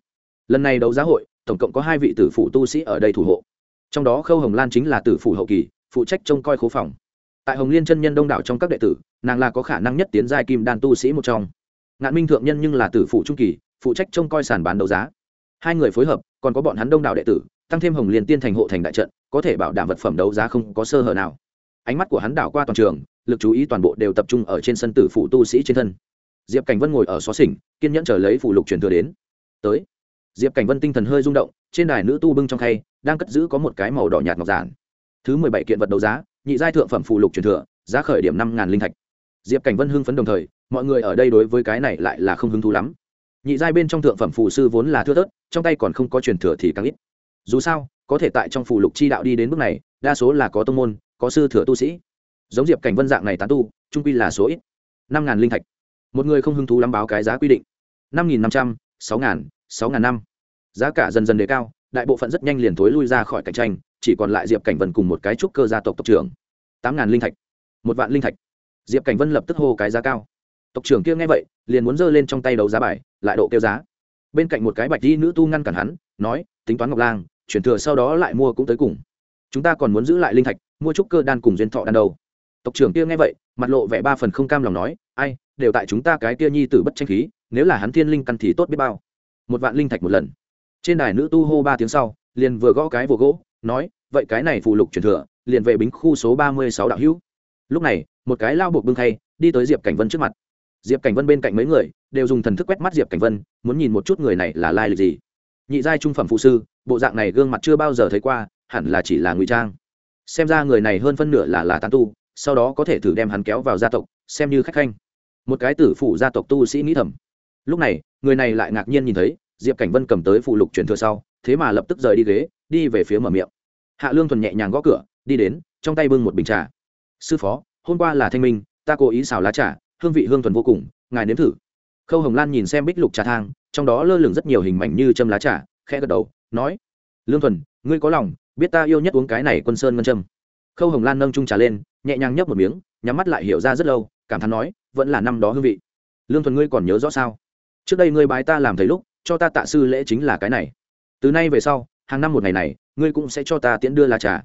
Speaker 1: Lần này đấu giá hội, tổng cộng có hai vị tử phụ tu sĩ ở đây thủ hộ. Trong đó khâu hồng lan chính là tử phụ hậu kỳ, phụ trách trông coi khố phòng. Tại hồng liên chân nhân đông đảo trong các đệ tử, nàng là có khả năng nhất tiến giai kim đan tu sĩ một trong. Ngạn minh thượng nhân nhưng là tử phụ trung kỳ, phụ trách trông coi sàn bán đấu giá hai người phối hợp, còn có bọn hắn đông đảo đệ tử, tăng thêm hồng liên tiên thành hộ thành đại trận, có thể bảo đảm vật phẩm đấu giá không có sơ hở nào. Ánh mắt của hắn đảo qua toàn trường, lực chú ý toàn bộ đều tập trung ở trên sân tử phụ tu sĩ trên thân. Diệp cảnh vân ngồi ở xó xỉnh, kiên nhẫn chờ lấy phủ lục truyền thừa đến. Tới. Diệp cảnh vân tinh thần hơi rung động, trên đài nữ tu bưng trong khay, đang cất giữ có một cái màu đỏ nhạt ngọc giản. Thứ mười bảy kiện vật đấu giá, nhị giai thượng phẩm phụ lục truyền thừa, giá khởi điểm năm ngàn linh thạch. Diệp cảnh vân hưng phấn đồng thời, mọi người ở đây đối với cái này lại là không hứng thú lắm nhị giai bên trong thượng phẩm phụ sư vốn là thưa thớt, trong tay còn không có truyền thừa thì càng ít. Dù sao, có thể tại trong phù lục chi đạo đi đến bước này, đa số là có tông môn, có sư thừa tu sĩ. Giống diệp cảnh vân dạng này tán tu trung quy là số ít. Năm ngàn linh thạch. Một người không hứng thú lắm báo cái giá quy định. Năm nghìn năm trăm, sáu ngàn sáu ngàn năm. Giá cả dần dần đề cao, đại bộ phận rất nhanh liền thối lui ra khỏi cạnh tranh, chỉ còn lại diệp cảnh vân cùng một cái trúc cơ gia tộc tộc trưởng. Tám ngàn linh thạch. Một vạn linh thạch. Diệp cảnh vân lập tức hô cái giá cao tộc trưởng kia nghe vậy, liền muốn giơ lên trong tay đấu giá bài, lại độ kêu giá. Bên cạnh một cái bạch di nữ tu ngăn cản hắn, nói, tính toán ngọc lang, chuyển thừa sau đó lại mua cũng tới cùng. Chúng ta còn muốn giữ lại linh thạch, mua trúc cơ đan cùng duyên thọ đan đầu tộc trưởng kia nghe vậy, mặt lộ vẻ ba phần không cam lòng nói, ai, đều tại chúng ta cái kia nhi tử bất tranh khí, nếu là hắn thiên linh căn thì tốt biết bao. Một vạn linh thạch một lần. Trên đài nữ tu hô ba tiếng sau, liền vừa gõ cái vồ gỗ, nói, vậy cái này phụ lục truyền thừa, liền về bính khu số ba mươi sáu đạo hữu. Lúc này, một cái lao buộc bưng khay, đi tới diệp cảnh vân trước mặt diệp cảnh vân bên cạnh mấy người đều dùng thần thức quét mắt diệp cảnh vân, muốn nhìn một chút người này là lai lịch gì. Nhị giai trung phẩm phụ sư, bộ dạng này gương mặt chưa bao giờ thấy qua, hẳn là chỉ là ngụy trang. Xem ra người này hơn phân nửa là là tán tu, sau đó có thể thử đem hắn kéo vào gia tộc, xem như khách khanh. Một cái tử phủ gia tộc tu sĩ nghĩ thầm. Lúc này, người này lại ngạc nhiên nhìn thấy, diệp cảnh vân cầm tới phụ lục truyền thừa sau, thế mà lập tức rời đi ghế, đi về phía mở miệng. Hạ lương thuần nhẹ nhàng gõ cửa, đi đến, trong tay bưng một bình trà. Sư phó, hôm qua là thanh minh, ta cố ý xào lá trà hương vị hương thuần vô cùng, ngài nếm thử. Khâu hồng lan nhìn xem bích lục trà thang, trong đó lơ lửng rất nhiều hình mảnh như châm lá trà, khẽ gật đầu, nói, lương thuần, ngươi có lòng, biết ta yêu nhất uống cái này quân sơn ngân châm. Khâu hồng lan nâng trung trà lên, nhẹ nhàng nhấp một miếng, nhắm mắt lại hiểu ra rất lâu, cảm thán nói, vẫn là năm đó hương vị. Lương thuần, ngươi còn nhớ rõ sao? Trước đây ngươi bái ta làm thầy lúc, cho ta tạ sư lễ chính là cái này. Từ nay về sau, hàng năm một ngày này, ngươi cũng sẽ cho ta tiễn đưa lá trà.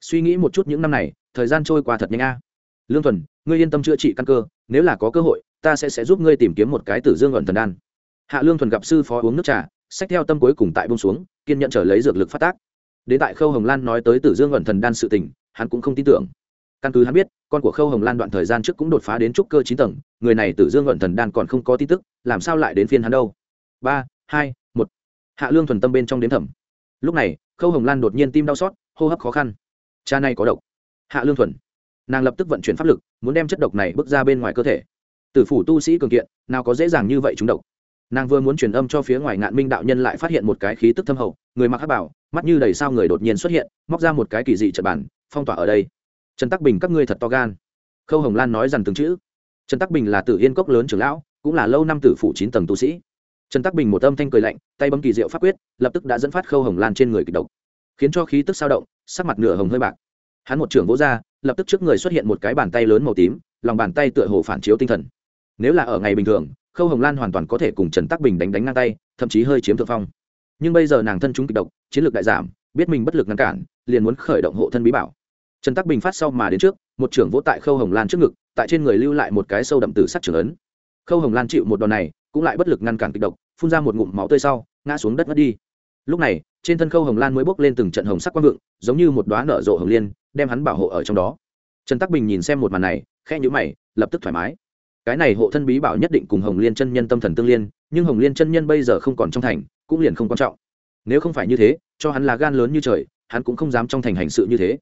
Speaker 1: Suy nghĩ một chút những năm này, thời gian trôi qua thật nhanh a lương thuần, ngươi yên tâm chữa trị căn cơ, nếu là có cơ hội, ta sẽ sẽ giúp ngươi tìm kiếm một cái tử dương ẩn thần đan. Hạ lương thuần gặp sư phó uống nước trà sách theo tâm cuối cùng tại bông xuống, kiên nhận trở lấy dược lực phát tác. Đến tại khâu hồng lan nói tới tử dương ẩn thần đan sự tình, hắn cũng không tin tưởng. Căn cứ hắn biết, con của khâu hồng lan đoạn thời gian trước cũng đột phá đến trúc cơ chín tầng, người này tử dương ẩn thần đan còn không có tin tức, làm sao lại đến phiên hắn đâu? Ba, hai, một. Hạ lương thuần tâm bên trong đến thẩm lúc này, khâu hồng lan đột nhiên tim đau xót, hô hấp khó khăn. Cha này có độc. Hạ lương thuần nàng lập tức vận chuyển pháp lực, muốn đem chất độc này bước ra bên ngoài cơ thể. Tử phủ tu sĩ cường kiện, nào có dễ dàng như vậy chúng độc. Nàng vừa muốn truyền âm cho phía ngoài ngạn minh đạo nhân lại phát hiện một cái khí tức thâm hậu, người mặc hát bảo, mắt như đầy sao người đột nhiên xuất hiện, móc ra một cái kỳ dị trận bản phong tỏa ở đây. Trần tắc bình các ngươi thật to gan. Khâu hồng lan nói rằng từng chữ. Trần tắc bình là tử yên cốc lớn trưởng lão, cũng là lâu năm tử phủ chín tầng tu sĩ. Trần tắc bình một âm thanh cười lạnh, tay bấm kỳ diệu pháp quyết, lập tức đã dẫn phát khâu hồng lan trên người kịch độc, khiến cho khí tức sao động, sắc mặt nửa hồng hơi bạc. Hắn một trưởng vỗ ra lập tức trước người xuất hiện một cái bàn tay lớn màu tím, lòng bàn tay tựa hồ phản chiếu tinh thần. Nếu là ở ngày bình thường, khâu hồng lan hoàn toàn có thể cùng trần tắc bình đánh đánh ngang tay, thậm chí hơi chiếm thượng phong. Nhưng bây giờ nàng thân chúng kịch độc, chiến lược đại giảm, biết mình bất lực ngăn cản, liền muốn khởi động hộ thân bí bảo. Trần tắc bình phát sau mà đến trước, một trưởng vỗ tại khâu hồng lan trước ngực, tại trên người lưu lại một cái sâu đậm tử sắc trưởng ấn. Khâu hồng lan chịu một đòn này, cũng lại bất lực ngăn cản kịch độc, phun ra một ngụm máu tươi sau, ngã xuống đất mất đi. Lúc này trên thân khâu hồng lan mới bốc lên từng trận hồng sắc quang vượng, giống như một đoá nở rộ hồng liên, đem hắn bảo hộ ở trong đó. Trần tắc bình nhìn xem một màn này khe nhữ mày, lập tức thoải mái. Cái này hộ thân bí bảo nhất định cùng hồng liên chân nhân tâm thần tương liên, nhưng hồng liên chân nhân bây giờ không còn trong thành, cũng liền không quan trọng. Nếu không phải như thế, cho hắn là gan lớn như trời, hắn cũng không dám trong thành hành sự như thế.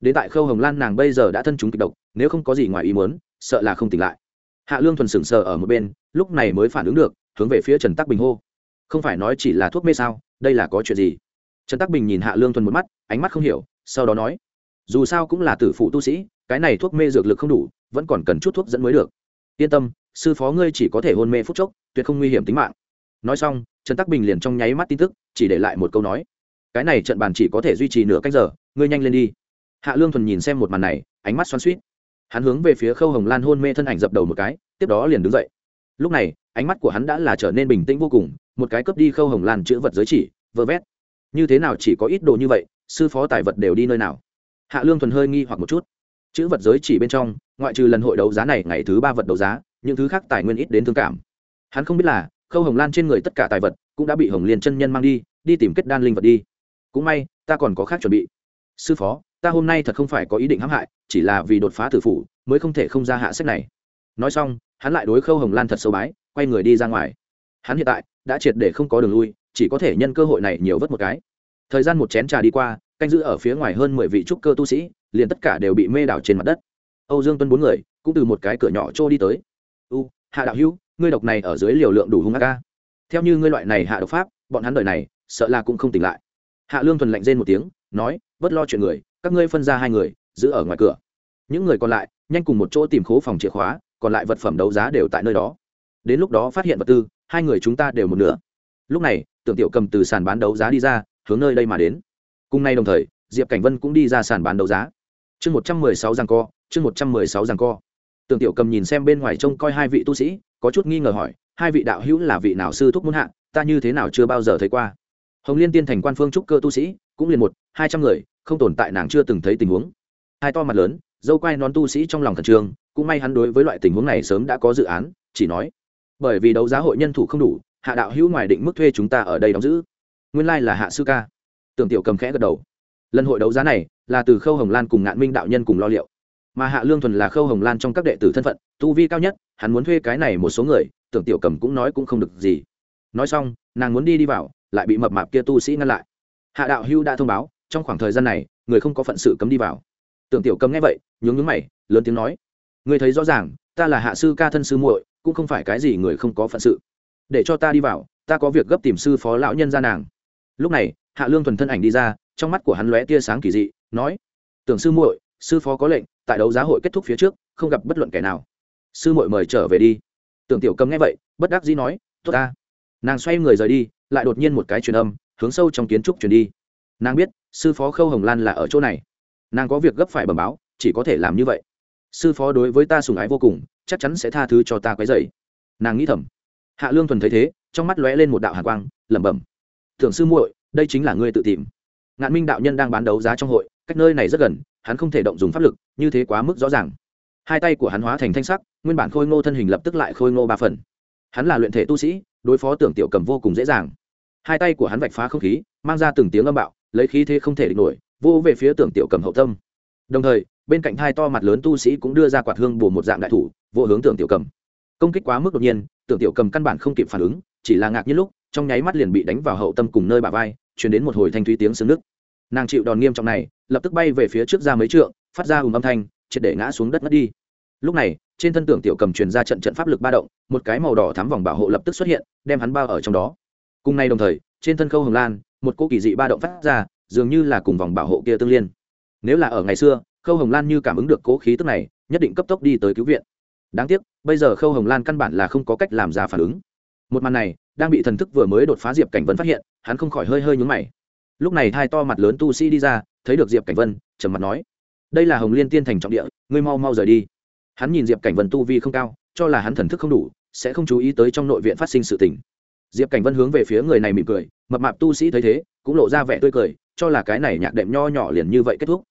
Speaker 1: Đến tại khâu hồng lan nàng bây giờ đã thân chúng kịch độc, nếu không có gì ngoài ý muốn, sợ là không tỉnh lại. Hạ lương thuần sừng sờ ở một bên, lúc này mới phản ứng được, hướng về phía trần tắc bình hô. Không phải nói chỉ là thuốc mê sao, đây là có chuyện gì? Trần tắc bình nhìn hạ lương thuần một mắt, ánh mắt không hiểu, sau đó nói, dù sao cũng là tử phụ tu sĩ, cái này thuốc mê dược lực không đủ, vẫn còn cần chút thuốc dẫn mới được. Yên tâm, sư phó ngươi chỉ có thể hôn mê phút chốc, tuyệt không nguy hiểm tính mạng. Nói xong, trần tắc bình liền trong nháy mắt tin tức, chỉ để lại một câu nói, cái này trận bàn chỉ có thể duy trì nửa cách giờ, ngươi nhanh lên đi. Hạ lương thuần nhìn xem một màn này, ánh mắt xoắn suýt hắn hướng về phía khâu hồng lan hôn mê thân ảnh dập đầu một cái, tiếp đó liền đứng dậy. Lúc này, ánh mắt của hắn đã là trở nên bình tĩnh vô cùng, một cái cướp đi khâu hồng lan chữ vật giới chỉ, vơ vét như thế nào chỉ có ít đồ như vậy, sư phó tài vật đều đi nơi nào? Hạ lương thuần hơi nghi hoặc một chút. Chữ vật giới chỉ bên trong, ngoại trừ lần hội đấu giá này ngày thứ ba vật đấu giá, những thứ khác tài nguyên ít đến thương cảm. Hắn không biết là, khâu hồng lan trên người tất cả tài vật cũng đã bị hồng liên chân nhân mang đi đi tìm kết đan linh vật đi. Cũng may, ta còn có khác chuẩn bị. Sư phó, ta hôm nay thật không phải có ý định hãm hại, chỉ là vì đột phá tử phủ, mới không thể không ra hạ sách này. Nói xong, hắn lại đối khâu hồng lan thật sâu bái, quay người đi ra ngoài. Hắn hiện tại đã triệt để không có đường lui chỉ có thể nhân cơ hội này nhiều vớt một cái. Thời gian một chén trà đi qua, canh giữ ở phía ngoài hơn mười vị trúc cơ tu sĩ, liền tất cả đều bị mê đảo trên mặt đất. Âu dương tuân bốn người cũng từ một cái cửa nhỏ trô đi tới. U, hạ đạo hữu, ngươi độc này ở dưới liều lượng đủ hung hạ ca theo như ngươi loại này hạ độc pháp, bọn hắn đời này, sợ là cũng không tỉnh lại. Hạ lương thuần lạnh rên một tiếng, nói, vớt lo chuyện người, các ngươi phân ra hai người, giữ ở ngoài cửa. Những người còn lại, nhanh cùng một chỗ tìm khố phòng chìa khóa, còn lại vật phẩm đấu giá đều tại nơi đó. Đến lúc đó phát hiện vật tư, hai người chúng ta đều một nửa lúc này, tưởng tiểu cầm từ sàn bán đấu giá đi ra, hướng nơi đây mà đến. Cùng nay đồng thời, diệp cảnh vân cũng đi ra sàn bán đấu giá. Chương một trăm mười sáu giang co, chương một trăm mười sáu giang co. Tưởng tiểu cầm nhìn xem bên ngoài trông coi hai vị tu sĩ, có chút nghi ngờ hỏi, hai vị đạo hữu là vị nào sư thúc muốn hạ, ta như thế nào chưa bao giờ thấy qua. Hồng liên tiên thành quan phương trúc cơ tu sĩ, cũng liền một, hai trăm người, không tồn tại nàng chưa từng thấy tình huống. Hai to mặt lớn, dâu quai nón tu sĩ trong lòng thần trường cũng may hắn đối với loại tình huống này sớm đã có dự án, chỉ nói. Bởi vì đấu giá hội nhân thủ không đủ hạ đạo hữu ngoài định mức thuê chúng ta ở đây đóng giữ. Nguyên lai、like、là hạ sư ca. Tưởng tiểu cầm khẽ gật đầu. Lần hội đấu giá này là từ khâu hồng lan cùng ngạn minh đạo nhân cùng lo liệu. Mà hạ lương thuần là khâu hồng lan trong các đệ tử thân phận, tu vi cao nhất, hắn muốn thuê cái này một số người, tưởng tiểu cầm cũng nói cũng không được gì. Nói xong, nàng muốn đi đi vào, lại bị mập mạp kia tu sĩ ngăn lại. Hạ đạo hưu đã thông báo, trong khoảng thời gian này, người không có phận sự cấm đi vào. Tưởng tiểu cầm nghe vậy, nhướng nhướng mày, lớn tiếng nói. Người thấy rõ ràng, ta là hạ sư ca thân sư muội, cũng không phải cái gì người không có phận sự để cho ta đi vào, ta có việc gấp tìm sư phó lão nhân ra nàng. Lúc này, hạ lương thuần thân ảnh đi ra, trong mắt của hắn lóe tia sáng kỳ dị, nói, tưởng sư muội, sư phó có lệnh, tại đấu giá hội kết thúc phía trước, không gặp bất luận kẻ nào. Sư muội mời trở về đi. Tưởng tiểu cầm nghe vậy, bất đắc dĩ nói, tốt ta. Nàng xoay người rời đi, lại đột nhiên một cái truyền âm, hướng sâu trong kiến trúc truyền đi. Nàng biết, sư phó khâu hồng lan là ở chỗ này. Nàng có việc gấp phải bẩm báo, chỉ có thể làm như vậy. Sư phó đối với ta sùng ái vô cùng, chắc chắn sẽ tha thứ cho ta quấy dày nàng nghĩ thầm hạ lương thuần thấy thế, trong mắt lóe lên một đạo hạ quang, lẩm bẩm, thượng sư muội, đây chính là ngươi tự tìm. Ngạn minh đạo nhân đang bán đấu giá trong hội, cách nơi này rất gần, hắn không thể động dùng pháp lực, như thế quá mức rõ ràng. Hai tay của hắn hóa thành thanh sắc, nguyên bản khôi ngô thân hình lập tức lại khôi ngô ba phần. Hắn là luyện thể tu sĩ, đối phó tưởng tiểu cầm vô cùng dễ dàng. Hai tay của hắn vạch phá không khí, mang ra từng tiếng âm bạo, lấy khí thế không thể địch nổi vô về phía tưởng tiểu cầm hậu tâm. Đồng thời, bên cạnh hai to mặt lớn tu sĩ cũng đưa ra quạt hương bù một dạng đại thủ vô hướng tưởng tiểu cầm. Công kích quá mức đột nhiên tưởng tiểu cầm căn bản không kịp phản ứng, chỉ là ngạc nhiên lúc, trong nháy mắt liền bị đánh vào hậu tâm cùng nơi bà vai chuyển đến một hồi thanh thúy tiếng xương nước. Nàng chịu đòn nghiêm trọng này, lập tức bay về phía trước ra mấy trượng, phát ra hùng âm thanh, triệt để ngã xuống đất mất đi. Lúc này, trên thân tưởng tiểu cầm truyền ra trận trận pháp lực ba động, một cái màu đỏ thắm vòng bảo hộ lập tức xuất hiện, đem hắn bao ở trong đó. Cùng nay đồng thời, trên thân khâu hồng lan, một cô kỳ dị ba động phát ra, dường như là cùng vòng bảo hộ kia tương liên. Nếu là ở ngày xưa, khâu hồng lan như cảm ứng được cố khí tức này, nhất định cấp tốc đi tới cứu viện đáng tiếc, bây giờ khâu hồng lan căn bản là không có cách làm ra phản ứng. Một màn này, đang bị thần thức vừa mới đột phá diệp cảnh vân phát hiện, hắn không khỏi hơi hơi nhúng mày. Lúc này hai to mặt lớn tu sĩ đi ra, thấy được diệp cảnh vân, trầm mặt nói, đây là hồng liên tiên thành trọng địa, ngươi mau mau rời đi. Hắn nhìn diệp cảnh vân tu vi không cao, cho là hắn thần thức không đủ, sẽ không chú ý tới trong nội viện phát sinh sự tình. Diệp cảnh vân hướng về phía người này mỉm cười, mập mạp tu sĩ thấy thế, cũng lộ ra vẻ tươi cười, cho là cái này nhạc đệm nho nhỏ liền như vậy kết thúc.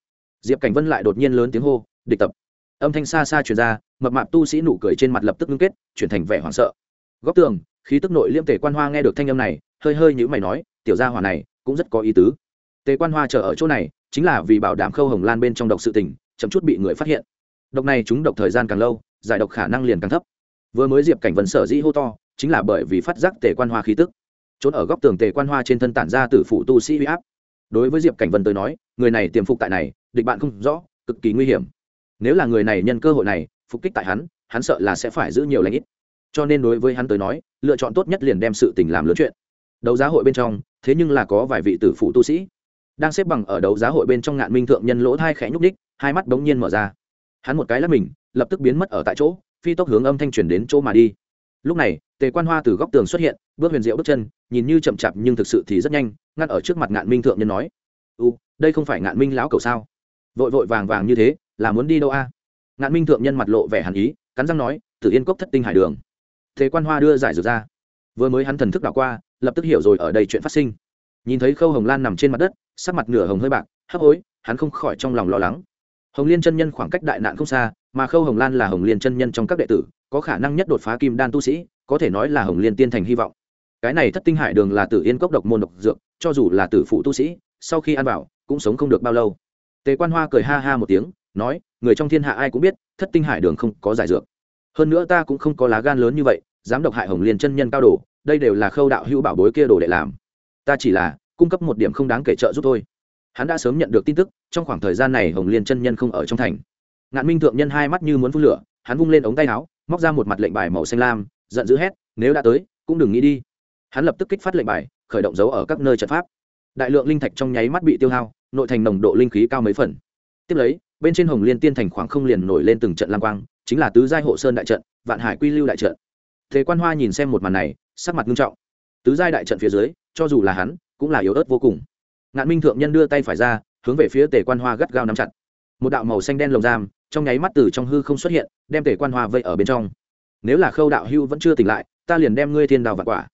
Speaker 1: Diệp cảnh vân lại đột nhiên lớn tiếng hô, địch tập âm thanh xa xa truyền ra, mập mạp tu sĩ nụ cười trên mặt lập tức ngưng kết, chuyển thành vẻ hoảng sợ. Góc tường, khí tức nội liêm tề quan hoa nghe được thanh âm này, hơi hơi như mày nói, tiểu gia hỏa này, cũng rất có ý tứ. Tề quan hoa chờ ở chỗ này, chính là vì bảo đảm khâu hồng lan bên trong độc sự tình, chậm chút bị người phát hiện. Độc này chúng độc thời gian càng lâu, giải độc khả năng liền càng thấp. Vừa mới diệp cảnh vân sở dĩ hô to, chính là bởi vì phát giác tề quan hoa khí tức. Trốn ở góc tường tề quan hoa trên thân tản ra từ phủ tu sĩ huy áp. Đối với diệp cảnh vân tới nói, người này tiềm phục tại này, địch bạn không rõ, cực kỳ nguy hiểm nếu là người này nhân cơ hội này, phục kích tại hắn hắn sợ là sẽ phải giữ nhiều lãnh ít. Cho nên đối với hắn tới nói, lựa chọn tốt nhất liền đem sự tình làm lớn chuyện. Đấu giá hội bên trong, thế nhưng là có vài vị tử phụ tu sĩ. Đang xếp bằng ở đấu giá hội bên trong ngạn minh thượng nhân lỗ thai khẽ nhúc ních hai mắt bỗng nhiên mở ra. Hắn một cái lắp mình, lập tức biến mất ở tại chỗ, phi tốc hướng âm thanh truyền đến chỗ mà đi. Lúc này, tề quan hoa từ góc tường xuất hiện, bước huyền diệu bước chân, nhìn như chậm chạp nhưng thực sự thì rất nhanh, ngăn ở trước mặt ngạn minh thượng nhân nói u đây không phải ngạn minh lão cầu sao? Vội vội vàng vàng như thế là muốn đi đâu a? Ngạn minh thượng nhân mặt lộ vẻ hàn ý, cắn răng nói, tử yên cốc thất tinh hải đường. Thế quan hoa đưa giải dược ra. Vừa mới hắn thần thức đảo qua, lập tức hiểu rồi ở đây chuyện phát sinh. Nhìn thấy khâu hồng lan nằm trên mặt đất, sắc mặt nửa hồng hơi bạc, hấp hối, hắn không khỏi trong lòng lo lắng. Hồng liên chân nhân khoảng cách đại nạn không xa, mà khâu hồng lan là hồng liên chân nhân trong các đệ tử, có khả năng nhất đột phá kim đan tu sĩ, có thể nói là hồng liên tiên thành hy vọng. Cái này thất tinh hải đường là tử yên cốc độc môn độc dược, cho dù là tử phụ tu sĩ, sau khi ăn vào, cũng sống không được bao lâu. Tề quan hoa cười ha ha một tiếng nói, người trong thiên hạ ai cũng biết, thất tinh hải đường không có giải dược. Hơn nữa ta cũng không có lá gan lớn như vậy, dám độc hại hồng liên chân nhân cao đồ, đây đều là khâu đạo hữu bảo bối kia đồ để làm. Ta chỉ là cung cấp một điểm không đáng kể trợ giúp thôi. Hắn đã sớm nhận được tin tức, trong khoảng thời gian này hồng liên chân nhân không ở trong thành. Ngạn minh thượng nhân hai mắt như muốn phun lửa, hắn vung lên ống tay áo, móc ra một mặt lệnh bài màu xanh lam, giận dữ hét, nếu đã tới, cũng đừng nghĩ đi. Hắn lập tức kích phát lệnh bài, khởi động dấu ở các nơi trận pháp. Đại lượng linh thạch trong nháy mắt bị tiêu hao, nội thành nồng độ linh khí cao mấy phần. Tiếp lấy bên trên hồng liên tiên thành khoảng không liền nổi lên từng trận lam quang, chính là tứ giai hộ sơn đại trận, vạn hải quy lưu đại trận. Thế quan hoa nhìn xem một màn này, sắc mặt nghiêm trọng. Tứ giai đại trận phía dưới, cho dù là hắn, cũng là yếu ớt vô cùng. Ngạn minh thượng nhân đưa tay phải ra, hướng về phía tề quan hoa gắt gao nắm chặt. Một đạo màu xanh đen lồng giam, trong nháy mắt từ trong hư không xuất hiện, đem tề quan hoa vây ở bên trong. Nếu là khâu đạo hưu vẫn chưa tỉnh lại, ta liền đem ngươi thiên đào và quả.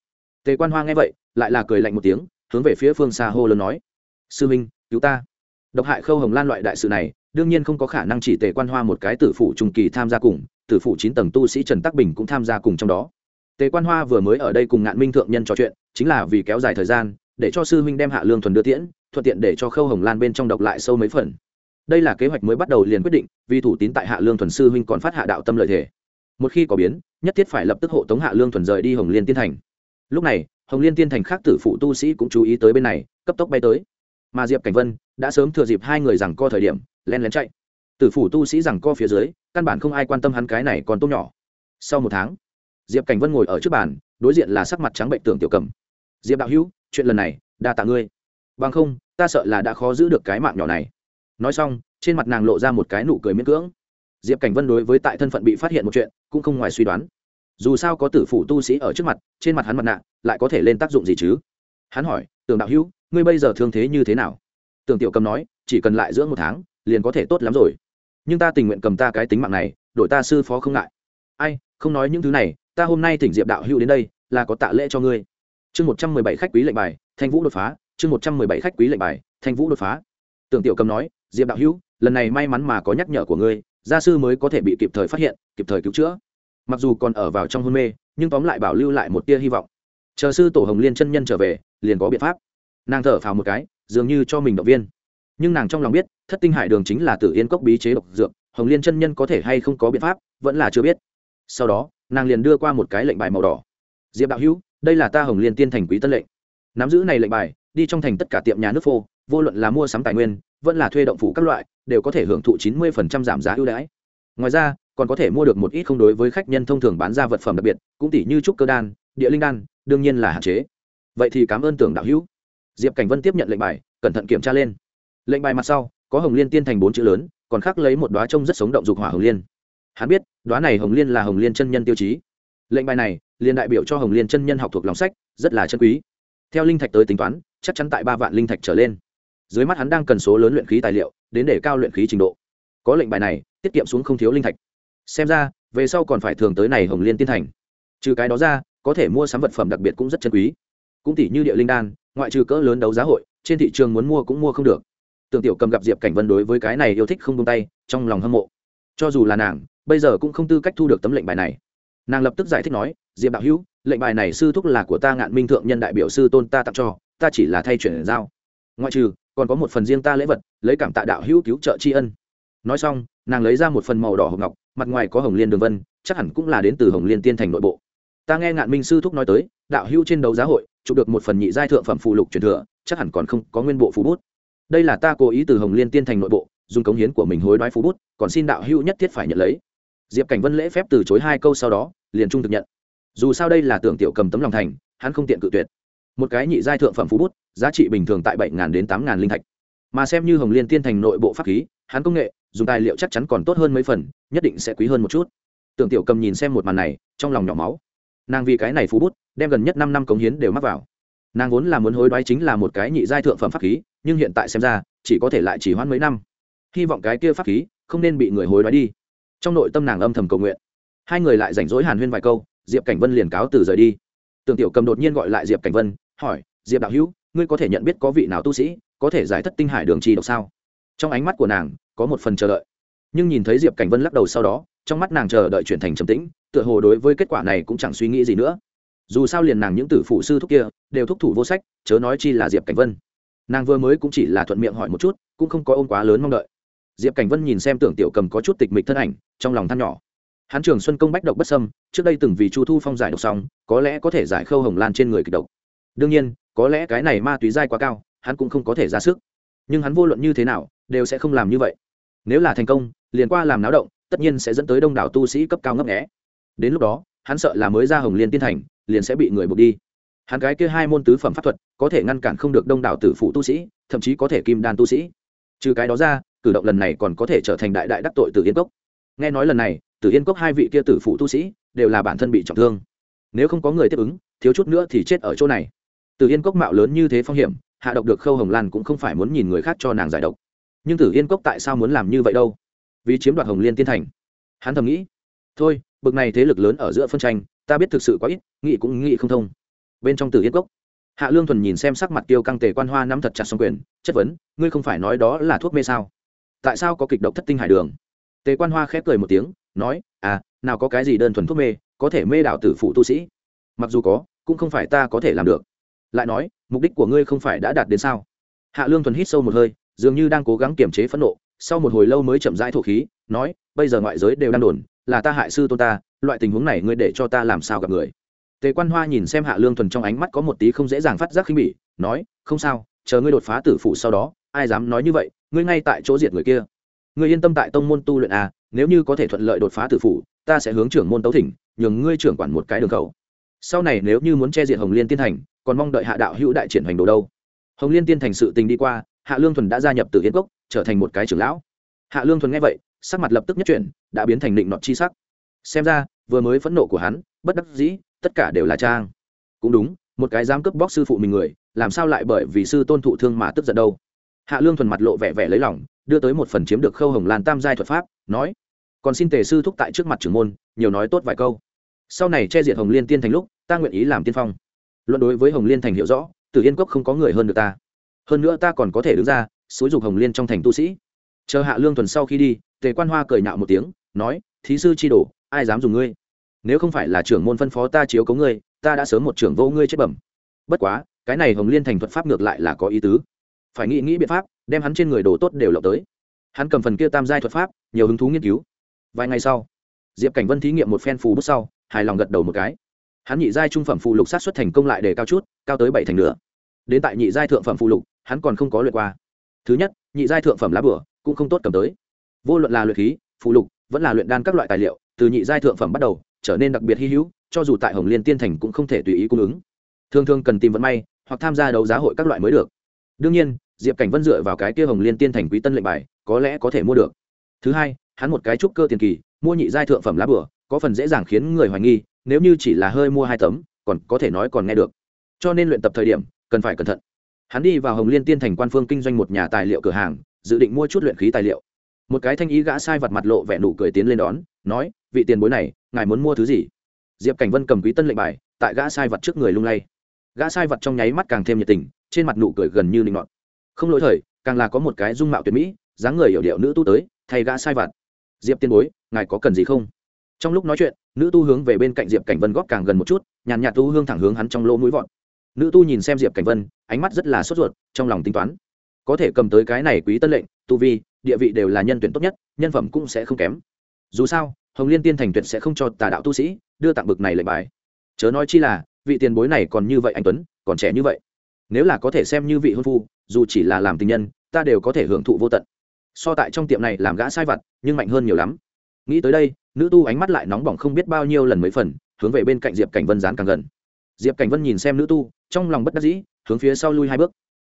Speaker 1: Tề quan hoa nghe vậy, lại là cười lạnh một tiếng, hướng về phía phương xa hô lớn nói. Sư minh, cứu ta. Độc hại khâu hồng lan loại đại sự này đương nhiên không có khả năng chỉ tề quan hoa một cái tử phụ trung kỳ tham gia cùng, tử phụ chín tầng tu sĩ trần tắc bình cũng tham gia cùng trong đó. Tề quan hoa vừa mới ở đây cùng ngạn minh thượng nhân trò chuyện, chính là vì kéo dài thời gian, để cho sư huynh đem hạ lương thuần đưa tiễn, thuận tiện để cho khâu hồng lan bên trong độc lại sâu mấy phần. Đây là kế hoạch mới bắt đầu liền quyết định, vì thủ tín tại hạ lương thuần sư huynh còn phát hạ đạo tâm lợi thể một khi có biến, nhất thiết phải lập tức hộ tống hạ lương thuần rời đi hồng liên tiên thành. Lúc này, hồng liên tiên thành khác tử phụ tu sĩ cũng chú ý tới bên này, cấp tốc bay tới. Mà diệp cảnh vân đã sớm thừa dịp hai người rằng co thời điểm len lén chạy. Tử phủ tu sĩ rằng co phía dưới, căn bản không ai quan tâm hắn cái này còn tôm nhỏ. Sau một tháng, diệp cảnh vân ngồi ở trước bàn, đối diện là sắc mặt trắng bệnh tưởng tiểu cầm. Diệp đạo hữu, chuyện lần này, đa tạ ngươi. Bằng không, ta sợ là đã khó giữ được cái mạng nhỏ này. Nói xong, trên mặt nàng lộ ra một cái nụ cười miễn cưỡng. Diệp cảnh vân đối với tại thân phận bị phát hiện một chuyện, cũng không ngoài suy đoán. Dù sao có tử phủ tu sĩ ở trước mặt, trên mặt hắn mặt nạ, lại có thể lên tác dụng gì chứ? Hắn hỏi, tưởng đạo hữu, ngươi bây giờ thương thế như thế nào? Tưởng tiểu cầm nói, chỉ cần lại dưỡng một tháng liền có thể tốt lắm rồi. Nhưng ta tình nguyện cầm ta cái tính mạng này, đổi ta sư phó không ngại. Ai, không nói những thứ này, ta hôm nay thỉnh diệp đạo hữu đến đây, là có tạ lễ cho ngươi. Chương một trăm mười bảy khách quý lệnh bài, thanh vũ đột phá. Chương một trăm mười bảy khách quý lệnh bài, thanh vũ đột phá. Tưởng tiểu cầm nói, diệp đạo hữu, lần này may mắn mà có nhắc nhở của ngươi, gia sư mới có thể bị kịp thời phát hiện, kịp thời cứu chữa. Mặc dù còn ở vào trong hôn mê, nhưng tóm lại bảo lưu lại một tia hy vọng. Chờ sư tổ hồng liên chân nhân trở về, liền có biện pháp. Nàng thở phào một cái, dường như cho mình động viên. Nhưng nàng trong lòng biết thất tinh hải đường chính là tử yên cốc bí chế độc dược, hồng liên chân nhân có thể hay không có biện pháp, vẫn là chưa biết. Sau đó, nàng liền đưa qua một cái lệnh bài màu đỏ. Diệp đạo hữu, đây là ta hồng liên tiên thành quý tân lệnh. Nắm giữ này lệnh bài, đi trong thành tất cả tiệm nhà nước phô, vô luận là mua sắm tài nguyên, vẫn là thuê động phủ các loại, đều có thể hưởng thụ chín mươi giảm giá ưu đãi. Ngoài ra, còn có thể mua được một ít không đối với khách nhân thông thường bán ra vật phẩm đặc biệt, cũng tỷ như trúc cơ đan, địa linh đan, đương nhiên là hạn chế. Vậy thì cảm ơn tưởng đạo hữu. Diệp cảnh vân tiếp nhận lệnh bài, cẩn thận kiểm tra lên. Lệnh bài mặt sau có hồng liên tiên thành bốn chữ lớn, còn khắc lấy một đoá trông rất sống động dục hỏa hồng liên. Hắn biết đoá này hồng liên là hồng liên chân nhân tiêu chí. Lệnh bài này, liền đại biểu cho hồng liên chân nhân học thuộc lòng sách, rất là chân quý. Theo linh thạch tới tính toán, chắc chắn tại ba vạn linh thạch trở lên. Dưới mắt hắn đang cần số lớn luyện khí tài liệu, đến để cao luyện khí trình độ. Có lệnh bài này, tiết kiệm xuống không thiếu linh thạch. Xem ra, về sau còn phải thường tới này hồng liên tiên thành. Trừ cái đó ra, có thể mua sắm vật phẩm đặc biệt cũng rất chân quý. Cũng tỷ như địa linh đan, ngoại trừ cỡ lớn đấu giá hội, trên thị trường muốn mua cũng mua không được tưởng tiểu cầm gặp diệp cảnh vân đối với cái này yêu thích không tung tay, trong lòng hâm mộ. Cho dù là nàng, bây giờ cũng không tư cách thu được tấm lệnh bài này. Nàng lập tức giải thích nói, diệp đạo hữu, lệnh bài này sư thúc là của ta ngạn minh thượng nhân đại biểu sư tôn ta tặng cho, ta chỉ là thay chuyển giao. Ngoại trừ, còn có một phần riêng ta lễ vật, lấy cảm tạ đạo hữu cứu trợ tri ân. Nói xong, nàng lấy ra một phần màu đỏ hồng ngọc, mặt ngoài có hồng liên đường vân, chắc hẳn cũng là đến từ hồng liên tiên thành nội bộ. Ta nghe ngạn minh sư thúc nói tới, đạo hữu trên đấu giá hội, chụp được một phần nhị giai thượng phẩm phụ lục truyền thừa, chắc hẳn còn không có nguyên bộ phú bút đây là ta cố ý từ hồng liên tiên thành nội bộ, dùng cống hiến của mình hối đoái phú bút, còn xin đạo hữu nhất thiết phải nhận lấy. Diệp cảnh vân lễ phép từ chối hai câu sau đó, liền trung thực nhận. Dù sao đây là tưởng tiểu cầm tấm lòng thành, hắn không tiện cự tuyệt. Một cái nhị giai thượng phẩm phú bút, giá trị bình thường tại bảy đến tám linh thạch. Mà xem như hồng liên tiên thành nội bộ pháp khí, hắn công nghệ, dùng tài liệu chắc chắn còn tốt hơn mấy phần, nhất định sẽ quý hơn một chút. Tưởng tiểu cầm nhìn xem một màn này, trong lòng nhỏ máu. Nàng vì cái này phú bút, đem gần nhất năm năm cống hiến đều mắc vào. Nàng vốn là muốn hối đoái chính là một cái nhị giai thượng phẩm pháp khí nhưng hiện tại xem ra, chỉ có thể lại chỉ hoãn mấy năm. Hy vọng cái kia pháp khí không nên bị người hối đoái đi. Trong nội tâm nàng âm thầm cầu nguyện. Hai người lại rảnh rỗi hàn huyên vài câu, diệp cảnh vân liền cáo từ rời đi. Tưởng tiểu cầm đột nhiên gọi lại diệp cảnh vân, hỏi, diệp đạo hữu, ngươi có thể nhận biết có vị nào tu sĩ có thể giải thất tinh hải đường trì độc sao? Trong ánh mắt của nàng có một phần chờ đợi. Nhưng nhìn thấy diệp cảnh vân lắc đầu sau đó, trong mắt nàng chờ đợi chuyển thành trầm tĩnh, tựa hồ đối với kết quả này cũng chẳng suy nghĩ gì nữa. Dù sao liền nàng những tử phụ sư thúc kia đều thúc thủ vô sách, chớ nói chi là diệp cảnh vân nàng vừa mới cũng chỉ là thuận miệng hỏi một chút, cũng không có ôm quá lớn mong đợi. Diệp cảnh vân nhìn xem tưởng tiểu cầm có chút tịch mịch thân ảnh, trong lòng than nhỏ. Hán trường xuân công bách độc bất sâm trước đây từng vì chu thu phong giải độc xong, có lẽ có thể giải khâu hồng lan trên người kịch độc. Đương nhiên, có lẽ cái này ma túy dai quá cao, hắn cũng không có thể ra sức. Nhưng hắn vô luận như thế nào, đều sẽ không làm như vậy. Nếu là thành công, liền qua làm náo động, tất nhiên sẽ dẫn tới đông đảo tu sĩ cấp cao ngấp nghẽ đến lúc đó, hắn sợ là mới ra hồng liên tiên thành, liền sẽ bị người buộc đi hắn cái kia hai môn tứ phẩm pháp thuật, có thể ngăn cản không được đông đảo tử phụ tu sĩ, thậm chí có thể kim đan tu sĩ. Trừ cái đó ra, cử động lần này còn có thể trở thành đại đại đắc tội Tử yên cốc. Nghe nói lần này, Tử yên cốc hai vị kia tử phụ tu sĩ đều là bản thân bị trọng thương. Nếu không có người tiếp ứng, thiếu chút nữa thì chết ở chỗ này. Tử yên cốc mạo lớn như thế phong hiểm, hạ độc được khâu hồng lan cũng không phải muốn nhìn người khác cho nàng giải độc. Nhưng tử yên cốc tại sao muốn làm như vậy đâu? Vì chiếm đoạt hồng liên tiên thành. Hắn thầm nghĩ, thôi, bực này thế lực lớn ở giữa phân tranh, ta biết thực sự quá ít, nghĩ cũng nghĩ không thông bên trong tử yên cốc. Hạ lương thuần nhìn xem sắc mặt tiêu căng tề quan hoa nắm thật chặt xong quyền, chất vấn, ngươi không phải nói đó là thuốc mê sao? Tại sao có kịch độc thất tinh hải đường? Tề quan hoa khép cười một tiếng, nói à nào có cái gì đơn thuần thuốc mê, có thể mê đạo tử phụ tu sĩ. Mặc dù có, cũng không phải ta có thể làm được. Lại nói, mục đích của ngươi không phải đã đạt đến sao? Hạ lương thuần hít sâu một hơi, dường như đang cố gắng kiềm chế phẫn nộ, sau một hồi lâu mới chậm rãi thổ khí, nói, bây giờ ngoại giới đều đang đồn, là ta hại sư tôn ta, loại tình huống này ngươi để cho ta làm sao gặp người? Tề quan hoa nhìn xem hạ lương thuần trong ánh mắt có một tí không dễ dàng phát giác khinh bỉ, nói, không sao, chờ ngươi đột phá tử phụ sau đó, ai dám nói như vậy, ngươi ngay tại chỗ diệt người kia. Ngươi yên tâm tại tông môn tu luyện à nếu như có thể thuận lợi đột phá tử phụ, ta sẽ hướng trưởng môn tấu thỉnh, nhường ngươi trưởng quản một cái đường khẩu sau này nếu như muốn che diệt hồng liên tiên thành, còn mong đợi hạ đạo hữu đại triển hành đồ đâu. Hồng liên tiên thành sự tình đi qua, hạ lương thuần đã gia nhập từ yên cốc, trở thành một cái trưởng lão. Hạ lương thuần nghe vậy, sắc mặt lập tức nhất chuyển, đã biến thành định nọt chi sắc. Xem ra, vừa mới phẫn nộ của hắn, bất đắc dĩ tất cả đều là trang. Cũng đúng, một cái dám cướp bóc sư phụ mình người, làm sao lại bởi vì sư tôn thụ thương mà tức giận đâu? Hạ lương thuần mặt lộ vẻ vẻ lấy lòng, đưa tới một phần chiếm được khâu hồng lan tam giai thuật pháp, nói, còn xin tề sư thúc tại trước mặt trưởng môn, nhiều nói tốt vài câu. Sau này che diệt hồng liên tiên thành lúc, ta nguyện ý làm tiên phong. Luận đối với hồng liên thành hiểu rõ từ yên cốc không có người hơn được ta. Hơn nữa ta còn có thể đứng ra, xúi dục hồng liên trong thành tu sĩ. Chờ hạ lương thuần sau khi đi, tề quan hoa cười nhạo một tiếng, nói, thí sư chi đổ ai dám dùng ngươi? Nếu không phải là trưởng môn phân phó ta chiếu cấu ngươi, ta đã sớm một trưởng vô ngươi chết bẩm. Bất quá, cái này hồng liên thành thuật pháp ngược lại là có ý tứ. Phải nghĩ nghĩ biện pháp, đem hắn trên người đồ tốt đều lộng tới. Hắn cầm phần kia tam giai thuật pháp, nhiều hứng thú nghiên cứu. Vài ngày sau, diệp cảnh vân thí nghiệm một phen phù bút sau, hài lòng gật đầu một cái. Hắn nhị giai trung phẩm phù lục sát xuất thành công lại để cao chút, cao tới bảy thành nữa. Đến tại nhị giai thượng phẩm phù lục, hắn còn không có luyện qua. Thứ nhất, nhị giai thượng phẩm lá bửa, cũng không tốt cầm tới. Vô luận là luyện khí, phù lục, vẫn là luyện đan các loại tài liệu, từ nhị giai thượng phẩm bắt đầu trở nên đặc biệt hy hữu, cho dù tại hồng liên tiên thành cũng không thể tùy ý cung ứng. Thường thường cần tìm vận may, hoặc tham gia đấu giá hội các loại mới được. Đương nhiên, diệp cảnh vân dựa vào cái kia hồng liên tiên thành quý tân lệnh bài, có lẽ có thể mua được. Thứ hai, hắn một cái trúc cơ tiền kỳ, mua nhị giai thượng phẩm lá bửa, có phần dễ dàng khiến người hoài nghi, nếu như chỉ là hơi mua hai tấm, còn có thể nói còn nghe được. Cho nên luyện tập thời điểm, cần phải cẩn thận. Hắn đi vào hồng liên tiên thành quan phương kinh doanh một nhà tài liệu cửa hàng, dự định mua chút luyện khí tài liệu. Một cái thanh ý gã sai vật mặt lộ vẻ nụ cười tiến lên đón, nói vị tiền bối này, ngài muốn mua thứ gì? Diệp cảnh vân cầm quý tân lệnh bài, tại gã sai vật trước người lung lay. Gã sai vật trong nháy mắt càng thêm nhiệt tình, trên mặt nụ cười gần như linh ngọt không lỗi thời, càng là có một cái dung mạo tuyệt mỹ, dáng người hiểu điệu nữ tu tới, thay gã sai vật. Diệp tiên bối, ngài có cần gì không? Trong lúc nói chuyện, nữ tu hướng về bên cạnh diệp cảnh vân góp càng gần một chút, nhàn nhạt tu hương thẳng hướng hắn trong lỗ mũi vọt. Nữ tu nhìn xem diệp cảnh vân, ánh mắt rất là sốt ruột, trong lòng tính toán. Có thể cầm tới cái này quý tân lệnh, tu vi, địa vị đều là nhân tuyển tốt nhất, nhân phẩm cũng sẽ không kém. Dù sao hồng liên tiên thành tuyệt sẽ không cho tà đạo tu sĩ đưa tặng bực này lệnh bài. Chớ nói chi là, vị tiền bối này còn như vậy anh tuấn, còn trẻ như vậy. Nếu là có thể xem như vị hôn phu, dù chỉ là làm tình nhân, ta đều có thể hưởng thụ vô tận. So tại trong tiệm này làm gã sai vặt, nhưng mạnh hơn nhiều lắm. Nghĩ tới đây, nữ tu ánh mắt lại nóng bỏng không biết bao nhiêu lần mấy phần, hướng về bên cạnh diệp cảnh vân dán càng gần. Diệp cảnh vân nhìn xem nữ tu, trong lòng bất đắc dĩ, hướng phía sau lui hai bước.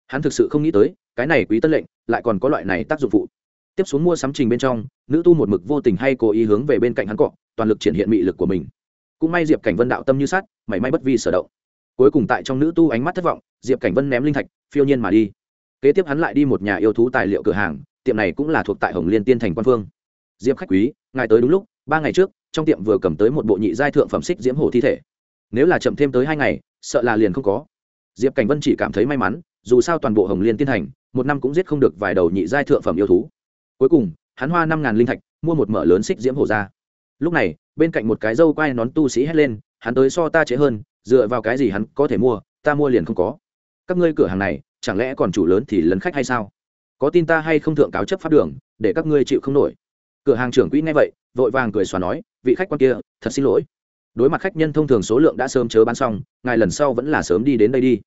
Speaker 1: Hắn thực sự không nghĩ tới, cái này quý tân lệnh lại còn có loại này tác dụng phụ tiếp xuống mua sắm trình bên trong, nữ tu một mực vô tình hay cố ý hướng về bên cạnh hắn cọ, toàn lực triển hiện mị lực của mình. Cũng may diệp cảnh vân đạo tâm như sát mảy may bất vi sở động. Cuối cùng tại trong nữ tu ánh mắt thất vọng, diệp cảnh vân ném linh thạch, phiêu nhiên mà đi. Kế tiếp hắn lại đi một nhà yêu thú tài liệu cửa hàng, tiệm này cũng là thuộc tại hồng liên tiên thành quan phương. Diệp khách quý, ngài tới đúng lúc, ba ngày trước, trong tiệm vừa cầm tới một bộ nhị giai thượng phẩm xích diễm hổ thi thể. Nếu là chậm thêm tới hai ngày, sợ là liền không có. Diệp cảnh vân chỉ cảm thấy may mắn, dù sao toàn bộ hồng liên tiên thành, một năm cũng giết không được vài đầu nhị giai thượng phẩm yêu thú cuối cùng, hắn hoa năm ngàn linh thạch, mua một mở lớn xích diễm hổ ra. Lúc này, bên cạnh một cái dâu quai nón tu sĩ hét lên, hắn tới so ta chế hơn, dựa vào cái gì hắn có thể mua, ta mua liền không có. Các ngươi cửa hàng này, chẳng lẽ còn chủ lớn thì lấn khách hay sao? Có tin ta hay không thượng cáo chấp pháp đường, để các ngươi chịu không nổi. Cửa hàng trưởng quỹ nghe vậy, vội vàng cười xòa nói, vị khách quan kia, thật xin lỗi. Đối mặt khách nhân thông thường số lượng đã sớm chớ bán xong, ngài lần sau vẫn là sớm đi đến đây đi.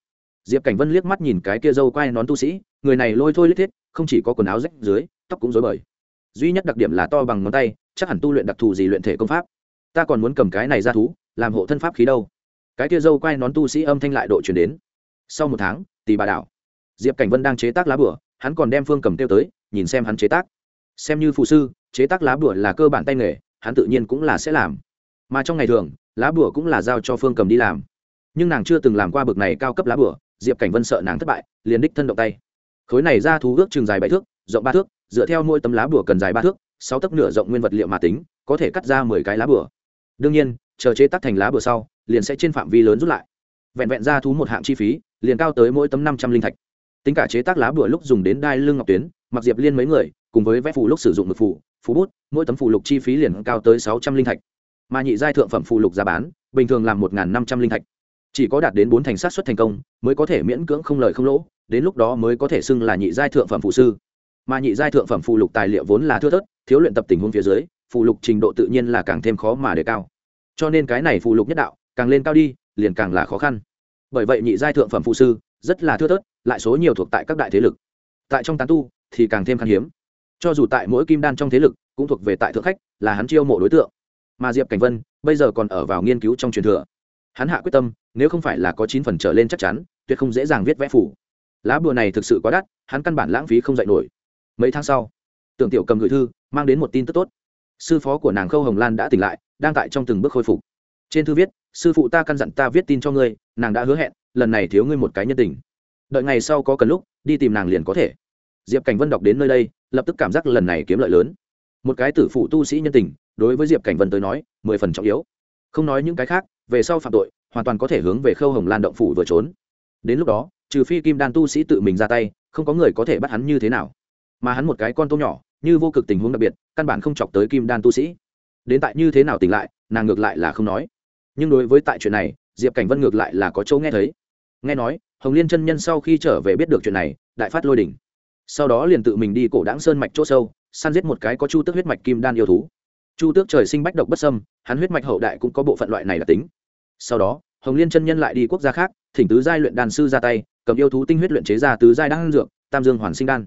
Speaker 1: Diệp cảnh vân liếc mắt nhìn cái kia dâu quai nón tu sĩ, người này lôi thôi lít thiết không chỉ có quần áo rách dưới, tóc cũng rối bời. Duy nhất đặc điểm là to bằng ngón tay, chắc hẳn tu luyện đặc thù gì luyện thể công pháp. Ta còn muốn cầm cái này ra thú, làm hộ thân pháp khí đâu. Cái kia dâu quay nón tu sĩ âm thanh lại độ chuyển đến. Sau một tháng tỷ bà đảo. Diệp cảnh vân đang chế tác lá bửa hắn còn đem phương cầm tiêu tới, nhìn xem hắn chế tác. Xem như phụ sư, chế tác lá bửa là cơ bản tay nghề, hắn tự nhiên cũng là sẽ làm. Mà trong ngày thường, lá bửa cũng là giao cho phương cầm đi làm. Nhưng nàng chưa từng làm qua bực này cao cấp lá bửa diệp cảnh vân sợ nàng thất bại, liền đích thân động tay khối này ra thú ước chừng dài bảy thước, rộng ba thước, dựa theo mỗi tấm lá bùa cần dài ba thước, sáu tấc nửa rộng nguyên vật liệu mà tính, có thể cắt ra mười cái lá bùa. Đương nhiên, chờ chế tác thành lá bùa sau, liền sẽ trên phạm vi lớn rút lại. Vẹn vẹn ra thú một hạng chi phí, liền cao tới mỗi tấm năm trăm linh thạch. Tính cả chế tác lá bùa lúc dùng đến đai lưng ngọc tuyến, mặc diệp liên mấy người, cùng với vẽ phù lúc sử dụng mực phù phú bút, mỗi tấm phù lục chi phí liền cao tới sáu trăm linh thạch. Mà nhị giai thượng phẩm phù lục giá bán, bình thường là một năm trăm linh thạch chỉ có đạt đến bốn thành sát xuất thành công, mới có thể miễn cưỡng không lời không lỗ, đến lúc đó mới có thể xưng là nhị giai thượng phẩm phụ sư. Mà nhị giai thượng phẩm phụ lục tài liệu vốn là thưa thớt, thiếu luyện tập tình huống phía dưới phụ lục trình độ tự nhiên là càng thêm khó mà đề cao. Cho nên cái này phụ lục nhất đạo, càng lên cao đi, liền càng là khó khăn. Bởi vậy nhị giai thượng phẩm phụ sư, rất là thưa thớt, lại số nhiều thuộc tại các đại thế lực. Tại trong tán tu, thì càng thêm khan hiếm. Cho dù tại mỗi kim đan trong thế lực, cũng thuộc về tại thượng khách, là hắn chiêu mộ đối tượng. Mà diệp cảnh vân, bây giờ còn ở vào nghiên cứu trong truyền thừa hắn hạ quyết tâm, nếu không phải là có chín phần trở lên chắc chắn, tuyệt không dễ dàng viết vẽ phủ lá bùa này thực sự quá đắt, hắn căn bản lãng phí không dạy nổi. Mấy tháng sau, tưởng tiểu cầm gửi thư, mang đến một tin tức tốt. Sư phó của nàng khâu hồng lan đã tỉnh lại, đang tại trong từng bước khôi phục. Trên thư viết, sư phụ ta căn dặn ta viết tin cho ngươi, nàng đã hứa hẹn, lần này thiếu ngươi một cái nhân tình. Đợi ngày sau có cần lúc, đi tìm nàng liền có thể. Diệp cảnh vân đọc đến nơi đây, lập tức cảm giác lần này kiếm lợi lớn. Một cái tử phụ tu sĩ nhân tình, đối với diệp cảnh vân tới nói, mười phần trọng yếu. Không nói những cái khác về sau phạm tội, hoàn toàn có thể hướng về khâu hồng lan động phủ vừa trốn. Đến lúc đó, trừ phi kim đan tu sĩ tự mình ra tay, không có người có thể bắt hắn như thế nào. Mà hắn một cái con tôm nhỏ, như vô cực tình huống đặc biệt, căn bản không chọc tới kim đan tu sĩ. Đến tại như thế nào tỉnh lại, nàng ngược lại là không nói. Nhưng đối với tại chuyện này, diệp cảnh vân ngược lại là có chỗ nghe thấy. Nghe nói, hồng liên chân nhân sau khi trở về biết được chuyện này, đại phát lôi đỉnh. Sau đó liền tự mình đi cổ đáng sơn mạch chỗ sâu, săn giết một cái có chu tước huyết mạch kim đan yêu thú chu tước trời sinh bách độc bất sâm hắn huyết mạch hậu đại cũng có bộ phận loại này là tính. Sau đó, hồng liên chân nhân lại đi quốc gia khác, thỉnh tứ giai luyện đan sư ra tay, cầm yêu thú tinh huyết luyện chế ra tứ giai đan dược, tam dương hoàn sinh đan.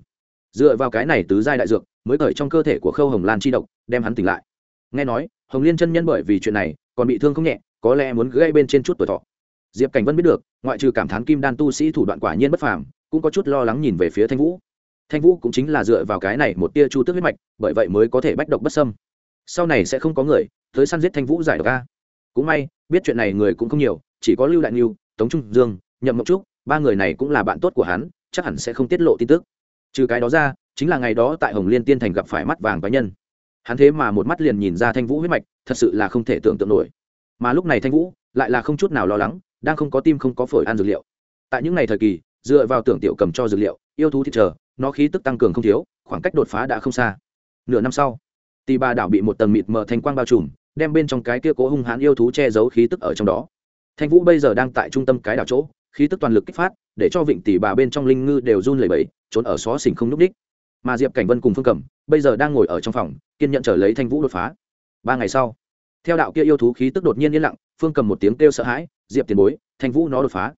Speaker 1: Dựa vào cái này tứ giai đại dược, mới cởi trong cơ thể của khâu hồng lan chi độc, đem hắn tỉnh lại. Nghe nói, hồng liên chân nhân bởi vì chuyện này, còn bị thương không nhẹ, có lẽ muốn gây bên trên chút tuổi thọ. Diệp cảnh vân biết được, ngoại trừ cảm thán kim đan tu sĩ thủ đoạn quả nhiên bất phàm, cũng có chút lo lắng nhìn về phía thanh vũ. Thanh vũ cũng chính là dựa vào cái này một tia chu tước huyết mạch, bởi vậy mới có thể bách độc bất sâm sau này sẽ không có người tới săn giết thanh vũ giải độc a. Cũng may, biết chuyện này người cũng không nhiều, chỉ có lưu đại niu, tống trung dương, nhậm mộng trúc, ba người này cũng là bạn tốt của hắn, chắc hẳn sẽ không tiết lộ tin tức. Trừ cái đó ra, chính là ngày đó tại hồng liên tiên thành gặp phải mắt vàng cá nhân. Hắn thế mà một mắt liền nhìn ra thanh vũ huyết mạch, thật sự là không thể tưởng tượng nổi. Mà lúc này thanh vũ lại là không chút nào lo lắng, đang không có tim không có phổi ăn dược liệu. Tại những ngày thời kỳ, dựa vào tưởng tiểu cầm cho dược liệu, yêu thú thịt chờ, nó khí tức tăng cường không thiếu, khoảng cách đột phá đã không xa. Nửa năm sau tì bà đảo bị một tầng mịt mờ thanh quang bao trùm, đem bên trong cái kia cố hung hãn yêu thú che giấu khí tức ở trong đó. Thanh vũ bây giờ đang tại trung tâm cái đảo chỗ, khí tức toàn lực kích phát, để cho vịnh tỷ bà bên trong linh ngư đều run lẩy bẩy, trốn ở xó xỉnh không núp đích. Mà diệp cảnh vân cùng phương cẩm, bây giờ đang ngồi ở trong phòng, kiên nhận trở lấy thanh vũ đột phá. Ba ngày sau, theo đạo kia yêu thú khí tức đột nhiên yên lặng, phương cầm một tiếng kêu sợ hãi, diệp tiền bối, thanh vũ nó đột phá.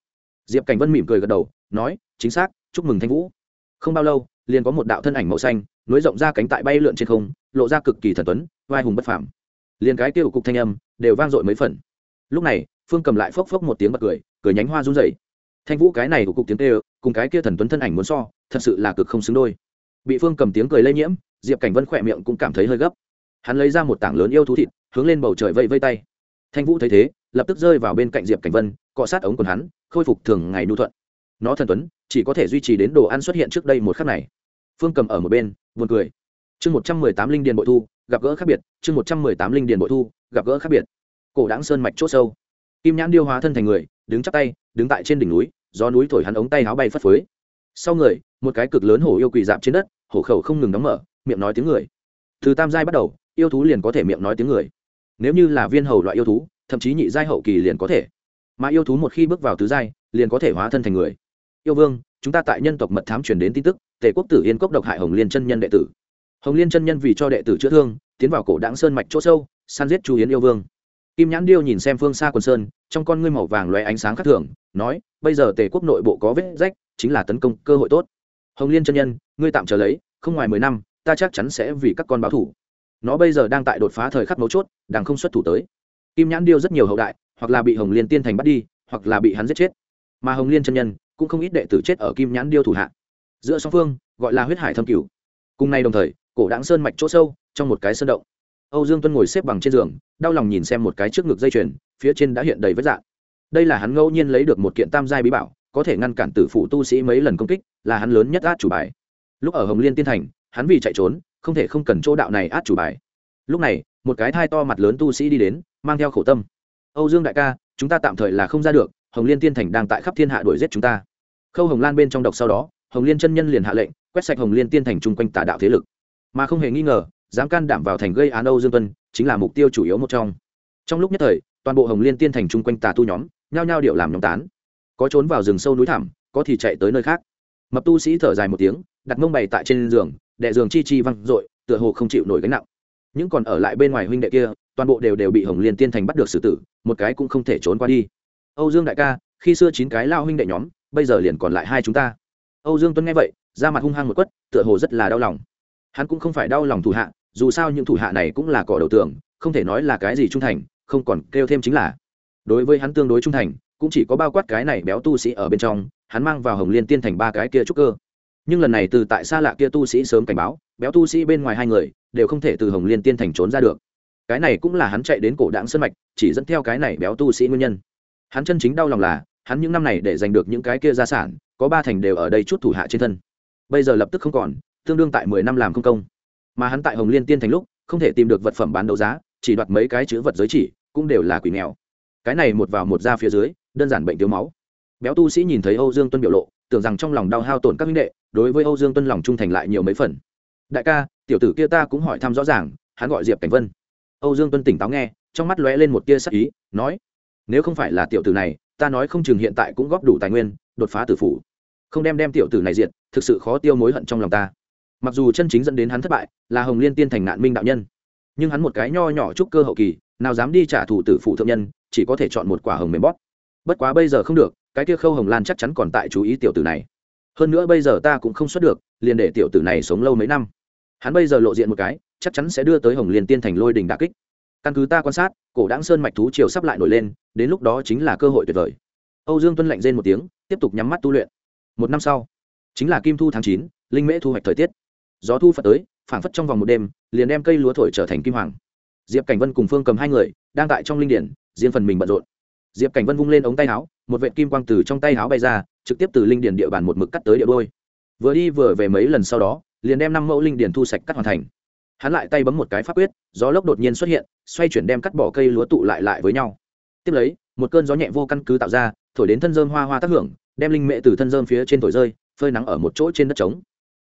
Speaker 1: Diệp cảnh vân mỉm cười gật đầu, nói, chính xác, chúc mừng thanh vũ. Không bao lâu, liền có một đạo thân ảnh màu xanh nối rộng ra cánh tại bay lượn trên không lộ ra cực kỳ thần tuấn vai hùng bất phàm. Liền cái kêu cục thanh âm đều vang dội mấy phần. Lúc này, phương cầm lại phốc phốc một tiếng bật cười cười nhánh hoa run rẩy. Thanh vũ cái này của cục tiếng kêu, cùng cái kia thần tuấn thân ảnh muốn so, thật sự là cực không xứng đôi. Bị phương cầm tiếng cười lây nhiễm, diệp cảnh vân khỏe miệng cũng cảm thấy hơi gấp. Hắn lấy ra một tảng lớn yêu thú thịt, hướng lên bầu trời vây vây tay. Thanh vũ thấy thế, lập tức rơi vào bên cạnh diệp cảnh vân, cọ sát ống quần hắn, khôi phục thường ngày nhu thuận. Nó thần tuấn, chỉ có thể duy trì đến đồ ăn xuất hiện trước đây một khắc này. Phương cầm ở một bên, buồn cười chương một trăm mười tám linh điền bội thu, gặp gỡ khác biệt. Chương một trăm mười tám linh điền bội thu, gặp gỡ khác biệt. Cổ đáng sơn mạch c h sâu. Kim nhãn điêu hóa thân thành người, đứng chắp tay, đứng tại trên đỉnh núi do núi thổi hắn ống tay áo bay phất phới. Sau người, một cái cực lớn hổ yêu quỳ dạp trên đất, hổ khẩu không ngừng đóng mở, miệng nói tiếng người. Từ tam giai bắt đầu, yêu thú liền có thể miệng nói tiếng người. Nếu như là viên hầu loại yêu thú, thậm chí nhị giai hậu kỳ liền có thể. Mà yêu thú một khi bước vào tứ giai, liền có thể hóa thân thành người. Yêu vương, chúng ta tại nhân tộc mật thám truyền đến tin tức, tề quốc tử yên cốc độc hại hồng liên chân nhân đệ tử hồng liên chân nhân vì cho đệ tử chữa thương, tiến vào cổ đáng sơn mạch chỗ sâu, săn giết chu hiến yêu vương. Kim nhãn điêu nhìn xem phương xa quần sơn, trong con ngươi màu vàng loé ánh sáng khác thường, nói, bây giờ tề quốc nội bộ có vết rách, chính là tấn công cơ hội tốt. Hồng liên chân nhân, ngươi tạm chờ lấy, không ngoài mười năm, ta chắc chắn sẽ vì các con báo thủ. Nó bây giờ đang tại đột phá thời khắc mấu chốt, đang không xuất thủ tới. Kim nhãn điêu rất nhiều hậu đại, hoặc là bị hồng liên tiên thành bắt đi, hoặc là bị hắn giết chết. Mà hồng liên chân nhân, cũng không ít đệ tử chết ở kim nhãn điêu thủ hạ. Giữa song phương, gọi là huyết hải thâm cửu. Cùng nay đồng thời cổ đáng sơn mạch chỗ sâu, trong một cái sơn động. Âu dương tuân ngồi xếp bằng trên giường, đau lòng nhìn xem một cái trước ngực dây chuyền, phía trên đã hiện đầy vết dạng đây là hắn ngẫu nhiên lấy được một kiện tam giai bí bảo, có thể ngăn cản tử phụ tu sĩ mấy lần công kích, là hắn lớn nhất át chủ bài. Lúc ở hồng liên tiên thành, hắn vì chạy trốn, không thể không cần chỗ đạo này át chủ bài. Lúc này, một cái thai to mặt lớn tu sĩ đi đến, mang theo khẩu tâm. Âu dương đại ca, chúng ta tạm thời là không ra được, hồng liên tiên thành đang tại khắp thiên hạ đuổi giết chúng ta. Khâu hồng lan bên trong độc sau đó, hồng liên chân nhân liền hạ lệnh, quét sạch hồng liên tiên thành chung quanh tà đạo thế lực mà không hề nghi ngờ, dám can đảm vào thành gây án âu dương tuân chính là mục tiêu chủ yếu một trong. Trong lúc nhất thời, toàn bộ hồng liên tiên thành chung quanh tà tu nhóm, nhao nhao điệu làm nhóm tán. Có trốn vào rừng sâu núi thẳm, có thì chạy tới nơi khác. Mập tu sĩ thở dài một tiếng, đặt mông bày tại trên giường, đệ giường chi chi văng r tựa hồ không chịu nổi gánh nặng. Những còn ở lại bên ngoài huynh đệ kia, toàn bộ đều đều bị hồng liên tiên thành bắt được xử tử, một cái cũng không thể trốn qua đi. Âu dương đại ca, khi xưa chín cái lao huynh đệ nhóm, bây giờ liền còn lại hai chúng ta. Âu dương tuấn nghe vậy ra mặt hung hăng một quất, tựa hồ rất là đau lòng hắn cũng không phải đau lòng thủ hạ, dù sao những thủ hạ này cũng là cỏ đầu tường, không thể nói là cái gì trung thành, không còn kêu thêm chính là. Đối với hắn tương đối trung thành, cũng chỉ có bao quát cái này béo tu sĩ ở bên trong, hắn mang vào hồng liên tiên thành ba cái kia trúc cơ. Nhưng lần này từ tại xa lạ kia tu sĩ sớm cảnh báo, béo tu sĩ bên ngoài hai người, đều không thể từ hồng liên tiên thành trốn ra được. Cái này cũng là hắn chạy đến cổ đảng sân mạch, chỉ dẫn theo cái này béo tu sĩ nguyên nhân. Hắn chân chính đau lòng là, hắn những năm này để giành được những cái kia gia sản, có ba thành đều ở đây chút thủ hạ trên thân. Bây giờ lập tức không còn tương đương tại mười năm làm công công. Mà hắn tại hồng liên tiên thành lúc, không thể tìm được vật phẩm bán đấu giá, chỉ đoạt mấy cái chữ vật giới chỉ, cũng đều là quỷ nghèo. Cái này một vào một ra phía dưới, đơn giản bệnh thiếu máu. Béo tu sĩ nhìn thấy âu dương tuân biểu lộ, tưởng rằng trong lòng đau hao tổn các minh đệ, đối với âu dương tuân lòng trung thành lại nhiều mấy phần. Đại ca, tiểu tử kia ta cũng hỏi thăm rõ ràng, hắn gọi diệp cảnh vân. Âu dương tuân tỉnh táo nghe, trong mắt lóe lên một tia sắc ý, nói, nếu không phải là tiểu tử này, ta nói không chừng hiện tại cũng góp đủ tài nguyên, đột phá tử phủ. Không đem đem tiểu tử này diệt, thực sự khó tiêu mối hận trong lòng ta mặc dù chân chính dẫn đến hắn thất bại là hồng liên tiên thành nạn minh đạo nhân, nhưng hắn một cái nho nhỏ trúc cơ hậu kỳ, nào dám đi trả thù tử phụ thượng nhân, chỉ có thể chọn một quả hồng mềm Bót. bất quá bây giờ không được, cái kia khâu hồng lan chắc chắn còn tại chú ý tiểu tử này. Hơn nữa bây giờ ta cũng không xuất được, liền để tiểu tử này sống lâu mấy năm. Hắn bây giờ lộ diện một cái, chắc chắn sẽ đưa tới hồng liên tiên thành lôi đình đà kích. Căn cứ ta quan sát, cổ đáng sơn mạch thú chiều sắp lại nổi lên, đến lúc đó chính là cơ hội tuyệt vời. Âu dương tuân lạnh rên một tiếng, tiếp tục nhắm mắt tu luyện. Một năm sau, chính là kim thu tháng chín, linh mễ thu hoạch thời tiết gió thu phật tới, phảng phất trong vòng một đêm, liền đem cây lúa thổi trở thành kim hoàng. Diệp cảnh vân cùng phương cầm hai người, đang tại trong linh điển, riêng phần mình bận rộn. Diệp cảnh vân vung lên ống tay áo, một vệ kim quang từ trong tay áo bay ra, trực tiếp từ linh điển địa bàn một mực cắt tới địa đôi. Vừa đi vừa về mấy lần sau đó, liền đem năm mẫu linh điển thu sạch cắt hoàn thành. Hắn lại tay bấm một cái pháp quyết, gió lốc đột nhiên xuất hiện, xoay chuyển đem cắt bỏ cây lúa tụ lại lại với nhau. Tiếp lấy, một cơn gió nhẹ vô căn cứ tạo ra, thổi đến thân dơm hoa hoa tác hưởng, đem linh mệ từ thân dơm phía trên thổi rơi, phơi nắng ở một chỗ trên đất trống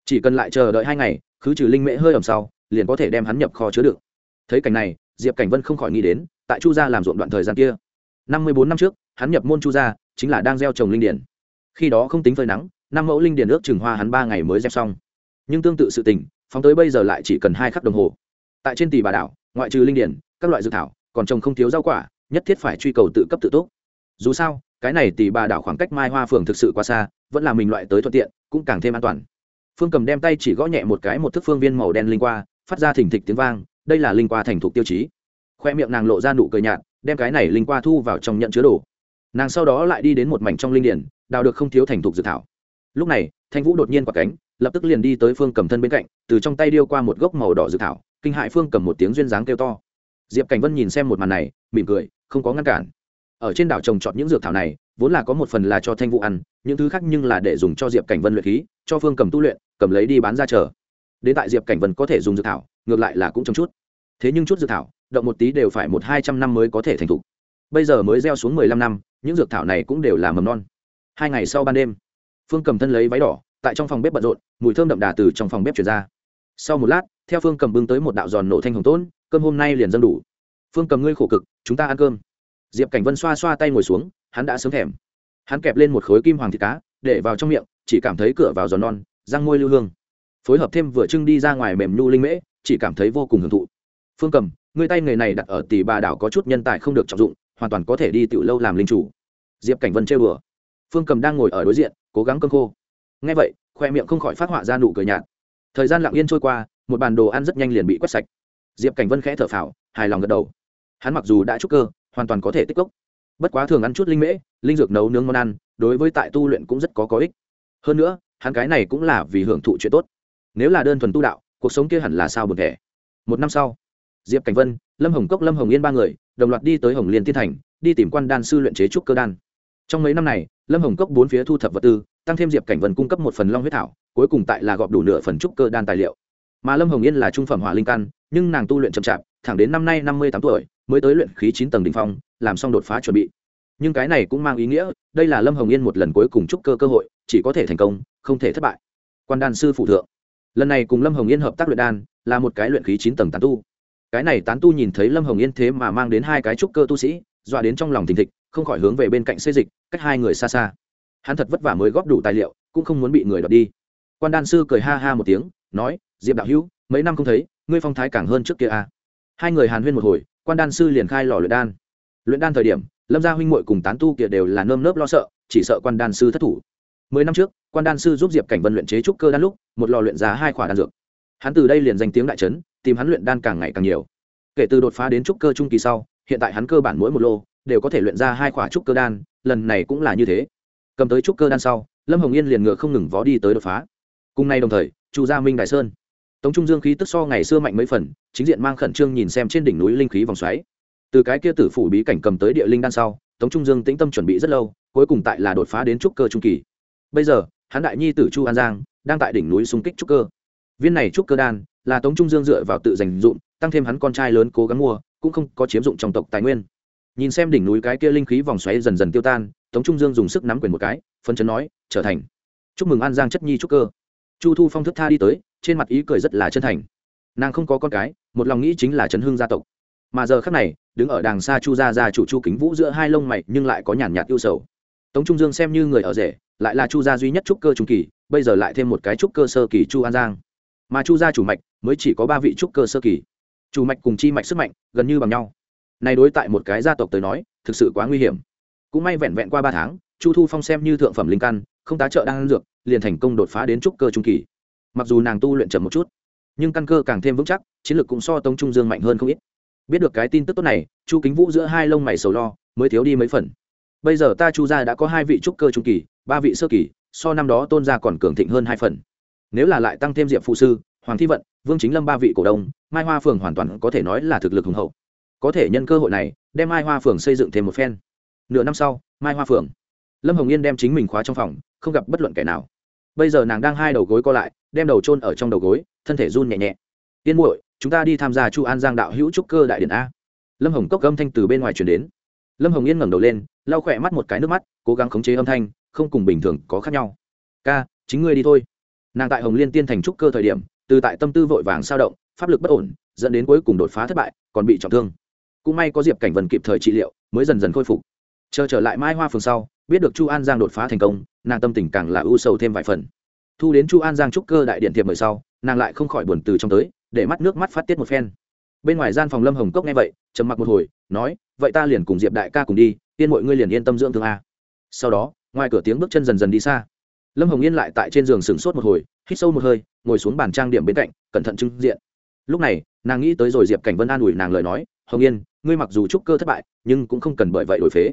Speaker 1: chỉ cần lại chờ đợi hai ngày, khứ trừ linh mễ hơi ẩm sau, liền có thể đem hắn nhập kho chứa đựng. Thấy cảnh này, diệp cảnh vân không khỏi nghĩ đến, tại chu gia làm ruộng đoạn thời gian kia. Năm mươi bốn năm trước, hắn nhập môn chu gia, chính là đang gieo trồng linh điển. Khi đó không tính phơi nắng, năm mẫu linh điển ước chừng hoa hắn ba ngày mới gieo xong. Nhưng tương tự sự tình, phóng tới bây giờ lại chỉ cần hai khắc đồng hồ. Tại trên tỷ bà đảo, ngoại trừ linh điển, các loại dược thảo, còn trồng không thiếu rau quả, nhất thiết phải truy cầu tự cấp tự túc. Dù sao, cái này tỷ bà đảo khoảng cách mai hoa phường thực sự quá xa, vẫn là mình loại tới thuận tiện, cũng càng thêm an toàn phương cầm đem tay chỉ gõ nhẹ một cái một thức phương viên màu đen linh qua, phát ra thỉnh thịch tiếng vang, đây là linh qua thành thục tiêu chí. Khoe miệng nàng lộ ra nụ cười nhạt, đem cái này linh qua thu vào trong nhận chứa đồ. Nàng sau đó lại đi đến một mảnh trong linh điển, đào được không thiếu thành thục dược thảo. Lúc này, thanh vũ đột nhiên quả cánh, lập tức liền đi tới phương cầm thân bên cạnh, từ trong tay điêu qua một gốc màu đỏ dược thảo, kinh hại phương cầm một tiếng duyên dáng kêu to. Diệp cảnh vân nhìn xem một màn này, mỉm cười, không có ngăn cản. Ở trên đảo trồng trọt những dược thảo này, vốn là có một phần là cho thanh vũ ăn, những thứ khác nhưng là để dùng cho diệp cảnh vân luyện khí, cho phương cầm tu luyện cầm lấy đi bán ra chờ. Đến tại diệp cảnh vân có thể dùng dược thảo, ngược lại là cũng trong chút. Thế nhưng chút dược thảo, động một tí đều phải một hai trăm năm mới có thể thành thục. Bây giờ mới gieo xuống mười lăm năm, những dược thảo này cũng đều là mầm non. Hai ngày sau ban đêm, phương cầm thân lấy váy đỏ, tại trong phòng bếp bận rộn, mùi thơm đậm đà từ trong phòng bếp chuyển ra. Sau một lát, theo phương cầm bưng tới một đạo giòn nổ thanh hồng tốn, cơm hôm nay liền dâng đủ. Phương cầm ngươi khổ cực, chúng ta ăn cơm. Diệp cảnh vân xoa xoa tay ngồi xuống, hắn đã sớm thèm. Hắn kẹp lên một khối kim hoàng thịt cá, để vào trong miệng, chỉ cảm thấy cửa vào giòn non răng môi lưu hương. Phối hợp thêm vừa trưng đi ra ngoài mềm nhu linh mễ, chỉ cảm thấy vô cùng hưởng thụ. Phương cầm, người tay nghề này đặt ở tỷ bà đảo có chút nhân tài không được trọng dụng, hoàn toàn có thể đi tiểu lâu làm linh chủ. Diệp cảnh vân chơi bừa phương cầm đang ngồi ở đối diện, cố gắng cơm khô. Ngay vậy, khoe miệng không khỏi phát họa ra nụ cười nhạt. Thời gian lặng yên trôi qua, một bàn đồ ăn rất nhanh liền bị quét sạch. Diệp cảnh vân khẽ thở phào, hài lòng gật đầu. Hắn mặc dù đã trúc cơ, hoàn toàn có thể tích cốc. Bất quá thường ăn chút linh mễ, linh dược nấu nướng món ăn, đối với tại tu luyện cũng rất có có ích. Hơn nữa hắn cái này cũng là vì hưởng thụ chuyện tốt. Nếu là đơn thuần tu đạo, cuộc sống kia hẳn là sao buồn thẻ. Một năm sau, diệp cảnh vân, lâm hồng cốc, lâm hồng yên ba người, đồng loạt đi tới hồng liên tiên thành, đi tìm quan đan sư luyện chế trúc cơ đan. Trong mấy năm này, lâm hồng cốc bốn phía thu thập vật tư, tăng thêm diệp cảnh vân cung cấp một phần long huyết thảo, cuối cùng tại là gọp đủ nửa phần trúc cơ đan tài liệu. Mà lâm hồng yên là trung phẩm hỏa linh căn, nhưng nàng tu luyện chậm chạp, thẳng đến năm nay năm mươi tám tuổi, mới tới luyện khí chín tầng đ ỉ n h phong, làm xong đột phá chuẩn bị nhưng cái này cũng mang ý nghĩa, đây là lâm hồng yên một lần cuối cùng trúc cơ cơ hội, chỉ có thể thành công, không thể thất bại. Quan đan sư phụ thượng. Lần này cùng lâm hồng yên hợp tác luyện đan, là một cái luyện khí chín tầng tán tu. Cái này tán tu nhìn thấy lâm hồng yên thế mà mang đến hai cái trúc cơ tu sĩ, dọa đến trong lòng thình thịch, không khỏi hướng về bên cạnh xây dịch, cách hai người xa xa. Hắn thật vất vả mới góp đủ tài liệu, cũng không muốn bị người đọc đi. Quan đan sư cười ha ha một tiếng, nói, diệp đạo hữu, mấy năm không thấy, ngươi phong thái càng hơn trước kia à. hai người hàn huyên một hồi, quan đan sư liền khai lò luyện đan. Luyện đan thời điểm lâm gia huynh muội cùng tán tu kia đều là nơm nớp lo sợ, chỉ sợ quan đan sư thất thủ. Mười năm trước, quan đan sư giúp diệp cảnh vân luyện chế trúc cơ đan lúc, một lò luyện giá hai khỏa đan dược. Hắn từ đây liền danh tiếng đại trấn tìm hắn luyện đan càng ngày càng nhiều. Kể từ đột phá đến trúc cơ trung kỳ sau, hiện tại hắn cơ bản mỗi một lô đều có thể luyện ra hai khỏa trúc cơ đan, lần này cũng là như thế. Cầm tới trúc cơ đan sau, lâm hồng yên liền ngựa không ngừng vó đi tới đột phá. Cùng nay đồng thời, chu gia minh đại sơn. Tống trung dương khí tức so ngày xưa mạnh mấy phần, chính diện mang khẩn trương nhìn xem trên đỉnh núi linh khí vòng xoáy từ cái kia tử phủ bí cảnh cầm tới địa linh đan sau, tống trung dương tĩnh tâm chuẩn bị rất lâu, cuối cùng tại là đột phá đến trúc cơ trung kỳ. Bây giờ, hắn đại nhi tử chu an giang đang tại đỉnh núi xung kích trúc cơ. Viên này trúc cơ đan là tống trung dương dựa vào tự dành dụng, tăng thêm hắn con trai lớn cố gắng mua, cũng không có chiếm dụng trong tộc tài nguyên. Nhìn xem đỉnh núi cái kia linh khí vòng xoáy dần dần tiêu tan, tống trung dương dùng sức nắm quyền một cái phân chấn nói, trở thành. Chúc mừng an giang chất nhi trúc cơ. Chu thu phong thức tha đi tới, trên mặt ý cười rất là chân thành. Nàng không có con cái, một lòng nghĩ chính là chấn hương gia tộc mà giờ khác này, đứng ở đàng xa chu gia gia chủ chu kính vũ giữa hai lông mày nhưng lại có nhàn nhạt ưu sầu. Tống trung dương xem như người ở rể, lại là chu gia duy nhất trúc cơ trung kỳ, bây giờ lại thêm một cái trúc cơ sơ kỳ chu an giang. Mà chu gia chủ mạch mới chỉ có ba vị trúc cơ sơ kỳ. Chủ mạch cùng chi mạch sức mạnh gần như bằng nhau. Này đối tại một cái gia tộc tới nói, thực sự quá nguy hiểm. Cũng may vẹn vẹn qua ba tháng, chu thu phong xem như thượng phẩm linh căn, không tá trợ đang ăn dược, liền thành công đột phá đến trúc cơ trung kỳ. Mặc dù nàng tu luyện chậm một chút, nhưng căn cơ càng thêm vững chắc, chiến lược cũng so tống trung dương mạnh hơn không ít biết được cái tin tức tốt này, chu kính vũ giữa hai lông mày sầu lo, mới thiếu đi mấy phần. Bây giờ ta chu gia đã có hai vị trúc cơ trung kỳ, ba vị sơ kỳ, so năm đó tôn gia còn cường thịnh hơn hai phần. Nếu là lại tăng thêm diệp phụ sư, hoàng thi vận, vương chính lâm ba vị cổ đông, mai hoa phường hoàn toàn có thể nói là thực lực hùng hậu. Có thể nhân cơ hội này, đem mai hoa phường xây dựng thêm một phen. Nửa năm sau, mai hoa phường. Lâm hồng yên đem chính mình khóa trong phòng, không gặp bất luận kẻ nào. Bây giờ nàng đang hai đầu gối co lại, đem đầu trôn ở trong đầu gối, thân thể run nhẹ nhẹ. Tiên muội chúng ta đi tham gia chu an giang đạo hữu trúc cơ đại điện a. Lâm hồng cốc âm thanh từ bên ngoài chuyển đến. Lâm hồng yên ngẩng đầu lên, lau khỏe mắt một cái nước mắt, cố gắng khống chế âm thanh, không cùng bình thường có khác nhau. Ca, chính ngươi đi thôi. Nàng tại hồng liên tiên thành trúc cơ thời điểm, từ tại tâm tư vội vàng sao động, pháp lực bất ổn, dẫn đến cuối cùng đột phá thất bại, còn bị trọng thương. Cũng may có diệp cảnh vân kịp thời trị liệu, mới dần dần khôi phục. Chờ trở lại mai hoa phường sau, biết được chu an giang đột phá thành công, nàng tâm tình càng là ưu sầu thêm vài phần. Thu đến chu an giang trúc cơ đại điện thiệp mời sau, nàng lại không khỏi buồn từ trong tới để mắt nước mắt phát tiết một phen. Bên ngoài gian phòng lâm hồng cốc nghe vậy, trầm mặc một hồi, nói, vậy ta liền cùng diệp đại ca cùng đi tiên mọi ngươi liền yên tâm dưỡng thương a. Sau đó, ngoài cửa tiếng bước chân dần dần đi xa. Lâm hồng yên lại tại trên giường sửng sốt một hồi, hít sâu một hơi, ngồi xuống bàn trang điểm bên cạnh, cẩn thận trưng diện. Lúc này, nàng nghĩ tới rồi diệp cảnh vân an ủi nàng lời nói, hồng yên, ngươi mặc dù trúc cơ thất bại, nhưng cũng không cần bởi vậy đổi phế.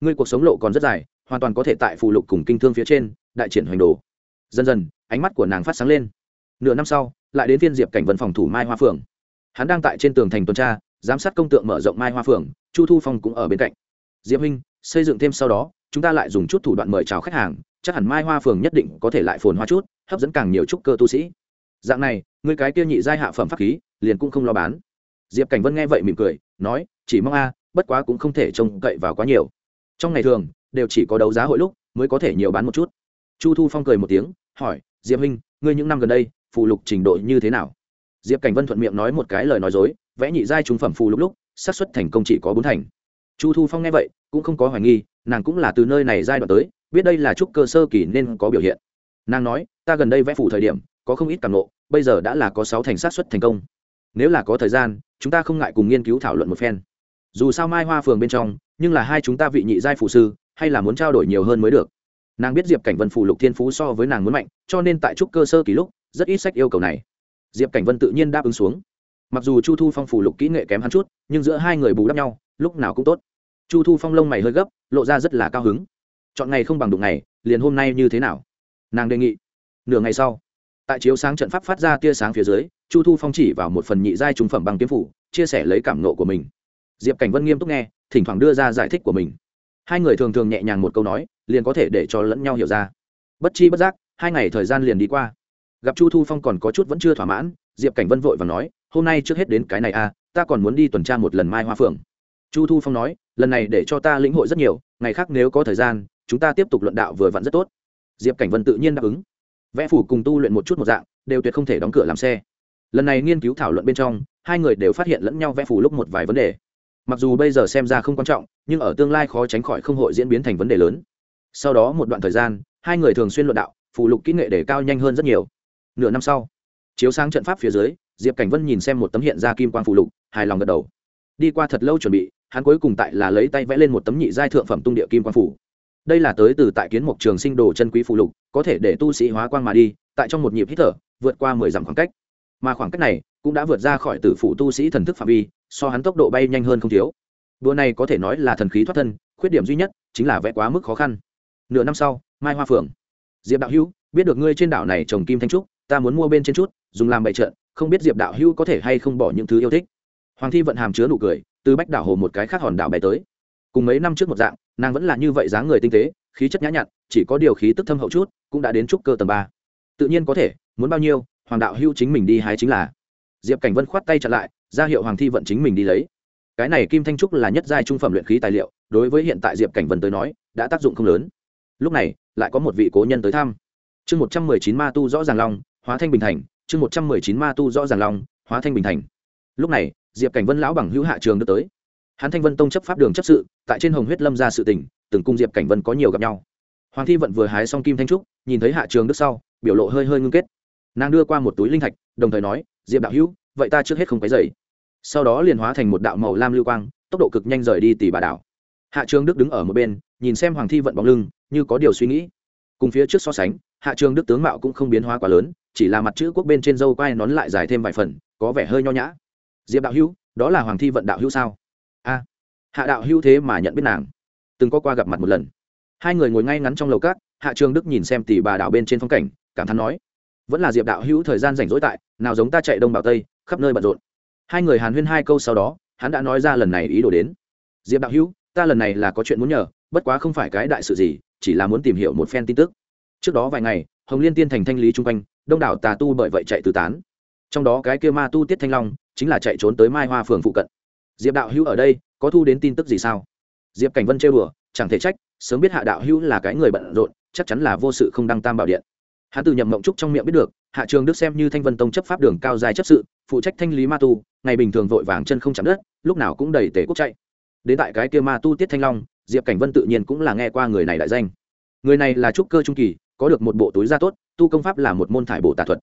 Speaker 1: Ngươi cuộc sống lộ còn rất dài, hoàn toàn có thể tại phù lục cùng kinh thương phía trên, đại triển hoành đồ. Dần dần, ánh mắt của nàng phát sáng lên. Nửa năm sau lại đến phiên diệp cảnh vân phòng thủ mai hoa phường hắn đang tại trên tường thành tuần tra, giám sát công tượng mở rộng mai hoa phường chu thu phong cũng ở bên cạnh. Diệp huynh, xây dựng thêm sau đó, chúng ta lại dùng chút thủ đoạn mời chào khách hàng, chắc hẳn mai hoa phường nhất định có thể lại phồn hoa chút, hấp dẫn càng nhiều trúc cơ tu sĩ. Dạng này người cái kia nhị giai hạ phẩm pháp khí, liền cũng không lo bán. Diệp cảnh vân nghe vậy mỉm cười, nói, chỉ mong a, bất quá cũng không thể trông cậy vào quá nhiều. Trong ngày thường, đều chỉ có đấu giá hội lúc, mới có thể nhiều bán một chút. Chu thu phong cười một tiếng, hỏi, diệp huynh, ngươi những năm gần đây phụ lục trình độ như thế nào? Diệp cảnh vân thuận miệng nói một cái lời nói dối, vẽ nhị giai trúng phẩm phù lục lúc, xác suất thành công chỉ có bốn thành. Chu thu phong nghe vậy, cũng không có hoài nghi, nàng cũng là từ nơi này giai đoạn tới, biết đây là trúc cơ sơ kỳ nên có biểu hiện. Nàng nói, ta gần đây vẽ phủ thời điểm, có không ít cảm nộ bây giờ đã là có sáu thành sát xuất thành công. Nếu là có thời gian, chúng ta không ngại cùng nghiên cứu thảo luận một phen. Dù sao mai hoa phường bên trong, nhưng là hai chúng ta vị nhị giai phụ sư, hay là muốn trao đổi nhiều hơn mới được. Nàng biết diệp cảnh vân phủ lục thiên phú so với nàng muốn mạnh, cho nên tại trúc cơ sơ kỳ lúc rất ít sách yêu cầu này. Diệp cảnh vân tự nhiên đáp ứng xuống. Mặc dù chu thu phong phủ lục kỹ nghệ kém hắn chút, nhưng giữa hai người bù đắp nhau, lúc nào cũng tốt. Chu thu phong lông mày hơi gấp, lộ ra rất là cao hứng. Chọn ngày không bằng đụng ngày, liền hôm nay như thế nào? Nàng đề nghị, nửa ngày sau. Tại chiếu sáng trận pháp phát ra tia sáng phía dưới, chu thu phong chỉ vào một phần nhị giai trung phẩm bằng kiếm phủ, chia sẻ lấy cảm nộ của mình. Diệp cảnh vân nghiêm túc nghe, thỉnh thoảng đưa ra giải thích của mình. Hai người thường thường nhẹ nhàng một câu nói, liền có thể để cho lẫn nhau hiểu ra. Bất chi bất giác, hai ngày thời gian liền đi qua gặp chu thu phong còn có chút vẫn chưa thỏa mãn, diệp cảnh vân vội và nói, hôm nay trước hết đến cái này à ta còn muốn đi tuần tra một lần mai hoa phượng. Chu thu phong nói, lần này để cho ta lĩnh hội rất nhiều, ngày khác nếu có thời gian, chúng ta tiếp tục luận đạo vừa vặn rất tốt. Diệp cảnh vân tự nhiên đáp ứng. Vẽ phủ cùng tu luyện một chút một dạng, đều tuyệt không thể đóng cửa làm xe. Lần này nghiên cứu thảo luận bên trong, hai người đều phát hiện lẫn nhau vẽ phủ lúc một vài vấn đề. Mặc dù bây giờ xem ra không quan trọng, nhưng ở tương lai khó tránh khỏi không hội diễn biến thành vấn đề lớn. Sau đó một đoạn thời gian, hai người thường xuyên luận đạo phụ lục kỹ nghệ để cao nhanh hơn rất nhiều nửa năm sau, chiếu sáng trận pháp phía dưới, diệp cảnh vân nhìn xem một tấm hiện ra kim quang phụ lục, hài lòng gật đầu. Đi qua thật lâu chuẩn bị, hắn cuối cùng tại là lấy tay vẽ lên một tấm nhị giai thượng phẩm tung địa kim quang phủ đây là tới từ tại kiến mục trường sinh đồ chân quý phụ lục, có thể để tu sĩ hóa quang mà đi, tại trong một nhịp hít thở, vượt qua mười dặm khoảng cách. Mà khoảng cách này cũng đã vượt ra khỏi tử phủ tu sĩ thần thức phạm vi, so hắn tốc độ bay nhanh hơn không thiếu. Đua này có thể nói là thần khí thoát thân, khuyết điểm duy nhất chính là vẽ quá mức khó khăn. Nửa năm sau, mai hoa phượng. Diệp đạo hữu, biết được ngươi trên đảo này trồng kim thanh trúc ta muốn mua bên trên chút dùng làm bậy trợn, không biết diệp đạo hữu có thể hay không bỏ những thứ yêu thích. Hoàng thi vận hàm chứa nụ cười từ bách đảo hồ một cái khác hòn đảo bay tới. Cùng mấy năm trước một dạng nàng vẫn là như vậy dáng người tinh tế khí chất nhã nhặn chỉ có điều khí tức thâm hậu chút cũng đã đến trúc cơ tầng ba. Tự nhiên có thể muốn bao nhiêu hoàng đạo hữu chính mình đi hái chính là. Diệp cảnh vân khoát tay chặn lại ra hiệu hoàng thi vận chính mình đi lấy. Cái này kim thanh trúc là nhất giai trung phẩm luyện khí tài liệu đối với hiện tại diệp cảnh vân tới nói đã tác dụng không lớn. Lúc này lại có một vị cố nhân tới thăm. Chương một trăm mười chín ma tu rõ ràng long hóa thanh bình thành, chương một trăm mười chín ma tu rõ ràng long, hóa thanh bình thành. Lúc này, diệp cảnh vân lão bằng hữu hạ trường đưa tới. Hắn thanh vân tông chấp pháp đường chấp sự, tại trên hồng huyết lâm ra sự tỉnh từng cung diệp cảnh vân có nhiều gặp nhau. Hoàng thi vận vừa hái xong kim thanh trúc, nhìn thấy hạ trường đức sau, biểu lộ hơi hơi ngưng kết. Nàng đưa qua một túi linh thạch, đồng thời nói, diệp đạo hữu, vậy ta trước hết không cái dày sau đó liền hóa thành một đạo màu lam lưu quang, tốc độ cực nhanh rời đi tỷ bà đảo. Hạ trường đức đứng ở một bên, nhìn xem hoàng thi vận bóng lưng, như có điều suy nghĩ. Cùng phía trước so sánh, hạ trường đức tướng mạo cũng không biến hóa quá lớn chỉ là mặt chữ quốc bên trên dâu quai nón lại dài thêm vài phần, có vẻ hơi nho nhã. Diệp đạo hữu, đó là hoàng thi vận đạo hữu sao? A, hạ đạo hữu thế mà nhận biết nàng. Từng có qua gặp mặt một lần. Hai người ngồi ngay ngắn trong lầu cát hạ trường đức nhìn xem tỷ bà đảo bên trên phong cảnh, cảm thán nói, vẫn là diệp đạo hữu thời gian rảnh rỗi tại, nào giống ta chạy đông bảo tây, khắp nơi bận rộn. Hai người hàn huyên hai câu sau đó, hắn đã nói ra lần này ý đồ đến. Diệp đạo hữu, ta lần này là có chuyện muốn nhờ, bất quá không phải cái đại sự gì, chỉ là muốn tìm hiểu một phen tin tức. Trước đó vài ngày, hồng liên tiên thành thanh lý chung quanh đông đảo tà tu bởi vậy chạy tứ tán. Trong đó cái kia ma tu tiết thanh long chính là chạy trốn tới mai hoa phường phụ cận. Diệp đạo hữu ở đây, có thu đến tin tức gì sao? Diệp cảnh vân trêu đùa, chẳng thể trách, sớm biết hạ đạo hữu là cái người bận rộn, chắc chắn là vô sự không đăng tam bảo điện. Hắn từ nhậm mộng trúc trong miệng biết được, hạ trường đức xem như thanh vân tông chấp pháp đường cao dài chấp sự, phụ trách thanh lý ma tu, ngày bình thường vội vàng chân không chạm đất, lúc nào cũng đầy tể quốc chạy. Đến tại cái kia ma tu tiết thanh long, diệp cảnh vân tự nhiên cũng là nghe qua người này đại danh. Người này là trúc cơ trung kỳ có được một bộ túi da tốt, tu công pháp là một môn thải bộ tà thuật.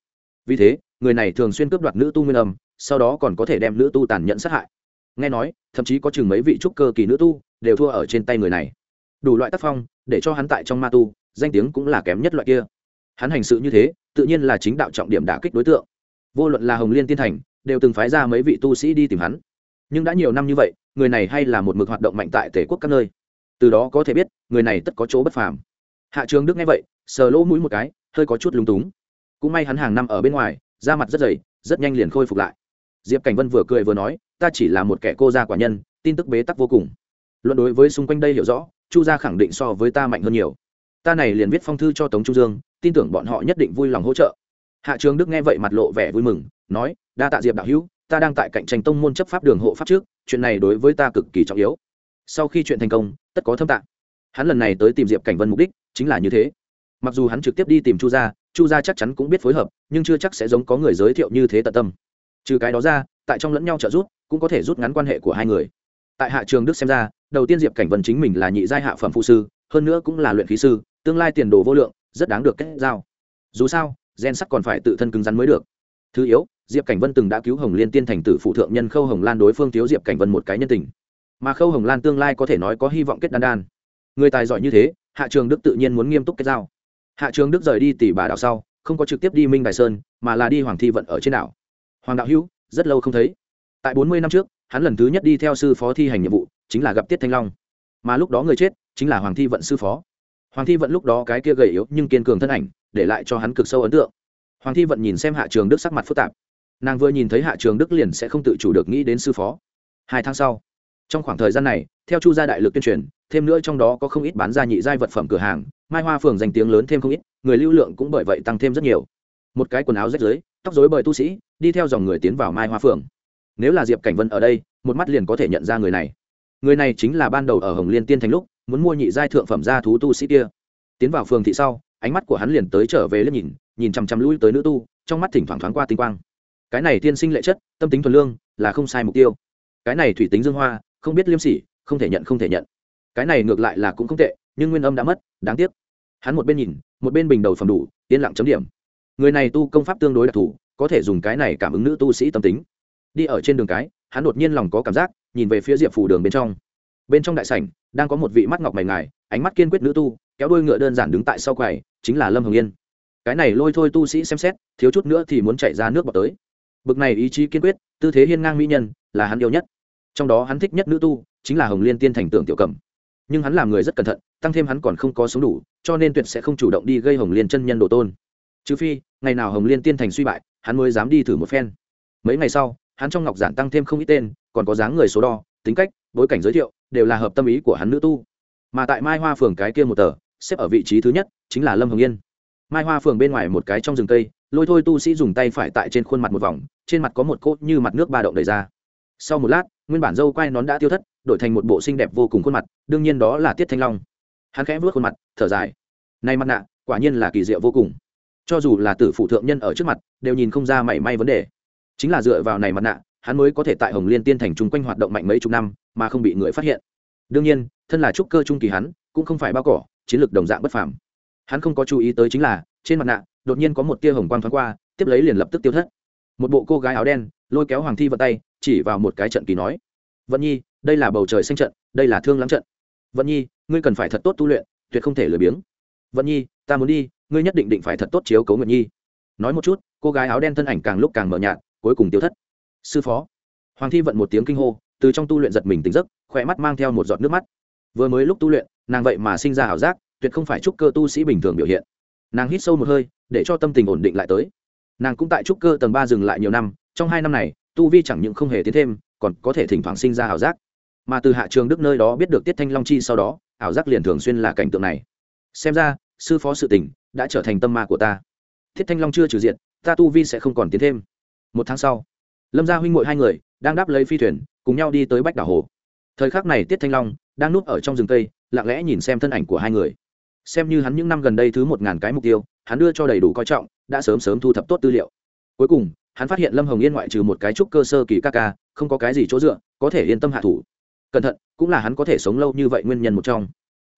Speaker 1: Vì thế, người này thường xuyên cướp đoạt nữ tu nguyên âm, sau đó còn có thể đem nữ tu tàn nhẫn sát hại. Nghe nói, thậm chí có chừng mấy vị trúc cơ kỳ nữ tu đều thua ở trên tay người này. Đủ loại tác phong, để cho hắn tại trong ma tu, danh tiếng cũng là kém nhất loại kia. Hắn hành sự như thế, tự nhiên là chính đạo trọng điểm đả kích đối tượng. Vô luận là hồng liên tiên thành, đều từng phái ra mấy vị tu sĩ đi tìm hắn. Nhưng đã nhiều năm như vậy, người này hay là một mực hoạt động mạnh tại tể quốc các nơi. Từ đó có thể biết, người này tất có chỗ bất phàm hạ trường đức nghe vậy, sờ lỗ mũi một cái, hơi có chút lúng túng. Cũng may hắn hàng năm ở bên ngoài, da mặt rất dày, rất nhanh liền khôi phục lại. Diệp cảnh vân vừa cười vừa nói, ta chỉ là một kẻ cô gia quả nhân, tin tức bế tắc vô cùng. Luận đối với xung quanh đây hiểu rõ, chu gia khẳng định so với ta mạnh hơn nhiều. Ta này liền viết phong thư cho tống chu dương, tin tưởng bọn họ nhất định vui lòng hỗ trợ. Hạ trường đức nghe vậy mặt lộ vẻ vui mừng, nói, đa tạ diệp đạo hữu, ta đang tại cạnh tranh tông môn chấp pháp đường hộ pháp trước, chuyện này đối với ta cực kỳ trọng yếu. Sau khi chuyện thành công, tất có thâm tạng hắn lần này tới tìm diệp cảnh vân mục đích chính là như thế. Mặc dù hắn trực tiếp đi tìm chu gia chu gia chắc chắn cũng biết phối hợp, nhưng chưa chắc sẽ giống có người giới thiệu như thế tận tâm. Trừ cái đó ra, tại trong lẫn nhau trợ giúp, cũng có thể rút ngắn quan hệ của hai người. Tại hạ trường đức xem ra, đầu tiên diệp cảnh vân chính mình là nhị giai hạ phẩm phụ sư, hơn nữa cũng là luyện khí sư, tương lai tiền đồ vô lượng, rất đáng được kết giao. Dù sao, gen sắc còn phải tự thân cứng rắn mới được. Thứ yếu, diệp cảnh vân từng đã cứu hồng liên tiên thành tử phụ thượng nhân khâu hồng lan đối phương thiếu diệp cảnh vân một cái nhân tình. Mà khâu hồng lan tương lai có thể nói có hy vọng kết đan đan. Người tài giỏi như thế hạ trường đức tự nhiên muốn nghiêm túc kết giao. Hạ trường đức rời đi tỷ bà đảo sau, không có trực tiếp đi minh đài sơn, mà là đi hoàng thi vận ở trên đảo. Hoàng đạo hữu, rất lâu không thấy. Tại bốn mươi năm trước, hắn lần thứ nhất đi theo sư phó thi hành nhiệm vụ, chính là gặp tiết thanh long. Mà lúc đó người chết, chính là hoàng thi vận sư phó. Hoàng thi vận lúc đó cái kia gầy yếu nhưng kiên cường thân ảnh, để lại cho hắn cực sâu ấn tượng. Hoàng thi vận nhìn xem hạ trường đức sắc mặt phức tạp. Nàng vừa nhìn thấy hạ trường đức liền sẽ không tự chủ được nghĩ đến sư phó. Hai tháng sau, trong khoảng thời gian này, theo chu gia đại lực tuyên truyền thêm nữa trong đó có không ít bán ra nhị giai vật phẩm cửa hàng, mai hoa phường danh tiếng lớn thêm không ít, người lưu lượng cũng bởi vậy tăng thêm rất nhiều. Một cái quần áo rách rưới, tóc rối bởi tu sĩ, đi theo dòng người tiến vào mai hoa phường. Nếu là diệp cảnh vân ở đây, một mắt liền có thể nhận ra người này. Người này chính là ban đầu ở hồng liên tiên thành lúc, muốn mua nhị giai thượng phẩm gia thú tu sĩ kia. Tiến vào phường thị sau, ánh mắt của hắn liền tới trở về liếc nhìn nhìn chằm chằm lui tới nữ tu, trong mắt thỉnh thoảng thoáng qua tinh quang. Cái này tiên sinh lệ chất, tâm tính thuần lương, là không sai mục tiêu. Cái này thủy tính dương hoa, không biết liêm sỉ, không thể nhận, không thể nhận cái này ngược lại là cũng không tệ, nhưng nguyên âm đã mất, đáng tiếc. Hắn một bên nhìn, một bên bình đầu phẩm đủ, yên lặng chấm điểm. Người này tu công pháp tương đối đặc thù, có thể dùng cái này cảm ứng nữ tu sĩ tâm tính. Đi ở trên đường cái, hắn đột nhiên lòng có cảm giác, nhìn về phía diệp phủ đường bên trong. Bên trong đại sảnh, đang có một vị mắt ngọc mày ngài, ánh mắt kiên quyết nữ tu, kéo đôi ngựa đơn giản đứng tại sau quầy, chính là lâm hồng yên. Cái này lôi thôi tu sĩ xem xét, thiếu chút nữa thì muốn chạy ra nước bọt tới. Bực này ý chí kiên quyết, tư thế hiên ngang mỹ nhân, là hắn yêu nhất. Trong đó hắn thích nhất nữ tu, chính là hồng liên tiên thành tượng tiểu cầm nhưng hắn làm người rất cẩn thận, tăng thêm hắn còn không có sống đủ, cho nên tuyệt sẽ không chủ động đi gây hồng liên chân nhân đồ tôn. Trừ phi, ngày nào hồng liên tiên thành suy bại, hắn mới dám đi thử một phen. Mấy ngày sau, hắn trong ngọc giản tăng thêm không ít tên, còn có dáng người số đo, tính cách, bối cảnh giới thiệu, đều là hợp tâm ý của hắn nữ tu. Mà tại mai hoa phường cái kia một tờ, xếp ở vị trí thứ nhất, chính là lâm hồng yên. Mai hoa phường bên ngoài một cái trong rừng cây, lôi thôi tu sĩ dùng tay phải tại trên khuôn mặt một vòng, trên mặt có một cốt như mặt nước ba động đầy ra. Sau một lát nguyên bản dâu quai nón đã tiêu thất, đổi thành một bộ xinh đẹp vô cùng khuôn mặt, đương nhiên đó là tiết thanh long. Hắn khẽ vớt khuôn mặt, thở dài. Nay mặt nạ, quả nhiên là kỳ diệu vô cùng. Cho dù là tử phụ thượng nhân ở trước mặt, đều nhìn không ra mảy may vấn đề. Chính là dựa vào này mặt nạ, hắn mới có thể tại hồng liên tiên thành chung quanh hoạt động mạnh mấy chục năm, mà không bị người phát hiện. Đương nhiên, thân là trúc cơ trung kỳ hắn, cũng không phải bao cỏ, chiến lược đồng dạng bất phàm. Hắn không có chú ý tới chính là, trên mặt nạ, đột nhiên có một tia hồng quang thoáng qua, tiếp lấy liền lập tức tiêu thất. Một bộ cô gái áo đen lôi kéo hoàng thi vận tay, chỉ vào một cái trận kỳ nói, vận nhi, đây là bầu trời xanh trận, đây là thương lắm trận. Vận nhi, ngươi cần phải thật tốt tu luyện, tuyệt không thể lười biếng. Vận nhi, ta muốn đi, ngươi nhất định định phải thật tốt chiếu cấu nguyện nhi. Nói một chút, cô gái áo đen thân ảnh càng lúc càng mờ nhạt, cuối cùng tiêu thất. Sư phó. Hoàng thi vận một tiếng kinh hô, từ trong tu luyện giật mình tỉnh giấc, khỏe mắt mang theo một giọt nước mắt. Vừa mới lúc tu luyện, nàng vậy mà sinh ra ảo giác, tuyệt không phải trúc cơ tu sĩ bình thường biểu hiện. Nàng hít sâu một hơi, để cho tâm tình ổn định lại tới. Nàng cũng tại trúc cơ tầng ba dừng lại nhiều năm trong hai năm này, tu vi chẳng những không hề tiến thêm, còn có thể thỉnh thoảng sinh ra ảo giác. Mà từ hạ trường đức nơi đó biết được tiết thanh long chi sau đó, ảo giác liền thường xuyên là cảnh tượng này. Xem ra, sư phó sự tình đã trở thành tâm ma của ta. Thiết thanh long chưa trừ diện ta tu vi sẽ không còn tiến thêm. Một tháng sau, lâm gia huynh m hai người đang đáp lấy phi thuyền, cùng nhau đi tới bách đảo hồ. Thời khắc này tiết thanh long đang núp ở trong rừng cây, lặng lẽ nhìn xem thân ảnh của hai người. Xem như hắn những năm gần đây thứ một ngàn cái mục tiêu, hắn đưa cho đầy đủ coi trọng, đã sớm sớm thu thập tốt tư liệu. Cuối cùng hắn phát hiện lâm hồng yên ngoại trừ một cái trúc cơ sơ kỳ ca ca, không có cái gì chỗ dựa, có thể yên tâm hạ thủ. Cẩn thận, cũng là hắn có thể sống lâu như vậy nguyên nhân một trong.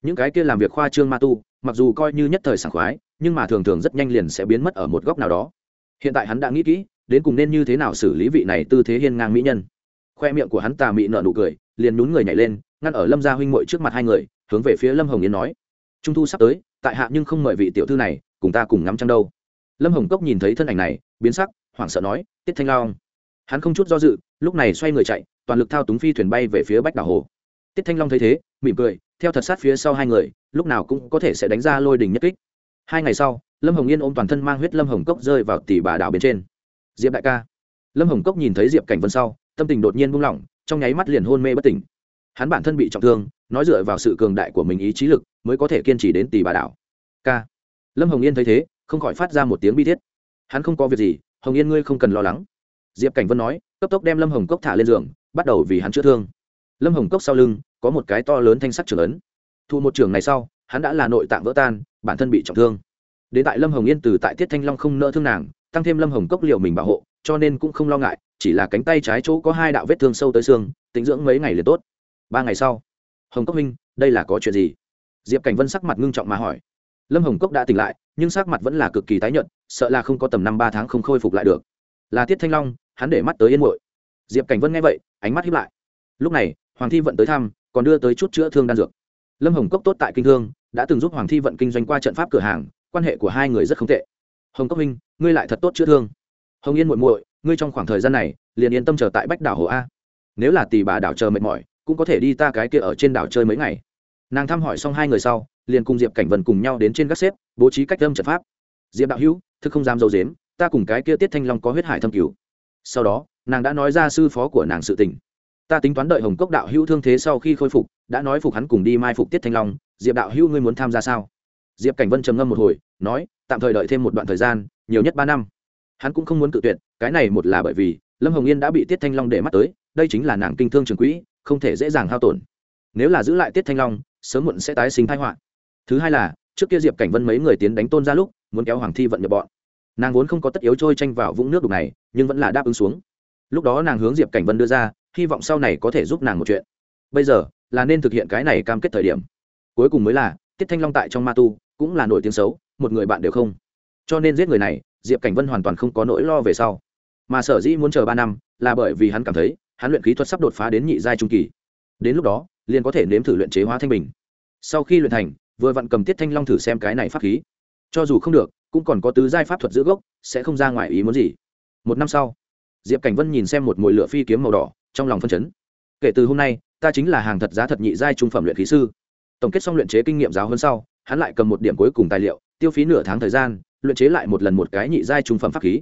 Speaker 1: Những cái kia làm việc khoa trương ma tu, mặc dù coi như nhất thời sảng khoái, nhưng mà thường thường rất nhanh liền sẽ biến mất ở một góc nào đó. Hiện tại hắn đã nghĩ kỹ, đến cùng nên như thế nào xử lý vị này tư thế hiên ngang mỹ nhân. Khoe miệng của hắn tà mị nợ nụ cười, liền nhún người nhảy lên, ngăn ở lâm gia huynh Mội trước mặt hai người, hướng về phía lâm hồng yến nói. Trung thu sắp tới, tại hạ nhưng không mời vị tiểu thư này, cùng ta cùng ngắm trăng đâu. Lâm hồng cốc nhìn thấy thân ảnh này, biến sắc hoảng sợ nói tiết thanh Long, hắn không chút do dự lúc này xoay người chạy toàn lực thao túng phi thuyền bay về phía bách đảo hồ. Tiết thanh long thấy thế mỉm cười theo thật sát phía sau hai người lúc nào cũng có thể sẽ đánh ra lôi đình nhất kích. Hai ngày sau lâm hồng yên ôm toàn thân mang huyết lâm hồng cốc rơi vào tỷ bà đảo bên trên. Diệp đại ca. Lâm hồng cốc nhìn thấy diệp cảnh vân sau tâm tình đột nhiên buông lỏng trong nháy mắt liền hôn mê bất tỉnh. Hắn bản thân bị trọng thương nói dựa vào sự cường đại của mình ý chí lực mới có thể kiên trì đến tỷ bà đảo. K lâm hồng yên thấy thế không khỏi phát ra một tiếng bi thiết. Hắn không có việc gì hồng yên ngươi không cần lo lắng diệp cảnh vân nói cấp tốc đem lâm hồng cốc thả lên giường bắt đầu vì hắn chữa thương lâm hồng cốc sau lưng có một cái to lớn thanh sắc trưởng ấn thu một trường này sau hắn đã là nội tạng vỡ tan bản thân bị trọng thương đến tại lâm hồng yên từ tại tiết thanh long không nỡ thương nàng tăng thêm lâm hồng cốc liều mình bảo hộ cho nên cũng không lo ngại chỉ là cánh tay trái chỗ có hai đạo vết thương sâu tới xương tính dưỡng mấy ngày liền tốt ba ngày sau hồng cốc minh đây là có chuyện gì diệp cảnh vân sắc mặt ngưng trọng mà hỏi lâm hồng cốc đã tỉnh lại, nhưng sắc mặt vẫn là cực kỳ tái nhợt, sợ là không có tầm năm ba tháng không khôi phục lại được. Là tiết thanh long, hắn để mắt tới yên Muội. diệp cảnh vân nghe vậy, ánh mắt hiếp lại. Lúc này, hoàng thi vận tới thăm, còn đưa tới chút chữa thương đan dược. Lâm hồng cốc tốt tại kinh thương, đã từng giúp hoàng thi vận kinh doanh qua trận pháp cửa hàng, quan hệ của hai người rất không tệ. Hồng cốc minh, ngươi lại thật tốt chữa thương. Hồng yên muội muội, ngươi trong khoảng thời gian này, liền yên tâm chờ tại bách đảo hồ a. Nếu là tỷ bà đảo chờ mệt mỏi, cũng có thể đi ta cái kia ở trên đảo chơi mấy ngày nàng thăm hỏi xong hai người sau, liền cùng diệp cảnh vân cùng nhau đến trên gác xếp, bố trí cách âm trận pháp. Diệp đạo hữu thức không dám dâu dếm ta cùng cái kia tiết thanh long có huyết hải thâm cứu sau đó, nàng đã nói ra sư phó của nàng sự tình. Ta tính toán đợi hồng cốc đạo hữu thương thế sau khi khôi phục, đã nói phục hắn cùng đi mai phục tiết thanh long. Diệp đạo hữu ngươi muốn tham gia sao? Diệp cảnh vân trầm ngâm một hồi, nói, tạm thời đợi thêm một đoạn thời gian, nhiều nhất ba năm. Hắn cũng không muốn cự tuyệt, cái này một là bởi vì, lâm hồng yên đã bị tiết thanh long để mắt tới, đây chính là nàng kinh thương trường quỹ, không thể dễ dàng hao tổn. Nếu là giữ lại tiết thanh long sớm muộn sẽ tái sinh thái họa. Thứ hai là, trước kia diệp cảnh vân mấy người tiến đánh tôn ra lúc, muốn kéo hoàng thi vận nhập bọn. Nàng vốn không có tất yếu trôi tranh vào vũng nước đục này, nhưng vẫn là đáp ứng xuống. Lúc đó nàng hướng diệp cảnh vân đưa ra, hy vọng sau này có thể giúp nàng một chuyện. Bây giờ, là nên thực hiện cái này cam kết thời điểm. Cuối cùng mới là, tiết thanh long tại trong ma tu, cũng là nổi tiếng xấu, một người bạn đều không. Cho nên giết người này, diệp cảnh vân hoàn toàn không có nỗi lo về sau. Mà sở dĩ muốn chờ ba năm, là bởi vì hắn cảm thấy, hắn luyện khí thuật sắp đột phá đến nhị giai trung kỳ. Đến lúc đó liền có thể nếm thử luyện chế hóa thanh bình. Sau khi luyện thành, vừa vặn cầm tiết thanh long thử xem cái này pháp khí. Cho dù không được, cũng còn có tứ giai pháp thuật giữ gốc, sẽ không ra ngoài ý muốn gì. Một năm sau, diệp cảnh vân nhìn xem một mồi lửa phi kiếm màu đỏ, trong lòng phân chấn. Kể từ hôm nay, ta chính là hàng thật giá thật nhị giai trung phẩm luyện khí sư. Tổng kết xong luyện chế kinh nghiệm giáo hơn sau, hắn lại cầm một điểm cuối cùng tài liệu, tiêu phí nửa tháng thời gian, luyện chế lại một lần một cái nhị giai trung phẩm pháp khí.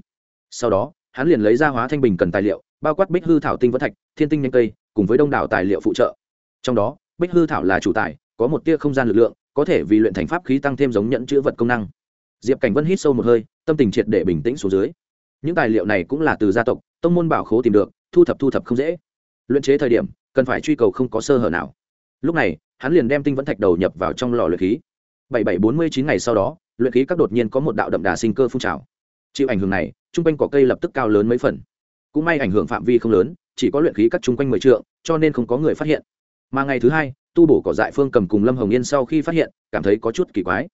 Speaker 1: Sau đó, hắn liền lấy ra hóa thanh bình cần tài liệu, bao quát bích hư thảo tinh vân thạch, thiên tinh nhanh cây, cùng với đông đảo tài liệu phụ trợ trong đó, bích hư thảo là chủ tài, có một tia không gian lực lượng, có thể vì luyện thành pháp khí tăng thêm giống nhẫn chữ vật công năng. Diệp cảnh vân hít sâu một hơi, tâm tình triệt để bình tĩnh xuống dưới. Những tài liệu này cũng là từ gia tộc, tông môn bảo khố tìm được, thu thập thu thập không dễ. Luyện chế thời điểm, cần phải truy cầu không có sơ hở nào. Lúc này, hắn liền đem tinh vẫn thạch đầu nhập vào trong lò luyện khí. Bảy bảy bốn mươi chín ngày sau đó, luyện khí các đột nhiên có một đạo đậm đà sinh cơ phun trào. Chịu ảnh hưởng này, chung quanh cỏ cây lập tức cao lớn mấy phần. Cũng may ảnh hưởng phạm vi không lớn, chỉ có luyện khí các chung quanh mười trượng, cho nên không có người phát hiện mà ngày thứ hai, tu bổ cỏ dại phương cầm cùng lâm hồng yên sau khi phát hiện, cảm thấy có chút kỳ quái.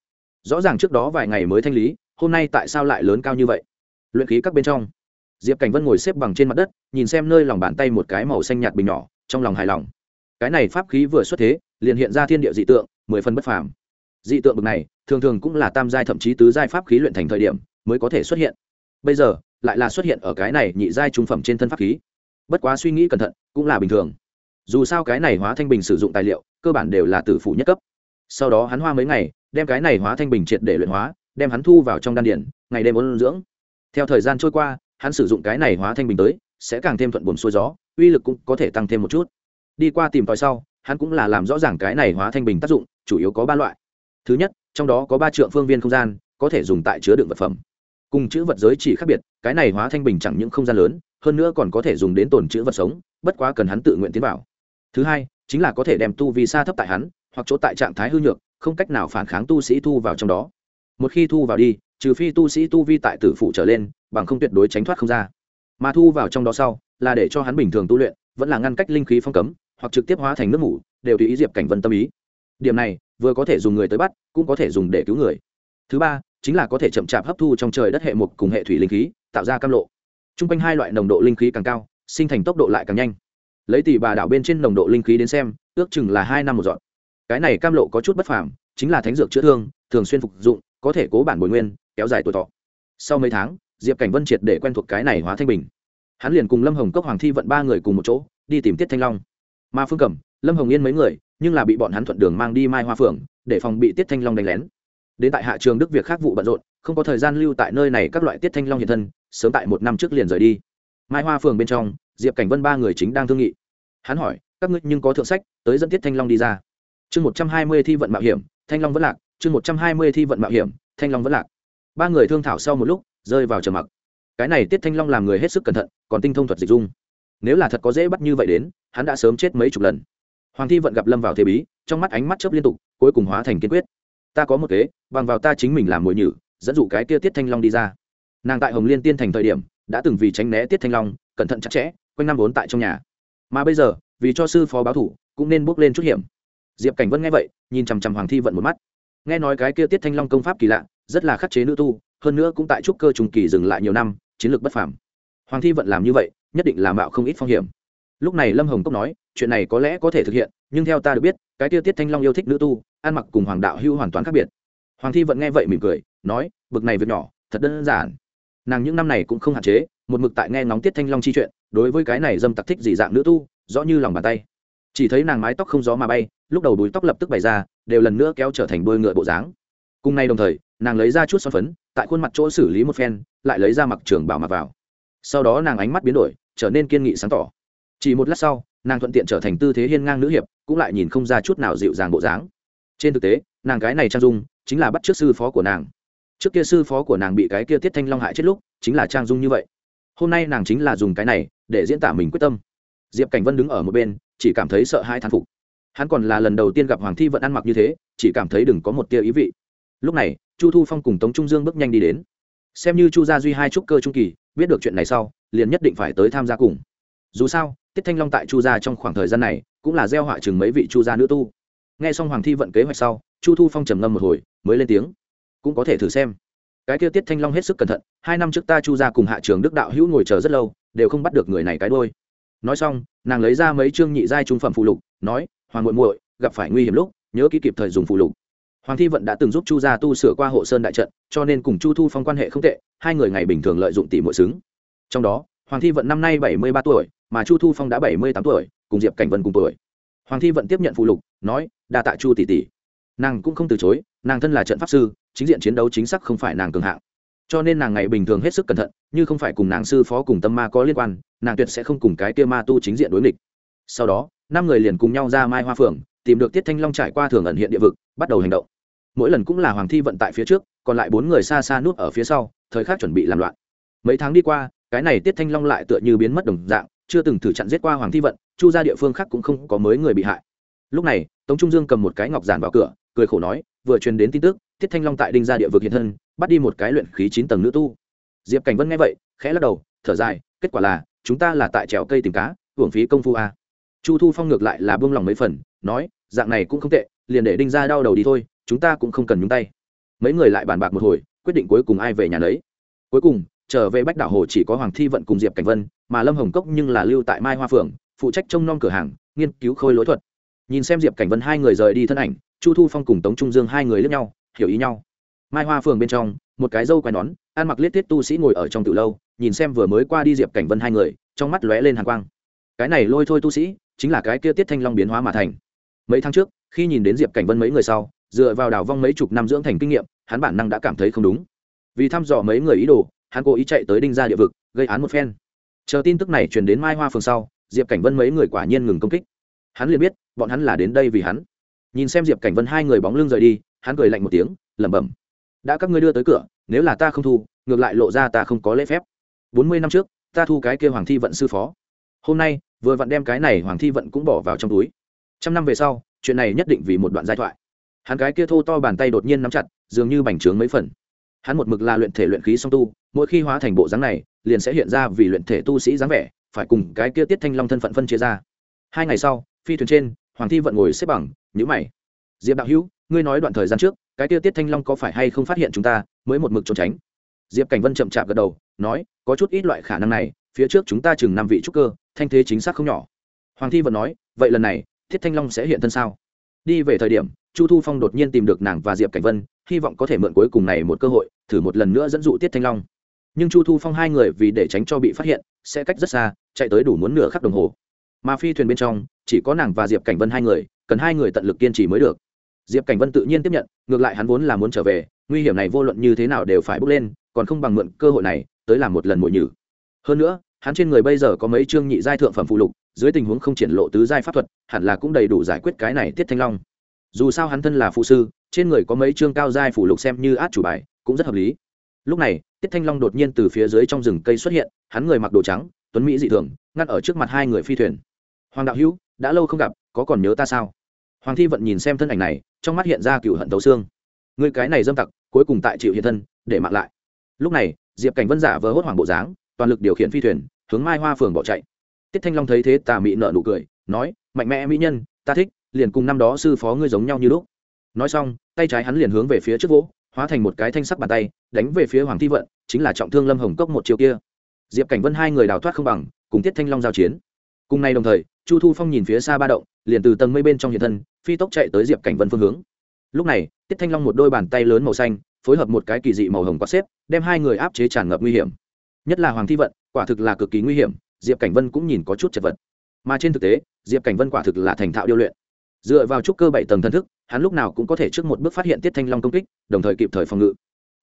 Speaker 1: Rõ ràng trước đó vài ngày mới thanh lý, hôm nay tại sao lại lớn cao như vậy? Luyện khí các bên trong. Diệp cảnh vân ngồi xếp bằng trên mặt đất, nhìn xem nơi lòng bàn tay một cái màu xanh nhạt bình nhỏ, trong lòng hài lòng. Cái này pháp khí vừa xuất thế, liền hiện ra thiên địa dị tượng, mười phân bất phàm. Dị tượng bực này, thường thường cũng là tam giai thậm chí tứ giai pháp khí luyện thành thời điểm, mới có thể xuất hiện. Bây giờ, lại là xuất hiện ở cái này nhị giai trung phẩm trên thân pháp khí. Bất quá suy nghĩ cẩn thận, cũng là bình thường dù sao cái này hóa thanh bình sử dụng tài liệu, cơ bản đều là tử phủ nhất cấp. Sau đó hắn hoa mấy ngày, đem cái này hóa thanh bình triệt để luyện hóa, đem hắn thu vào trong đan điển ngày đêm ôn dưỡng. Theo thời gian trôi qua, hắn sử dụng cái này hóa thanh bình tới, sẽ càng thêm thuận buồn xuôi gió, uy lực cũng có thể tăng thêm một chút. Đi qua tìm tòi sau, hắn cũng là làm rõ ràng cái này hóa thanh bình tác dụng, chủ yếu có ba loại. Thứ nhất, trong đó có ba trượng phương viên không gian, có thể dùng tại chứa đựng vật phẩm. Cùng chữ vật giới chỉ khác biệt, cái này hóa thanh bình chẳng những không gian lớn, hơn nữa còn có thể dùng đến tồn chữ vật sống, bất quá cần hắn tự nguyện tiến vào thứ hai, chính là có thể đem tu vi xa thấp tại hắn, hoặc chỗ tại trạng thái hư nhược, không cách nào phản kháng tu sĩ thu vào trong đó. Một khi thu vào đi, trừ phi tu sĩ tu vi tại tử phụ trở lên, bằng không tuyệt đối tránh thoát không ra. Mà thu vào trong đó sau, là để cho hắn bình thường tu luyện, vẫn là ngăn cách linh khí phong cấm, hoặc trực tiếp hóa thành nước ngủ đều tùy ý diệp cảnh vân tâm ý. Điểm này, vừa có thể dùng người tới bắt, cũng có thể dùng để cứu người. Thứ ba, chính là có thể chậm chạp hấp thu trong trời đất hệ mục cùng hệ thủy linh khí, tạo ra cam lộ. T r u n g quanh hai loại nồng độ linh khí càng cao, sinh thành tốc độ lại càng nhanh lấy tỷ bà đảo bên trên nồng độ linh khí đến xem, ước chừng là hai năm một dọn. Cái này cam lộ có chút bất phàm, chính là thánh dược chữa thương, thường xuyên phục dụng, có thể cố bản bồi nguyên, kéo dài tuổi thọ. Sau mấy tháng, diệp cảnh vân triệt để quen thuộc cái này hóa thanh bình. Hắn liền cùng lâm hồng cốc hoàng thi vận ba người cùng một chỗ, đi tìm tiết thanh long. Ma phương cẩm, lâm hồng yên mấy người, nhưng là bị bọn hắn thuận đường mang đi mai hoa phượng, để phòng bị tiết thanh long đánh lén. Đến tại hạ trường đức việc khác vụ bận rộn, không có thời gian lưu tại nơi này các loại tiết thanh long hiện thân, sớm tại một năm trước liền rời đi. Mai hoa phường bên trong diệp cảnh vân ba người chính đang thương nghị. Hắn hỏi, các ngươi nhưng có thượng sách, tới dẫn tiết thanh long đi ra. Chương một trăm hai mươi thi vận mạo hiểm, thanh long vẫn lạc. Chương một trăm hai mươi thi vận mạo hiểm, thanh long vẫn lạc. Ba người thương thảo sau một lúc, rơi vào trầm mặc. Cái này tiết thanh long làm người hết sức cẩn thận, còn tinh thông thuật dịch dung. Nếu là thật có dễ bắt như vậy đến, hắn đã sớm chết mấy chục lần. Hoàng thi vận gặp lâm vào thế bí, trong mắt ánh mắt chớp liên tục, cuối cùng hóa thành kiên quyết. Ta có một kế, bằng vào ta chính mình làm mồi nhử, dẫn dụ cái kia tiết thanh long đi ra. Nàng tại hồng liên tiên thành thời điểm, đã từng vì tránh né tiết thanh long, cẩn thận chặt chẽ quanh năm vốn tại trong nhà. Mà bây giờ, vì cho sư phó báo thủ, cũng nên bước lên chút hiểm. Diệp cảnh vân nghe vậy, nhìn chằm chằm hoàng thi vận một mắt. Nghe nói cái kia tiết thanh long công pháp kỳ lạ, rất là khắc chế nữ tu, hơn nữa cũng tại trúc cơ trùng kỳ dừng lại nhiều năm, chiến lược bất phàm. Hoàng thi vận làm như vậy, nhất định là mạo không ít phong hiểm. Lúc này lâm hồng cốc nói, chuyện này có lẽ có thể thực hiện, nhưng theo ta được biết, cái tiêu tiết thanh long yêu thích nữ tu, ăn mặc cùng hoàng đạo hưu hoàn toàn khác biệt. Hoàng thi vẫn nghe vậy mỉm cười, nói, bực này việc nhỏ, thật đơn giản. Nàng những năm này cũng không hạn chế, một mực tại nghe ngóng tiết thanh long chi chuyện đối với cái này dâm tặc thích dị dạng nữ tu, rõ như lòng bàn tay. Chỉ thấy nàng mái tóc không gió mà bay, lúc đầu đuôi tóc lập tức bày ra, đều lần nữa kéo trở thành đôi ngựa bộ dáng. Cùng nay đồng thời, nàng lấy ra chút son phấn, tại khuôn mặt chỗ xử lý một phen, lại lấy ra mặc trường bảo mặc vào. Sau đó nàng ánh mắt biến đổi, trở nên kiên nghị sáng tỏ. Chỉ một lát sau, nàng thuận tiện trở thành tư thế hiên ngang nữ hiệp, cũng lại nhìn không ra chút nào dịu dàng bộ dáng. Trên thực tế, nàng cái này trang dung, chính là bắt t r ư ớ c sư phó của nàng. Trước kia sư phó của nàng bị cái kia tiết thanh long hại chết lúc, chính là trang dung như vậy. Hôm nay nàng chính là dùng cái này để diễn tả mình quyết tâm. Diệp cảnh vân đứng ở một bên, chỉ cảm thấy sợ hai thán phục. Hắn còn là lần đầu tiên gặp hoàng thi vẫn ăn mặc như thế, chỉ cảm thấy đừng có một tia ý vị. Lúc này, chu thu phong cùng tống trung dương bước nhanh đi đến. Xem như chu gia duy hai trúc cơ trung kỳ, biết được chuyện này sau, liền nhất định phải tới tham gia cùng. Dù sao, tiết thanh long tại chu gia trong khoảng thời gian này, cũng là gieo họa chừng mấy vị chu gia nữ tu. Nghe xong hoàng thi vận kế hoạch sau, chu thu phong trầm ngâm một hồi, mới lên tiếng. Cũng có thể thử xem. Cái kia tiết thanh long hết sức cẩn thận, hai năm trước ta chu gia cùng hạ trường đức đạo hữu ngồi chờ rất lâu đều không bắt được người này cái đôi. Nói xong, nàng lấy ra mấy chương nhị giai trung phẩm phụ lục, nói, hoàng muội muội, gặp phải nguy hiểm lúc, nhớ kỹ kịp thời dùng phụ lục. Hoàng thi vận đã từng giúp chu gia tu sửa qua hộ sơn đại trận, cho nên cùng chu thu phong quan hệ không tệ, hai người ngày bình thường lợi dụng tỷ muội xứng. Trong đó, hoàng thi vận năm nay bảy mươi ba tuổi, mà chu thu phong đã bảy mươi tám tuổi, cùng diệp cảnh vân cùng tuổi. Hoàng thi vận tiếp nhận phụ lục, nói, đa tạ chu tỷ tỷ. Nàng cũng không từ chối, nàng thân là trận pháp sư, chính diện chiến đấu chính xác không phải nàng cường hạng. Cho nên nàng ngày bình thường hết sức cẩn thận như không phải cùng nàng sư phó cùng tâm ma có liên quan, nàng tuyệt sẽ không cùng cái kia ma tu chính diện đối nghịch. Sau đó, năm người liền cùng nhau ra mai hoa phượng, tìm được tiết thanh long trải qua thường ẩn hiện địa vực, bắt đầu hành động. Mỗi lần cũng là hoàng thi vận tại phía trước, còn lại bốn người xa xa nuốt ở phía sau, thời khắc chuẩn bị làm loạn. Mấy tháng đi qua, cái này tiết thanh long lại tựa như biến mất đồng dạng, chưa từng thử chặn giết qua hoàng thi vận, chu ra địa phương khác cũng không có mới người bị hại. Lúc này, tống trung dương cầm một cái ngọc giản vào cửa, cười khổ nói, vừa truyền đến tin tức, tiết thanh long tại đinh gia địa vực hiện thân, bắt đi một cái luyện khí chín tầng nữ tu diệp cảnh vân nghe vậy, khẽ lắc đầu, thở dài, kết quả là, chúng ta là tại trèo cây tìm cá, hưởng phí công phu a. Chu thu phong ngược lại là buông lòng mấy phần, nói, dạng này cũng không tệ, liền để đinh ra đau đầu đi thôi, chúng ta cũng không cần nhúng tay. Mấy người lại bàn bạc một hồi, quyết định cuối cùng ai về nhà lấy cuối cùng, trở về bách đảo hồ chỉ có hoàng thi vận cùng diệp cảnh vân, mà lâm hồng cốc nhưng là lưu tại mai hoa phượng, phụ trách trông nom cửa hàng, nghiên cứu khôi lỗi thuật. Nhìn xem diệp cảnh vân hai người rời đi thân ảnh, chu thu phong cùng tống trung dương hai người lướt nhau, hiểu ý nhau mai hoa phường bên trong, một cái dâu quai nón, ăn mặc liết tiết tu sĩ ngồi ở trong từ lâu, nhìn xem vừa mới qua đi diệp cảnh vân hai người, trong mắt lóe lên hàng quang. Cái này lôi thôi tu sĩ, chính là cái kia tiết thanh long biến hóa mà thành. Mấy tháng trước, khi nhìn đến diệp cảnh vân mấy người sau, dựa vào đào vong mấy chục năm dưỡng thành kinh nghiệm, hắn bản năng đã cảm thấy không đúng. Vì thăm dò mấy người ý đồ, hắn cố ý chạy tới đinh ra địa vực, gây án một phen. Chờ tin tức này truyền đến mai hoa phường sau, diệp cảnh vân mấy người quả nhiên ngừng công kích. Hắn liền biết, bọn hắn là đến đây vì hắn. Nhìn xem diệp cảnh vân hai người bóng lưng rời đi, hắn cười lạnh một tiếng, lẩm bẩm đã các ngươi đưa tới cửa, nếu là ta không thu, ngược lại lộ ra ta không có lễ phép. Bốn mươi năm trước, ta thu cái kia hoàng thi vận sư phó. Hôm nay, vừa vặn đem cái này hoàng thi vận cũng bỏ vào trong túi. Trăm năm về sau, chuyện này nhất định vì một đoạn giai thoại. Hắn cái kia thô to bàn tay đột nhiên nắm chặt, dường như bành trướng mấy phần. Hắn một mực là luyện thể luyện khí song tu, mỗi khi hóa thành bộ dáng này, liền sẽ hiện ra vì luyện thể tu sĩ dáng vẻ, phải cùng cái kia tiết thanh long thân phận phân chia ra. Hai ngày sau, phi thuyền trên, hoàng thi vận ngồi xếp bằng nhữ mày. Diệp đạo hữu ngươi nói đoạn thời gian trước, cái tiêu tiết thanh long có phải hay không phát hiện chúng ta, mới một mực trốn tránh? Diệp cảnh vân chậm chạp gật đầu, nói, có chút ít loại khả năng này, phía trước chúng ta chừng năm vị trúc cơ, thanh thế chính xác không nhỏ. Hoàng thi vẫn nói, vậy lần này thiết thanh long sẽ hiện thân sao? Đi về thời điểm, chu thu phong đột nhiên tìm được nàng và diệp cảnh vân, hy vọng có thể mượn cuối cùng này một cơ hội, thử một lần nữa dẫn dụ tiết thanh long. Nhưng chu thu phong hai người vì để tránh cho bị phát hiện, sẽ cách rất xa, chạy tới đủ muốn nửa khắc đồng hồ. Mà phi thuyền bên trong, chỉ có nàng và diệp cảnh vân hai người, cần hai người tận lực kiên trì mới được diệp cảnh vân tự nhiên tiếp nhận, ngược lại hắn vốn là muốn trở về, nguy hiểm này vô luận như thế nào đều phải bước lên, còn không bằng mượn cơ hội này, tới làm một lần mội nhử. Hơn nữa, hắn trên người bây giờ có mấy chương nhị giai thượng phẩm phụ lục, dưới tình huống không triển lộ tứ giai pháp thuật, hẳn là cũng đầy đủ giải quyết cái này tiết thanh long. Dù sao hắn thân là phụ sư, trên người có mấy chương cao giai phụ lục xem như át chủ bài, cũng rất hợp lý. Lúc này, tiết thanh long đột nhiên từ phía dưới trong rừng cây xuất hiện, hắn người mặc đồ trắng, tuấn mỹ dị thường ngăn ở trước mặt hai người phi thuyền. Hoàng đạo hữu, đã lâu không gặp, có còn nhớ ta sao? Hoàng thi vận nhìn xem thân ảnh này trong mắt hiện ra cựu hận tấu xương. Người cái này dâm tặc, cuối cùng tại chịu hiện thân, để mạng lại. Lúc này, diệp cảnh vân giả vờ hốt hoảng bộ dáng, toàn lực điều khiển phi thuyền, hướng mai hoa phường bỏ chạy. Tiết thanh long thấy thế, tà mị nợ nụ cười, nói, mạnh mẽ mỹ nhân, ta thích, liền cùng năm đó sư phó ngươi giống nhau như lúc. Nói xong, tay trái hắn liền hướng về phía trước vỗ, hóa thành một cái thanh sắc bàn tay, đánh về phía hoàng thi vận, chính là trọng thương lâm hồng cốc một chiều kia. Diệp cảnh vân hai người đào thoát không bằng, cùng tiết thanh long giao chiến. Cùng nay đồng thời, chu thu phong nhìn phía xa ba động liền từ tầng mây bên trong hiện thân, phi tốc chạy tới diệp cảnh vân phương hướng. Lúc này, tiết thanh long một đôi bàn tay lớn màu xanh, phối hợp một cái kỳ dị màu hồng quát xếp, đem hai người áp chế tràn ngập nguy hiểm. Nhất là hoàng thi vận, quả thực là cực kỳ nguy hiểm, diệp cảnh vân cũng nhìn có chút chật vật. Mà trên thực tế, diệp cảnh vân quả thực là thành thạo điêu luyện. Dựa vào trúc cơ bảy tầng thần thức, hắn lúc nào cũng có thể trước một bước phát hiện tiết thanh long công kích, đồng thời kịp thời phòng ngự.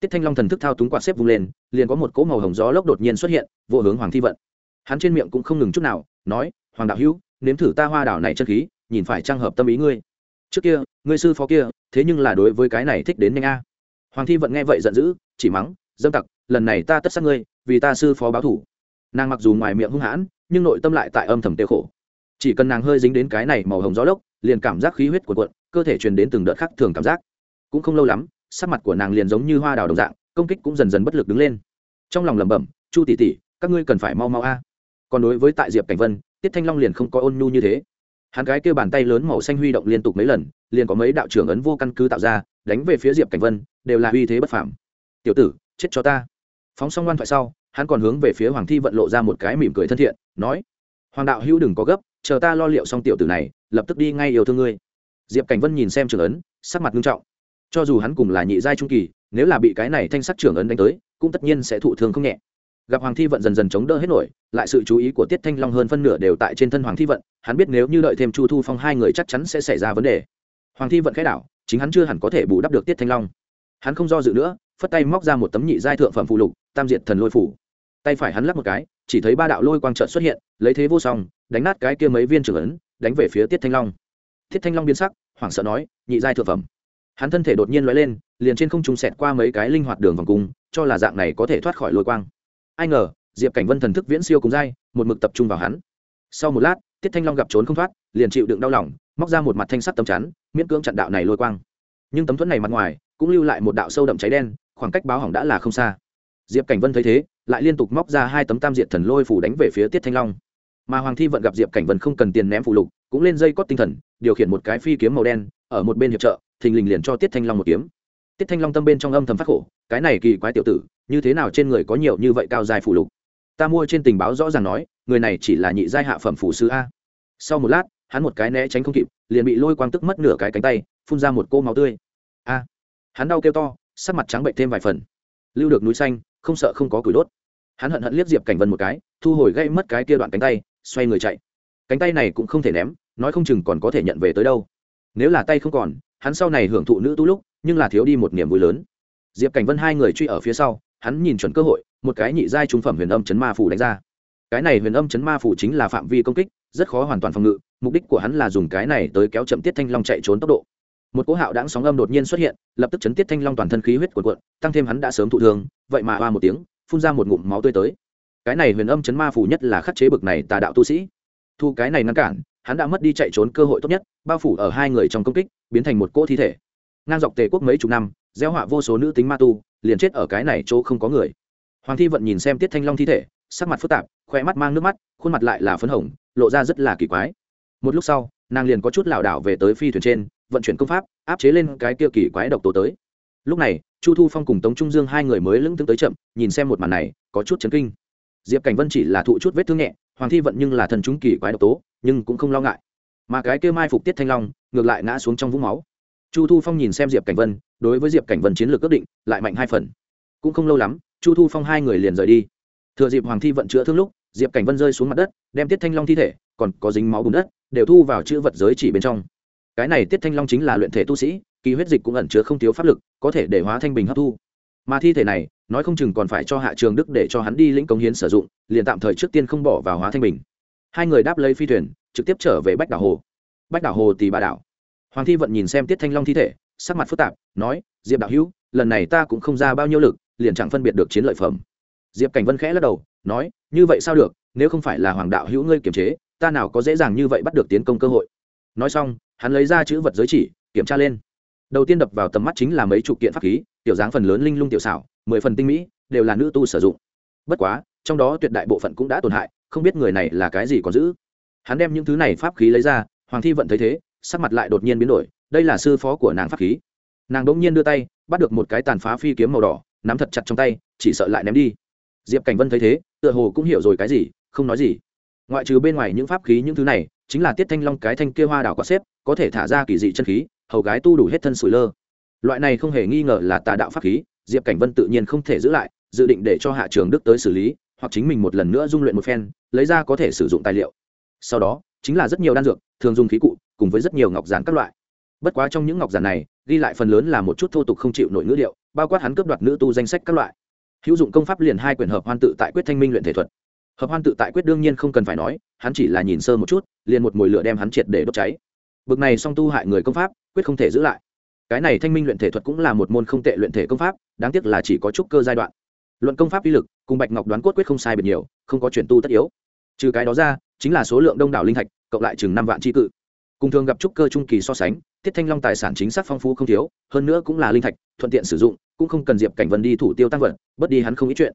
Speaker 1: Tiết thanh long thần thức thao túng quạt xếp vung lên, liền có một cỗ màu hồng gió lốc đột nhiên xuất hiện, vô hướng hoàng thi vận. Hắn trên miệng cũng không ngừng chút nào, nói, hoàng đạo hữu nếm thử ta hoa đảo này chân khí, nhìn phải trang hợp tâm ý ngươi. Trước kia, ngươi sư phó kia, thế nhưng là đối với cái này thích đến nhanh a. Hoàng thi vẫn nghe vậy giận dữ, chỉ mắng, dâm tặc, lần này ta tất sát ngươi, vì ta sư phó báo thủ. Nàng mặc dù ngoài miệng hung hãn, nhưng nội tâm lại tại âm thầm tiêu khổ. Chỉ cần nàng hơi dính đến cái này màu hồng gió lốc, liền cảm giác khí huyết của cuộn, cơ thể truyền đến từng đợt khác thường cảm giác. Cũng không lâu lắm, sắc mặt của nàng liền giống như hoa đào đồng dạng, công kích cũng dần dần bất lực đứng lên. Trong lòng lẩm bẩm, chu tỷ tỷ, các ngươi cần phải mau mau a. Còn đối với tại diệp cảnh vân tiết thanh long liền không có ôn nhu như thế. Hắn cái kêu bàn tay lớn màu xanh huy động liên tục mấy lần, liền có mấy đạo trưởng ấn vô căn cứ tạo ra, đánh về phía diệp cảnh vân, đều là uy thế bất phảm tiểu tử, chết cho ta. Phóng xong ngoan thoại sau, hắn còn hướng về phía hoàng thi vận lộ ra một cái mỉm cười thân thiện, nói, hoàng đạo hữu đừng có gấp, chờ ta lo liệu xong tiểu tử này, lập tức đi ngay yêu thương ngươi. Diệp cảnh vân nhìn xem trưởng ấn, sắc mặt nghiêm trọng. Cho dù hắn cùng là nhị giai trung kỳ, nếu là bị cái này thanh sắc trưởng ấn đánh tới, cũng tất nhiên sẽ thụ thương không nhẹ gặp hoàng thi vận dần dần chống đỡ hết nổi, lại sự chú ý của tiết thanh long hơn phân nửa đều tại trên thân hoàng thi vận, hắn biết nếu như đợi thêm chu thu phong hai người chắc chắn sẽ xảy ra vấn đề. Hoàng thi vận khẽ đảo, chính hắn chưa hẳn có thể bù đắp được tiết thanh long. Hắn không do dự nữa, phất tay móc ra một tấm nhị giai thượng phẩm phụ lục, tam diệt thần lôi phủ. Tay phải hắn lắc một cái, chỉ thấy ba đạo lôi quang trợn xuất hiện, lấy thế vô song, đánh nát cái kia mấy viên trưởng ấn, đánh về phía tiết thanh long. Tiết thanh long biến sắc, hoảng sợ nói, nhị giai thượng phẩm. Hắn thân thể đột nhiên lóe lên, liền trên không trung sẹt qua mấy cái linh hoạt đường vòng cung, cho là dạng này có thể thoát khỏi lôi quang ai ngờ, diệp cảnh vân thần thức viễn siêu cùng dai, một mực tập trung vào hắn. Sau một lát, tiết thanh long gặp trốn không thoát, liền chịu đựng đau lòng, móc ra một mặt thanh sắt tấm chắn, miễn cưỡng chặn đạo này lôi quang. Nhưng tấm thuẫn này mặt ngoài, cũng lưu lại một đạo sâu đậm cháy đen, khoảng cách báo hỏng đã là không xa. Diệp cảnh vân thấy thế, lại liên tục móc ra hai tấm tam diện thần lôi phủ đánh về phía tiết thanh long. Mà hoàng thi vận gặp diệp cảnh vân không cần tiền ném phụ lục, cũng lên dây cót tinh thần, điều khiển một cái phi kiếm màu đen, ở một bên hiệp trợ, thình lình liền cho tiết thanh long một kiếm tiết thanh long tâm bên trong âm thầm phát khổ, cái này kỳ quái tiểu tử, như thế nào trên người có nhiều như vậy cao dài phụ lục? Ta mua trên tình báo rõ ràng nói, người này chỉ là nhị giai hạ phẩm phủ sư a. Sau một lát, hắn một cái né tránh không kịp, liền bị lôi quang tức mất nửa cái cánh tay, phun ra một cô máu tươi. A! Hắn đau kêu to, sắc mặt trắng bệnh thêm vài phần. Lưu được núi xanh, không sợ không có củi đốt. Hắn hận hận liếc diệp cảnh vân một cái, thu hồi gây mất cái kia đoạn cánh tay, xoay người chạy. Cánh tay này cũng không thể ném, nói không chừng còn có thể nhận về tới đâu. Nếu là tay không còn, hắn sau này hưởng thụ nữ tu lúc nhưng là thiếu đi một niềm vui lớn. Diệp cảnh vân hai người truy ở phía sau, hắn nhìn chuẩn cơ hội, một cái nhị giai trung phẩm huyền âm chấn ma phủ đánh ra. Cái này huyền âm chấn ma phủ chính là phạm vi công kích, rất khó hoàn toàn phòng ngự, mục đích của hắn là dùng cái này tới kéo chậm tiết thanh long chạy trốn tốc độ. Một cỗ hạo đáng sóng âm đột nhiên xuất hiện, lập tức chấn tiết thanh long toàn thân khí huyết cuộn cuộn, tăng thêm hắn đã sớm thụ thương, vậy mà hoa một tiếng, phun ra một ngụm máu tươi tới. Cái này huyền âm chấn ma phủ nhất là khắc chế bực này tà đạo tu sĩ. Thu cái này ngăn cản, hắn đã mất đi chạy trốn cơ hội tốt nhất, bao phủ ở hai người trong công kích, biến thành một cỗ thi thể ngang dọc tề quốc mấy chục năm, gieo họa vô số nữ tính ma tu, liền chết ở cái này chỗ không có người. Hoàng thi vận nhìn xem tiết thanh long thi thể, sắc mặt phức tạp, khoe mắt mang nước mắt, khuôn mặt lại là phấn hồng, lộ ra rất là kỳ quái. Một lúc sau, nàng liền có chút lảo đảo về tới phi thuyền trên, vận chuyển công pháp, áp chế lên cái kia kỳ quái độc tố tới. Lúc này, chu thu phong cùng tống trung dương hai người mới lững tướng tới chậm, nhìn xem một màn này, có chút chấn kinh. Diệp cảnh vân chỉ là thụ chút vết thương nhẹ, hoàng thi vận nhưng là thần chúng kỳ quái độc tố, nhưng cũng không lo ngại. Mà cái kia mai phục tiết thanh long, ngược lại ngã xuống trong vũng máu chu thu phong nhìn xem diệp cảnh vân, đối với diệp cảnh vân chiến lược ước định lại mạnh hai phần. Cũng không lâu lắm, chu thu phong hai người liền rời đi. Thừa dịp hoàng thi vận chữa thương lúc, diệp cảnh vân rơi xuống mặt đất, đem tiết thanh long thi thể, còn có dính máu bùn đất, đều thu vào chữ vật giới chỉ bên trong. Cái này tiết thanh long chính là luyện thể tu sĩ, kỳ huyết dịch cũng ẩn chứa không thiếu pháp lực, có thể để hóa thanh bình hấp thu. Mà thi thể này, nói không chừng còn phải cho hạ trường đức để cho hắn đi lĩnh cống hiến sử dụng, liền tạm thời trước tiên không bỏ vào hóa thanh bình. Hai người đáp lấy phi thuyền, trực tiếp trở về bách đảo hồ. Bách đảo hồ tì bà đảo hoàng thi vận nhìn xem tiết thanh long thi thể, sắc mặt phức tạp, nói, diệp đạo hữu, lần này ta cũng không ra bao nhiêu lực, liền chẳng phân biệt được chiến lợi phẩm. Diệp cảnh vân khẽ lắc đầu, nói, như vậy sao được, nếu không phải là hoàng đạo hữu ngươi kiềm chế, ta nào có dễ dàng như vậy bắt được tiến công cơ hội. Nói xong, hắn lấy ra chữ vật giới chỉ, kiểm tra lên. Đầu tiên đập vào tầm mắt chính là mấy chục kiện pháp khí, tiểu dáng phần lớn linh lung tiểu xảo, mười phần tinh mỹ, đều là nữ tu sử dụng. Bất quá, trong đó tuyệt đại bộ phận cũng đã tổn hại, không biết người này là cái gì còn giữ. Hắn đem những thứ này pháp khí lấy ra, hoàng thi vận thấy thế sắc mặt lại đột nhiên biến đổi, đây là sư phó của nàng pháp khí. Nàng đ ỗ n g nhiên đưa tay, bắt được một cái tàn phá phi kiếm màu đỏ, nắm thật chặt trong tay, chỉ sợ lại ném đi. Diệp cảnh vân thấy thế, tựa hồ cũng hiểu rồi cái gì, không nói gì. Ngoại trừ bên ngoài những pháp khí những thứ này, chính là tiết thanh long cái thanh kia hoa đảo có xếp, có thể thả ra kỳ dị chân khí, hầu gái tu đủ hết thân sủi lơ. Loại này không hề nghi ngờ là tà đạo pháp khí, diệp cảnh vân tự nhiên không thể giữ lại, dự định để cho hạ trường đức tới xử lý, hoặc chính mình một lần nữa dung luyện một phen, lấy ra có thể sử dụng tài liệu. Sau đó, chính là rất nhiều đan dược thường dùng khí cụ, cùng với rất nhiều ngọc giản các loại. Bất quá trong những ngọc giản này, ghi lại phần lớn là một chút thô tục không chịu nổi ngữ liệu bao quát hắn cướp đoạt nữ tu danh sách các loại. Hữu dụng công pháp liền hai quyển hợp hoan tự tại quyết thanh minh luyện thể thuật. Hợp hoan tự tại quyết đương nhiên không cần phải nói, hắn chỉ là nhìn sơ một chút, liền một mồi lửa đem hắn triệt để đốt cháy. Bực này song tu hại người công pháp, quyết không thể giữ lại. Cái này thanh minh luyện thể thuật cũng là một môn không tệ luyện thể công pháp, đáng tiếc là chỉ có chút cơ giai đoạn. Luận công pháp uy lực, cùng bạch ngọc đoán cốt quyết không sai biệt nhiều, không có chuyển tu tất yếu. Trừ cái đó ra, chính là số lượng đông đảo linh thạch cộng lại chừng năm vạn tri cự. Cùng thường gặp trúc cơ trung kỳ so sánh, tiết thanh long tài sản chính xác phong phú không thiếu, hơn nữa cũng là linh thạch, thuận tiện sử dụng, cũng không cần diệp cảnh vân đi thủ tiêu tăng vật bớt đi hắn không ít chuyện.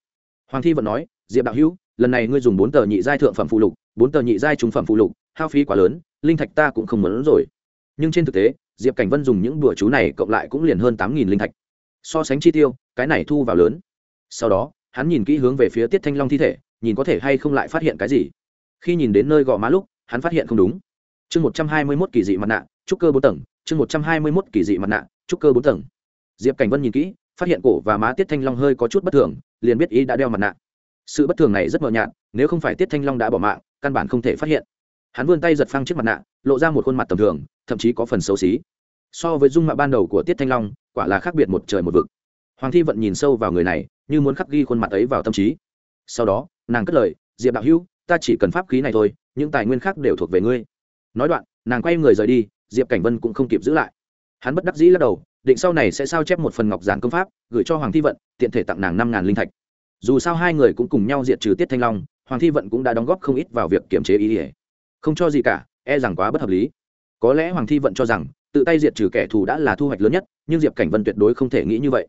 Speaker 1: Hoàng thi vẫn nói, diệp đạo hữu, lần này ngươi dùng bốn tờ nhị giai thượng phẩm phụ lục, bốn tờ nhị giai trung phẩm phụ lục, hao phí quá lớn, linh thạch ta cũng không muốn rồi. Nhưng trên thực tế, diệp cảnh vân dùng những đùa chú này cộng lại cũng liền hơn tám nghìn linh thạch. So sánh chi tiêu, cái này thu vào lớn. Sau đó, hắn nhìn kỹ hướng về phía tiết thanh long thi thể, nhìn có thể hay không lại phát hiện cái gì. Khi nhìn đến nơi gò má lúc hắn phát hiện không đúng. Chương một trăm hai mươi mốt kỳ dị mặt nạ, trúc cơ bốn tầng, chương một trăm hai mươi mốt kỳ dị mặt nạ, trúc cơ bốn tầng. Diệp cảnh vân nhìn kỹ, phát hiện cổ và má tiết thanh long hơi có chút bất thường, liền biết ý đã đeo mặt nạ. Sự bất thường này rất mờ nhạt, nếu không phải tiết thanh long đã bỏ mạng, căn bản không thể phát hiện. Hắn vươn tay giật phăng chiếc mặt nạ, lộ ra một khuôn mặt tầm thường, thậm chí có phần xấu xí. So với dung mạo ban đầu của tiết thanh long, quả là khác biệt một trời một vực. Hoàng thi vận nhìn sâu vào người này, như muốn khắc ghi khuôn mặt ấy vào tâm trí. Sau đó, nàng cất lời, diệp đạo hữu, ta chỉ cần pháp khí này thôi những tài nguyên khác đều thuộc về ngươi. Nói đoạn, nàng quay người rời đi, diệp cảnh vân cũng không kịp giữ lại. Hắn bất đắc dĩ lắc đầu, định sau này sẽ sao chép một phần ngọc giản công pháp, gửi cho hoàng thi vận, tiện thể tặng nàng năm ngàn linh thạch. Dù sao hai người cũng cùng nhau diệt trừ tiết thanh long, hoàng thi vận cũng đã đóng góp không ít vào việc kiểm chế ý ỉa không cho gì cả e rằng quá bất hợp lý. Có lẽ hoàng thi vận cho rằng, tự tay diệt trừ kẻ thù đã là thu hoạch lớn nhất, nhưng diệp cảnh vân tuyệt đối không thể nghĩ như vậy.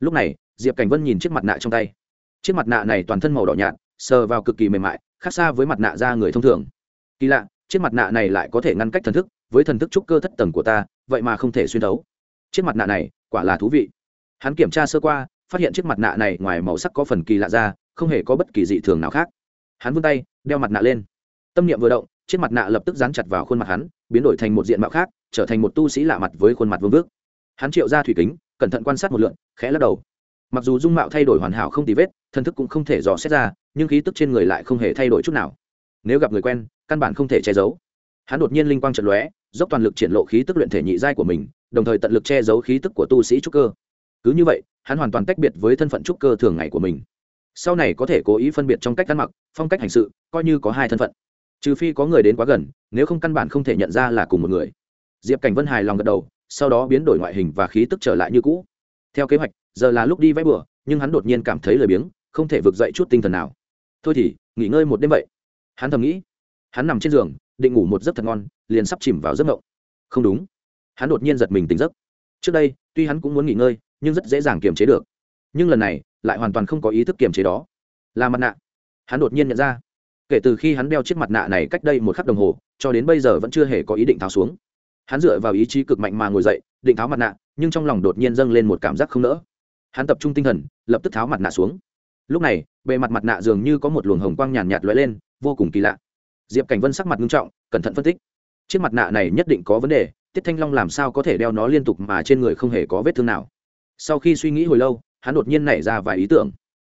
Speaker 1: Lúc này, diệp cảnh vân nhìn chiếc mặt nạ trong tay. Chiếc mặt nạ này toàn thân màu đỏ nhạt, sờ vào cực kỳ mềm mại khác xa với mặt nạ da người thông thường. Kỳ lạ, chiếc mặt nạ này lại có thể ngăn cách thần thức, với thần thức trúc cơ thất tầng của ta, vậy mà không thể xuyên thấu. Chiếc mặt nạ này, quả là thú vị. Hắn kiểm tra sơ qua, phát hiện chiếc mặt nạ này ngoài màu sắc có phần kỳ lạ ra không hề có bất kỳ dị thường nào khác. Hắn vươn tay, đeo mặt nạ lên. Tâm niệm vừa động, chiếc mặt nạ lập tức dán chặt vào khuôn mặt hắn, biến đổi thành một diện mạo khác, trở thành một tu sĩ lạ mặt với khuôn mặt vương vước. Hắn triệu ra thủy kính, cẩn thận quan sát một lượn, khẽ lắc đầu. Mặc dù dung mạo thay đổi hoàn hảo không tì vết thân thức cũng không thể dò xét ra nhưng khí tức trên người lại không hề thay đổi chút nào. Nếu gặp người quen, căn bản không thể che giấu. Hắn đột nhiên linh quang trận lóe, dốc toàn lực triển lộ khí tức luyện thể nhị giai của mình, đồng thời tận lực che giấu khí tức của tu sĩ trúc cơ. Cứ như vậy, hắn hoàn toàn tách biệt với thân phận trúc cơ thường ngày của mình. Sau này có thể cố ý phân biệt trong cách ăn mặc, phong cách hành sự, coi như có hai thân phận. Trừ phi có người đến quá gần, nếu không căn bản không thể nhận ra là cùng một người. Diệp cảnh vân hài lòng gật đầu, sau đó biến đổi ngoại hình và khí tức trở lại như cũ. Theo kế hoạch, giờ là lúc đi vẽ bừa, nhưng hắn đột nhiên cảm thấy lười biếng, không thể vực dậy chút tinh thần nào thôi thì, nghỉ ngơi một đêm vậy. Hắn thầm nghĩ. Hắn nằm trên giường, định ngủ một giấc thật ngon, liền sắp chìm vào giấc ngộng. Không đúng. Hắn đột nhiên giật mình tỉnh giấc. Trước đây, tuy hắn cũng muốn nghỉ ngơi, nhưng rất dễ dàng kiềm chế được. Nhưng lần này, lại hoàn toàn không có ý thức kiềm chế đó. Là mặt nạ. Hắn đột nhiên nhận ra. Kể từ khi hắn đeo chiếc mặt nạ này cách đây một khắc đồng hồ, cho đến bây giờ vẫn chưa hề có ý định tháo xuống. Hắn dựa vào ý chí cực mạnh mà ngồi dậy, định tháo mặt nạ, nhưng trong lòng đột nhiên dâng lên một cảm giác không nỡ. Hắn tập trung tinh thần, lập tức tháo mặt nạ xuống. Lúc này bề mặt mặt nạ dường như có một luồng hồng quang nhàn nhạt lóe lên, vô cùng kỳ lạ. Diệp cảnh vân sắc mặt nghiêm trọng, cẩn thận phân tích. Chiếc mặt nạ này nhất định có vấn đề, tiết thanh long làm sao có thể đeo nó liên tục mà trên người không hề có vết thương nào? Sau khi suy nghĩ hồi lâu, hắn đột nhiên nảy ra vài ý tưởng.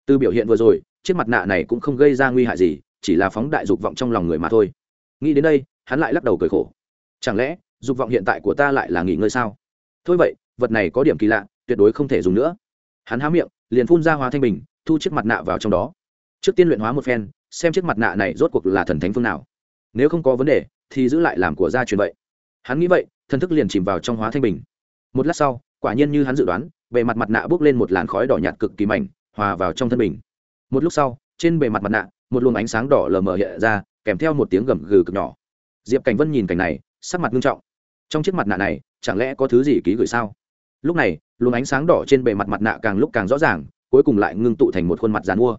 Speaker 1: Từ biểu hiện vừa rồi, chiếc mặt nạ này cũng không gây ra nguy hại gì, chỉ là phóng đại dục vọng trong lòng người mà thôi. Nghĩ đến đây, hắn lại lắc đầu cười khổ. Chẳng lẽ, dục vọng hiện tại của ta lại là nghỉ ngơi sao? Thôi vậy, vật này có điểm kỳ lạ, tuyệt đối không thể dùng nữa. Hắn há miệng, liền phun ra hóa thanh bình thu chiếc mặt nạ vào trong đó. Trước tiên luyện hóa một phen, xem chiếc mặt nạ này rốt cuộc là thần thánh phương nào. Nếu không có vấn đề, thì giữ lại làm của gia truyền vậy. Hắn nghĩ vậy, thần thức liền chìm vào trong hóa thanh bình. Một lát sau, quả nhiên như hắn dự đoán, bề mặt mặt nạ bốc lên một làn khói đỏ nhạt cực kỳ mảnh, hòa vào trong thân bình. Một lúc sau, trên bề mặt mặt nạ, một luồng ánh sáng đỏ lờ mờ hiện ra, kèm theo một tiếng gầm gừ cực nhỏ. Diệp cảnh vân nhìn cảnh này, sắc mặt nghiêm trọng. Trong chiếc mặt nạ này, chẳng lẽ có thứ gì ký gửi sao? Lúc này, luồng ánh sáng đỏ trên bề mặt mặt nạ càng lúc càng rõ ràng cuối cùng lại ngưng tụ thành một khuôn mặt dàn mua.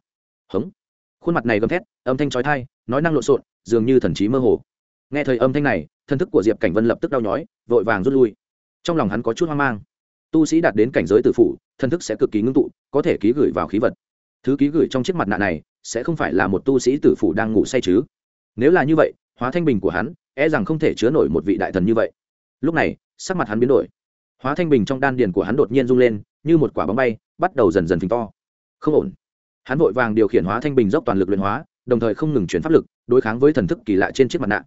Speaker 1: Hống. Khuôn mặt này gầm thét, âm thanh trói thai nói năng lộn xộn, dường như thần trí mơ hồ. Nghe thời âm thanh này, thân thức của diệp cảnh vân lập tức đau nhói, vội vàng rút lui. Trong lòng hắn có chút hoang mang. Tu sĩ đạt đến cảnh giới tử phủ, thân thức sẽ cực kỳ ngưng tụ, có thể ký gửi vào khí vật. Thứ ký gửi trong chiếc mặt nạ này, sẽ không phải là một tu sĩ tử phủ đang ngủ say chứ. Nếu là như vậy, hóa thanh bình của hắn e rằng không thể chứa nổi một vị đại thần như vậy. Lúc này, sắc mặt hắn biến đổi. Hóa thanh bình trong đan điền của hắn đột nhiên rung lên, như một quả bóng bay bắt đầu dần dần phình to. Không ổn. Hắn vội vàng điều khiển hóa thanh bình dốc toàn lực luyện hóa, đồng thời không ngừng chuyển pháp lực, đối kháng với thần thức kỳ lạ trên chiếc mặt nạ.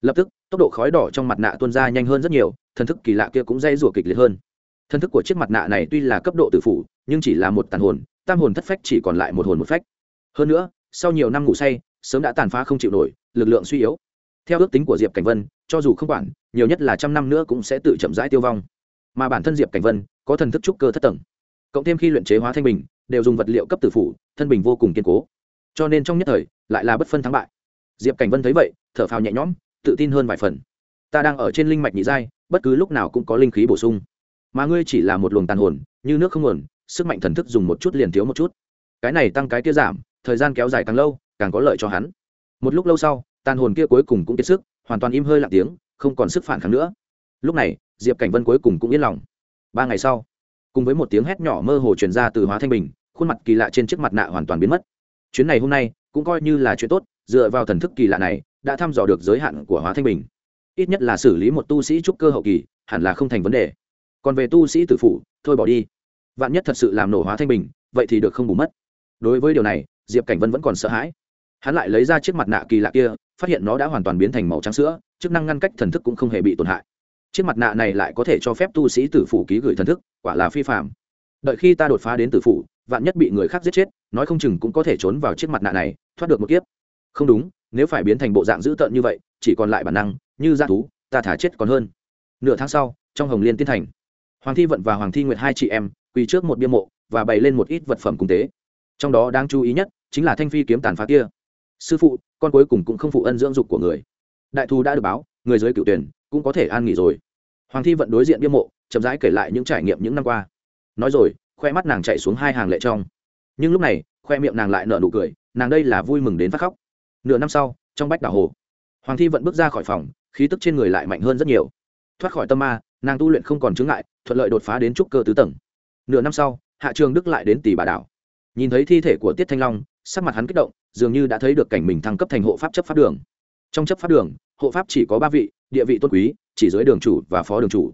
Speaker 1: Lập tức, tốc độ khói đỏ trong mặt nạ tuôn ra nhanh hơn rất nhiều, thần thức kỳ lạ kia cũng dây rủa kịch liệt hơn. Thần thức của chiếc mặt nạ này tuy là cấp độ tử phủ, nhưng chỉ là một tàn hồn, tam hồn thất phách chỉ còn lại một hồn một phách. Hơn nữa, sau nhiều năm ngủ say, sớm đã tàn phá không chịu nổi, lực lượng suy yếu. Theo ước tính của diệp cảnh vân, cho dù không quản, nhiều nhất là trăm năm nữa cũng sẽ tự chậm rãi tiêu vong. Mà bản thân diệp cảnh vân có thần thức trúc cơ thất tầng cộng thêm khi luyện chế hóa thanh bình, đều dùng vật liệu cấp tử phủ, thân bình vô cùng kiên cố. Cho nên trong nhất thời, lại là bất phân thắng bại. Diệp cảnh vân thấy vậy, thở phào nhẹ nhõm, tự tin hơn vài phần. Ta đang ở trên linh mạch nhị giai, bất cứ lúc nào cũng có linh khí bổ sung. Mà ngươi chỉ là một luồng tàn hồn, như nước không nguồn, sức mạnh thần thức dùng một chút liền thiếu một chút. Cái này tăng cái kia giảm, thời gian kéo dài càng lâu, càng có lợi cho hắn. Một lúc lâu sau, tàn hồn kia cuối cùng cũng kiệt sức, hoàn toàn im hơi lặng tiếng, không còn sức phản kháng nữa. Lúc này, diệp cảnh vân cuối cùng cũng yên lòng. Ba ngày sau cùng với một tiếng hét nhỏ mơ hồ truyền ra từ hóa thanh bình, khuôn mặt kỳ lạ trên chiếc mặt nạ hoàn toàn biến mất. Chuyến này hôm nay, cũng coi như là chuyện tốt, dựa vào thần thức kỳ lạ này, đã thăm dò được giới hạn của hóa thanh bình. Ít nhất là xử lý một tu sĩ trúc cơ hậu kỳ, hẳn là không thành vấn đề. Còn về tu sĩ tử phụ thôi bỏ đi. Vạn nhất thật sự làm nổ hóa thanh bình, vậy thì được không bù mất. Đối với điều này, diệp cảnh vân vẫn còn sợ hãi. Hắn lại lấy ra chiếc mặt nạ kỳ lạ kia, phát hiện nó đã hoàn toàn biến thành màu trắng sữa, chức năng ngăn cách thần thức cũng không hề bị tổn hại chiếc mặt nạ này lại có thể cho phép tu sĩ tử phủ ký gửi thần thức, quả là phi phạm đợi khi ta đột phá đến tử phủ, vạn nhất bị người khác giết chết, nói không chừng cũng có thể trốn vào chiếc mặt nạ này, thoát được một kiếp. Không đúng, nếu phải biến thành bộ dạng dữ tợn như vậy, chỉ còn lại bản năng, như g thú, ta thả chết còn hơn. Nửa tháng sau, trong hồng liên tiên thành, hoàng thi vận và hoàng thi nguyệt hai chị em, quỳ trước một bia mộ và bày lên một ít vật phẩm cung tế. Trong đó đáng chú ý nhất chính là thanh phi kiếm tàn phá kia. Sư phụ, con cuối cùng cũng không phụ ân dưỡng dục của người. Đại thù đã được báo, người dưới cựu tuyển cũng có thể an nghỉ rồi hoàng thi vận đối diện bia mộ, chậm rãi kể lại những trải nghiệm những năm qua. Nói rồi, khoe mắt nàng chạy xuống hai hàng lệ trong. Nhưng lúc này, khoe miệng nàng lại nở nụ cười, nàng đây là vui mừng đến phát khóc. Nửa năm sau, trong bách đảo hồ, hoàng thi vận bước ra khỏi phòng, khí tức trên người lại mạnh hơn rất nhiều. Thoát khỏi tâm ma, nàng tu luyện không còn chướng ngại, thuận lợi đột phá đến trúc cơ tứ tầng. Nửa năm sau, hạ trường đức lại đến tỷ bà đảo. Nhìn thấy thi thể của tiết thanh long, sắc mặt hắn kích động, dường như đã thấy được cảnh mình thăng cấp thành hộ pháp chấp pháp đường. Trong chấp pháp đường, hộ pháp chỉ có ba vị địa vị tôn quý, chỉ dưới đường chủ và phó đường chủ.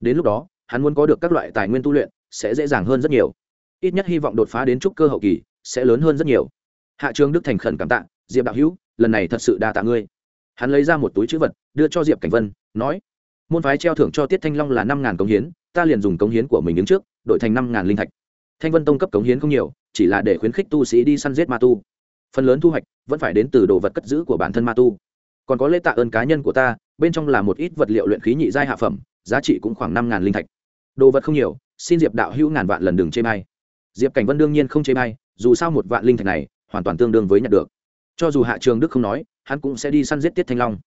Speaker 1: Đến lúc đó, hắn muốn có được các loại tài nguyên tu luyện sẽ dễ dàng hơn rất nhiều. Ít nhất hy vọng đột phá đến trúc cơ hậu kỳ sẽ lớn hơn rất nhiều. Hạ trường đức thành khẩn cảm tạ, diệp đạo hữu, lần này thật sự đa tạ ngươi. Hắn lấy ra một túi chữ vật, đưa cho diệp cảnh vân, nói, môn phái treo thưởng cho tiết thanh long là năm ngàn cống hiến, ta liền dùng cống hiến của mình đứng trước, đổi thành năm ngàn linh thạch. Thanh vân tông cấp cống hiến không nhiều, chỉ là để khuyến khích tu sĩ đi săn giết ma tu. Phần lớn thu hoạch vẫn phải đến từ đồ vật cất giữ của bản thân ma tu. Còn có lễ tạ ơn cá nhân của ta bên trong là một ít vật liệu luyện khí nhị giai hạ phẩm, giá trị cũng khoảng năm ngàn linh thạch. Đồ vật không nhiều, xin diệp đạo hữu ngàn vạn lần đừng chê bay diệp cảnh vân đương nhiên không chê bay dù sao một vạn linh thạch này, hoàn toàn tương đương với nhận được. Cho dù hạ trường đức không nói, hắn cũng sẽ đi săn giết tiết thanh long.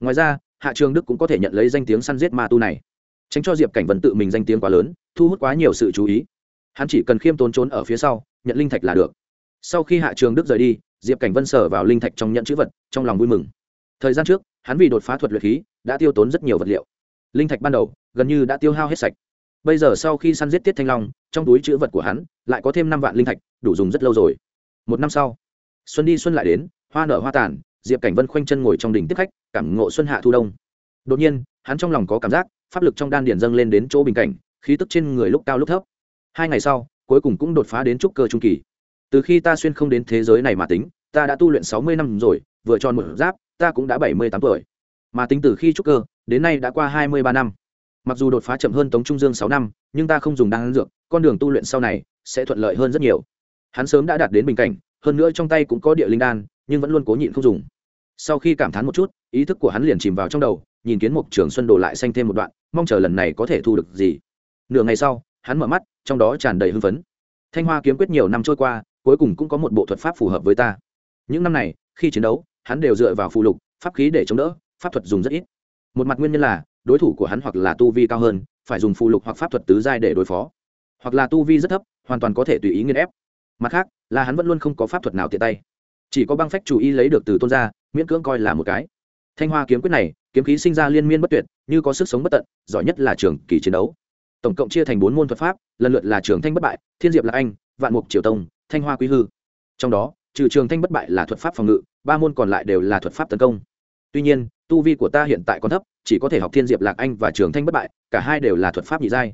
Speaker 1: Ngoài ra, hạ trường đức cũng có thể nhận lấy danh tiếng săn giết ma tu này. Tránh cho diệp cảnh vân tự mình danh tiếng quá lớn, thu hút quá nhiều sự chú ý. Hắn chỉ cần khiêm tốn trốn ở phía sau, nhận linh thạch là được. Sau khi hạ trường đức rời đi, diệp cảnh vân sở vào linh thạch trong nhận chữ vật, trong lòng vui mừng. Thời gian trước hắn vì đột phá thuật luyện khí, đã tiêu tốn rất nhiều vật liệu. Linh thạch ban đầu, gần như đã tiêu hao hết sạch. Bây giờ sau khi săn giết tiết thanh long, trong túi chữ vật của hắn lại có thêm năm vạn linh thạch, đủ dùng rất lâu rồi. Một năm sau, xuân đi xuân lại đến, hoa nở hoa tàn, diệp cảnh vân khoanh chân ngồi trong đỉnh tiếp khách, cảm ngộ xuân hạ thu đông. Đột nhiên, hắn trong lòng có cảm giác, pháp lực trong đan điền dâng lên đến chỗ bình cảnh, khí tức trên người lúc cao lúc thấp. Hai ngày sau, cuối cùng cũng đột phá đến trúc cơ trung kỳ. Từ khi ta xuyên không đến thế giới này mà tính, ta đã tu luyện sáu mươi năm rồi, vừa tròn một giáp ta cũng đã bảy mươi tám tuổi. Mà tính từ khi trúc cơ, đến nay đã qua hai mươi ba năm. Mặc dù đột phá chậm hơn tống trung dương sáu năm, nhưng ta không dùng đan dược, con đường tu luyện sau này sẽ thuận lợi hơn rất nhiều. Hắn sớm đã đạt đến bình cảnh, hơn nữa trong tay cũng có địa linh đan, nhưng vẫn luôn cố nhịn không dùng. Sau khi cảm thán một chút, ý thức của hắn liền chìm vào trong đầu, nhìn kiến mục trường xuân đổ lại xanh thêm một đoạn, mong chờ lần này có thể thu được gì. Nửa ngày sau, hắn mở mắt, trong đó tràn đầy hưng phấn. Thanh hoa kiếm quyết nhiều năm trôi qua, cuối cùng cũng có một bộ thuật pháp phù hợp với ta. Những năm này, khi chiến đấu hắn đều dựa vào phù lục, pháp khí để chống đỡ, pháp thuật dùng rất ít. Một mặt nguyên nhân là, đối thủ của hắn hoặc là tu vi cao hơn, phải dùng phù lục hoặc pháp thuật tứ giai để đối phó. Hoặc là tu vi rất thấp, hoàn toàn có thể tùy ý nghiên ép. Mặt khác, là hắn vẫn luôn không có pháp thuật nào tiện tay. Chỉ có băng phách chủ y lấy được từ tôn gia, miễn cưỡng coi là một cái. Thanh hoa kiếm quyết này, kiếm khí sinh ra liên miên bất tuyệt, như có sức sống bất tận, giỏi nhất là trường kỳ chiến đấu. Tổng cộng chia thành bốn môn thuật pháp, lần lượt là trường thanh bất bại, thiên diệp là anh, vạn mục triều tông, thanh hoa quý hư. Trong đó, trừ trường thanh bất bại là thuật pháp phòng ngự ba môn còn lại đều là thuật pháp tấn công. Tuy nhiên, tu vi của ta hiện tại còn thấp, chỉ có thể học thiên diệp, lạc anh và trường thanh bất bại, cả hai đều là thuật pháp nhị giai.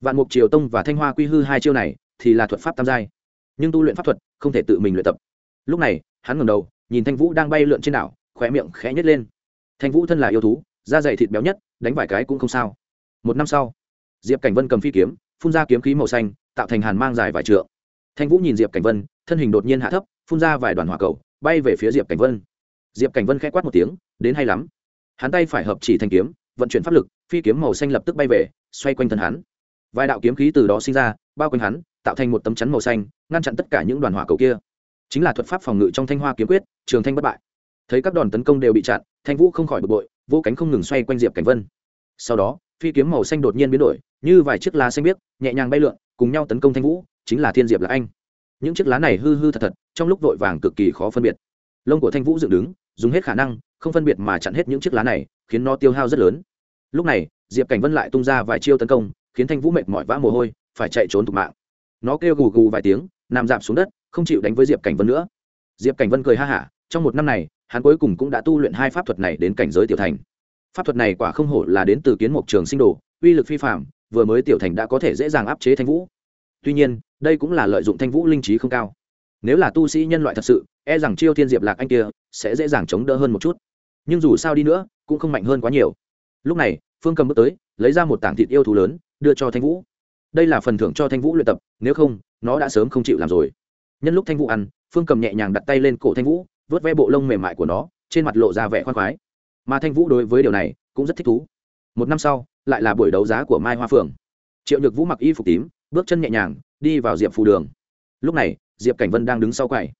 Speaker 1: Vạn mục triều tông và thanh hoa quy hư hai chiêu này thì là thuật pháp tam giai. Nhưng tu luyện pháp thuật không thể tự mình luyện tập. Lúc này, hắn ngầm đầu, nhìn thanh vũ đang bay lượn trên đảo, khóe miệng khẽ nhét lên. Thanh vũ thân là yêu thú, da dày thịt béo nhất, đánh vài cái cũng không sao. Một năm sau, diệp cảnh vân cầm phi kiếm, phun ra kiếm khí màu xanh, tạo thành hàn mang dài vài trượng. Thanh vũ nhìn diệp cảnh vân, thân hình đột nhiên hạ thấp, phun ra vài đoàn hỏa cầu bay về phía diệp cảnh vân diệp cảnh vân k h ẽ quát một tiếng đến hay lắm hắn tay phải hợp chỉ thanh kiếm vận chuyển pháp lực phi kiếm màu xanh lập tức bay về xoay quanh thân hắn vài đạo kiếm khí từ đó sinh ra bao quanh hắn tạo thành một tấm chắn màu xanh ngăn chặn tất cả những đoàn hỏa cầu kia chính là thuật pháp phòng ngự trong thanh hoa kiếm quyết trường thanh bất bại thấy các đòn tấn công đều bị chặn thanh vũ không khỏi bực bội vô cánh không ngừng xoay quanh diệp cảnh vân sau đó phi kiếm màu xanh đột nhiên biến đổi như vài chiếc lá xanh biếc nhẹ nhàng bay lượn cùng nhau tấn công thanh vũ chính là thiên diệp là anh những chiếc lá này hư hư thật thật, trong lúc vội vàng cực kỳ khó phân biệt. Lông của thanh vũ dựng đứng, dùng hết khả năng, không phân biệt mà chặn hết những chiếc lá này, khiến nó tiêu hao rất lớn. Lúc này, diệp cảnh vân lại tung ra vài chiêu tấn công, khiến thanh vũ mệt mỏi vã mồ hôi, phải chạy trốn thục mạng. Nó kêu gù gù vài tiếng, nằm dạp xuống đất, không chịu đánh với diệp cảnh vân nữa. Diệp cảnh vân cười ha hả, trong một năm này, hắn cuối cùng cũng đã tu luyện hai pháp thuật này đến cảnh giới tiểu thành. Pháp thuật này quả không hổ là đến từ kiến mục trường sinh đồ, uy lực phi phạm vừa mới tiểu thành đã có thể dễ dàng áp chế thanh vũ. Tuy nhiên đây cũng là lợi dụng thanh vũ linh trí không cao. Nếu là tu sĩ nhân loại thật sự e rằng chiêu thiên diệp lạc anh kia sẽ dễ dàng chống đỡ hơn một chút. Nhưng dù sao đi nữa, cũng không mạnh hơn quá nhiều. Lúc này, phương cầm bước tới, lấy ra một tảng thịt yêu thú lớn, đưa cho thanh vũ. Đây là phần thưởng cho thanh vũ luyện tập, nếu không, nó đã sớm không chịu làm rồi. Nhân lúc thanh vũ ăn, phương cầm nhẹ nhàng đặt tay lên cổ thanh vũ, vớt ve bộ lông mềm mại của nó, trên mặt lộ ra vẻ khoan khoái. Mà thanh vũ đối với điều này, cũng rất thích thú. Một năm sau, lại là buổi đấu giá của mai hoa phượng. Triệu nhược vũ mặc y phục tím, bước chân nhẹ nhàng đi vào diệp phù đường. Lúc này diệp cảnh vân đang đứng sau quầy.